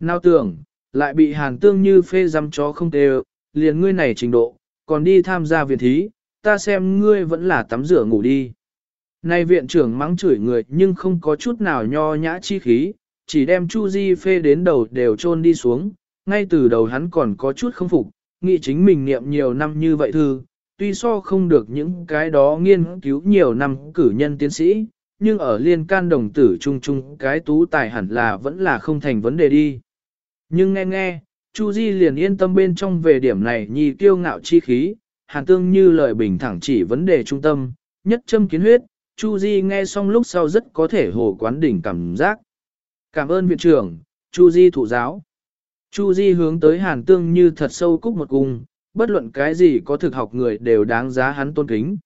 Nào tưởng, lại bị hàn tương như phê dăm chó không tê liền ngươi này trình độ, còn đi tham gia viện thí, ta xem ngươi vẫn là tắm rửa ngủ đi. Nay viện trưởng mắng chửi người nhưng không có chút nào nho nhã chi khí, chỉ đem Chu Di phê đến đầu đều trôn đi xuống, ngay từ đầu hắn còn có chút không phục, nghĩ chính mình niệm nhiều năm như vậy thư, tuy so không được những cái đó nghiên cứu nhiều năm cử nhân tiến sĩ, nhưng ở liên can đồng tử chung chung cái tú tài hẳn là vẫn là không thành vấn đề đi. Nhưng nghe nghe, Chu Di liền yên tâm bên trong về điểm này nhi kiêu ngạo chi khí, hàn tương như lời bình thẳng chỉ vấn đề trung tâm, nhất châm kiến huyết, Chu Di nghe xong lúc sau rất có thể hồ quán đỉnh cảm giác. Cảm ơn viện trưởng, Chu Di thụ giáo. Chu Di hướng tới hàn tương như thật sâu cúc một cung, bất luận cái gì có thực học người đều đáng giá hắn tôn kính.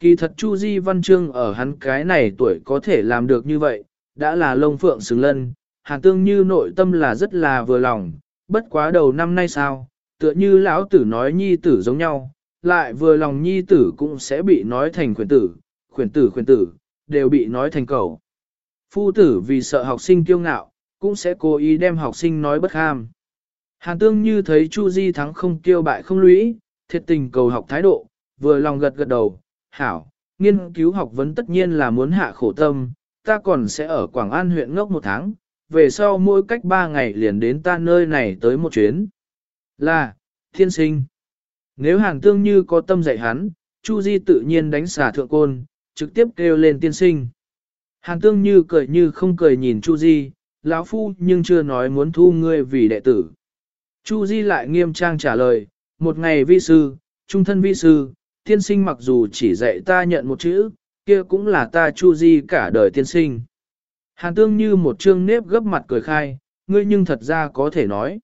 Kỳ thật Chu Di Văn chương ở hắn cái này tuổi có thể làm được như vậy, đã là lông phượng xứng lân, hàn tương như nội tâm là rất là vừa lòng, bất quá đầu năm nay sao, tựa như lão tử nói nhi tử giống nhau, lại vừa lòng nhi tử cũng sẽ bị nói thành khuyển tử, khuyển tử khuyển tử, đều bị nói thành cầu. Phu tử vì sợ học sinh kiêu ngạo, cũng sẽ cố ý đem học sinh nói bất ham. Hàn tương như thấy Chu Di thắng không kiêu bại không lũy, thiệt tình cầu học thái độ, vừa lòng gật gật đầu, hảo, nghiên cứu học vấn tất nhiên là muốn hạ khổ tâm, ta còn sẽ ở Quảng An huyện ngốc một tháng, về sau mỗi cách ba ngày liền đến ta nơi này tới một chuyến. Là, thiên sinh. Nếu Hàn Tương Như có tâm dạy hắn, Chu Di tự nhiên đánh xả thượng côn, trực tiếp kêu lên tiên sinh. Hàn Tương Như cười như không cười nhìn Chu Di, lão phu nhưng chưa nói muốn thu ngươi vì đệ tử. Chu Di lại nghiêm trang trả lời, một ngày vi sư, trung thân vi sư, tiên sinh mặc dù chỉ dạy ta nhận một chữ, kia cũng là ta Chu Di cả đời tiên sinh. Hàn Tương Như một trương nếp gấp mặt cười khai, ngươi nhưng thật ra có thể nói.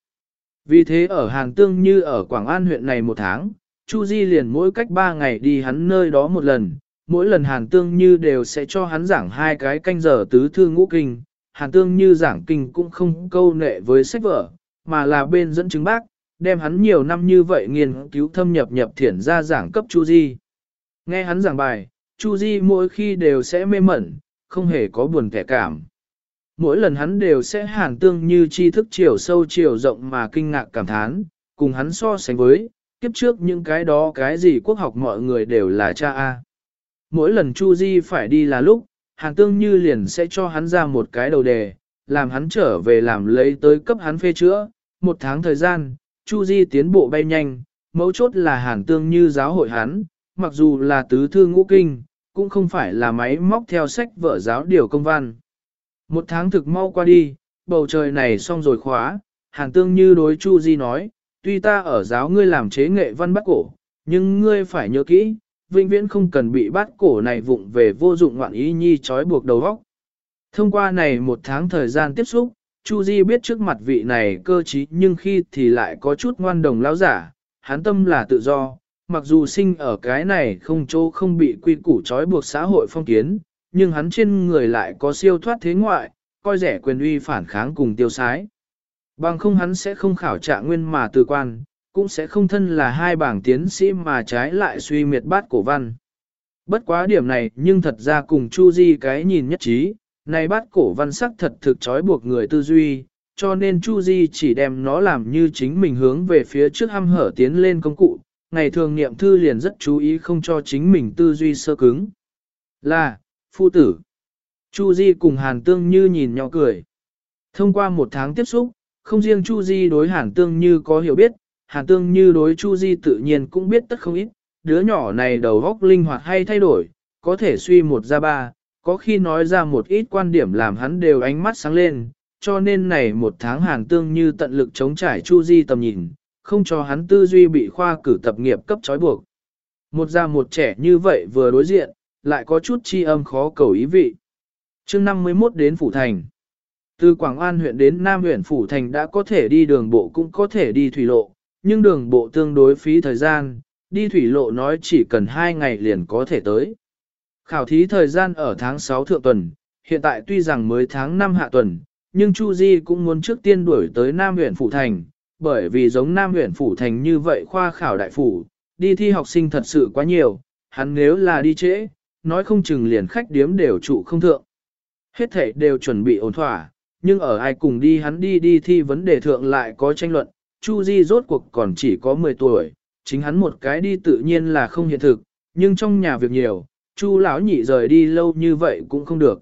Vì thế ở Hàn Tương Như ở Quảng An huyện này một tháng, Chu Di liền mỗi cách ba ngày đi hắn nơi đó một lần, mỗi lần Hàn Tương Như đều sẽ cho hắn giảng hai cái canh giờ tứ thư ngũ kinh. Hàn Tương Như giảng kinh cũng không câu nệ với sách vở, mà là bên dẫn chứng bác, đem hắn nhiều năm như vậy nghiên cứu thâm nhập nhập thiển ra giảng cấp Chu Di. Nghe hắn giảng bài, Chu Di mỗi khi đều sẽ mê mẩn, không hề có buồn kẻ cảm mỗi lần hắn đều sẽ hàn tương như tri thức chiều sâu chiều rộng mà kinh ngạc cảm thán, cùng hắn so sánh với, kiếp trước những cái đó cái gì quốc học mọi người đều là cha A. Mỗi lần Chu Di phải đi là lúc, hàn tương như liền sẽ cho hắn ra một cái đầu đề, làm hắn trở về làm lấy tới cấp hắn phê chữa, một tháng thời gian, Chu Di tiến bộ bay nhanh, mấu chốt là hàn tương như giáo hội hắn, mặc dù là tứ thư ngũ kinh, cũng không phải là máy móc theo sách vở giáo điều công văn. Một tháng thực mau qua đi, bầu trời này xong rồi khóa, hàn tương như đối Chu Di nói, tuy ta ở giáo ngươi làm chế nghệ văn bắt cổ, nhưng ngươi phải nhớ kỹ, vĩnh viễn không cần bị bắt cổ này vụng về vô dụng ngoạn ý nhi trói buộc đầu óc. Thông qua này một tháng thời gian tiếp xúc, Chu Di biết trước mặt vị này cơ trí nhưng khi thì lại có chút ngoan đồng lão giả, hắn tâm là tự do, mặc dù sinh ở cái này không chỗ không bị quy củ trói buộc xã hội phong kiến, nhưng hắn trên người lại có siêu thoát thế ngoại, coi rẻ quyền uy phản kháng cùng tiêu sái. Bằng không hắn sẽ không khảo trạng nguyên mà từ quan, cũng sẽ không thân là hai bảng tiến sĩ mà trái lại suy miệt bát cổ văn. Bất quá điểm này nhưng thật ra cùng Chu Di cái nhìn nhất trí, này bát cổ văn sắc thật thực trói buộc người tư duy, cho nên Chu Di chỉ đem nó làm như chính mình hướng về phía trước hăm hở tiến lên công cụ, ngày thường niệm thư liền rất chú ý không cho chính mình tư duy sơ cứng. Là, phu tử. Chu Di cùng Hàn Tương Như nhìn nhỏ cười. Thông qua một tháng tiếp xúc, không riêng Chu Di đối Hàn Tương Như có hiểu biết, Hàn Tương Như đối Chu Di tự nhiên cũng biết tất không ít, đứa nhỏ này đầu óc linh hoạt hay thay đổi, có thể suy một ra ba, có khi nói ra một ít quan điểm làm hắn đều ánh mắt sáng lên, cho nên này một tháng Hàn Tương Như tận lực chống trải Chu Di tầm nhìn, không cho hắn tư duy bị khoa cử tập nghiệp cấp trói buộc. Một già một trẻ như vậy vừa đối diện, lại có chút chi âm khó cầu ý vị. chương 51 đến Phủ Thành. Từ Quảng An huyện đến Nam huyện Phủ Thành đã có thể đi đường bộ cũng có thể đi thủy lộ, nhưng đường bộ tương đối phí thời gian, đi thủy lộ nói chỉ cần 2 ngày liền có thể tới. Khảo thí thời gian ở tháng 6 thượng tuần, hiện tại tuy rằng mới tháng 5 hạ tuần, nhưng Chu Di cũng muốn trước tiên đuổi tới Nam huyện Phủ Thành, bởi vì giống Nam huyện Phủ Thành như vậy khoa khảo đại phủ, đi thi học sinh thật sự quá nhiều, hắn nếu là đi trễ, nói không chừng liền khách điếm đều trụ không thượng. Hết thể đều chuẩn bị ổn thỏa, nhưng ở ai cùng đi hắn đi đi thi vấn đề thượng lại có tranh luận, Chu Di rốt cuộc còn chỉ có 10 tuổi, chính hắn một cái đi tự nhiên là không hiện thực, nhưng trong nhà việc nhiều, Chu lão nhị rời đi lâu như vậy cũng không được.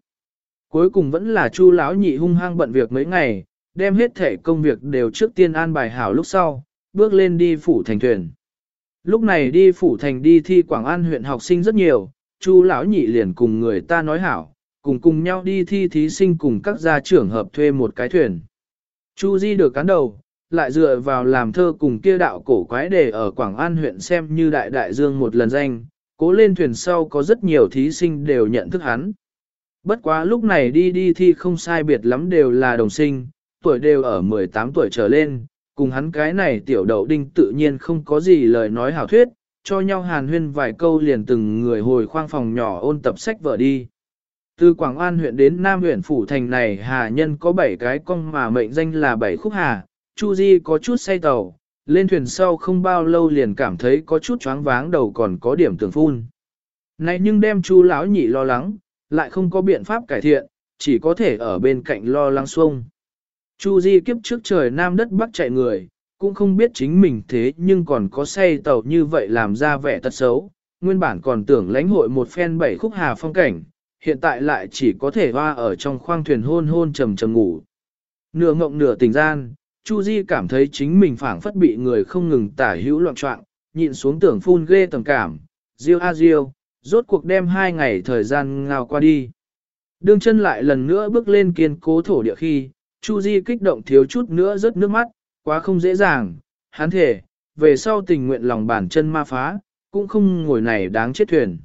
Cuối cùng vẫn là Chu lão nhị hung hăng bận việc mấy ngày, đem hết thể công việc đều trước tiên an bài hảo lúc sau, bước lên đi phủ thành thuyền. Lúc này đi phủ thành đi thi Quảng An huyện học sinh rất nhiều, Chu lão nhị liền cùng người ta nói hảo, cùng cùng nhau đi thi thí sinh cùng các gia trưởng hợp thuê một cái thuyền. Chu Di được cán đầu, lại dựa vào làm thơ cùng kia đạo cổ quái để ở Quảng An huyện xem như đại đại dương một lần danh, cố lên thuyền sau có rất nhiều thí sinh đều nhận thức hắn. Bất quá lúc này đi đi thi không sai biệt lắm đều là đồng sinh, tuổi đều ở 18 tuổi trở lên, cùng hắn cái này tiểu đậu đinh tự nhiên không có gì lời nói hảo thuyết, cho nhau hàn huyên vài câu liền từng người hồi khoang phòng nhỏ ôn tập sách vở đi. Từ Quảng An huyện đến Nam huyện Phủ Thành này hà nhân có 7 cái con mà mệnh danh là bảy khúc hà, Chu Di có chút say tàu, lên thuyền sau không bao lâu liền cảm thấy có chút choáng váng đầu còn có điểm tưởng phun. Này nhưng đem Chu lão nhị lo lắng, lại không có biện pháp cải thiện, chỉ có thể ở bên cạnh lo lắng xuông. Chu Di kiếp trước trời Nam đất Bắc chạy người, cũng không biết chính mình thế nhưng còn có say tàu như vậy làm ra vẻ tật xấu, nguyên bản còn tưởng lãnh hội một phen bảy khúc hà phong cảnh, hiện tại lại chỉ có thể hoa ở trong khoang thuyền hôn hôn trầm trầm ngủ. Nửa ngộng nửa tình gian, Chu Di cảm thấy chính mình phảng phất bị người không ngừng tả hữu loạn trọng, nhịn xuống tưởng phun ghê tầm cảm, Diêu a Diêu, rốt cuộc đem hai ngày thời gian ngào qua đi. Đương chân lại lần nữa bước lên kiên cố thổ địa khi, Chu Di kích động thiếu chút nữa rớt nước mắt, quá không dễ dàng, hắn thể, về sau tình nguyện lòng bàn chân ma phá, cũng không ngồi này đáng chết thuyền.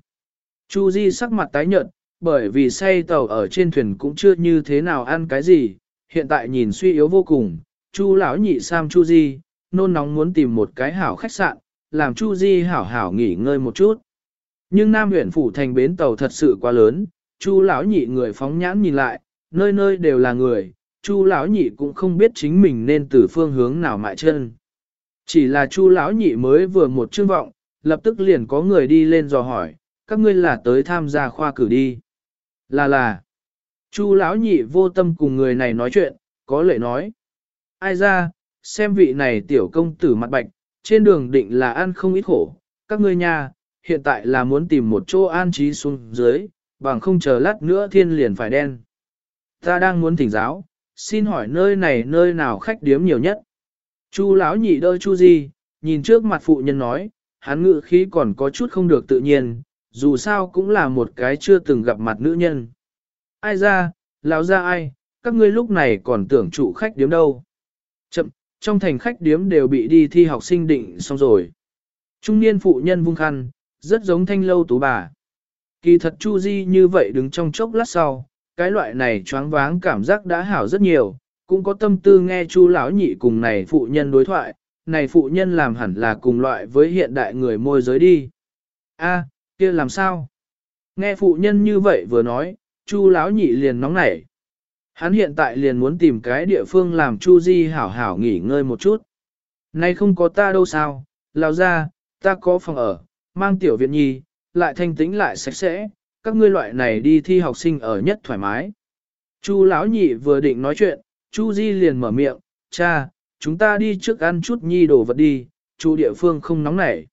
Chu Di sắc mặt tái nhợt, bởi vì say tàu ở trên thuyền cũng chưa như thế nào ăn cái gì, hiện tại nhìn suy yếu vô cùng, Chu lão nhị Sam Chu Di, nôn nóng muốn tìm một cái hảo khách sạn, làm Chu Di hảo hảo nghỉ ngơi một chút. Nhưng Nam huyện phủ thành bến tàu thật sự quá lớn, Chu lão nhị người phóng nhãn nhìn lại, nơi nơi đều là người, Chu lão nhị cũng không biết chính mình nên từ phương hướng nào mại chân. Chỉ là Chu lão nhị mới vừa một chương vọng, lập tức liền có người đi lên dò hỏi, các ngươi là tới tham gia khoa cử đi. Là là. Chu lão nhị vô tâm cùng người này nói chuyện, có lệ nói. Ai ra, xem vị này tiểu công tử mặt bạch, trên đường định là ăn không ít khổ, các ngươi nha, hiện tại là muốn tìm một chỗ an trí xuống dưới, bằng không chờ lát nữa thiên liền phải đen. Ta đang muốn thỉnh giáo, xin hỏi nơi này nơi nào khách điếm nhiều nhất. Chu lão nhị đôi chu gì, nhìn trước mặt phụ nhân nói, hắn ngự khí còn có chút không được tự nhiên, dù sao cũng là một cái chưa từng gặp mặt nữ nhân. Ai ra, lão ra ai, các ngươi lúc này còn tưởng trụ khách điếm đâu. Chậm, trong thành khách điếm đều bị đi thi học sinh định xong rồi. Trung niên phụ nhân vung khăn, rất giống thanh lâu tú bà. Kỳ thật Chu Di như vậy đứng trong chốc lát sau, cái loại này choáng váng cảm giác đã hảo rất nhiều, cũng có tâm tư nghe Chu lão nhị cùng này phụ nhân đối thoại, này phụ nhân làm hẳn là cùng loại với hiện đại người môi giới đi. A, kia làm sao? Nghe phụ nhân như vậy vừa nói, Chu lão nhị liền nóng nảy. Hắn hiện tại liền muốn tìm cái địa phương làm Chu Di hảo hảo nghỉ ngơi một chút. Nay không có ta đâu sao, lao ra, ta có phòng ở, mang tiểu viện nhi, lại thanh tĩnh lại sạch sẽ, các ngươi loại này đi thi học sinh ở nhất thoải mái. Chu lão nhị vừa định nói chuyện, Chu Di liền mở miệng, cha, chúng ta đi trước ăn chút nhi đồ vật đi, chu địa phương không nóng nảy.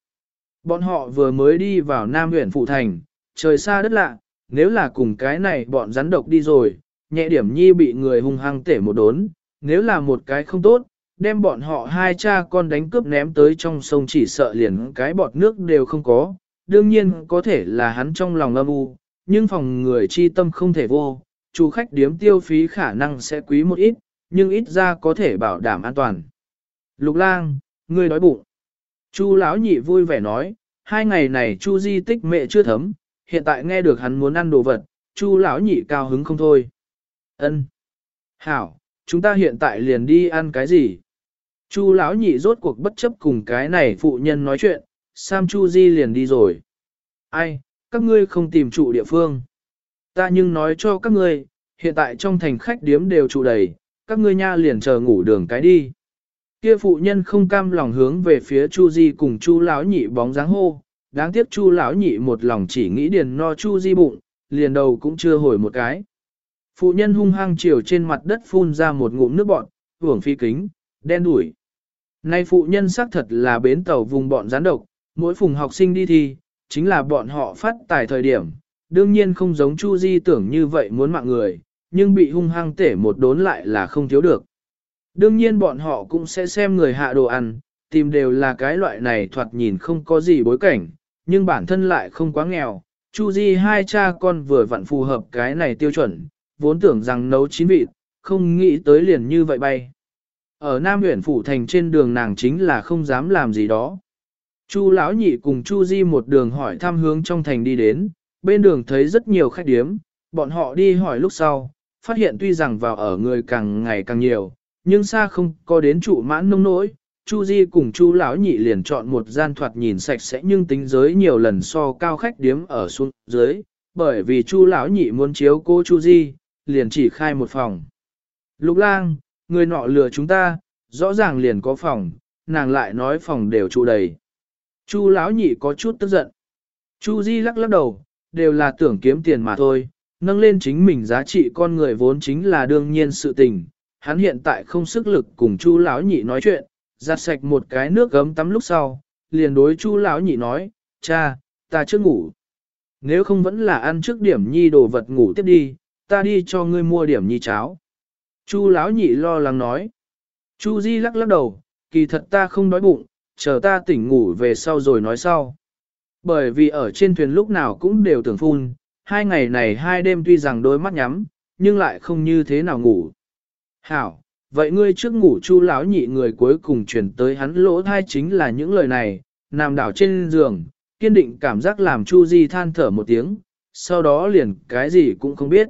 Bọn họ vừa mới đi vào Nam huyện Phụ Thành, trời xa đất lạ, nếu là cùng cái này bọn rắn độc đi rồi, nhẹ điểm nhi bị người hung hăng tể một đốn, nếu là một cái không tốt, đem bọn họ hai cha con đánh cướp ném tới trong sông chỉ sợ liền cái bọt nước đều không có, đương nhiên có thể là hắn trong lòng âm u, nhưng phòng người chi tâm không thể vô, chủ khách điếm tiêu phí khả năng sẽ quý một ít, nhưng ít ra có thể bảo đảm an toàn. Lục lang, ngươi đói bụng. Chu lão nhị vui vẻ nói, hai ngày này Chu di tích mẹ chưa thấm, hiện tại nghe được hắn muốn ăn đồ vật, Chu lão nhị cao hứng không thôi. Ân. Hảo, chúng ta hiện tại liền đi ăn cái gì? Chu lão nhị rốt cuộc bất chấp cùng cái này phụ nhân nói chuyện, Sam Chu Di liền đi rồi. Ai, các ngươi không tìm trụ địa phương. Ta nhưng nói cho các ngươi, hiện tại trong thành khách điếm đều trụ đầy, các ngươi nha liền chờ ngủ đường cái đi. Kia phụ nhân không cam lòng hướng về phía Chu Di cùng Chu lão nhị bóng dáng hô, đáng tiếc Chu lão nhị một lòng chỉ nghĩ điền no Chu Di bụng, liền đầu cũng chưa hồi một cái. Phụ nhân hung hăng chiều trên mặt đất phun ra một ngụm nước bọt, hưởng phi kính, đen đuổi. Nay phụ nhân xác thật là bến tàu vùng bọn gián độc, mỗi phùng học sinh đi thi, chính là bọn họ phát tài thời điểm, đương nhiên không giống Chu Di tưởng như vậy muốn mạng người, nhưng bị hung hăng tể một đốn lại là không thiếu được. Đương nhiên bọn họ cũng sẽ xem người hạ đồ ăn, tìm đều là cái loại này thoạt nhìn không có gì bối cảnh, nhưng bản thân lại không quá nghèo. Chu Di hai cha con vừa vặn phù hợp cái này tiêu chuẩn, vốn tưởng rằng nấu chín vị, không nghĩ tới liền như vậy bay. Ở Nam huyện Phủ Thành trên đường nàng chính là không dám làm gì đó. Chu lão nhị cùng Chu Di một đường hỏi thăm hướng trong thành đi đến, bên đường thấy rất nhiều khách điếm, bọn họ đi hỏi lúc sau, phát hiện tuy rằng vào ở người càng ngày càng nhiều, nhưng xa không có đến trụ mãn nông nỗi. Chu Di cùng Chu lão nhị liền chọn một gian thoạt nhìn sạch sẽ nhưng tính giới nhiều lần so cao khách điếm ở xuống dưới, bởi vì Chu lão nhị muốn chiếu cô Chu Di, liền chỉ khai một phòng. Lục lang, người nọ lừa chúng ta, rõ ràng liền có phòng, nàng lại nói phòng đều trụ đầy. Chu lão nhị có chút tức giận. Chu Di lắc lắc đầu, đều là tưởng kiếm tiền mà thôi, nâng lên chính mình giá trị con người vốn chính là đương nhiên sự tình. Hắn hiện tại không sức lực cùng Chu lão nhị nói chuyện, giặt sạch một cái nước gấm tắm lúc sau, liền đối Chu lão nhị nói, cha, ta chưa ngủ. Nếu không vẫn là ăn trước điểm nhi đồ vật ngủ tiếp đi, ta đi cho ngươi mua điểm nhi cháo. Chu lão nhị lo lắng nói. Chu Di lắc lắc đầu, kỳ thật ta không đói bụng, chờ ta tỉnh ngủ về sau rồi nói sau. Bởi vì ở trên thuyền lúc nào cũng đều tưởng phun, hai ngày này hai đêm tuy rằng đôi mắt nhắm, nhưng lại không như thế nào ngủ. Hảo, vậy ngươi trước ngủ chu lão nhị người cuối cùng truyền tới hắn lỗ thai chính là những lời này, nằm đảo trên giường, kiên định cảm giác làm chu di than thở một tiếng, sau đó liền cái gì cũng không biết.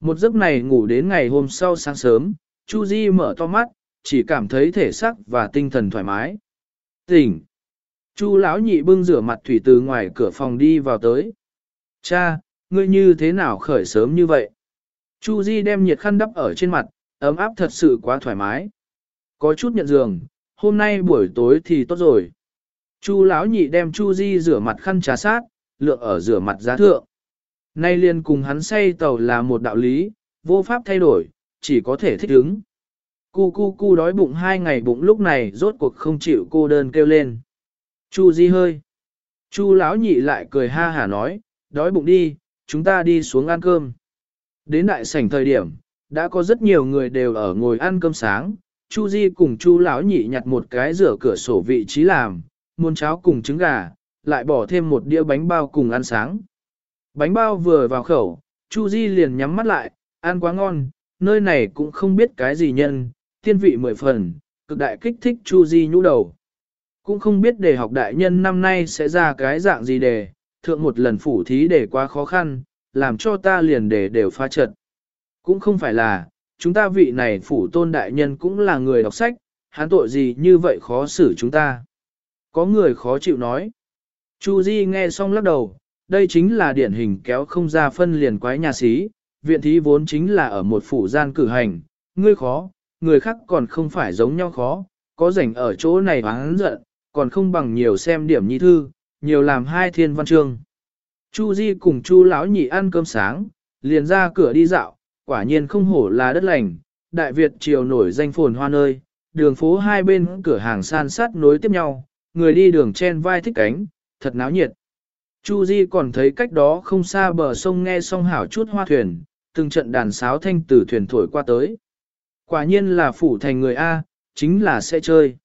Một giấc này ngủ đến ngày hôm sau sáng sớm, chu di mở to mắt, chỉ cảm thấy thể xác và tinh thần thoải mái. Tỉnh! Chu lão nhị bưng rửa mặt thủy từ ngoài cửa phòng đi vào tới. Cha, ngươi như thế nào khởi sớm như vậy? Chu Di đem nhiệt khăn đắp ở trên mặt, ấm áp thật sự quá thoải mái. Có chút nhận giường, hôm nay buổi tối thì tốt rồi. Chu lão nhị đem Chu Di rửa mặt khăn trà sát, lượng ở rửa mặt giá thượng. Nay liền cùng hắn say tàu là một đạo lý, vô pháp thay đổi, chỉ có thể thích ứng. Cu cu cu đói bụng hai ngày bụng lúc này rốt cuộc không chịu cô đơn kêu lên. Chu Di hơi. Chu lão nhị lại cười ha hả nói, đói bụng đi, chúng ta đi xuống ăn cơm. Đến đại sảnh thời điểm, đã có rất nhiều người đều ở ngồi ăn cơm sáng. Chu Di cùng Chu lão nhị nhặt một cái rửa cửa sổ vị trí làm, muôn cháo cùng trứng gà, lại bỏ thêm một đĩa bánh bao cùng ăn sáng. Bánh bao vừa vào khẩu, Chu Di liền nhắm mắt lại, ăn quá ngon, nơi này cũng không biết cái gì nhân, tiên vị mười phần, cực đại kích thích Chu Di nhũ đầu. Cũng không biết đề học đại nhân năm nay sẽ ra cái dạng gì đề, thượng một lần phủ thí đề quá khó khăn, làm cho ta liền đề đều pha trận. Cũng không phải là, chúng ta vị này phủ tôn đại nhân cũng là người đọc sách, hắn tội gì như vậy khó xử chúng ta. Có người khó chịu nói. Chu Di nghe xong lắc đầu, đây chính là điển hình kéo không ra phân liền quái nhà sĩ, viện thí vốn chính là ở một phủ gian cử hành, ngươi khó, người khác còn không phải giống nhau khó, có rảnh ở chỗ này hắn giận, còn không bằng nhiều xem điểm nhi thư, nhiều làm hai thiên văn chương. Chu Di cùng Chu lão nhị ăn cơm sáng, liền ra cửa đi dạo, quả nhiên không hổ là đất lành, Đại Việt triều nổi danh phồn hoa nơi, đường phố hai bên cửa hàng san sát nối tiếp nhau, người đi đường chen vai thích cánh, thật náo nhiệt. Chu Di còn thấy cách đó không xa bờ sông nghe song hảo chút hoa thuyền, từng trận đàn sáo thanh từ thuyền thổi qua tới. Quả nhiên là phủ thành người A, chính là sẽ chơi.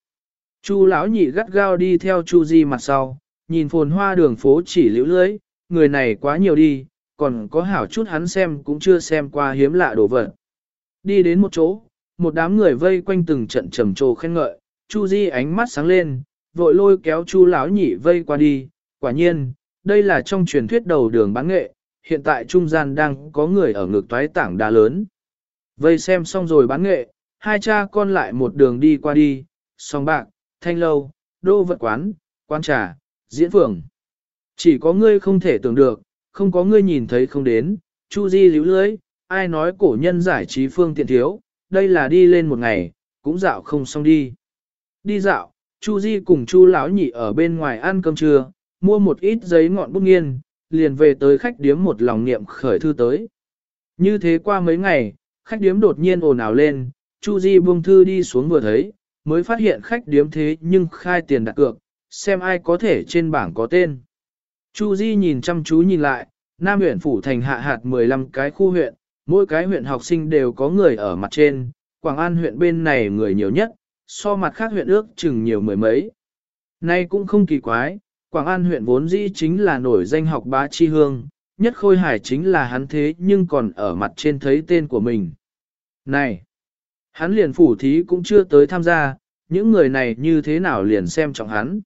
Chu lão nhị gắt gao đi theo Chu Di mặt sau, nhìn phồn hoa đường phố chỉ liễu lưới, người này quá nhiều đi, còn có hảo chút hắn xem cũng chưa xem qua hiếm lạ đồ vật. Đi đến một chỗ, một đám người vây quanh từng trận trầm trồ khen ngợi, Chu Di ánh mắt sáng lên, vội lôi kéo Chu lão nhị vây qua đi, quả nhiên, đây là trong truyền thuyết đầu đường bán nghệ, hiện tại trung gian đang có người ở ngược toái tảng đá lớn. Vây xem xong rồi bán nghệ, hai cha con lại một đường đi qua đi, song bạc, thanh lâu, đô vật quán, quán trà, diễn phường. Chỉ có ngươi không thể tưởng được, không có ngươi nhìn thấy không đến, Chu Di líu lưới, ai nói cổ nhân giải trí phương tiện thiếu, đây là đi lên một ngày, cũng dạo không xong đi. Đi dạo, Chu Di cùng Chu lão nhị ở bên ngoài ăn cơm trưa, mua một ít giấy ngọn bút nghiên, liền về tới khách điếm một lòng niệm khởi thư tới. Như thế qua mấy ngày, khách điếm đột nhiên ồn ào lên, Chu Di buông thư đi xuống vừa thấy, mới phát hiện khách điếm thế nhưng khai tiền đặt cược, xem ai có thể trên bảng có tên. Chu Di nhìn chăm chú nhìn lại, Nam huyện phủ thành hạ hạt 15 cái khu huyện, mỗi cái huyện học sinh đều có người ở mặt trên, Quảng An huyện bên này người nhiều nhất, so mặt khác huyện ước chừng nhiều mười mấy. Nay cũng không kỳ quái, Quảng An huyện vốn dĩ chính là nổi danh học bá chi hương, nhất khôi hải chính là hắn thế nhưng còn ở mặt trên thấy tên của mình. Này! Hắn liền phủ thí cũng chưa tới tham gia, những người này như thế nào liền xem trọng hắn.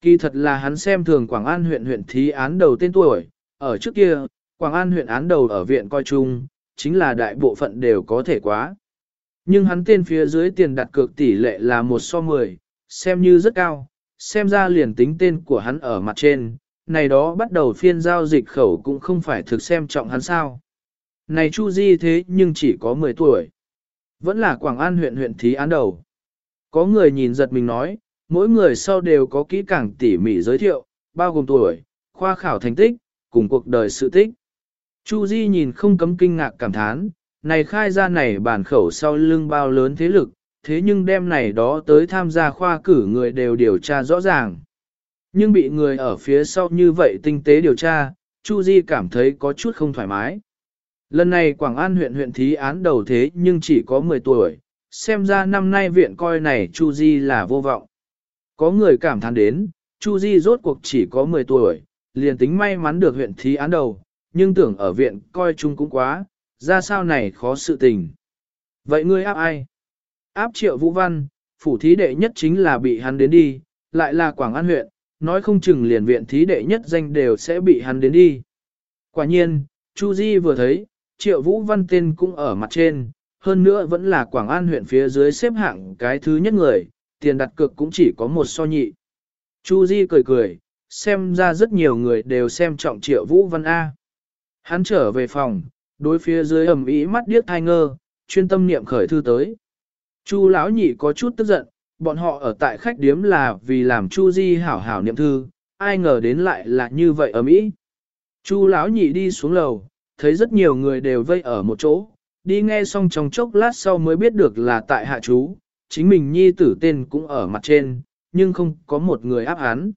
Kỳ thật là hắn xem thường Quảng An huyện huyện thí án đầu tên tuổi, ở trước kia, Quảng An huyện án đầu ở viện coi chung, chính là đại bộ phận đều có thể quá. Nhưng hắn tên phía dưới tiền đặt cược tỷ lệ là 1 so 10, xem như rất cao, xem ra liền tính tên của hắn ở mặt trên, này đó bắt đầu phiên giao dịch khẩu cũng không phải thực xem trọng hắn sao. Này Chu Di thế nhưng chỉ có 10 tuổi. Vẫn là Quảng An huyện huyện thí án đầu. Có người nhìn giật mình nói, mỗi người sau đều có kỹ càng tỉ mỉ giới thiệu, bao gồm tuổi, khoa khảo thành tích, cùng cuộc đời sự tích. Chu Di nhìn không cấm kinh ngạc cảm thán, này khai ra này bản khẩu sau lưng bao lớn thế lực, thế nhưng đêm này đó tới tham gia khoa cử người đều điều tra rõ ràng. Nhưng bị người ở phía sau như vậy tinh tế điều tra, Chu Di cảm thấy có chút không thoải mái. Lần này Quảng An huyện huyện thí án đầu thế nhưng chỉ có 10 tuổi, xem ra năm nay viện coi này Chu Di là vô vọng. Có người cảm thán đến, Chu Di rốt cuộc chỉ có 10 tuổi, liền tính may mắn được huyện thí án đầu, nhưng tưởng ở viện coi chung cũng quá, ra sao này khó sự tình. Vậy ngươi áp ai? Áp triệu vũ văn, phủ thí đệ nhất chính là bị hắn đến đi, lại là Quảng An huyện, nói không chừng liền viện thí đệ nhất danh đều sẽ bị hắn đến đi. Quả nhiên, Chu Di vừa thấy, triệu vũ văn tên cũng ở mặt trên, hơn nữa vẫn là Quảng An huyện phía dưới xếp hạng cái thứ nhất người, tiền đặt cược cũng chỉ có một so nhị. Chu Di cười cười, xem ra rất nhiều người đều xem trọng triệu vũ văn A. Hắn trở về phòng, đối phía dưới ẩm ý mắt điếc thai ngơ, chuyên tâm niệm khởi thư tới. Chu lão nhị có chút tức giận, bọn họ ở tại khách điếm là vì làm Chu Di hảo hảo niệm thư, ai ngờ đến lại là như vậy ở Mỹ. Chu lão nhị đi xuống lầu, thấy rất nhiều người đều vây ở một chỗ, đi nghe xong trong chốc lát sau mới biết được là tại hạ chú, chính mình nhi tử tên cũng ở mặt trên, nhưng không có một người áp hắn.